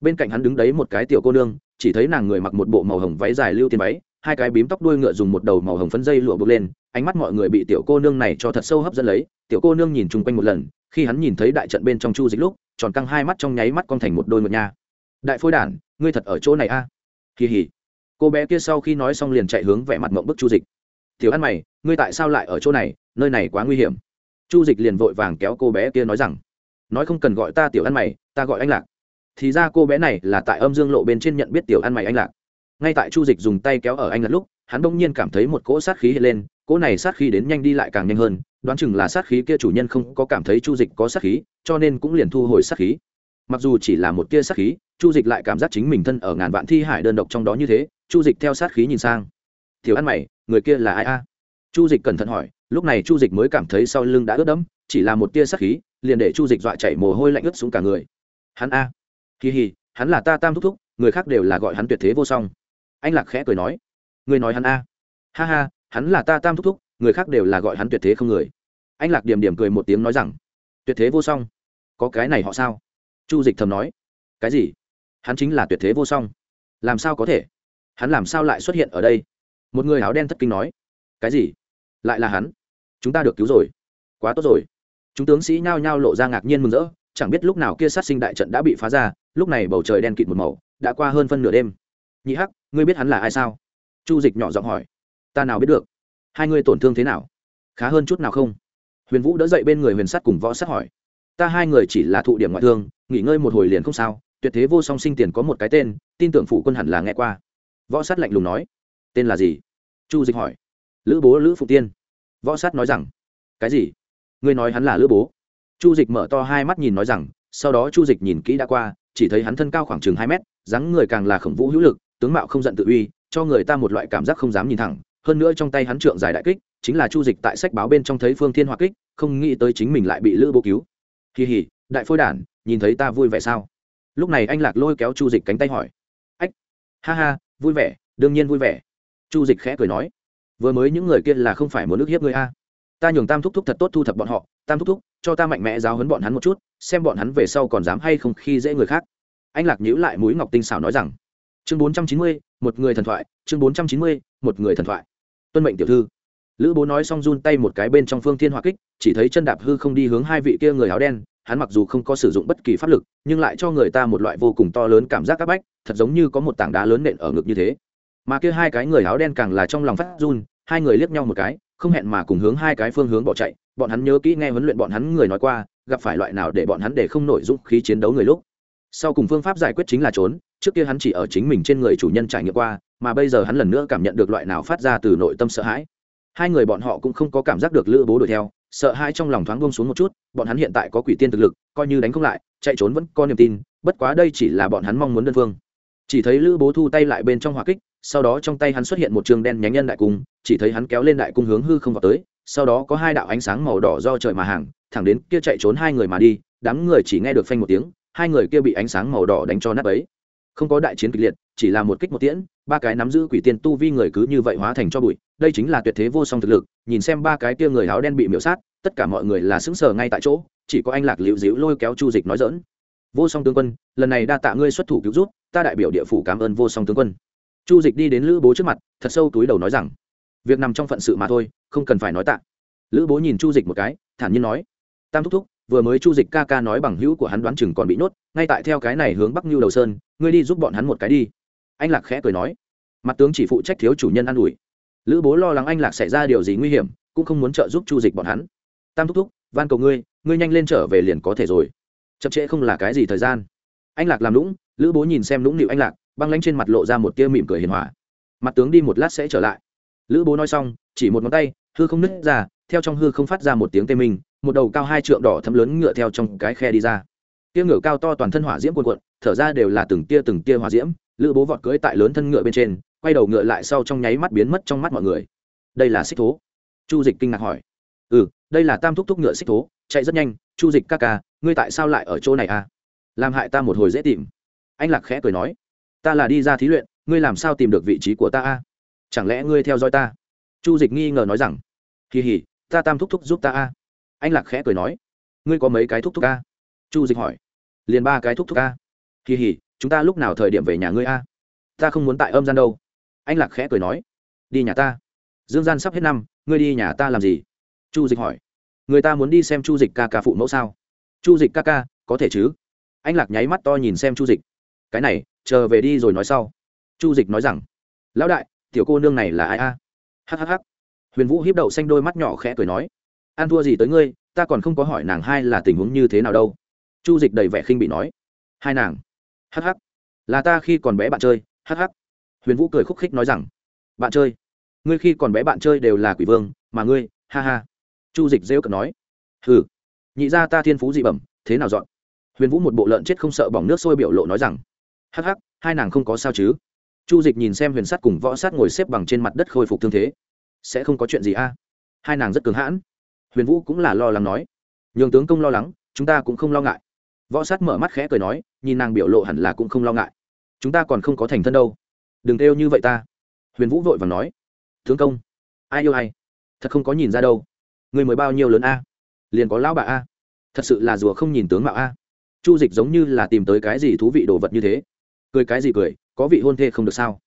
Bên cạnh hắn đứng đấy một cái tiểu cô nương, chỉ thấy nàng người mặc một bộ màu hồng váy dài lưu tiền váy, hai cái bím tóc đuôi ngựa dùng một đầu màu hồng phấn dây lụa buộc lên, ánh mắt mọi người bị tiểu cô nương này cho thật sâu hấp dẫn lấy, tiểu cô nương nhìn chung quanh một lần, khi hắn nhìn thấy đại trận bên trong chu dịch lúc, tròn căng hai mắt trong nháy mắt con thành một đôi ngựa nha. Đại phôi đản ngươi thật ở chỗ này a? À? kỳ hỉ. Cô bé kia sau khi nói xong liền chạy hướng vẻ mặt mộng bức chu dịch. Tiểu ăn mày, ngươi tại sao lại ở chỗ này? Nơi này quá nguy hiểm. Chu dịch liền vội vàng kéo cô bé kia nói rằng, nói không cần gọi ta tiểu ăn mày, ta gọi anh lạc. Thì ra cô bé này là tại âm dương lộ bên trên nhận biết tiểu ăn mày anh lạc. Ngay tại chu dịch dùng tay kéo ở anh lạc lúc, hắn bỗng nhiên cảm thấy một cỗ sát khí hiện lên, cỗ này sát khí đến nhanh đi lại càng nhanh hơn, đoán chừng là sát khí kia chủ nhân không có cảm thấy chu dịch có sát khí, cho nên cũng liền thu hồi sát khí mặc dù chỉ là một tia sát khí, chu dịch lại cảm giác chính mình thân ở ngàn vạn thi hải đơn độc trong đó như thế, chu dịch theo sát khí nhìn sang. Thiếu ăn mày, người kia là ai a? Chu dịch cẩn thận hỏi, lúc này chu dịch mới cảm thấy sau lưng đã ướt đẫm, chỉ là một tia sát khí, liền để chu dịch dọa chảy mồ hôi lạnh ướt xuống cả người. Hắn a? Kỳ hì, hắn là ta tam thúc thúc, người khác đều là gọi hắn tuyệt thế vô song. Anh lạc khẽ cười nói, người nói hắn a? Ha ha, hắn là ta tam thúc thúc, người khác đều là gọi hắn tuyệt thế không người. Anh lạc điểm điểm cười một tiếng nói rằng, tuyệt thế vô song, có cái này họ sao? Chu dịch thầm nói. Cái gì? Hắn chính là tuyệt thế vô song. Làm sao có thể? Hắn làm sao lại xuất hiện ở đây? Một người áo đen thất kinh nói. Cái gì? Lại là hắn? Chúng ta được cứu rồi. Quá tốt rồi. Chúng tướng sĩ nhao nhao lộ ra ngạc nhiên mừng rỡ, chẳng biết lúc nào kia sát sinh đại trận đã bị phá ra, lúc này bầu trời đen kịt một màu, đã qua hơn phân nửa đêm. Nhị hắc, ngươi biết hắn là ai sao? Chu dịch nhỏ giọng hỏi. Ta nào biết được? Hai ngươi tổn thương thế nào? Khá hơn chút nào không? Huyền vũ đỡ dậy bên người huyền sắt cùng võ sát hỏi ta hai người chỉ là thụ điểm ngoại thương, nghỉ ngơi một hồi liền không sao, tuyệt thế vô song sinh tiền có một cái tên, tin tưởng phụ quân hẳn là nghe qua. Võ sát lạnh lùng nói. Tên là gì? Chu dịch hỏi. Lữ bố, lữ phụ tiên. Võ sát nói rằng. Cái gì? Ngươi nói hắn là lữ bố? Chu dịch mở to hai mắt nhìn nói rằng, sau đó chu dịch nhìn kỹ đã qua, chỉ thấy hắn thân cao khoảng chừng hai mét, dáng người càng là khổng vũ hữu lực, tướng mạo không giận tự uy, cho người ta một loại cảm giác không dám nhìn thẳng. Hơn nữa trong tay hắn trượng dài đại kích, chính là chu dịch tại sách báo bên trong thấy phương thiên hoa kích, không nghĩ tới chính mình lại bị lữ bố cứu kỳ hỉ, đại phôi đản, nhìn thấy ta vui vẻ sao? Lúc này anh lạc lôi kéo chu dịch cánh tay hỏi. Ách, ha ha, vui vẻ, đương nhiên vui vẻ. Chu dịch khẽ cười nói. Vừa mới những người kia là không phải muốn ức hiếp người a. Ta nhường tam thúc thúc thật tốt thu thập bọn họ. Tam thúc thúc, cho ta mạnh mẽ giáo hấn bọn hắn một chút, xem bọn hắn về sau còn dám hay không khi dễ người khác. Anh lạc nhíu lại mũi ngọc tinh xảo nói rằng. Chương bốn trăm chín mươi, một người thần thoại, chương bốn trăm chín mươi, một người thần thoại. Tuân mệnh tiểu thư lữ bố nói xong run tay một cái bên trong phương thiên hỏa kích, chỉ thấy chân đạp hư không đi hướng hai vị kia người áo đen, hắn mặc dù không có sử dụng bất kỳ pháp lực, nhưng lại cho người ta một loại vô cùng to lớn cảm giác áp bách, thật giống như có một tảng đá lớn nện ở ngực như thế. Mà kia hai cái người áo đen càng là trong lòng phát run, hai người liếc nhau một cái, không hẹn mà cùng hướng hai cái phương hướng bỏ chạy, bọn hắn nhớ kỹ nghe huấn luyện bọn hắn người nói qua, gặp phải loại nào để bọn hắn để không nổi dũng khí chiến đấu người lúc. Sau cùng phương pháp giải quyết chính là trốn, trước kia hắn chỉ ở chính mình trên người chủ nhân trải nghiệm qua, mà bây giờ hắn lần nữa cảm nhận được loại nào phát ra từ nội tâm sợ hãi hai người bọn họ cũng không có cảm giác được lữ bố đuổi theo, sợ hãi trong lòng thoáng bông xuống một chút, bọn hắn hiện tại có quỷ tiên thực lực, coi như đánh không lại, chạy trốn vẫn có niềm tin, bất quá đây chỉ là bọn hắn mong muốn đơn phương. Chỉ thấy lữ bố thu tay lại bên trong hỏa kích, sau đó trong tay hắn xuất hiện một trường đen nhánh nhân đại cung, chỉ thấy hắn kéo lên đại cung hướng hư không vào tới, sau đó có hai đạo ánh sáng màu đỏ do trời mà hàng, thẳng đến kia chạy trốn hai người mà đi, đám người chỉ nghe được phanh một tiếng, hai người kia bị ánh sáng màu đỏ đánh cho nát ấy không có đại chiến kịch liệt, chỉ là một kích một tiễn ba cái nắm giữ quỷ tiên tu vi người cứ như vậy hóa thành cho bụi, đây chính là tuyệt thế vô song thực lực, nhìn xem ba cái kia người áo đen bị miễu sát, tất cả mọi người là xứng sờ ngay tại chỗ, chỉ có anh lạc liễu dĩu lôi kéo chu dịch nói dỡn vô song tướng quân, lần này đa tạ ngươi xuất thủ cứu rút ta đại biểu địa phủ cảm ơn vô song tướng quân. Chu dịch đi đến lữ bố trước mặt, thật sâu túi đầu nói rằng, việc nằm trong phận sự mà thôi, không cần phải nói tạ. Lữ bố nhìn chu dịch một cái, thản nhiên nói, tam thúc thúc, vừa mới chu dịch ca ca nói bằng hữu của hắn đoán chừng còn bị nhốt, ngay tại theo cái này hướng bắc như đầu sơn, ngươi đi giúp bọn hắn một cái đi anh lạc khẽ cười nói. Mặt tướng chỉ phụ trách thiếu chủ nhân an ủi. Lữ bố lo lắng anh lạc xảy ra điều gì nguy hiểm, cũng không muốn trợ giúp chu dịch bọn hắn. Tam thúc thúc, van cầu ngươi ngươi nhanh lên trở về liền có thể rồi. Chậm trễ không là cái gì thời gian. Anh lạc làm lũng, lữ bố nhìn xem lũng nịu anh lạc, băng lanh trên mặt lộ ra một tia mỉm cười hiền hòa. Mặt tướng đi một lát sẽ trở lại. Lữ bố nói xong, chỉ một ngón tay, hư không nứt ra, theo trong hư không phát ra một tiếng tê minh, một đầu cao hai trượng đỏ thấm lớn ngựa theo trong cái khe đi ra. Tia ngựa cao to toàn thân hỏa diễm cuồn cuộn, thở ra đều là từng tia từng tia hỏa diễm lữ bố vọt cưỡi tại lớn thân ngựa bên trên, quay đầu ngựa lại sau trong nháy mắt biến mất trong mắt mọi người. Đây là xích thố. Chu dịch kinh ngạc hỏi. Ừ đây là tam thúc thúc ngựa xích thố, chạy rất nhanh. Chu dịch ca ca, ngươi tại sao lại ở chỗ này à? Làm hại ta một hồi dễ tìm. Anh lạc khẽ cười nói. Ta là đi ra thí luyện, ngươi làm sao tìm được vị trí của ta a chẳng lẽ ngươi theo dõi ta? Chu dịch nghi ngờ nói rằng. Kỳ hỉ, ta tam thúc thúc giúp ta a anh lạc khẽ cười nói. Ngươi có mấy cái thúc thúc a chu dịch hỏi. Liền ba cái thúc thúc a kỳ hỉ chúng ta lúc nào thời điểm về nhà ngươi a? Ta không muốn tại âm gian đâu. Anh lạc khẽ cười nói. Đi nhà ta. Dương gian sắp hết năm, ngươi đi nhà ta làm gì? Chu dịch hỏi. Người ta muốn đi xem chu dịch ca ca phụ mẫu sao? Chu dịch ca ca, có thể chứ? Anh lạc nháy mắt to nhìn xem chu dịch. Cái này, chờ về đi rồi nói sau. Chu dịch nói rằng. Lão đại, tiểu cô nương này là ai a? Hhh huyền vũ hiếp đậu xanh đôi mắt nhỏ khẽ cười nói. An thua gì tới ngươi, ta còn không có hỏi nàng hai là tình huống như thế nào đâu. Chu dịch đầy vẻ khinh bị nói. Hai nàng hh là ta khi còn bé bạn chơi hh huyền vũ cười khúc khích nói rằng, bạn chơi, ngươi khi còn bé bạn chơi đều là quỷ vương, mà ngươi, ha ha. Chu dịch rêu cợt nói, hừ, nhị ra ta thiên phú dị bẩm, thế nào dọn? Huyền vũ một bộ lợn chết không sợ bỏng nước sôi biểu lộ nói rằng, hắc hắc, hai nàng không có sao chứ. Chu dịch nhìn xem huyền sắt cùng võ sát ngồi xếp bằng trên mặt đất khôi phục thương thế. Sẽ không có chuyện gì a? Hai nàng rất cứng hãn. Huyền vũ cũng là lo lắng nói, nhường tướng công lo lắng, chúng ta cũng không lo ngại võ sát mở mắt khẽ cười nói, nhìn nàng biểu lộ hẳn là cũng không lo ngại. Chúng ta còn không có thành thân đâu. Đừng kêu như vậy ta. Huyền vũ vội và nói tướng công, ai yêu ai? Thật không có nhìn ra đâu. Người mới bao nhiêu lớn a? Liền có lão bà a? Thật sự là rùa không nhìn tướng mạo a. Chu dịch giống như là tìm tới cái gì thú vị đồ vật như thế. Cười cái gì cười, có vị hôn thê không được sao?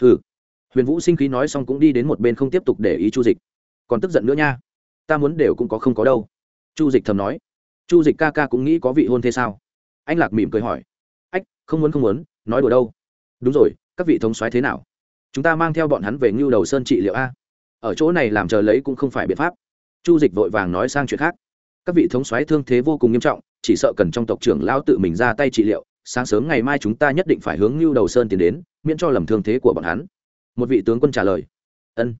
Hừ. Huyền vũ sinh khí nói xong cũng đi đến một bên không tiếp tục để ý chu dịch. Còn tức giận nữa nha. Ta muốn đều cũng có không có đâu. Chu dịch thầm nói chu dịch ca ca cũng nghĩ có vị hôn thế sao? Anh lạc mỉm cười hỏi. Ách, không muốn không muốn, nói đùa đâu. Đúng rồi, các vị thống soái thế nào? Chúng ta mang theo bọn hắn về ngưu đầu sơn trị liệu a. Ở chỗ này làm chờ lấy cũng không phải biện pháp. Chu dịch vội vàng nói sang chuyện khác. Các vị thống soái thương thế vô cùng nghiêm trọng, chỉ sợ cần trong tộc trưởng lão tự mình ra tay trị liệu. Sáng sớm ngày mai chúng ta nhất định phải hướng lưu đầu sơn tiến đến, miễn cho lầm thương thế của bọn hắn. Một vị tướng quân trả lời. Ân.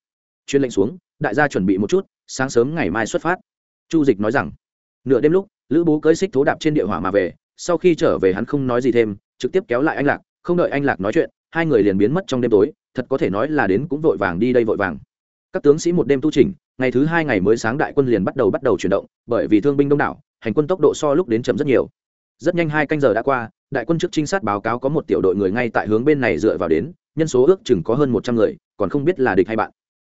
Chuyên lệnh xuống, đại gia chuẩn bị một chút, sáng sớm ngày mai xuất phát. Chu dịch nói rằng. Nửa đêm lúc lữ bố cưỡi xích thố đạp trên địa hỏa mà về, sau khi trở về hắn không nói gì thêm, trực tiếp kéo lại anh lạc, không đợi anh lạc nói chuyện, hai người liền biến mất trong đêm tối, thật có thể nói là đến cũng vội vàng đi đây vội vàng. Các tướng sĩ một đêm tu trình ngày thứ hai ngày mới sáng đại quân liền bắt đầu bắt đầu chuyển động, bởi vì thương binh đông đảo, hành quân tốc độ so lúc đến chậm rất nhiều. Rất nhanh hai canh giờ đã qua, đại quân trước trinh sát báo cáo có một tiểu đội người ngay tại hướng bên này dựa vào đến, nhân số ước chừng có hơn một trăm người, còn không biết là địch hay bạn.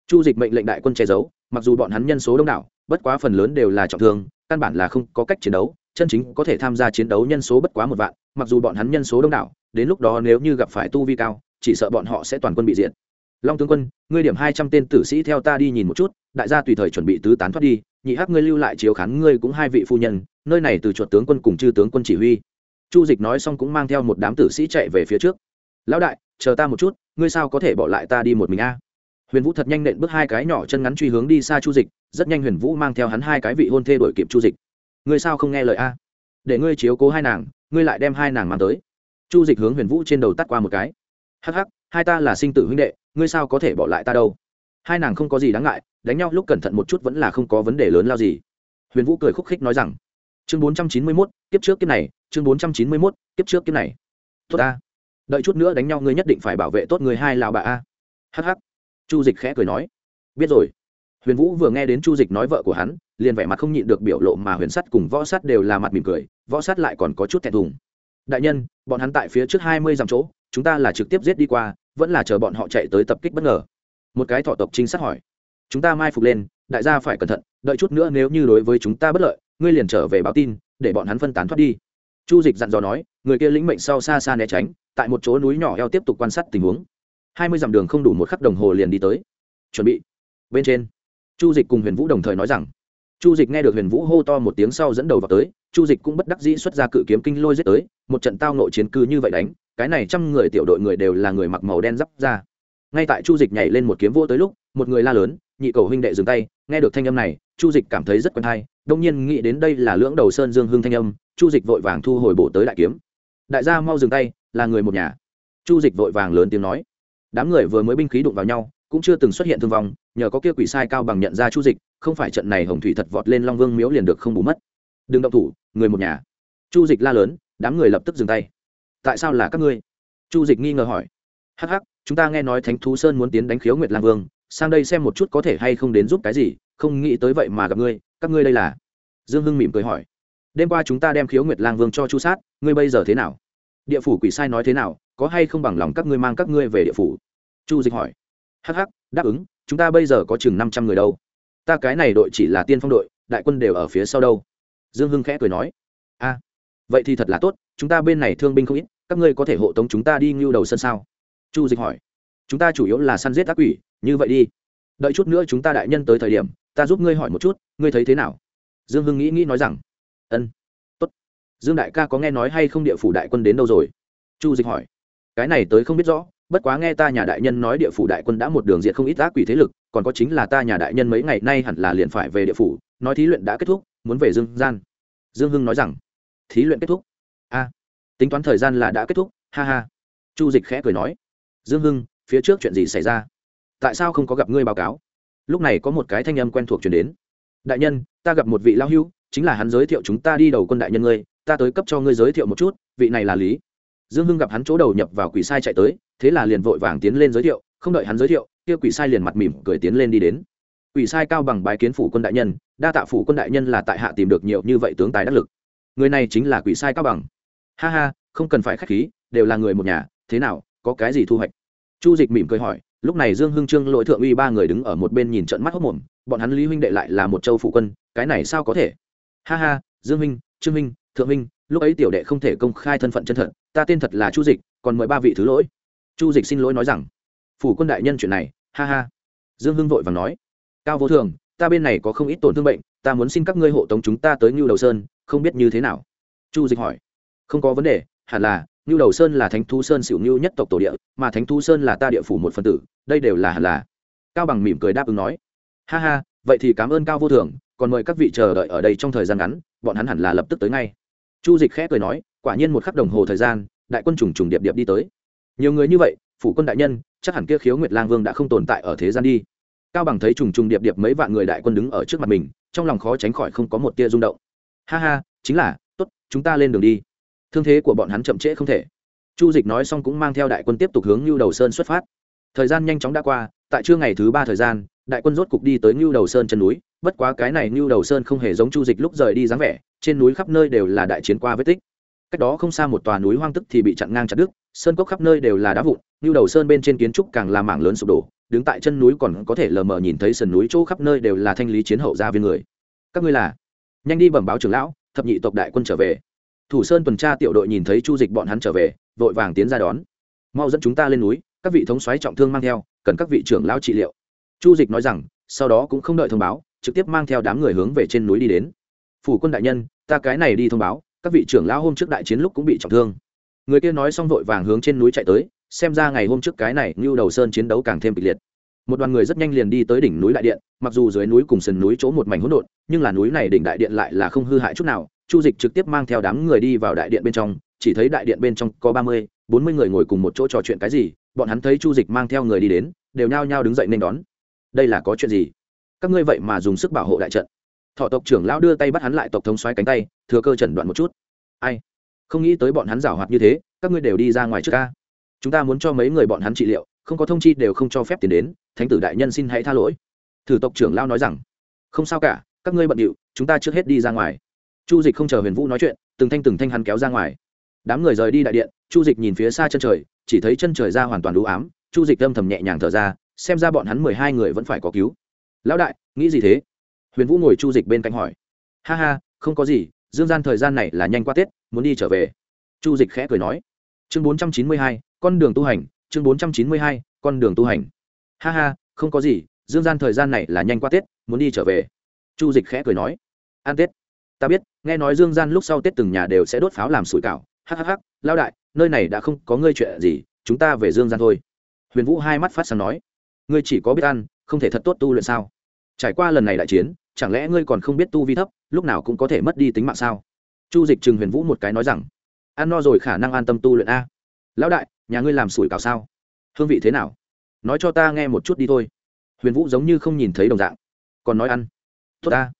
Chu dịch mệnh lệnh đại quân che giấu, mặc dù bọn hắn nhân số đông đảo, bất quá phần lớn đều là trọng thương căn bản là không có cách chiến đấu, chân chính có thể tham gia chiến đấu nhân số bất quá một vạn, mặc dù bọn hắn nhân số đông đảo, đến lúc đó nếu như gặp phải tu vi cao, chỉ sợ bọn họ sẽ toàn quân bị diệt. Long tướng quân, ngươi điểm hai trăm tên tử sĩ theo ta đi nhìn một chút, đại gia tùy thời chuẩn bị tứ tán thoát đi, nhị hắc ngươi lưu lại chiếu khán ngươi cũng hai vị phu nhân, nơi này từ chuột tướng quân cùng chư tướng quân chỉ huy. Chu dịch nói xong cũng mang theo một đám tử sĩ chạy về phía trước. Lão đại, chờ ta một chút, ngươi sao có thể bỏ lại ta đi một mình a? Huyền vũ thật nhanh nện bước hai cái nhỏ chân ngắn truy hướng đi xa chu dịch, rất nhanh huyền vũ mang theo hắn hai cái vị hôn thê đổi kịp chu dịch. Ngươi sao không nghe lời a? Để ngươi chiếu cố hai nàng, ngươi lại đem hai nàng mang tới. Chu dịch hướng huyền vũ trên đầu tắt qua một cái. Hắc hắc, hai ta là sinh tử huynh đệ, ngươi sao có thể bỏ lại ta đâu? Hai nàng không có gì đáng ngại, đánh nhau lúc cẩn thận một chút vẫn là không có vấn đề lớn lao gì. Huyền vũ cười khúc khích nói rằng, chương bốn trăm chín mươi mốt, kiếp trước kiếp này, chương bốn trăm chín mươi mốt, kiếp trước kiếp này. Tốt ta. Đợi chút nữa đánh nhau ngươi nhất định phải bảo vệ tốt người hai lão bà a. Hh chu dịch khẽ cười nói, biết rồi. Huyền vũ vừa nghe đến chu dịch nói vợ của hắn, liền vẻ mặt không nhịn được biểu lộ mà huyền sắt cùng võ sắt đều là mặt mỉm cười, võ sắt lại còn có chút thẹn thùng. Đại nhân, bọn hắn tại phía trước hai mươi dặm chỗ, chúng ta là trực tiếp giết đi qua, vẫn là chờ bọn họ chạy tới tập kích bất ngờ. Một cái thọ tộc trinh sát hỏi, chúng ta mai phục lên, đại gia phải cẩn thận, đợi chút nữa nếu như đối với chúng ta bất lợi, ngươi liền trở về báo tin, để bọn hắn phân tán thoát đi. Chu dịch dặn dò nói, người kia lĩnh mệnh sau xa xa né tránh, tại một chỗ núi nhỏ eo tiếp tục quan sát tình huống hai mươi dặm đường không đủ một khắc đồng hồ liền đi tới. Chuẩn bị. Bên trên, chu dịch cùng huyền vũ đồng thời nói rằng. Chu dịch nghe được huyền vũ hô to một tiếng sau dẫn đầu vào tới, chu dịch cũng bất đắc dĩ xuất ra cự kiếm kinh lôi giết tới, một trận tao nội chiến cư như vậy đánh, cái này trăm người tiểu đội người đều là người mặc màu đen d ra. Ngay tại chu dịch nhảy lên một kiếm vô tới lúc, một người la lớn, nhị cầu huynh đệ dừng tay. Nghe được thanh âm này, chu dịch cảm thấy rất quen thai đông nhiên nghĩ đến đây là lưỡng đầu sơn dương hưng thanh âm, chu dịch vội vàng thu hồi bổ tới đại kiếm. Đại gia mau dừng tay, là người một nhà. Chu dịch vội vàng lớn tiếng nói đám người vừa mới binh khí đụng vào nhau, cũng chưa từng xuất hiện thương vong, nhờ có kia quỷ sai cao bằng nhận ra chu dịch, không phải trận này hồng thủy thật vọt lên long vương miếu liền được không bù mất. Đừng động thủ, người một nhà. Chu dịch la lớn, đám người lập tức dừng tay. Tại sao là các ngươi? Chu dịch nghi ngờ hỏi. Hắc hắc, chúng ta nghe nói thánh thú sơn muốn tiến đánh khiếu nguyệt lang vương, sang đây xem một chút có thể hay không đến giúp cái gì, không nghĩ tới vậy mà gặp ngươi, các ngươi đây là? Dương hưng mỉm cười hỏi. Đêm qua chúng ta đem khiếu nguyệt lang vương cho chu sát, ngươi bây giờ thế nào? Địa phủ quỷ sai nói thế nào? Có hay không bằng lòng các ngươi mang các ngươi về địa phủ? Chu dịch hỏi. Hh đáp ứng, chúng ta bây giờ có chừng năm trăm người đâu. Ta cái này đội chỉ là tiên phong đội, đại quân đều ở phía sau đâu. Dương hưng khẽ cười nói. A, vậy thì thật là tốt, chúng ta bên này thương binh không ít, các ngươi có thể hộ tống chúng ta đi ngưu đầu sân sao? Chu dịch hỏi. Chúng ta chủ yếu là săn giết ác quỷ, như vậy đi. Đợi chút nữa chúng ta đại nhân tới thời điểm, ta giúp ngươi hỏi một chút, ngươi thấy thế nào? Dương hưng nghĩ nghĩ nói rằng. Ân, tốt. Dương đại ca có nghe nói hay không địa phủ đại quân đến đâu rồi? Chu dịch hỏi cái này tới không biết rõ, bất quá nghe ta nhà đại nhân nói địa phủ đại quân đã một đường diện không ít ác quỷ thế lực, còn có chính là ta nhà đại nhân mấy ngày nay hẳn là liền phải về địa phủ, nói thí luyện đã kết thúc, muốn về dương gian. Dương hưng nói rằng, thí luyện kết thúc? A, tính toán thời gian là đã kết thúc, ha ha. Chu dịch khẽ cười nói, dương hưng, phía trước chuyện gì xảy ra? Tại sao không có gặp ngươi báo cáo? Lúc này có một cái thanh âm quen thuộc chuyển đến. Đại nhân, ta gặp một vị lao hưu, chính là hắn giới thiệu chúng ta đi đầu quân đại nhân ngươi, ta tới cấp cho ngươi giới thiệu một chút, vị này là lý dương hưng gặp hắn chỗ đầu nhập vào quỷ sai chạy tới, thế là liền vội vàng tiến lên giới thiệu, không đợi hắn giới thiệu, kia quỷ sai liền mặt mỉm cười tiến lên đi đến. Quỷ sai cao bằng bái kiến phủ quân đại nhân, đa tạ phủ quân đại nhân là tại hạ tìm được nhiều như vậy tướng tài đắc lực. Người này chính là quỷ sai cao bằng. Ha ha, không cần phải khách khí, đều là người một nhà, thế nào, có cái gì thu hoạch? Chu dịch mỉm cười hỏi, lúc này dương hưng trương lỗi thượng uy ba người đứng ở một bên nhìn trận mắt hốc mồm, bọn hắn lý huynh đệ lại là một châu phụ quân, cái này sao có thể? Ha ha, dương huynh, trương huynh, thượng huynh lúc ấy tiểu đệ không thể công khai thân phận chân thật, ta tên thật là chu dịch, còn mời ba vị thứ lỗi. Chu dịch xin lỗi nói rằng, phủ quân đại nhân chuyện này, ha ha. Dương hưng vội và nói, cao vô thường, ta bên này có không ít tổn thương bệnh, ta muốn xin các ngươi hộ tống chúng ta tới ngưu đầu sơn, không biết như thế nào? Chu dịch hỏi, không có vấn đề, hẳn là, ngưu đầu sơn là thánh thu sơn xỉu ngưu nhất tộc tổ địa, mà thánh thu sơn là ta địa phủ một phần tử, đây đều là hẳn là. Cao bằng mỉm cười đáp ứng nói, ha ha, vậy thì cảm ơn cao vô thường, còn mời các vị chờ đợi ở đây trong thời gian ngắn, bọn hắn hẳn là lập tức tới ngay chu dịch khẽ cười nói, quả nhiên một khắc đồng hồ thời gian, đại quân trùng trùng điệp điệp đi tới. Nhiều người như vậy, phủ quân đại nhân, chắc hẳn kia khiếu nguyệt lang vương đã không tồn tại ở thế gian đi. Cao bằng thấy trùng trùng điệp điệp mấy vạn người đại quân đứng ở trước mặt mình, trong lòng khó tránh khỏi không có một tia rung động. Ha ha, chính là, tốt, chúng ta lên đường đi. Thương thế của bọn hắn chậm trễ không thể. Chu dịch nói xong cũng mang theo đại quân tiếp tục hướng lưu đầu sơn xuất phát. Thời gian nhanh chóng đã qua, tại trưa ngày thứ ba thời gian, đại quân rốt cục đi tới lưu đầu sơn chân núi bất quá cái này như đầu sơn không hề giống chu dịch lúc rời đi dáng vẻ, trên núi khắp nơi đều là đại chiến qua vết tích. Cách đó không xa một tòa núi hoang tức thì bị chặn ngang chặt đứt, sơn cốc khắp nơi đều là đá vụn như đầu sơn bên trên kiến trúc càng là mảng lớn sụp đổ, đứng tại chân núi còn có thể lờ mờ nhìn thấy sườn núi chỗ khắp nơi đều là thanh lý chiến hậu gia viên người. Các ngươi là? Nhanh đi bẩm báo trưởng lão, thập nhị tộc đại quân trở về. Thủ sơn tuần tra tiểu đội nhìn thấy chu dịch bọn hắn trở về, vội vàng tiến ra đón. Mau dẫn chúng ta lên núi, các vị thống soái trọng thương mang theo, cần các vị trưởng lão trị liệu. Chu dịch nói rằng, sau đó cũng không đợi thông báo trực tiếp mang theo đám người hướng về trên núi đi đến. Phủ quân đại nhân, ta cái này đi thông báo, các vị trưởng lão hôm trước đại chiến lúc cũng bị trọng thương. Người kia nói xong vội vàng hướng trên núi chạy tới, xem ra ngày hôm trước cái này như đầu sơn chiến đấu càng thêm kịch liệt. Một đoàn người rất nhanh liền đi tới đỉnh núi đại điện, mặc dù dưới núi cùng sườn núi chỗ một mảnh hỗn độn, nhưng là núi này đỉnh đại điện lại là không hư hại chút nào. Chu dịch trực tiếp mang theo đám người đi vào đại điện bên trong, chỉ thấy đại điện bên trong có ba mươi, bốn mươi người ngồi cùng một chỗ trò chuyện cái gì, bọn hắn thấy chu dịch mang theo người đi đến, đều nhao nhao đứng dậy nên đón. Đây là có chuyện gì? Các ngươi vậy mà dùng sức bảo hộ đại trận. Thọ tộc trưởng lão đưa tay bắt hắn lại tộc thống xoáy cánh tay, thừa cơ chẩn đoạn một chút. Ai? Không nghĩ tới bọn hắn giảo hoạt như thế, các ngươi đều đi ra ngoài trước ca. Chúng ta muốn cho mấy người bọn hắn trị liệu, không có thông chi đều không cho phép tiền đến, thánh tử đại nhân xin hãy tha lỗi. Thử tộc trưởng lao nói rằng, không sao cả, các ngươi bận điệu, chúng ta trước hết đi ra ngoài. Chu dịch không chờ huyền vũ nói chuyện, từng thanh từng thanh hắn kéo ra ngoài. Đám người rời đi đại điện, chu dịch nhìn phía xa chân trời, chỉ thấy chân trời ra hoàn toàn đủ ám, chu dịch âm thầm nhẹ nhàng thở ra, xem ra bọn hắn mười hai người vẫn phải có cứu lão đại, nghĩ gì thế? Huyền vũ ngồi chu dịch bên cạnh hỏi. Ha ha, không có gì, dương gian thời gian này là nhanh qua tết, muốn đi trở về. Chu dịch khẽ cười nói. Chương bốn trăm chín mươi hai, con đường tu hành, chương bốn trăm chín mươi hai, con đường tu hành. Ha ha, không có gì, dương gian thời gian này là nhanh qua tết, muốn đi trở về. Chu dịch khẽ cười nói. An tết. Ta biết, nghe nói dương gian lúc sau tết từng nhà đều sẽ đốt pháo làm sủi cảo. Hhh lao đại, nơi này đã không có ngươi chuyện gì, chúng ta về dương gian thôi. Huyền vũ hai mắt phát sáng nói. Ngươi chỉ có biết ăn, không thể thật tốt tu luyện sao? Trải qua lần này đại chiến, chẳng lẽ ngươi còn không biết tu vi thấp, lúc nào cũng có thể mất đi tính mạng sao? Chu dịch Trừng huyền vũ một cái nói rằng, ăn no rồi khả năng an tâm tu luyện a. Lão đại, nhà ngươi làm sủi cảo sao? Hương vị thế nào? Nói cho ta nghe một chút đi thôi. Huyền vũ giống như không nhìn thấy đồng dạng, còn nói ăn. Tốt ta.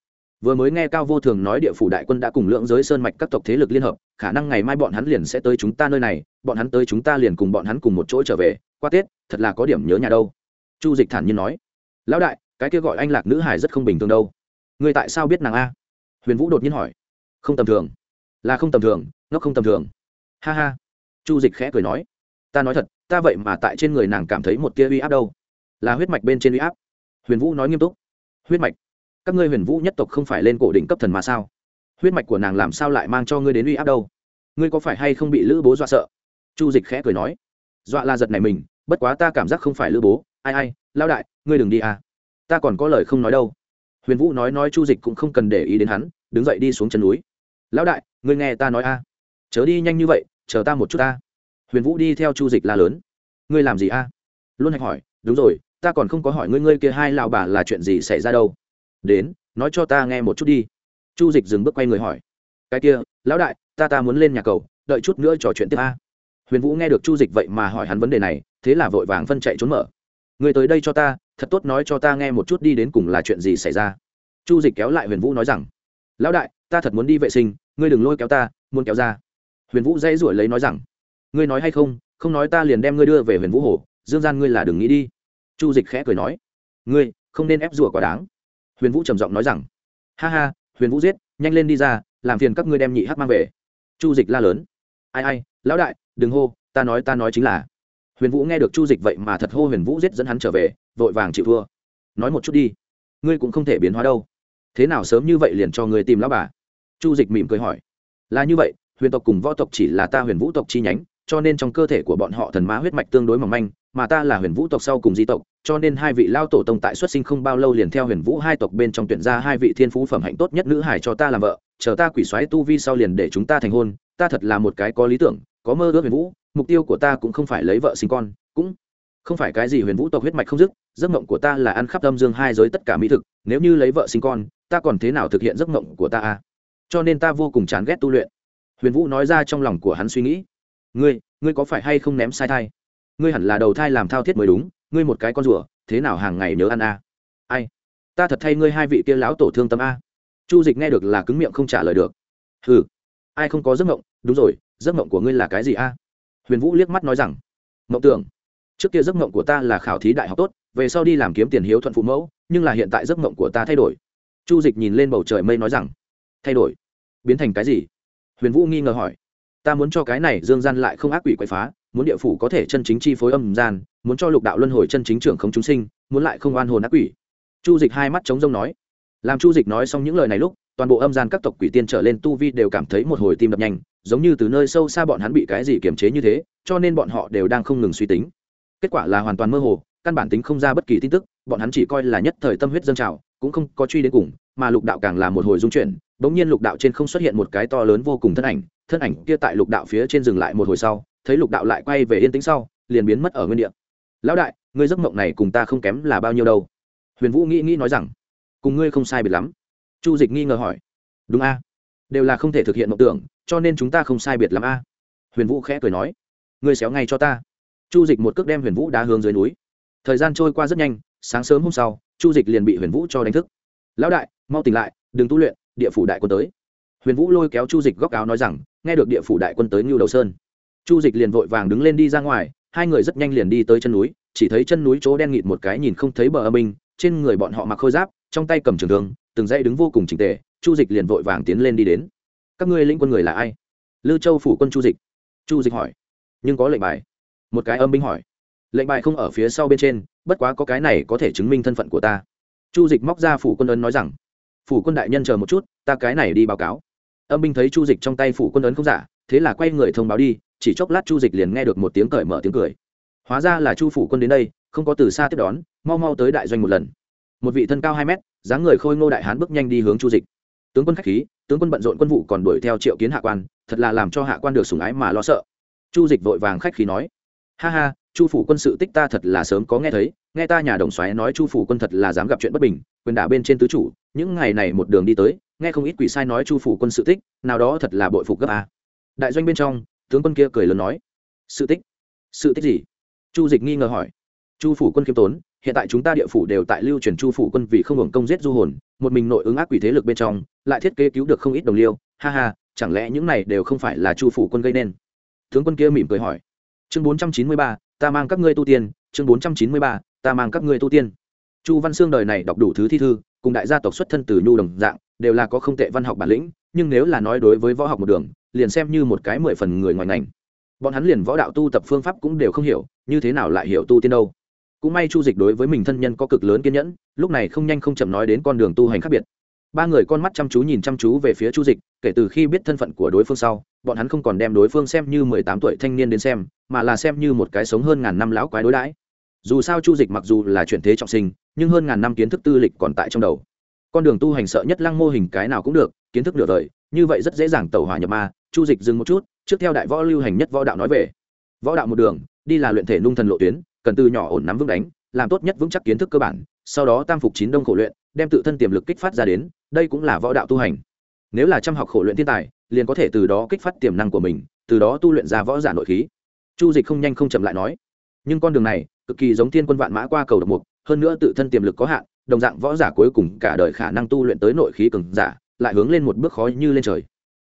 Vừa mới nghe cao vô thường nói địa phủ đại quân đã cùng lưỡng giới sơn mạch các tộc thế lực liên hợp, khả năng ngày mai bọn hắn liền sẽ tới chúng ta nơi này, bọn hắn tới chúng ta liền cùng bọn hắn cùng một chỗ trở về, qua tết, thật là có điểm nhớ nhà đâu. Chu dịch thản nhiên nói, lão đại cái kia gọi anh lạc nữ hải rất không bình thường đâu. Người tại sao biết nàng a? Huyền vũ đột nhiên hỏi. Không tầm thường. Là không tầm thường, nó không tầm thường. Ha ha. Chu dịch khẽ cười nói. Ta nói thật, ta vậy mà tại trên người nàng cảm thấy một tia uy áp đâu. Là huyết mạch bên trên uy áp. Huyền vũ nói nghiêm túc. Huyết mạch? Các ngươi huyền vũ nhất tộc không phải lên cổ đỉnh cấp thần mà sao? Huyết mạch của nàng làm sao lại mang cho ngươi đến uy áp đâu? Ngươi có phải hay không bị lữ bố dọa sợ? Chu dịch khẽ cười nói. Dọa là giật này mình, bất quá ta cảm giác không phải lữ bố. Ai ai lao đại, ngươi đừng đi à ta còn có lời không nói đâu. Huyền vũ nói nói chu dịch cũng không cần để ý đến hắn, đứng dậy đi xuống chân núi. Lão đại, ngươi nghe ta nói a. À. chớ đi nhanh như vậy, chờ ta một chút ta. Huyền vũ đi theo chu dịch la lớn. Ngươi làm gì a? Luôn hạch hỏi, đúng rồi, ta còn không có hỏi ngươi ngươi kia hai lão bà là chuyện gì xảy ra đâu. Đến, nói cho ta nghe một chút đi. Chu dịch dừng bước quay người hỏi. Cái kia, lão đại, ta ta muốn lên nhà cầu, đợi chút nữa trò chuyện tiếp a. Huyền vũ nghe được chu dịch vậy mà hỏi hắn vấn đề này, thế là vội vàng phân chạy trốn mở người tới đây cho ta, thật tốt nói cho ta nghe một chút đi đến cùng là chuyện gì xảy ra. Chu dịch kéo lại huyền vũ nói rằng, lão đại, ta thật muốn đi vệ sinh, ngươi đừng lôi kéo ta, muốn kéo ra. Huyền vũ dãy ruổi lấy nói rằng, ngươi nói hay không không nói ta liền đem ngươi đưa về huyền vũ hồ, dương gian ngươi là đừng nghĩ đi. Chu dịch khẽ cười nói, ngươi, không nên ép rủa quá đáng. Huyền vũ trầm giọng nói rằng, ha ha, huyền vũ giết, nhanh lên đi ra, làm phiền các ngươi đem nhị hắc mang về. Chu dịch la lớn, ai ai, lão đại, đừng hô, ta nói ta nói chính là huyền vũ nghe được chu dịch vậy mà thật hô huyền vũ giết dẫn hắn trở về, vội vàng chịu thua. Nói một chút đi, ngươi cũng không thể biến hóa đâu. Thế nào sớm như vậy liền cho ngươi tìm lão bà? Chu dịch mỉm cười hỏi. Là như vậy, huyền tộc cùng võ tộc chỉ là ta huyền vũ tộc chi nhánh, cho nên trong cơ thể của bọn họ thần má huyết mạch tương đối mỏng manh, mà ta là huyền vũ tộc sau cùng di tộc, cho nên hai vị lao tổ tông tại xuất sinh không bao lâu liền theo huyền vũ hai tộc bên trong tuyển ra hai vị thiên phú phẩm hạnh tốt nhất nữ hải cho ta làm vợ, chờ ta quỷ xoáy tu vi sau liền để chúng ta thành hôn, ta thật là một cái có lý tưởng, có mơ ước huyền vũ mục tiêu của ta cũng không phải lấy vợ sinh con, cũng không phải cái gì huyền vũ tộc huyết mạch không dứt, giấc mộng của ta là ăn khắp âm dương hai giới tất cả mỹ thực, nếu như lấy vợ sinh con, ta còn thế nào thực hiện giấc mộng của ta à? Cho nên ta vô cùng chán ghét tu luyện. Huyền vũ nói ra trong lòng của hắn suy nghĩ. Ngươi ngươi có phải hay không ném sai thai? Ngươi hẳn là đầu thai làm thao thiết mới đúng, ngươi một cái con rùa, thế nào hàng ngày nhớ ăn a ai? Ta thật thay ngươi hai vị kia lão tổ thương tâm a chu dịch nghe được là cứng miệng không trả lời được. Ừ ai không có giấc mộng? Đúng rồi, giấc mộng của ngươi là cái gì a huyền vũ liếc mắt nói rằng, mộng tưởng, trước kia giấc mộng của ta là khảo thí đại học tốt, về sau đi làm kiếm tiền hiếu thuận phụ mẫu, nhưng là hiện tại giấc mộng của ta thay đổi. Chu dịch nhìn lên bầu trời mây nói rằng, thay đổi? Biến thành cái gì? Huyền vũ nghi ngờ hỏi, ta muốn cho cái này dương gian lại không ác quỷ quậy phá, muốn địa phủ có thể chân chính chi phối âm gian, muốn cho lục đạo luân hồi chân chính trưởng không chúng sinh, muốn lại không oan hồn ác quỷ. Chu dịch hai mắt chống rông nói. Làm chu dịch nói xong những lời này lúc, toàn bộ âm gian các tộc quỷ tiên trở lên tu vi đều cảm thấy một hồi tim đập nhanh giống như từ nơi sâu xa bọn hắn bị cái gì kiềm chế như thế, cho nên bọn họ đều đang không ngừng suy tính. Kết quả là hoàn toàn mơ hồ, căn bản tính không ra bất kỳ tin tức, bọn hắn chỉ coi là nhất thời tâm huyết dân trào, cũng không có truy đến cùng, mà lục đạo càng là một hồi dung chuyển, bỗng nhiên lục đạo trên không xuất hiện một cái to lớn vô cùng thân ảnh thân ảnh kia tại lục đạo phía trên dừng lại một hồi sau, thấy lục đạo lại quay về yên tĩnh sau, liền biến mất ở nguyên địa. Lão đại, ngươi giấc mộng này cùng ta không kém là bao nhiêu đâu? Huyền vũ nghĩ nghĩ nói rằng. Cùng ngươi không sai biệt lắm. Chu dịch nghi ngờ hỏi. Đúng a, đều là không thể thực hiện mộng tưởng cho nên chúng ta không sai biệt lắm a. Huyền vũ khẽ cười nói, ngươi xéo ngay cho ta. Chu dịch một cước đem huyền vũ đá hướng dưới núi. Thời gian trôi qua rất nhanh, sáng sớm hôm sau, chu dịch liền bị huyền vũ cho đánh thức. Lão đại, mau tỉnh lại, đừng tu luyện, địa phủ đại quân tới. Huyền vũ lôi kéo chu dịch góc áo nói rằng, nghe được địa phủ đại quân tới ngưu đầu sơn. Chu dịch liền vội vàng đứng lên đi ra ngoài, hai người rất nhanh liền đi tới chân núi, chỉ thấy chân núi chỗ đen nghịt một cái nhìn không thấy bờ âm binh, trên người bọn họ mặc khôi giáp, trong tay cầm trường thương, từng dây đứng vô cùng trình tề, chu dịch liền vội vàng tiến lên đi đến các ngươi lĩnh quân người là ai? Lưu châu phủ quân chu dịch. Chu dịch hỏi. Nhưng có lệnh bài. Một cái âm binh hỏi. Lệnh bài không ở phía sau bên trên, bất quá có cái này có thể chứng minh thân phận của ta. Chu dịch móc ra phủ quân ấn nói rằng, phủ quân đại nhân chờ một chút, ta cái này đi báo cáo. Âm binh thấy chu dịch trong tay phủ quân ấn không giả, thế là quay người thông báo đi, chỉ chốc lát chu dịch liền nghe được một tiếng cởi mở tiếng cười. Hóa ra là chu phủ quân đến đây, không có từ xa tiếp đón, mau mau tới đại doanh một lần. Một vị thân cao hai mét, dáng người khôi ngô đại hán bước nhanh đi hướng chu dịch tướng quân khách khí, tướng quân bận rộn quân vụ còn đuổi theo triệu kiến hạ quan, thật là làm cho hạ quan được sủng ái mà lo sợ. Chu dịch vội vàng khách khí nói, ha ha, chu phủ quân sự tích ta thật là sớm có nghe thấy, nghe ta nhà đồng xoáy nói chu phủ quân thật là dám gặp chuyện bất bình, quyền đả bên trên tứ chủ, những ngày này một đường đi tới, nghe không ít quỷ sai nói chu phủ quân sự tích, nào đó thật là bội phục gấp a. Đại doanh bên trong, tướng quân kia cười lớn nói, sự tích? Sự tích gì? Chu dịch nghi ngờ hỏi. Chu phủ quân khiêm tốn hiện tại chúng ta địa phủ đều tại lưu truyền chu phủ quân vì không hưởng công giết du hồn, một mình nội ứng ác quỷ thế lực bên trong, lại thiết kế cứu được không ít đồng liêu. Ha ha, chẳng lẽ những này đều không phải là chu phủ quân gây nên? Tướng quân kia mỉm cười hỏi. Chương bốn trăm chín mươi ba, ta mang các ngươi tu tiên. Chương bốn trăm chín mươi ba, ta mang các ngươi tu tiên. Chu văn xương đời này đọc đủ thứ thi thư, cùng đại gia tộc xuất thân từ nhu đồng dạng, đều là có không tệ văn học bản lĩnh, nhưng nếu là nói đối với võ học một đường, liền xem như một cái mười phần người ngoài ngành. Bọn hắn liền võ đạo tu tập phương pháp cũng đều không hiểu, như thế nào lại hiểu tu tiên đâu? Cũng may chu dịch đối với mình thân nhân có cực lớn kiên nhẫn, lúc này không nhanh không chậm nói đến con đường tu hành khác biệt. Ba người con mắt chăm chú nhìn chăm chú về phía chu dịch, kể từ khi biết thân phận của đối phương sau, bọn hắn không còn đem đối phương xem như mười tám tuổi thanh niên đến xem, mà là xem như một cái sống hơn ngàn năm lão quái đối đãi. Dù sao chu dịch mặc dù là chuyển thế trọng sinh, nhưng hơn ngàn năm kiến thức tư lịch còn tại trong đầu. Con đường tu hành sợ nhất lăng mô hình cái nào cũng được, kiến thức nửa đời, như vậy rất dễ dàng tẩu hỏa nhập ma. Chu dịch dừng một chút, trước theo đại võ lưu hành nhất võ đạo nói về. Võ đạo một đường, đi là luyện thể nung thần lộ tuyến cần từ nhỏ ổn nắm vững đánh, làm tốt nhất vững chắc kiến thức cơ bản, sau đó tam phục chín đông khổ luyện, đem tự thân tiềm lực kích phát ra đến, đây cũng là võ đạo tu hành. Nếu là chăm học khổ luyện thiên tài, liền có thể từ đó kích phát tiềm năng của mình, từ đó tu luyện ra võ giả nội khí. Chu dịch không nhanh không chậm lại nói, nhưng con đường này, cực kỳ giống thiên quân vạn mã qua cầu độc mục, hơn nữa tự thân tiềm lực có hạn, đồng dạng võ giả cuối cùng cả đời khả năng tu luyện tới nội khí cường giả, lại hướng lên một bước khó như lên trời.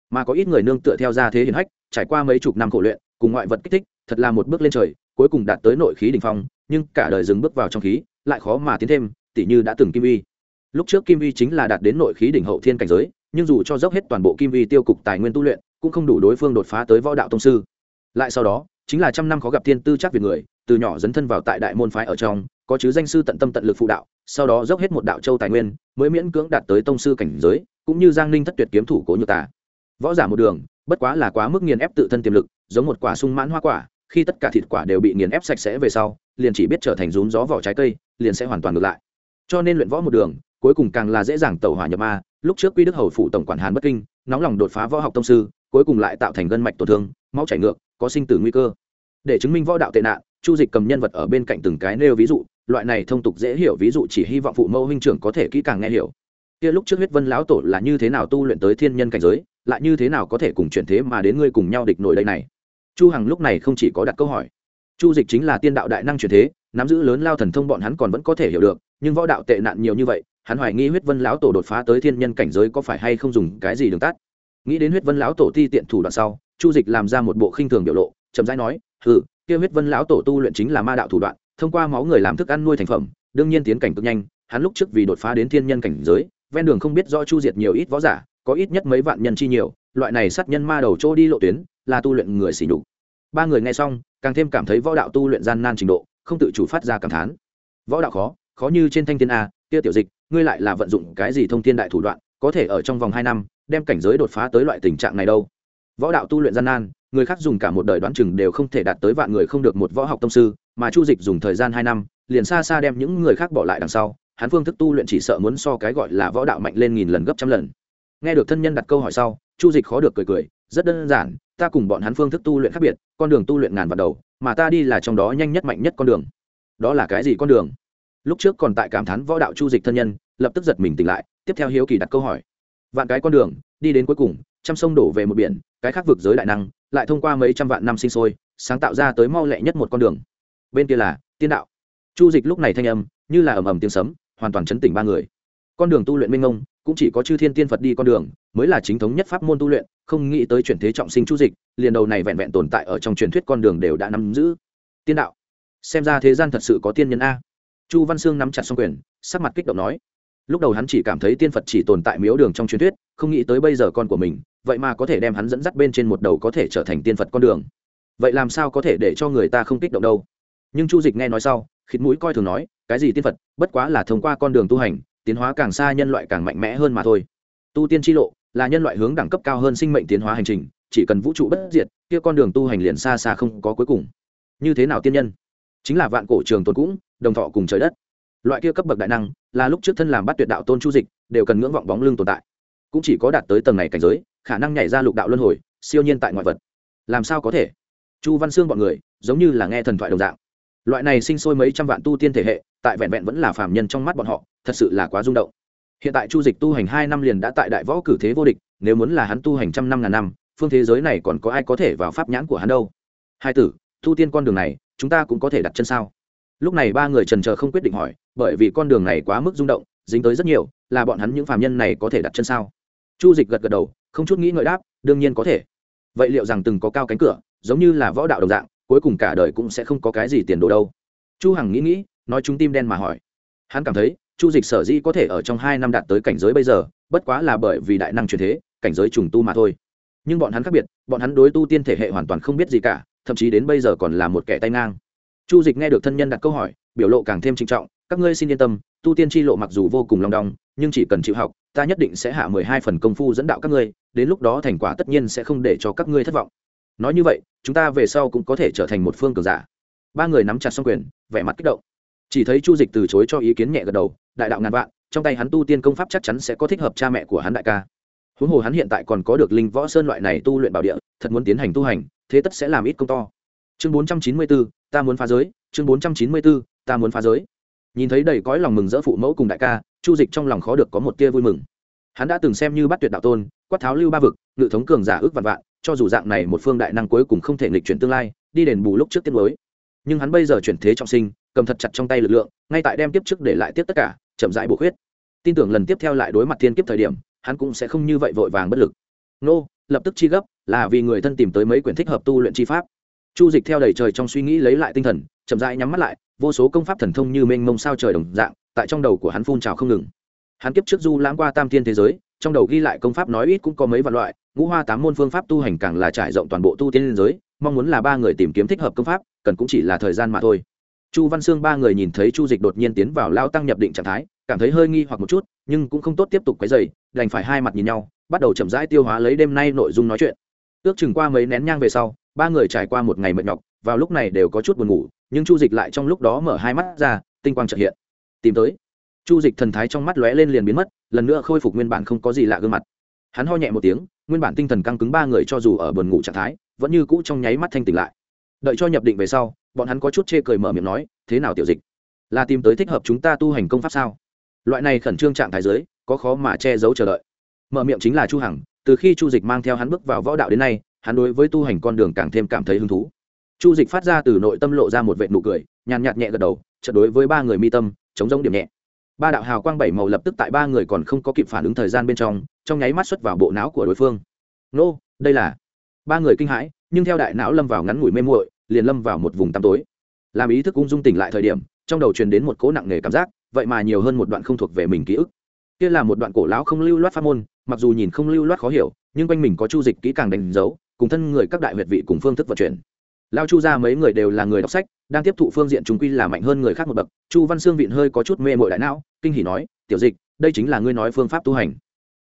Mà có ít người nương tựa theo ra thế hiển hách, trải qua mấy chục năm khổ luyện, cùng ngoại vật kích thích, thật là một bước lên trời cuối cùng đạt tới nội khí đỉnh phong nhưng cả đời dừng bước vào trong khí lại khó mà tiến thêm tỉ như đã từng kim vi lúc trước kim vi chính là đạt đến nội khí đỉnh hậu thiên cảnh giới nhưng dù cho dốc hết toàn bộ kim vi tiêu cục tài nguyên tu luyện cũng không đủ đối phương đột phá tới võ đạo tông sư. Lại sau đó chính là trăm năm khó gặp thiên tư chắc việc người từ nhỏ dấn thân vào tại đại môn phái ở trong có chứ danh sư tận tâm tận lực phụ đạo sau đó dốc hết một đạo châu tài nguyên mới miễn cưỡng đạt tới tông sư cảnh giới cũng như giang ninh thất tuyệt kiếm thủ cố nhược ta, võ giả một đường bất quá là quá mức nghiền ép tự thân tiềm lực giống một quả sung mãn hoa quả khi tất cả thịt quả đều bị nghiền ép sạch sẽ về sau, liền chỉ biết trở thành rún gió vỏ trái cây, liền sẽ hoàn toàn ngược lại. Cho nên luyện võ một đường, cuối cùng càng là dễ dàng tẩu hỏa nhập ma. Lúc trước quy đức hầu phụ tổng quản hàn bất kinh, nóng lòng đột phá võ học tông sư, cuối cùng lại tạo thành gân mạch tổn thương, máu chảy ngược, có sinh tử nguy cơ. Để chứng minh võ đạo tệ nạn, chu dịch cầm nhân vật ở bên cạnh từng cái nêu ví dụ, loại này thông tục dễ hiểu ví dụ chỉ hy vọng phụ mẫu huynh trưởng có thể kỹ càng nghe hiểu. Kia lúc trước huyết vân lão tổ là như thế nào tu luyện tới thiên nhân cảnh giới, lại như thế nào có thể cùng chuyển thế mà đến ngươi cùng nhau địch nổi đây này? Chu hằng lúc này không chỉ có đặt câu hỏi. Chu dịch chính là tiên đạo đại năng chuyển thế, nắm giữ lớn lao thần thông bọn hắn còn vẫn có thể hiểu được, nhưng võ đạo tệ nạn nhiều như vậy, hắn hoài nghi huyết vân lão tổ đột phá tới thiên nhân cảnh giới có phải hay không dùng cái gì đường tắt. Nghĩ đến huyết vân lão tổ thi tiện thủ đoạn sau, chu dịch làm ra một bộ khinh thường biểu lộ, chậm rãi nói ừ kia huyết vân lão tổ tu luyện chính là ma đạo thủ đoạn, thông qua máu người làm thức ăn nuôi thành phẩm, đương nhiên tiến cảnh cực nhanh, hắn lúc trước vì đột phá đến thiên nhân cảnh giới, ven đường không biết do chu diệt nhiều ít võ giả, có ít nhất mấy vạn nhân chi nhiều, loại này sát nhân ma đầu chỗ đi lộ tuyến là tu luyện người xỉ nhục. Ba người nghe xong, càng thêm cảm thấy võ đạo tu luyện gian nan trình độ, không tự chủ phát ra cảm thán. Võ đạo khó khó như trên thanh thiên a tiêu tiểu dịch, ngươi lại là vận dụng cái gì thông thiên đại thủ đoạn, có thể ở trong vòng hai năm, đem cảnh giới đột phá tới loại tình trạng này đâu. Võ đạo tu luyện gian nan, người khác dùng cả một đời đoán chừng đều không thể đạt tới vạn người không được một võ học tông sư, mà chu dịch dùng thời gian hai năm, liền xa xa đem những người khác bỏ lại đằng sau, hắn phương thức tu luyện chỉ sợ muốn so cái gọi là võ đạo mạnh lên nghìn lần gấp trăm lần. Nghe được thân nhân đặt câu hỏi sau, chu dịch khó được cười cười, rất đơn giản ta cùng bọn hắn phương thức tu luyện khác biệt, con đường tu luyện ngàn vạn đầu, mà ta đi là trong đó nhanh nhất mạnh nhất con đường. Đó là cái gì con đường? Lúc trước còn tại cảm thán võ đạo chu dịch thân nhân, lập tức giật mình tỉnh lại, tiếp theo hiếu kỳ đặt câu hỏi. Vạn cái con đường, đi đến cuối cùng, trăm sông đổ về một biển, cái khác vực giới đại năng, lại thông qua mấy trăm vạn năm sinh sôi, sáng tạo ra tới mau lẹ nhất một con đường. Bên kia là tiên đạo. Chu dịch lúc này thanh âm, như là ầm ầm tiếng sấm, hoàn toàn chấn tỉnh ba người. Con đường tu luyện minh ngông cũng chỉ có chư thiên tiên phật đi con đường, mới là chính thống nhất pháp môn tu luyện, không nghĩ tới chuyển thế trọng sinh chu dịch, liền đầu này vẹn vẹn tồn tại ở trong truyền thuyết con đường đều đã nắm giữ. Tiên đạo. Xem ra thế gian thật sự có tiên nhân a. Chu văn sương nắm chặt xong quyền, sắc mặt kích động nói. Lúc đầu hắn chỉ cảm thấy tiên phật chỉ tồn tại miếu đường trong truyền thuyết, không nghĩ tới bây giờ con của mình, vậy mà có thể đem hắn dẫn dắt bên trên một đầu có thể trở thành tiên phật con đường. Vậy làm sao có thể để cho người ta không kích động đâu? Nhưng chu dịch nghe nói sau, khịt mũi coi thường nói, cái gì tiên phật, bất quá là thông qua con đường tu hành tiến hóa càng xa nhân loại càng mạnh mẽ hơn mà thôi. Tu tiên tri lộ là nhân loại hướng đẳng cấp cao hơn sinh mệnh tiến hóa hành trình, chỉ cần vũ trụ bất diệt, kia con đường tu hành liền xa xa không có cuối cùng. Như thế nào tiên nhân? Chính là vạn cổ trường tồn cũng, đồng thọ cùng trời đất. Loại kia cấp bậc đại năng, là lúc trước thân làm bắt tuyệt đạo tôn chu dịch, đều cần ngưỡng vọng bóng lưng tồn tại. Cũng chỉ có đạt tới tầng này cảnh giới, khả năng nhảy ra lục đạo luân hồi, siêu nhiên tại ngoại vật. Làm sao có thể? Chu văn sương bọn người, giống như là nghe thần thoại đồng dạng loại này sinh sôi mấy trăm vạn tu tiên thể hệ, tại vẹn vẹn vẫn là phàm nhân trong mắt bọn họ, thật sự là quá rung động. Hiện tại chu dịch tu hành hai năm liền đã tại đại võ cử thế vô địch, nếu muốn là hắn tu hành trăm năm ngàn năm, phương thế giới này còn có ai có thể vào pháp nhãn của hắn đâu? Hai tử, tu tiên con đường này, chúng ta cũng có thể đặt chân sao? Lúc này ba người trần trờ không quyết định hỏi, bởi vì con đường này quá mức rung động, dính tới rất nhiều, là bọn hắn những phàm nhân này có thể đặt chân sao? Chu dịch gật gật đầu, không chút nghĩ ngợi đáp, đương nhiên có thể. Vậy liệu rằng từng có cao cánh cửa, giống như là võ đạo đồng dạng cuối cùng cả đời cũng sẽ không có cái gì tiền đồ đâu. Chu hằng nghĩ nghĩ, nói chúng tim đen mà hỏi. Hắn cảm thấy, chu dịch sở dĩ có thể ở trong hai năm đạt tới cảnh giới bây giờ, bất quá là bởi vì đại năng truyền thế, cảnh giới trùng tu mà thôi. Nhưng bọn hắn khác biệt, bọn hắn đối tu tiên thể hệ hoàn toàn không biết gì cả, thậm chí đến bây giờ còn là một kẻ tay ngang. Chu dịch nghe được thân nhân đặt câu hỏi, biểu lộ càng thêm trinh trọng, các ngươi xin yên tâm, tu tiên tri lộ mặc dù vô cùng lòng đong, nhưng chỉ cần chịu học, ta nhất định sẽ hạ mười hai phần công phu dẫn đạo các ngươi, đến lúc đó thành quả tất nhiên sẽ không để cho các ngươi thất vọng nói như vậy, chúng ta về sau cũng có thể trở thành một phương cường giả. Ba người nắm chặt xong quyền, vẻ mặt kích động. Chỉ thấy chu dịch từ chối cho ý kiến nhẹ gật đầu, đại đạo ngàn vạn, trong tay hắn tu tiên công pháp chắc chắn sẽ có thích hợp cha mẹ của hắn đại ca. Huống hồ hắn hiện tại còn có được linh võ sơn loại này tu luyện bảo địa, thật muốn tiến hành tu hành, thế tất sẽ làm ít công to. Chương bốn trăm chín mươi bốn ta muốn phá giới. Chương bốn trăm chín mươi bốn ta muốn phá giới. Nhìn thấy đầy cõi lòng mừng rỡ phụ mẫu cùng đại ca, chu dịch trong lòng khó được có một tia vui mừng. Hắn đã từng xem như bắt tuyệt đạo tôn, quát tháo lưu ba vực, ngự thống cường giả ước vạn vạn cho dù dạng này một phương đại năng cuối cùng không thể nghịch chuyển tương lai, đi đền bù lúc trước tiết mới nhưng hắn bây giờ chuyển thế trọng sinh, cầm thật chặt trong tay lực lượng, ngay tại đem tiếp trước để lại tiếp tất cả, chậm rãi bổ khuyết. Tin tưởng lần tiếp theo lại đối mặt thiên kiếp thời điểm, hắn cũng sẽ không như vậy vội vàng bất lực. Nô, lập tức chi gấp, là vì người thân tìm tới mấy quyển thích hợp tu luyện chi pháp. Chu dịch theo đầy trời trong suy nghĩ lấy lại tinh thần, chậm rãi nhắm mắt lại, vô số công pháp thần thông như mênh mông sao trời đồng dạng, tại trong đầu của hắn phun trào không ngừng. Hắn kiếp trước du lãng qua tam thiên thế giới trong đầu ghi lại công pháp nói ít cũng có mấy vạn loại, ngũ hoa tám môn phương pháp tu hành càng là trải rộng toàn bộ tu tiên liên giới, mong muốn là ba người tìm kiếm thích hợp công pháp, cần cũng chỉ là thời gian mà thôi. Chu văn sương ba người nhìn thấy chu dịch đột nhiên tiến vào lao tăng nhập định trạng thái, cảm thấy hơi nghi hoặc một chút, nhưng cũng không tốt tiếp tục cái dày đành phải hai mặt nhìn nhau, bắt đầu chậm rãi tiêu hóa lấy đêm nay nội dung nói chuyện. Ước chừng qua mấy nén nhang về sau, ba người trải qua một ngày mệt nhọc, vào lúc này đều có chút buồn ngủ, nhưng chu dịch lại trong lúc đó mở hai mắt ra, tinh quang trợ hiện. Tìm tới chu dịch thần thái trong mắt lóe lên liền biến mất, lần nữa khôi phục nguyên bản không có gì lạ gương mặt. Hắn ho nhẹ một tiếng, nguyên bản tinh thần căng cứng ba người cho dù ở buồn ngủ trạng thái, vẫn như cũ trong nháy mắt thanh tỉnh lại. Đợi cho nhập định về sau, bọn hắn có chút chê cười mở miệng nói, thế nào tiểu dịch? Là tìm tới thích hợp chúng ta tu hành công pháp sao? Loại này khẩn trương trạng thái giới có khó mà che giấu chờ đợi. Mở miệng chính là chu hằng, từ khi chu dịch mang theo hắn bước vào võ đạo đến nay, hắn đối với tu hành con đường càng thêm cảm thấy hứng thú. Chu dịch phát ra từ nội tâm lộ ra một vệ nụ cười, nhàn nhạt nhẹ gật đầu, chợt đối với ba người mi tâm, chống giống điểm nhẹ ba đạo hào quang bảy màu lập tức tại ba người còn không có kịp phản ứng thời gian bên trong trong nháy mắt xuất vào bộ não của đối phương. Nô, đây là. Ba người kinh hãi, nhưng theo đại não lâm vào ngắn ngủi mê muội, liền lâm vào một vùng tăm tối. Làm ý thức ung dung tỉnh lại thời điểm, trong đầu truyền đến một cỗ nặng nề cảm giác, vậy mà nhiều hơn một đoạn không thuộc về mình ký ức. Kia là một đoạn cổ lão không lưu loát pháp môn, mặc dù nhìn không lưu loát khó hiểu, nhưng quanh mình có chu dịch kỹ càng đánh dấu, cùng thân người các đại huyệt vị cùng phương thức vận chuyển lao chu ra mấy người đều là người đọc sách, đang tiếp thụ phương diện chúng quy là mạnh hơn người khác một bậc. Chu văn sương vịn hơi có chút mê mội đại não, kinh hỉ nói, tiểu dịch, đây chính là ngươi nói phương pháp tu hành.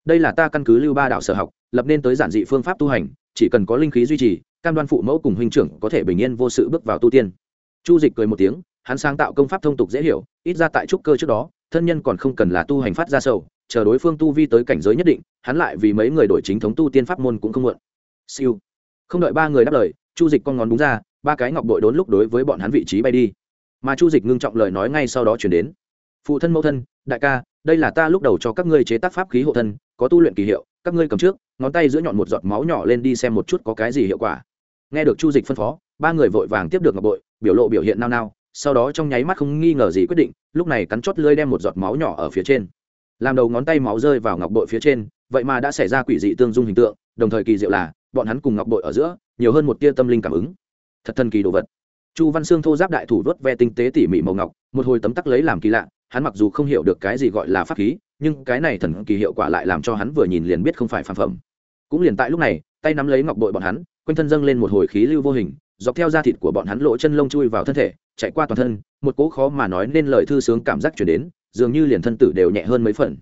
Đây là ta căn cứ lưu ba đạo sở học, lập nên tới giản dị phương pháp tu hành, chỉ cần có linh khí duy trì, cam đoan phụ mẫu cùng huynh trưởng có thể bình yên vô sự bước vào tu tiên. Chu dịch cười một tiếng, hắn sáng tạo công pháp thông tục dễ hiểu, ít ra tại trúc cơ trước đó, thân nhân còn không cần là tu hành phát ra sâu chờ đối phương tu vi tới cảnh giới nhất định, hắn lại vì mấy người đổi chính thống tu tiên pháp môn cũng không muộn. Siêu. Không đợi ba người đáp lời chu dịch con ngón đúng ra, ba cái ngọc bội đốn lúc đối với bọn hắn vị trí bay đi. Mà chu dịch ngưng trọng lời nói ngay sau đó chuyển đến. Phụ thân mẫu thân, đại ca, đây là ta lúc đầu cho các ngươi chế tác pháp khí hộ thân, có tu luyện kỳ hiệu, các ngươi cầm trước, ngón tay giữa nhọn một giọt máu nhỏ lên đi xem một chút có cái gì hiệu quả. Nghe được chu dịch phân phó, ba người vội vàng tiếp được ngọc bội, biểu lộ biểu hiện nao nao, sau đó trong nháy mắt không nghi ngờ gì quyết định, lúc này cắn chót lưới đem một giọt máu nhỏ ở phía trên. Làm đầu ngón tay máu rơi vào ngọc bội phía trên, vậy mà đã xảy ra quỷ dị tương dung hình tượng, đồng thời kỳ diệu là bọn hắn cùng ngọc bội ở giữa, nhiều hơn một tia tâm linh cảm ứng. Thật thần kỳ đồ vật. Chu văn sương thô giáp đại thủ vớt ve tinh tế tỉ mỉ màu ngọc, một hồi tấm tắc lấy làm kỳ lạ, hắn mặc dù không hiểu được cái gì gọi là pháp khí, nhưng cái này thần kỳ hiệu quả lại làm cho hắn vừa nhìn liền biết không phải phản phẩm. Cũng liền tại lúc này, tay nắm lấy ngọc bội bọn hắn, quanh thân dâng lên một hồi khí lưu vô hình, dọc theo da thịt của bọn hắn lỗ chân lông chui vào thân thể, chạy qua toàn thân, một cỗ khó mà nói nên lời thư sướng cảm giác chuyển đến, dường như liền thân tử đều nhẹ hơn mấy phần.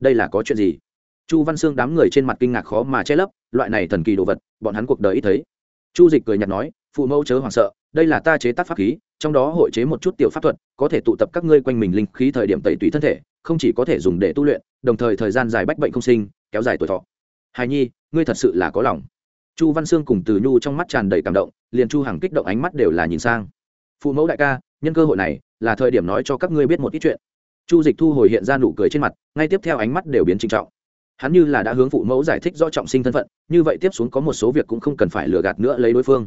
Đây là có chuyện gì? Chu văn sương đám người trên mặt kinh ngạc khó mà che lấp, loại này thần kỳ đồ vật, bọn hắn cuộc đời ít thấy. Chu dịch cười nhạt nói, phụ mẫu chớ hoảng sợ, đây là ta chế tác pháp khí, trong đó hội chế một chút tiểu pháp thuật, có thể tụ tập các ngươi quanh mình linh khí thời điểm tẩy tủy thân thể, không chỉ có thể dùng để tu luyện, đồng thời thời gian dài bách bệnh không sinh, kéo dài tuổi thọ. Hài nhi, ngươi thật sự là có lòng. Chu văn sương cùng từ nhu trong mắt tràn đầy cảm động, liền chu hằng kích động ánh mắt đều là nhìn sang. Phụ mẫu đại ca, nhân cơ hội này là thời điểm nói cho các ngươi biết một ít chuyện. Chu dịch thu hồi hiện ra nụ cười trên mặt, ngay tiếp theo ánh mắt đều biến trinh trọng hắn như là đã hướng phụ mẫu giải thích rõ trọng sinh thân phận, như vậy tiếp xuống có một số việc cũng không cần phải lừa gạt nữa lấy đối phương.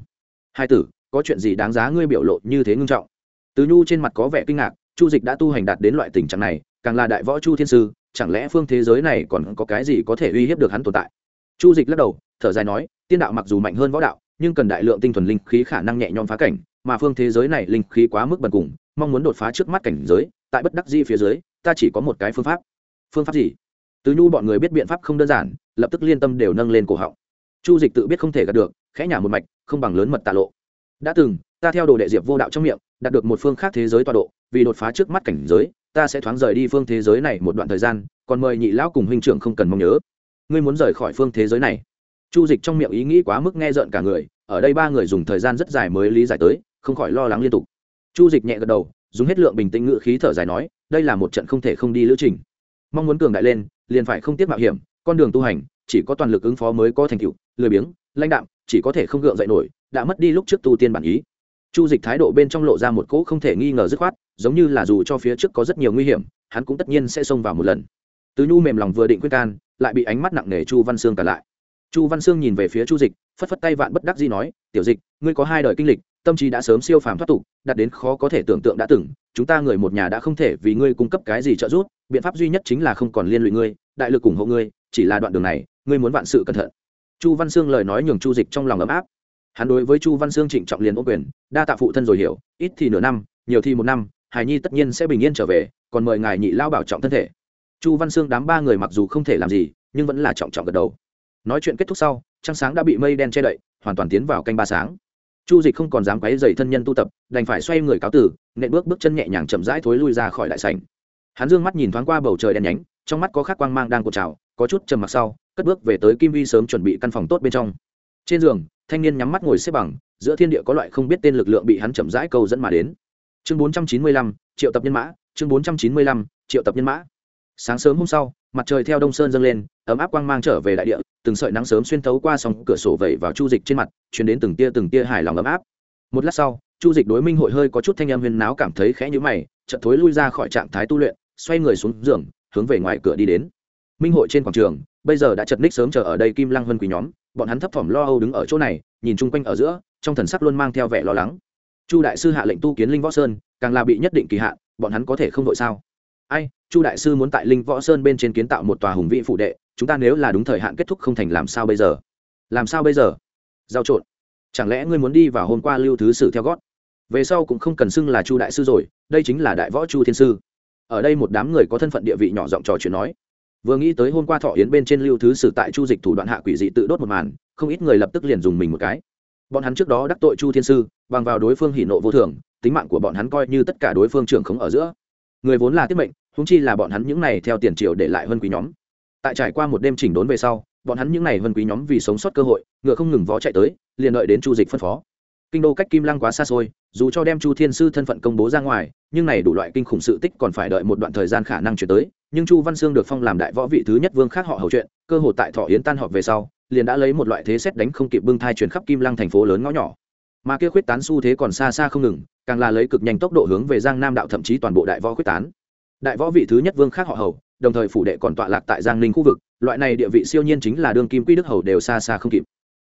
Hai tử, có chuyện gì đáng giá ngươi biểu lộ như thế ngưng trọng? Từ nhu trên mặt có vẻ kinh ngạc, chu dịch đã tu hành đạt đến loại tình trạng này, càng là đại võ chu thiên sư, chẳng lẽ phương thế giới này còn có cái gì có thể uy hiếp được hắn tồn tại? Chu dịch lắc đầu, thở dài nói, tiên đạo mặc dù mạnh hơn võ đạo, nhưng cần đại lượng tinh thuần linh khí khả năng nhẹ nhõm phá cảnh, mà phương thế giới này linh khí quá mức bần cùng, mong muốn đột phá trước mắt cảnh giới, tại bất đắc di phía dưới, ta chỉ có một cái phương pháp. Phương pháp gì? Từ nhu bọn người biết biện pháp không đơn giản, lập tức liên tâm đều nâng lên cổ họng. Chu dịch tự biết không thể gạt được, khẽ nhả một mạch, không bằng lớn mật tạ lộ. Đã từng, ta theo đồ đệ diệp vô đạo trong miệng, đạt được một phương khác thế giới tọa độ, vì đột phá trước mắt cảnh giới, ta sẽ thoáng rời đi phương thế giới này một đoạn thời gian, còn mời nhị lão cùng huynh trưởng không cần mong nhớ. Ngươi muốn rời khỏi phương thế giới này? Chu dịch trong miệng ý nghĩ quá mức nghe rợn cả người, ở đây ba người dùng thời gian rất dài mới lý giải tới, không khỏi lo lắng liên tục. Chu dịch nhẹ gật đầu, dùng hết lượng bình tĩnh ngự khí thở dài nói, đây là một trận không thể không đi lữ trình. Mong muốn cường đại lên liền phải không tiếp mạo hiểm, con đường tu hành, chỉ có toàn lực ứng phó mới có thành tựu, lười biếng, lãnh đạm, chỉ có thể không gượng dậy nổi, đã mất đi lúc trước tu tiên bản ý. Chu dịch thái độ bên trong lộ ra một cỗ không thể nghi ngờ dứt khoát, giống như là dù cho phía trước có rất nhiều nguy hiểm, hắn cũng tất nhiên sẽ xông vào một lần. Tứ nhu mềm lòng vừa định quyết can, lại bị ánh mắt nặng nề chu văn sương cả lại. Chu văn sương nhìn về phía chu dịch, phất phất tay vạn bất đắc dĩ nói, tiểu dịch, ngươi có hai đời kinh lịch tâm trí đã sớm siêu phàm thoát tục, đạt đến khó có thể tưởng tượng đã từng, chúng ta người một nhà đã không thể vì ngươi cung cấp cái gì trợ giúp, biện pháp duy nhất chính là không còn liên lụy ngươi, đại lực ủng hộ ngươi, chỉ là đoạn đường này, ngươi muốn vạn sự cẩn thận. Chu văn sương lời nói nhường chu dịch trong lòng ấm áp. Hắn đối với chu văn sương trịnh trọng liền ô quyền, đa tạ phụ thân rồi hiểu, ít thì nửa năm, nhiều thì một năm hải nhi tất nhiên sẽ bình yên trở về, còn mời ngài nhị lao bảo trọng thân thể. Chu văn sương đám ba người mặc dù không thể làm gì, nhưng vẫn là trọng trọng gật đầu. Nói chuyện kết thúc sau, trăng sáng đã bị mây đen che đậy, hoàn toàn tiến vào canh ba sáng chu dịch không còn dám quấy dày thân nhân tu tập, đành phải xoay người cáo tử, nện bước bước chân nhẹ nhàng chậm rãi thối lui ra khỏi đại sảnh. Hắn dương mắt nhìn thoáng qua bầu trời đen nhánh, trong mắt có khắc quang mang đang cột trào, có chút trầm mặc sau, cất bước về tới kim vi sớm chuẩn bị căn phòng tốt bên trong. Trên giường, thanh niên nhắm mắt ngồi xếp bằng, giữa thiên địa có loại không biết tên lực lượng bị hắn chậm rãi câu dẫn mà đến. Chương bốn trăm chín mươi lăm, triệu tập nhân mã, chương bốn trăm chín mươi lăm, triệu tập nhân mã. Sáng sớm hôm sau mặt trời theo đông sơn dâng lên, ấm áp quang mang trở về đại địa, từng sợi nắng sớm xuyên thấu qua sòng cửa sổ vẩy vào chu dịch trên mặt chuyển đến từng tia từng tia hài lòng ấm áp. Một lát sau, chu dịch đối minh hội hơi có chút thanh em huyền náo cảm thấy khẽ nhữ mày, chợt thối lui ra khỏi trạng thái tu luyện, xoay người xuống giường, hướng về ngoài cửa đi đến. Minh hội trên quảng trường, bây giờ đã chật ních sớm chờ ở đây kim lăng vân quý nhóm, bọn hắn thấp thỏm lo âu đứng ở chỗ này, nhìn chung quanh ở giữa, trong thần sắc luôn mang theo vẻ lo lắng. Chu đại sư hạ lệnh tu kiến linh võ sơn, càng là bị nhất định kỳ hạn bọn hắn có thể không đội sao? Ai, chu đại sư muốn tại linh võ sơn bên trên kiến tạo một tòa hùng vị phụ đệ, chúng ta nếu là đúng thời hạn kết thúc không thành làm sao bây giờ? Làm sao bây giờ? Giao trộn. Chẳng lẽ ngươi muốn đi vào hôm qua lưu thứ sử theo gót? Về sau cũng không cần xưng là chu đại sư rồi, đây chính là đại võ chu thiên sư. Ở đây một đám người có thân phận địa vị nhỏ giọng trò chuyện nói. Vừa nghĩ tới hôm qua thọ yến bên trên lưu thứ sử tại chu dịch thủ đoạn hạ quỷ dị tự đốt một màn, không ít người lập tức liền dùng mình một cái. Bọn hắn trước đó đắc tội chu thiên sư, bằng vào đối phương hỉ nộ vô thường, tính mạng của bọn hắn coi như tất cả đối phương trưởng khống ở giữa người vốn là tiết mệnh húng chi là bọn hắn những này theo tiền triều để lại hơn quý nhóm. Tại trải qua một đêm chỉnh đốn về sau, bọn hắn những này hơn quý nhóm vì sống sót cơ hội, ngựa không ngừng vó chạy tới, liền đợi đến chu dịch phân phó. Kinh đô cách kim lăng quá xa xôi, dù cho đem chu thiên sư thân phận công bố ra ngoài, nhưng này đủ loại kinh khủng sự tích còn phải đợi một đoạn thời gian khả năng chuyển tới, nhưng chu văn sương được phong làm đại võ vị thứ nhất vương khác họ hầu chuyện, cơ hội tại thọ yến tan họp về sau, liền đã lấy một loại thế xét đánh không kịp bưng thai chuyển khắp kim lăng thành phố lớn ngõ nhỏ mà kia khuyết tán xu thế còn xa xa không ngừng, càng là lấy cực nhanh tốc độ hướng về giang nam đạo thậm chí toàn bộ đại võ khuyết tán. Đại võ vị thứ nhất vương khác họ hầu, đồng thời phủ đệ còn tọa lạc tại giang ninh khu vực, loại này địa vị siêu nhiên chính là đương kim quy đức hầu đều xa xa không kịp.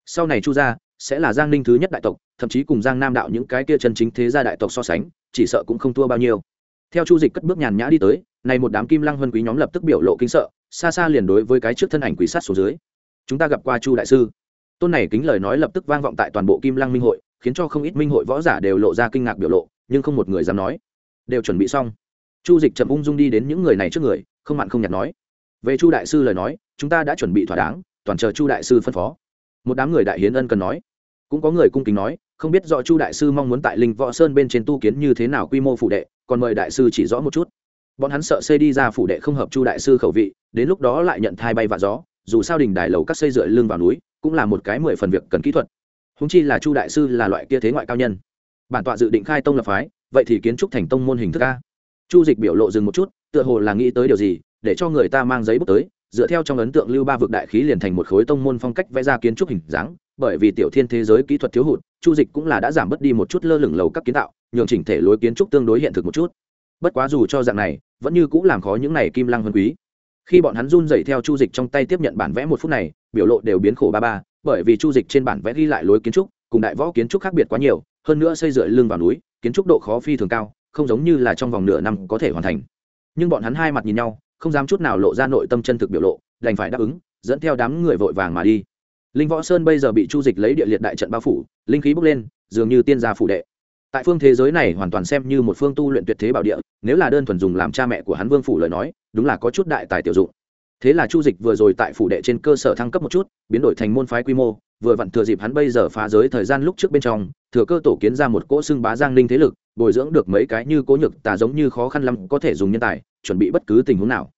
Sau này chu gia sẽ là giang ninh thứ nhất đại tộc, thậm chí cùng giang nam đạo những cái kia chân chính thế gia đại tộc so sánh, chỉ sợ cũng không thua bao nhiêu. Theo chu dịch cất bước nhàn nhã đi tới, này một đám kim lăng huân quý nhóm lập tức biểu lộ kinh sợ, xa xa liền đối với cái trước thân ảnh quý sát số dưới. Chúng ta gặp qua chu đại sư. Tôn này kính lời nói lập tức vang vọng tại toàn bộ kim lăng minh hội khiến cho không ít minh hội võ giả đều lộ ra kinh ngạc biểu lộ, nhưng không một người dám nói. Đều chuẩn bị xong. Chu dịch chậm ung dung đi đến những người này trước người, không mặn không nhạt nói. Về chu đại sư lời nói, chúng ta đã chuẩn bị thỏa đáng, toàn chờ chu đại sư phân phó. Một đám người đại hiến ân cần nói. Cũng có người cung kính nói, không biết rõ chu đại sư mong muốn tại linh võ sơn bên trên tu kiến như thế nào quy mô phủ đệ, còn mời đại sư chỉ rõ một chút. Bọn hắn sợ xây đi ra phủ đệ không hợp chu đại sư khẩu vị, đến lúc đó lại nhận thai bay và gió, dù sao đình đài lầu các xây dựa lưng vào núi, cũng là một cái mười phần việc cần kỹ thuật húng chi là chu đại sư là loại kia thế ngoại cao nhân. Bản tọa dự định khai tông lập phái, vậy thì kiến trúc thành tông môn hình thức a. Chu dịch biểu lộ dừng một chút, tựa hồ là nghĩ tới điều gì, để cho người ta mang giấy bút tới, dựa theo trong ấn tượng lưu ba vực đại khí liền thành một khối tông môn phong cách vẽ ra kiến trúc hình dáng, bởi vì tiểu thiên thế giới kỹ thuật thiếu hụt, chu dịch cũng là đã giảm bớt đi một chút lơ lửng lầu các kiến tạo, nhường chỉnh thể lối kiến trúc tương đối hiện thực một chút. Bất quá dù cho dạng này, vẫn như cũng làm khó những này kim lăng vân quý. Khi bọn hắn run dậy theo chu dịch trong tay tiếp nhận bản vẽ một phút này, biểu lộ đều biến khổ ba ba bởi vì chu dịch trên bản vẽ ghi lại lối kiến trúc, cùng đại võ kiến trúc khác biệt quá nhiều, hơn nữa xây dựa lưng vào núi, kiến trúc độ khó phi thường cao, không giống như là trong vòng nửa năm có thể hoàn thành. Nhưng bọn hắn hai mặt nhìn nhau, không dám chút nào lộ ra nội tâm chân thực biểu lộ, đành phải đáp ứng, dẫn theo đám người vội vàng mà đi. Linh võ sơn bây giờ bị chu dịch lấy địa liệt đại trận bao phủ, linh khí bốc lên, dường như tiên gia phủ đệ. Tại phương thế giới này hoàn toàn xem như một phương tu luyện tuyệt thế bảo địa, nếu là đơn thuần dùng làm cha mẹ của hắn vương phủ lời nói, đúng là có chút đại tài tiểu dụng thế là chu dịch vừa rồi tại phủ đệ trên cơ sở thăng cấp một chút, biến đổi thành môn phái quy mô, vừa vặn thừa dịp hắn bây giờ phá giới thời gian lúc trước bên trong, thừa cơ tổ kiến ra một cỗ xưng bá giang ninh thế lực, bồi dưỡng được mấy cái như cố nhược tà giống như khó khăn lắm có thể dùng nhân tài, chuẩn bị bất cứ tình huống nào.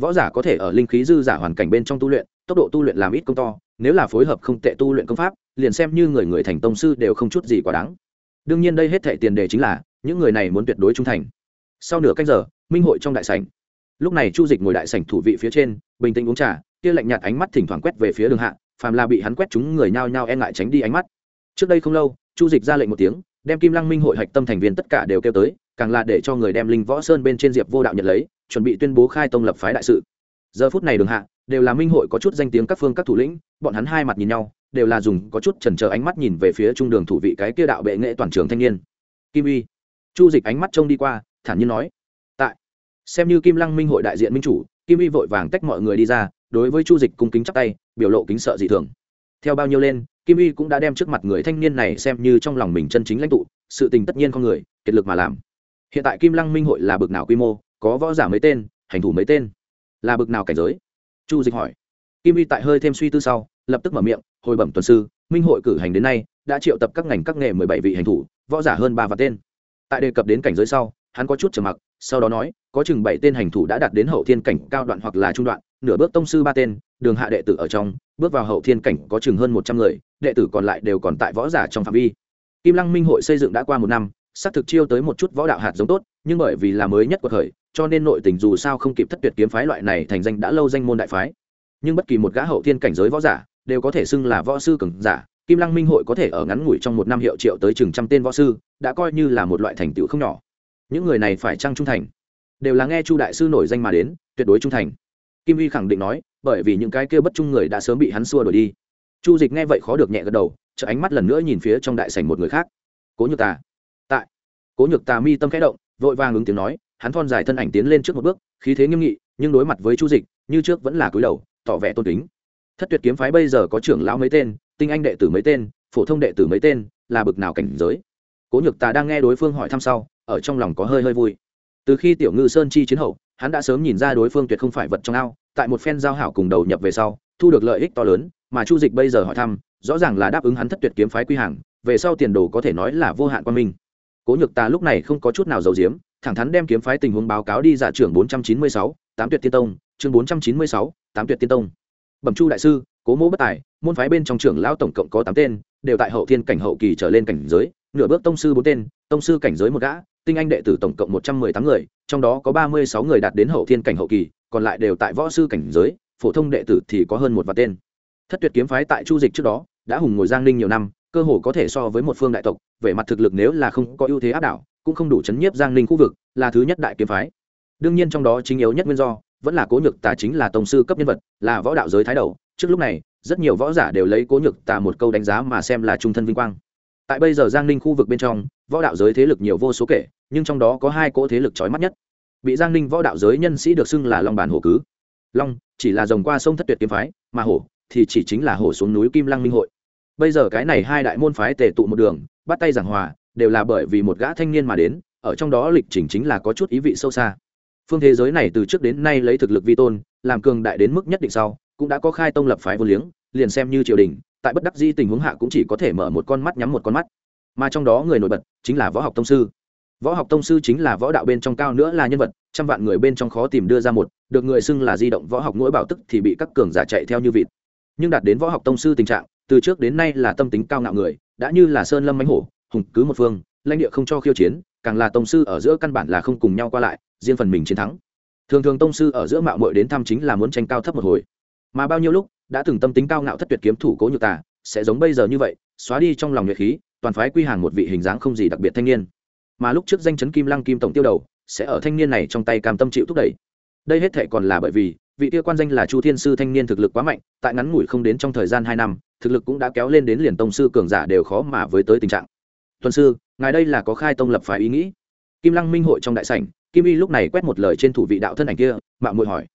Võ giả có thể ở linh khí dư giả hoàn cảnh bên trong tu luyện, tốc độ tu luyện làm ít công to, nếu là phối hợp không tệ tu luyện công pháp, liền xem như người người thành tông sư đều không chút gì quá đáng. Đương nhiên đây hết thệ tiền đề chính là, những người này muốn tuyệt đối trung thành. Sau nửa cách giờ, minh hội trong đại sảnh lúc này chu dịch ngồi đại sảnh thủ vị phía trên, bình tĩnh uống trà, kia lạnh nhạt ánh mắt thỉnh thoảng quét về phía đường hạ, phàm là bị hắn quét chúng người nhao nhao e ngại tránh đi ánh mắt. Trước đây không lâu, chu dịch ra lệnh một tiếng, đem kim lăng minh hội hạch tâm thành viên tất cả đều kêu tới, càng là để cho người đem linh võ sơn bên trên diệp vô đạo nhận lấy, chuẩn bị tuyên bố khai tông lập phái đại sự. Giờ phút này đường hạ, đều là minh hội có chút danh tiếng các phương các thủ lĩnh, bọn hắn hai mặt nhìn nhau, đều là dùng có chút chần chờ ánh mắt nhìn về phía trung đường thủ vị cái kia đạo bệ nghệ toàn trường thanh niên. Kim uy. Chu dịch ánh mắt trông đi qua, thản nhiên nói xem như kim lăng minh hội đại diện minh chủ, kim Y vội vàng tách mọi người đi ra, đối với chu dịch cung kính chắp tay, biểu lộ kính sợ dị thường. Theo bao nhiêu lên, kim Y cũng đã đem trước mặt người thanh niên này xem như trong lòng mình chân chính lãnh tụ, sự tình tất nhiên con người, kiệt lực mà làm. Hiện tại kim lăng minh hội là bực nào quy mô, có võ giả mấy tên, hành thủ mấy tên? Là bực nào cảnh giới? Chu dịch hỏi. Kim Y tại hơi thêm suy tư sau, lập tức mở miệng, hồi bẩm tuần sư, minh hội cử hành đến nay, đã triệu tập các ngành các nghề mười bảy vị hành thủ, võ giả hơn ba vạn tên. Tại đề cập đến cảnh giới sau, hắn có chút trầm mặc sau đó nói, có chừng bảy tên hành thủ đã đạt đến hậu thiên cảnh cao đoạn hoặc là trung đoạn, nửa bước tông sư ba tên, đường hạ đệ tử ở trong, bước vào hậu thiên cảnh có chừng hơn một trăm người, đệ tử còn lại đều còn tại võ giả trong phạm vi. Kim lăng minh hội xây dựng đã qua một năm, xác thực chiêu tới một chút võ đạo hạt giống tốt, nhưng bởi vì là mới nhất của thời cho nên nội tình dù sao không kịp thất tuyệt kiếm phái loại này thành danh đã lâu danh môn đại phái. Nhưng bất kỳ một gã hậu thiên cảnh giới võ giả, đều có thể xưng là võ sư cường giả. Kim lăng minh hội có thể ở ngắn ngủi trong một năm hiệu triệu tới chừng trăm tên võ sư, đã coi như là một loại thành tựu không nhỏ những người này phải chăng trung thành? Đều là nghe chu đại sư nổi danh mà đến, tuyệt đối trung thành. Kim uy khẳng định nói, bởi vì những cái kia bất trung người đã sớm bị hắn xua đuổi đi. Chu dịch nghe vậy khó được nhẹ gật đầu chợ ánh mắt lần nữa nhìn phía trong đại sảnh một người khác. Cố nhược tà. Tại. Cố nhược tà mi tâm khẽ động, vội vàng ứng tiếng nói, hắn thon dài thân ảnh tiến lên trước một bước, khí thế nghiêm nghị, nhưng đối mặt với chu dịch, như trước vẫn là cúi đầu, tỏ vẻ tôn kính. Thất tuyệt kiếm phái bây giờ có trưởng lão mấy tên, tinh anh đệ tử mấy tên, phổ thông đệ tử mấy tên, là bực nào cảnh giới? Cố nhược tà đang nghe đối phương hỏi thăm sau ở trong lòng có hơi hơi vui. Từ khi tiểu ngư sơn chi chiến hậu, hắn đã sớm nhìn ra đối phương tuyệt không phải vật trong ao, tại một phen giao hảo cùng đầu nhập về sau, thu được lợi ích to lớn, mà chu dịch bây giờ hỏi thăm, rõ ràng là đáp ứng hắn thất tuyệt kiếm phái quy hàng, về sau tiền đồ có thể nói là vô hạn quan minh. Cố nhược tà lúc này không có chút nào giấu giếm, thẳng thắn đem kiếm phái tình huống báo cáo đi giả trưởng bốn trăm chín mươi sáu, tám tuyệt tiên tông, chương bốn trăm chín mươi sáu, tám tuyệt tiên tông. Bẩm chu đại sư, cố mỗ bất tài, môn phái bên trong trưởng lão tổng cộng có tám tên, đều tại hậu thiên cảnh hậu kỳ trở lên cảnh giới, nửa bước tông sư bốn tên, tông sư cảnh giới một gã tinh anh đệ tử tổng cộng một trăm mười tám người, trong đó có ba mươi sáu người đạt đến hậu thiên cảnh hậu kỳ, còn lại đều tại võ sư cảnh giới, phổ thông đệ tử thì có hơn một vạn tên. Thất tuyệt kiếm phái tại chu dịch trước đó, đã hùng ngồi giang ninh nhiều năm, cơ hồ có thể so với một phương đại tộc về mặt thực lực nếu là không có ưu thế áp đảo, cũng không đủ chấn nhiếp giang ninh khu vực, là thứ nhất đại kiếm phái. Đương nhiên trong đó chính yếu nhất nguyên do, vẫn là cố nhược tà chính là tổng sư cấp nhân vật, là võ đạo giới thái đầu. Trước lúc này, rất nhiều võ giả đều lấy cố nhược tà một câu đánh giá mà xem là trung thân vinh quang. Tại bây giờ giang ninh khu vực bên trong, võ đạo giới thế lực nhiều vô số kể nhưng trong đó có hai cỗ thế lực trói mắt nhất. Bị giang ninh võ đạo giới nhân sĩ được xưng là long bản hổ cứ. Long chỉ là dòng qua sông thất tuyệt kiếm phái, mà hổ thì chỉ chính là hổ xuống núi kim lăng minh hội. Bây giờ cái này hai đại môn phái tề tụ một đường, bắt tay giảng hòa, đều là bởi vì một gã thanh niên mà đến, ở trong đó lịch trình chính là có chút ý vị sâu xa. Phương thế giới này từ trước đến nay lấy thực lực vi tôn, làm cường đại đến mức nhất định sau, cũng đã có khai tông lập phái vô liếng, liền xem như triều đình, tại bất đắc di tình huống hạ cũng chỉ có thể mở một con mắt nhắm một con mắt. Mà trong đó người nổi bật chính là võ học tông sư võ học tông sư chính là võ đạo bên trong cao nữa là nhân vật, trăm vạn người bên trong khó tìm đưa ra một, được người xưng là di động võ học mỗi bảo tức thì bị các cường giả chạy theo như vịt. Nhưng đạt đến võ học tông sư tình trạng, từ trước đến nay là tâm tính cao ngạo người, đã như là sơn lâm mánh hổ, hùng cứ một phương, lãnh địa không cho khiêu chiến, càng là tông sư ở giữa căn bản là không cùng nhau qua lại, riêng phần mình chiến thắng. Thường thường tông sư ở giữa mạo muội đến thăm chính là muốn tranh cao thấp một hồi. Mà bao nhiêu lúc, đã từng tâm tính cao ngạo thất tuyệt kiếm thủ cố nhược tà, sẽ giống bây giờ như vậy, xóa đi trong lòng nhuệ khí, toàn phái quy hàng một vị hình dáng không gì đặc biệt thanh niên mà lúc trước danh chấn kim lăng kim tổng tiêu đầu, sẽ ở thanh niên này trong tay cam tâm chịu thúc đẩy. Đây hết thệ còn là bởi vì, vị tiêu quan danh là chu thiên sư thanh niên thực lực quá mạnh, tại ngắn ngủi không đến trong thời gian hai năm, thực lực cũng đã kéo lên đến liền tông sư cường giả đều khó mà với tới tình trạng. Tuần sư, ngài đây là có khai tông lập phái ý nghĩ. Kim lăng minh hội trong đại sảnh, kim y lúc này quét một lời trên thủ vị đạo thân ảnh kia, mạo muội hỏi.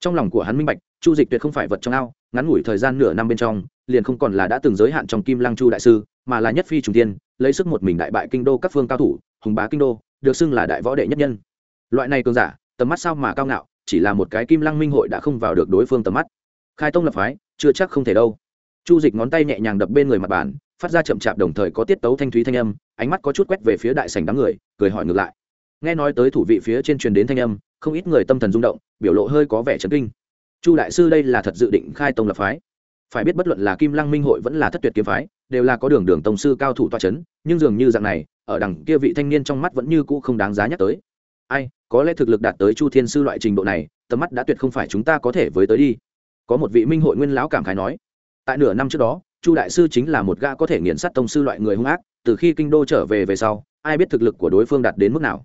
Trong lòng của hắn minh bạch, chu dịch tuyệt không phải vật trong ao, ngắn ngủi thời gian nửa năm bên trong, liền không còn là đã từng giới hạn trong kim lăng chu đại sư, mà là nhất phi trùng tiên lấy sức một mình đại bại kinh đô các phương cao thủ hùng bá kinh đô, được xưng là đại võ đệ nhất nhân. Loại này cường giả, tầm mắt sao mà cao ngạo, chỉ là một cái kim lăng minh hội đã không vào được đối phương tầm mắt. Khai tông lập phái, chưa chắc không thể đâu. Chu dịch ngón tay nhẹ nhàng đập bên người mặt bàn, phát ra chậm chạp đồng thời có tiết tấu thanh thúy thanh âm, ánh mắt có chút quét về phía đại sảnh đám người, cười hỏi ngược lại. Nghe nói tới thủ vị phía trên truyền đến thanh âm, không ít người tâm thần rung động, biểu lộ hơi có vẻ chấn kinh. Chu đại sư đây là thật dự định khai tông lập phái phải biết bất luận là kim lăng minh hội vẫn là thất tuyệt kiếm phái, đều là có đường đường tông sư cao thủ toa c h ấ n nhưng dường như dạng này, ở đằng kia vị thanh niên trong mắt vẫn như cũ không đáng giá nhắc tới. Ai, có lẽ thực lực đạt tới chu thiên sư loại trình độ này, tầm mắt đã tuyệt không phải chúng ta có thể với tới đi. Có một vị minh hội nguyên lão cảm khái nói, tại nửa năm trước đó, chu đại sư chính là một gã có thể nghiền sát tông sư loại người hung ác, từ khi kinh đô trở về về sau, ai biết thực lực của đối phương đạt đến mức nào.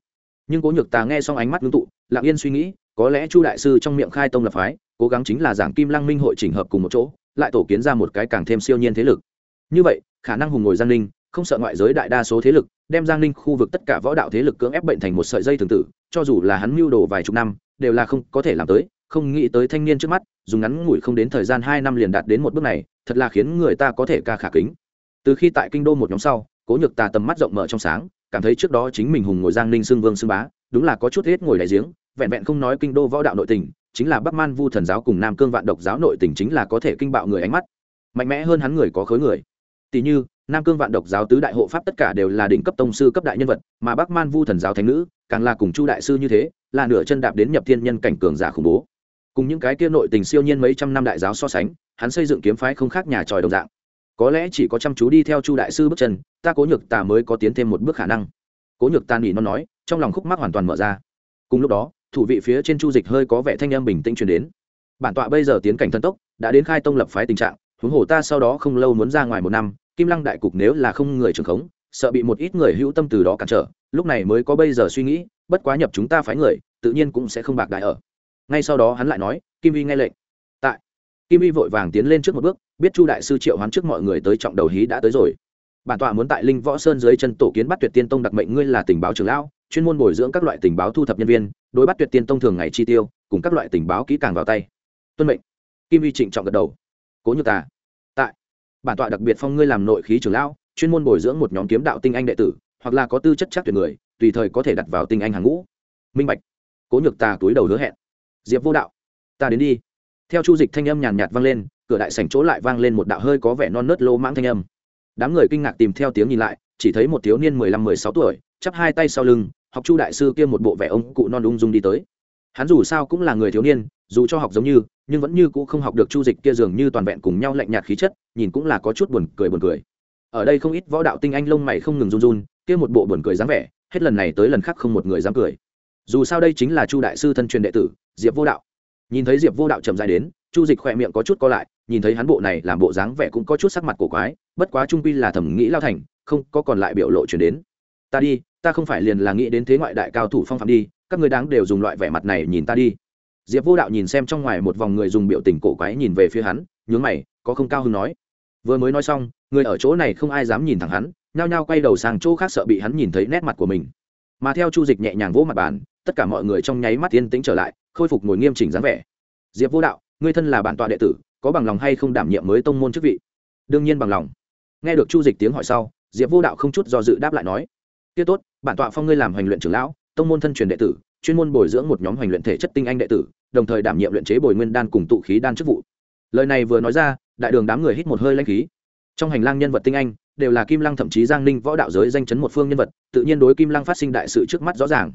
Nhưng cố nhược tà nghe xong ánh mắt ngưng tụ, lặng yên suy nghĩ, có lẽ chu đại sư trong miệng khai tông lập phái, cố gắng chính là giảng kim lăng minh hội chỉnh hợp cùng một chỗ lại tổ kiến ra một cái càng thêm siêu nhiên thế lực. Như vậy, khả năng hùng ngồi giang ninh, không sợ ngoại giới đại đa số thế lực, đem giang ninh khu vực tất cả võ đạo thế lực cưỡng ép bệnh thành một sợi dây thường tử, cho dù là hắn mưu đồ vài chục năm, đều là không có thể làm tới, không nghĩ tới thanh niên trước mắt, dùng ngắn ngủi không đến thời gian hai năm liền đạt đến một bước này, thật là khiến người ta có thể ca khả kính. Từ khi tại kinh đô một nhóm sau, cố nhược tà tầm mắt rộng mở trong sáng, cảm thấy trước đó chính mình hùng ngồi giang ninh xưng vương xưng bá, đúng là có chút hết ngồi đại giếng, vẹn vẹn không nói kinh đô võ đạo nội tình chính là bắc man vu thần giáo cùng nam cương vạn độc giáo nội tình chính là có thể kinh bạo người ánh mắt. Mạnh mẽ hơn hắn người có khối người. Tỷ như, nam cương vạn độc giáo tứ đại hộ pháp tất cả đều là đỉnh cấp tông sư cấp đại nhân vật, mà bắc man vu thần giáo thánh nữ, càng là cùng chu đại sư như thế, là nửa chân đạp đến nhập thiên nhân cảnh cường giả khủng bố. Cùng những cái kia nội tình siêu nhiên mấy trăm năm đại giáo so sánh, hắn xây dựng kiếm phái không khác nhà tròi đồng dạng. Có lẽ chỉ có chăm chú đi theo chu đại sư bước chân, ta cố nhược tà mới có tiến thêm một bước khả năng. Cố nhược ta nỉ nó nói, trong lòng khúc mắc hoàn toàn mở ra. Cùng lúc đó thủ vị phía trên chu dịch hơi có vẻ thanh âm bình tĩnh truyền đến. Bản tọa bây giờ tiến cảnh thần tốc, đã đến khai tông lập phái tình trạng, huống hồ ta sau đó không lâu muốn ra ngoài một năm, kim lăng đại cục nếu là không người trường khống, sợ bị một ít người hữu tâm từ đó cản trở, lúc này mới có bây giờ suy nghĩ, bất quá nhập chúng ta phái người, tự nhiên cũng sẽ không bạc đại ở. Ngay sau đó hắn lại nói, kim vi nghe lệnh. Tại, kim vi vội vàng tiến lên trước một bước, biết chu đại sư triệu hoán trước mọi người tới trọng đầu hí đã tới rồi. Bản tọa muốn tại linh võ sơn dưới chân tổ kiến bắt tuyệt tiên tông đặc mệnh ngươi là tình báo trưởng lão chuyên môn bồi dưỡng các loại tình báo thu thập nhân viên, đối bắt tuyệt tiên tông thường ngày chi tiêu, cùng các loại tình báo kỹ càng vào tay. Tuân mệnh. Kim vi trịnh trọng gật đầu. Cố như ta tại. Bản tọa đặc biệt phong ngươi làm nội khí trưởng lão, chuyên môn bồi dưỡng một nhóm kiếm đạo tinh anh đệ tử, hoặc là có tư chất chắc tuyệt người, tùy thời có thể đặt vào tinh anh hàng ngũ. Minh bạch. Cố nhược ta túi đầu hứa hẹn. Diệp vô đạo. Ta đến đi. Theo chu dịch thanh âm nhàn nhạt vang lên, cửa đại sảnh chỗ lại vang lên một đạo hơi có vẻ non nớt lô mãng thanh âm. Đám người kinh ngạc tìm theo tiếng nhìn lại, chỉ thấy một thiếu niên mười lăm mười sáu tuổi chắp hai tay sau lưng, học chu đại sư kia một bộ vẻ ông cụ non ung dung đi tới. Hắn dù sao cũng là người thiếu niên, dù cho học giống như, nhưng vẫn như cũ không học được chu dịch kia dường như toàn vẹn cùng nhau lạnh nhạt khí chất, nhìn cũng là có chút buồn cười buồn cười. Ở đây không ít võ đạo tinh anh lông mày không ngừng run run, kia một bộ buồn cười dáng vẻ, hết lần này tới lần khác không một người dám cười. Dù sao đây chính là chu đại sư thân truyền đệ tử, diệp vô đạo. Nhìn thấy diệp vô đạo chậm dài đến, chu dịch khỏe miệng có chút co lại, nhìn thấy hắn bộ này làm bộ dáng vẻ cũng có chút sắc mặt cổ quái, bất quá trung pi là thẩm nghĩ lao thành, không có còn lại biểu lộ chuyển đến. Ta đi ta không phải liền là nghĩ đến thế ngoại đại cao thủ phong phạm đi, các người đáng đều dùng loại vẻ mặt này nhìn ta đi. Diệp vô đạo nhìn xem trong ngoài một vòng người dùng biểu tình cổ quái nhìn về phía hắn, nhướng mày, có không cao hứng nói. Vừa mới nói xong, người ở chỗ này không ai dám nhìn thẳng hắn, nhao nhao quay đầu sang chỗ khác sợ bị hắn nhìn thấy nét mặt của mình. Mà theo chu dịch nhẹ nhàng vỗ mặt bàn, tất cả mọi người trong nháy mắt yên tĩnh trở lại, khôi phục ngồi nghiêm chỉnh dáng vẻ. Diệp vô đạo, ngươi thân là bản tọa đệ tử, có bằng lòng hay không đảm nhiệm mới tông môn chức vị? Đương nhiên bằng lòng. Nghe được chu dịch tiếng hỏi sau, diệp vô đạo không chút do dự đáp lại nói tiết tốt, bản tọa phong ngươi làm hoành luyện trưởng lão, tông môn thân truyền đệ tử, chuyên môn bồi dưỡng một nhóm hoành luyện thể chất tinh anh đệ tử, đồng thời đảm nhiệm luyện chế bồi nguyên đan cùng tụ khí đan chức vụ. Lời này vừa nói ra, đại đường đám người hít một hơi lanh khí. Trong hành lang nhân vật tinh anh, đều là kim lăng thậm chí giang ninh võ đạo giới danh chấn một phương nhân vật, tự nhiên đối kim lăng phát sinh đại sự trước mắt rõ ràng.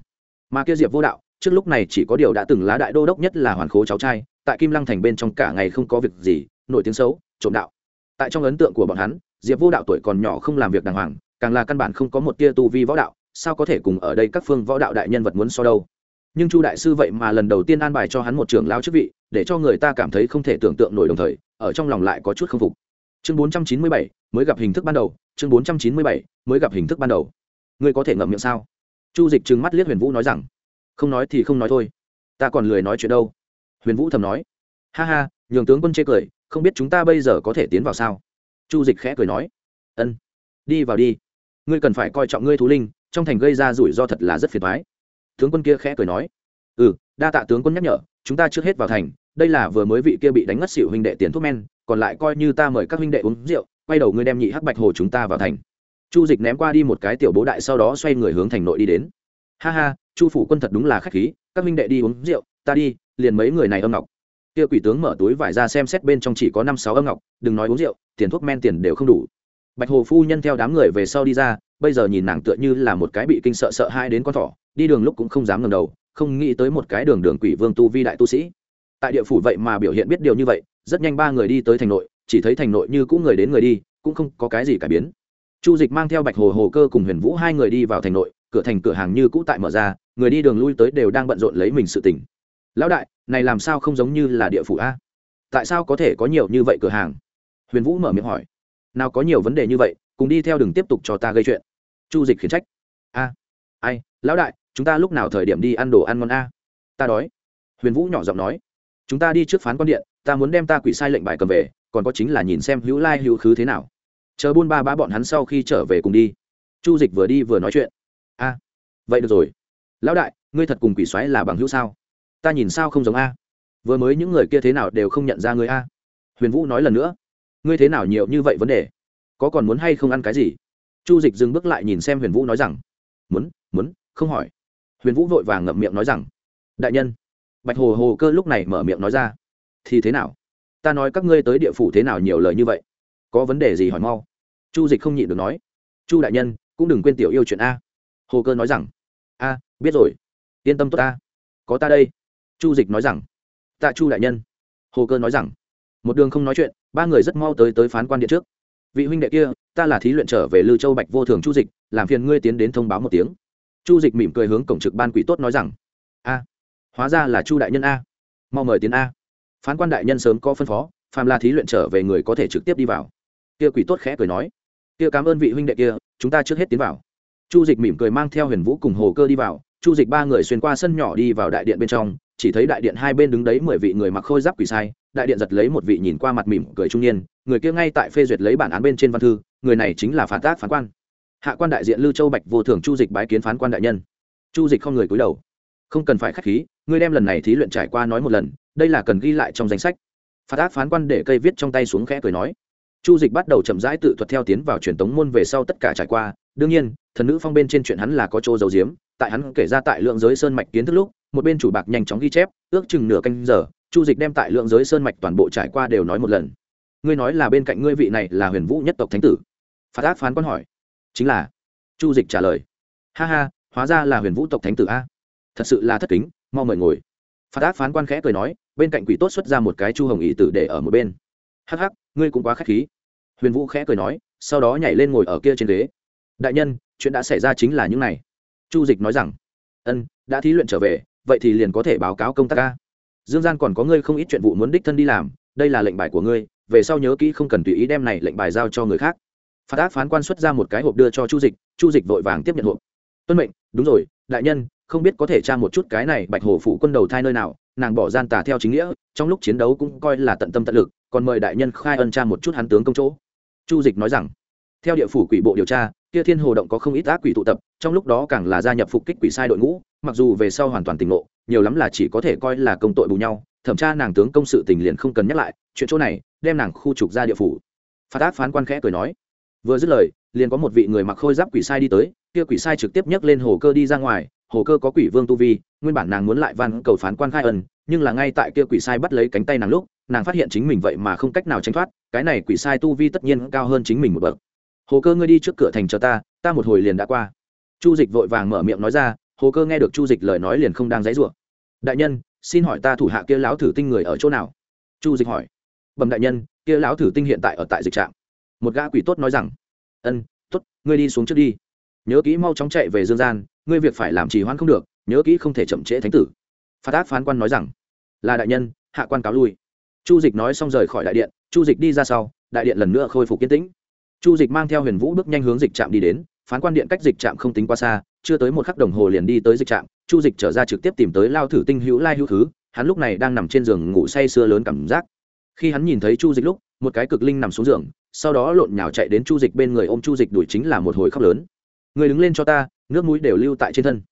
Mà kia diệp vô đạo, trước lúc này chỉ có điều đã từng lá đại đô đốc nhất là hoàn khố cháu trai, tại kim lăng thành bên trong cả ngày không có việc gì, nổi tiếng xấu, trộm đạo. Tại trong ấn tượng của bọn hắn, diệp vô đạo tuổi còn nhỏ không làm việc đàng hoàng càng là căn bản không có một tia tu vi võ đạo, sao có thể cùng ở đây các phương võ đạo đại nhân vật muốn so đâu? Nhưng chu đại sư vậy mà lần đầu tiên an bài cho hắn một trưởng lao chức vị, để cho người ta cảm thấy không thể tưởng tượng nổi đồng thời, ở trong lòng lại có chút không phục. Chương bốn trăm chín mươi bảy, mới gặp hình thức ban đầu, chương bốn trăm chín mươi bảy, mới gặp hình thức ban đầu. Ngươi có thể ngậm miệng sao? Chu dịch trừng mắt liếc huyền vũ nói rằng, không nói thì không nói thôi. Ta còn lười nói chuyện đâu. Huyền vũ thầm nói, ha ha, nhường tướng quân chê cười, không biết chúng ta bây giờ có thể tiến vào sao? Chu dịch khẽ cười nói, ân, đi vào đi ngươi cần phải coi trọng ngươi thú linh, trong thành gây ra rủi ro thật là rất phiền thoái tướng quân kia khẽ cười nói. Ừ đa tạ tướng quân nhắc nhở, chúng ta trước hết vào thành, đây là vừa mới vị kia bị đánh ngất xỉu huynh đệ tiền thuốc men, còn lại coi như ta mời các huynh đệ uống rượu, quay đầu ngươi đem nhị hắc bạch hồ chúng ta vào thành. Chu dịch ném qua đi một cái tiểu bố đại sau đó xoay người hướng thành nội đi đến. Ha ha, chu phủ quân thật đúng là k h á c h khí, các huynh đệ đi uống rượu, ta đi, liền mấy người này âm ngọc. Kia quỷ tướng mở túi vải ra xem xét bên trong chỉ có năm sáu âm ngọc, đừng nói uống rượu, tiền thuốc men tiền đều không đủ bạch hồ phu nhân theo đám người về sau đi ra, bây giờ nhìn nàng tựa như là một cái bị kinh sợ sợ hai đến con thỏ, đi đường lúc cũng không dám ngầm đầu, không nghĩ tới một cái đường đường quỷ vương tu vi đại tu sĩ. Tại địa phủ vậy mà biểu hiện biết điều như vậy, rất nhanh ba người đi tới thành nội, chỉ thấy thành nội như cũ người đến người đi, cũng không có cái gì cải biến. Chu dịch mang theo bạch hồ hồ cơ cùng huyền vũ hai người đi vào thành nội, cửa thành cửa hàng như cũ tại mở ra, người đi đường lui tới đều đang bận rộn lấy mình sự tỉnh lão đại, này làm sao không giống như là địa phủ a? Tại sao có thể có nhiều như vậy cửa hàng? Huyền vũ mở miệng hỏi nào có nhiều vấn đề như vậy, cùng đi theo đừng tiếp tục cho ta gây chuyện. Chu dịch khiển trách. A, ai, lão đại, chúng ta lúc nào thời điểm đi ăn đồ ăn ngon a? Ta đói. Huyền vũ nhỏ giọng nói. Chúng ta đi trước phán quan điện, ta muốn đem ta quỷ sai lệnh bài cầm về, còn có chính là nhìn xem hữu lai hữu khứ thế nào. Chờ buôn ba bá bọn hắn sau khi trở về cùng đi. Chu dịch vừa đi vừa nói chuyện. A, vậy được rồi. Lão đại, ngươi thật cùng quỷ xoáy là bằng hữu sao? Ta nhìn sao không giống a? Vừa mới những người kia thế nào đều không nhận ra người a? Huyền vũ nói lần nữa ngươi thế nào nhiều như vậy vấn đề? Có còn muốn hay không ăn cái gì? Chu dịch dừng bước lại nhìn xem huyền vũ nói rằng, muốn muốn, không hỏi. Huyền vũ vội vàng ngậm miệng nói rằng, đại nhân. Bạch hồ hồ cơ lúc này mở miệng nói ra, thì thế nào? Ta nói các ngươi tới địa phủ thế nào nhiều lời như vậy? Có vấn đề gì hỏi mau. Chu dịch không nhịn được nói, chu đại nhân, cũng đừng quên tiểu yêu chuyện a. Hồ cơ nói rằng, a, biết rồi. Yên tâm tốt ta có ta đây. Chu dịch nói rằng, tạ chu đại nhân. Hồ cơ nói rằng một đường không nói chuyện, ba người rất mau tới tới phán quan điện trước. Vị huynh đệ kia, ta là thí luyện trở về lư châu bạch vô thường chu dịch, làm phiền ngươi tiến đến thông báo một tiếng. Chu dịch mỉm cười hướng cổng trực ban quỷ tốt nói rằng, a, hóa ra là chu đại nhân a. Mau mời tiến a. Phán quan đại nhân sớm có phân phó, phàm là thí luyện trở về người có thể trực tiếp đi vào. Kia quỷ tốt khẽ cười nói, kia cảm ơn vị huynh đệ kia, chúng ta trước hết tiến vào. Chu dịch mỉm cười mang theo huyền vũ cùng hồ cơ đi vào. Chu dịch ba người xuyên qua sân nhỏ đi vào đại điện bên trong chỉ thấy đại điện hai bên đứng đấy mười vị người mặc khôi giáp quỷ sai, đại điện giật lấy một vị nhìn qua mặt mỉm cười trung niên, người kia ngay tại phê duyệt lấy bản án bên trên văn thư, người này chính là phản tác phán quan. Hạ quan đại diện lưu châu bạch vô thường chu dịch bái kiến phán quan đại nhân. Chu dịch không người cúi đầu. Không cần phải k h á c h khí, ngươi đem lần này thí luyện trải qua nói một lần, đây là cần ghi lại trong danh sách. Phạt ác phán quan để cây viết trong tay xuống khẽ cười nói. Chu dịch bắt đầu chậm rãi tự thuật theo tiến vào truyền tống môn về sau tất cả trải qua. Đương nhiên, thần nữ phong bên trên chuyện hắn là có chỗ dầu diếm tại hắn kể ra tại lượng giới sơn mạch kiến thức lúc một bên chủ bạc nhanh chóng ghi chép, ước chừng nửa canh giờ, chu dịch đem tại lượng giới sơn mạch toàn bộ trải qua đều nói một lần. Ngươi nói là bên cạnh ngươi vị này là huyền vũ nhất tộc thánh tử? Phát ác phán quan hỏi. Chính là. Chu dịch trả lời. Ha ha, hóa ra là huyền vũ tộc thánh tử a. Thật sự là thất kính, mau mời ngồi. Phát ác phán quan khẽ cười nói, bên cạnh quỷ tốt xuất ra một cái chu hồng ý tử để ở một bên. Hắc hắc, ngươi cũng quá k h á c h khí. Huyền vũ khẽ cười nói, sau đó nhảy lên ngồi ở kia trên ghế. Đại nhân, chuyện đã xảy ra chính là những này. Chu dịch nói rằng, ân, đã thí luyện trở về vậy thì liền có thể báo cáo công tác ca. Dương gian còn có ngươi không ít chuyện vụ muốn đích thân đi làm, đây là lệnh bài của ngươi, về sau nhớ kỹ không cần tùy ý đem này lệnh bài giao cho người khác. Phát ác phán quan xuất ra một cái hộp đưa cho chu dịch chu dịch vội vàng tiếp nhận hộp. Tuân mệnh, đúng rồi, đại nhân, không biết có thể tra một chút cái này bạch hồ phụ quân đầu thai nơi nào, nàng bỏ gian tà theo chính nghĩa, trong lúc chiến đấu cũng coi là tận tâm tận lực, còn mời đại nhân khai ân tra một chút hắn tướng công chỗ. Chu dịch nói rằng, theo địa phủ quỷ bộ điều tra, kia thiên hồ động có không ít ác quỷ tụ tập, trong lúc đó càng là gia nhập phục kích quỷ sai đội ngũ mặc dù về sau hoàn toàn tỉnh ngộ, nhiều lắm là chỉ có thể coi là công tội bù nhau, thẩm tra nàng tướng công sự tình liền không cần nhắc lại, chuyện chỗ này, đem nàng khu trục ra địa phủ. Phát ác phán quan khẽ cười nói. Vừa dứt lời, liền có một vị người mặc khôi giáp quỷ sai đi tới, kia quỷ sai trực tiếp nhấc lên hồ cơ đi ra ngoài, hồ cơ có quỷ vương tu vi, nguyên bản nàng muốn lại van cầu phán quan khai ân, nhưng là ngay tại kia quỷ sai bắt lấy cánh tay nàng lúc, nàng phát hiện chính mình vậy mà không cách nào tránh thoát, cái này quỷ sai tu vi tất nhiên cao hơn chính mình một bậc. Hồ cơ ngươi đi trước cửa thành chờ ta ta một hồi liền đã qua. Chu dịch vội vàng mở miệng nói ra hồ cơ nghe được chu dịch lời nói liền không đang dãy rủa. Đại nhân, xin hỏi ta thủ hạ kia lão thử tinh người ở chỗ nào? Chu dịch hỏi. Bẩm đại nhân, kia lão thử tinh hiện tại ở tại dịch trạm. Một gã quỷ tốt nói rằng. Ân t ố t ngươi đi xuống trước đi. Nhớ kỹ mau chóng chạy về dương gian, ngươi việc phải làm trì hoãn không được, nhớ kỹ không thể chậm trễ thánh tử. Phát ác phán quan nói rằng. Là đại nhân, hạ quan cáo lui. Chu dịch nói xong rời khỏi đại điện, chu dịch đi ra sau, đại điện lần nữa khôi phục kiến tĩnh. Chu dịch mang theo huyền vũ bước nhanh hướng dịch trạm đi đến, phán quan điện cách dịch trạm không tính quá xa chưa tới một khắc đồng hồ liền đi tới dịch trạm, chu dịch trở ra trực tiếp tìm tới lao thử tinh hữu lai hữu thứ, hắn lúc này đang nằm trên giường ngủ say sưa lớn cảm giác. Khi hắn nhìn thấy chu dịch lúc, một cái cực linh nằm xuống giường, sau đó lộn nhào chạy đến chu dịch bên người ôm chu dịch đuổi chính là một hồi khóc lớn. Người đứng lên cho ta, nước mũi đều lưu tại trên thân.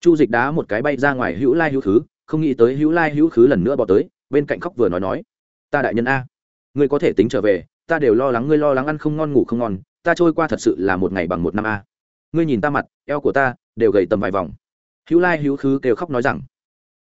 Chu dịch đá một cái bay ra ngoài hữu lai hữu thứ, không nghĩ tới hữu lai hữu Thứ lần nữa bỏ tới, bên cạnh khóc vừa nói nói, ta đại nhân a, ngươi có thể tính trở về, ta đều lo lắng ngươi lo lắng ăn không ngon ngủ không ngon, ta trôi qua thật sự là một ngày bằng một năm a ngươi nhìn ta mặt, eo của ta đều gầy tầm vài vòng. Hữu lai hữu khứ kêu khóc nói rằng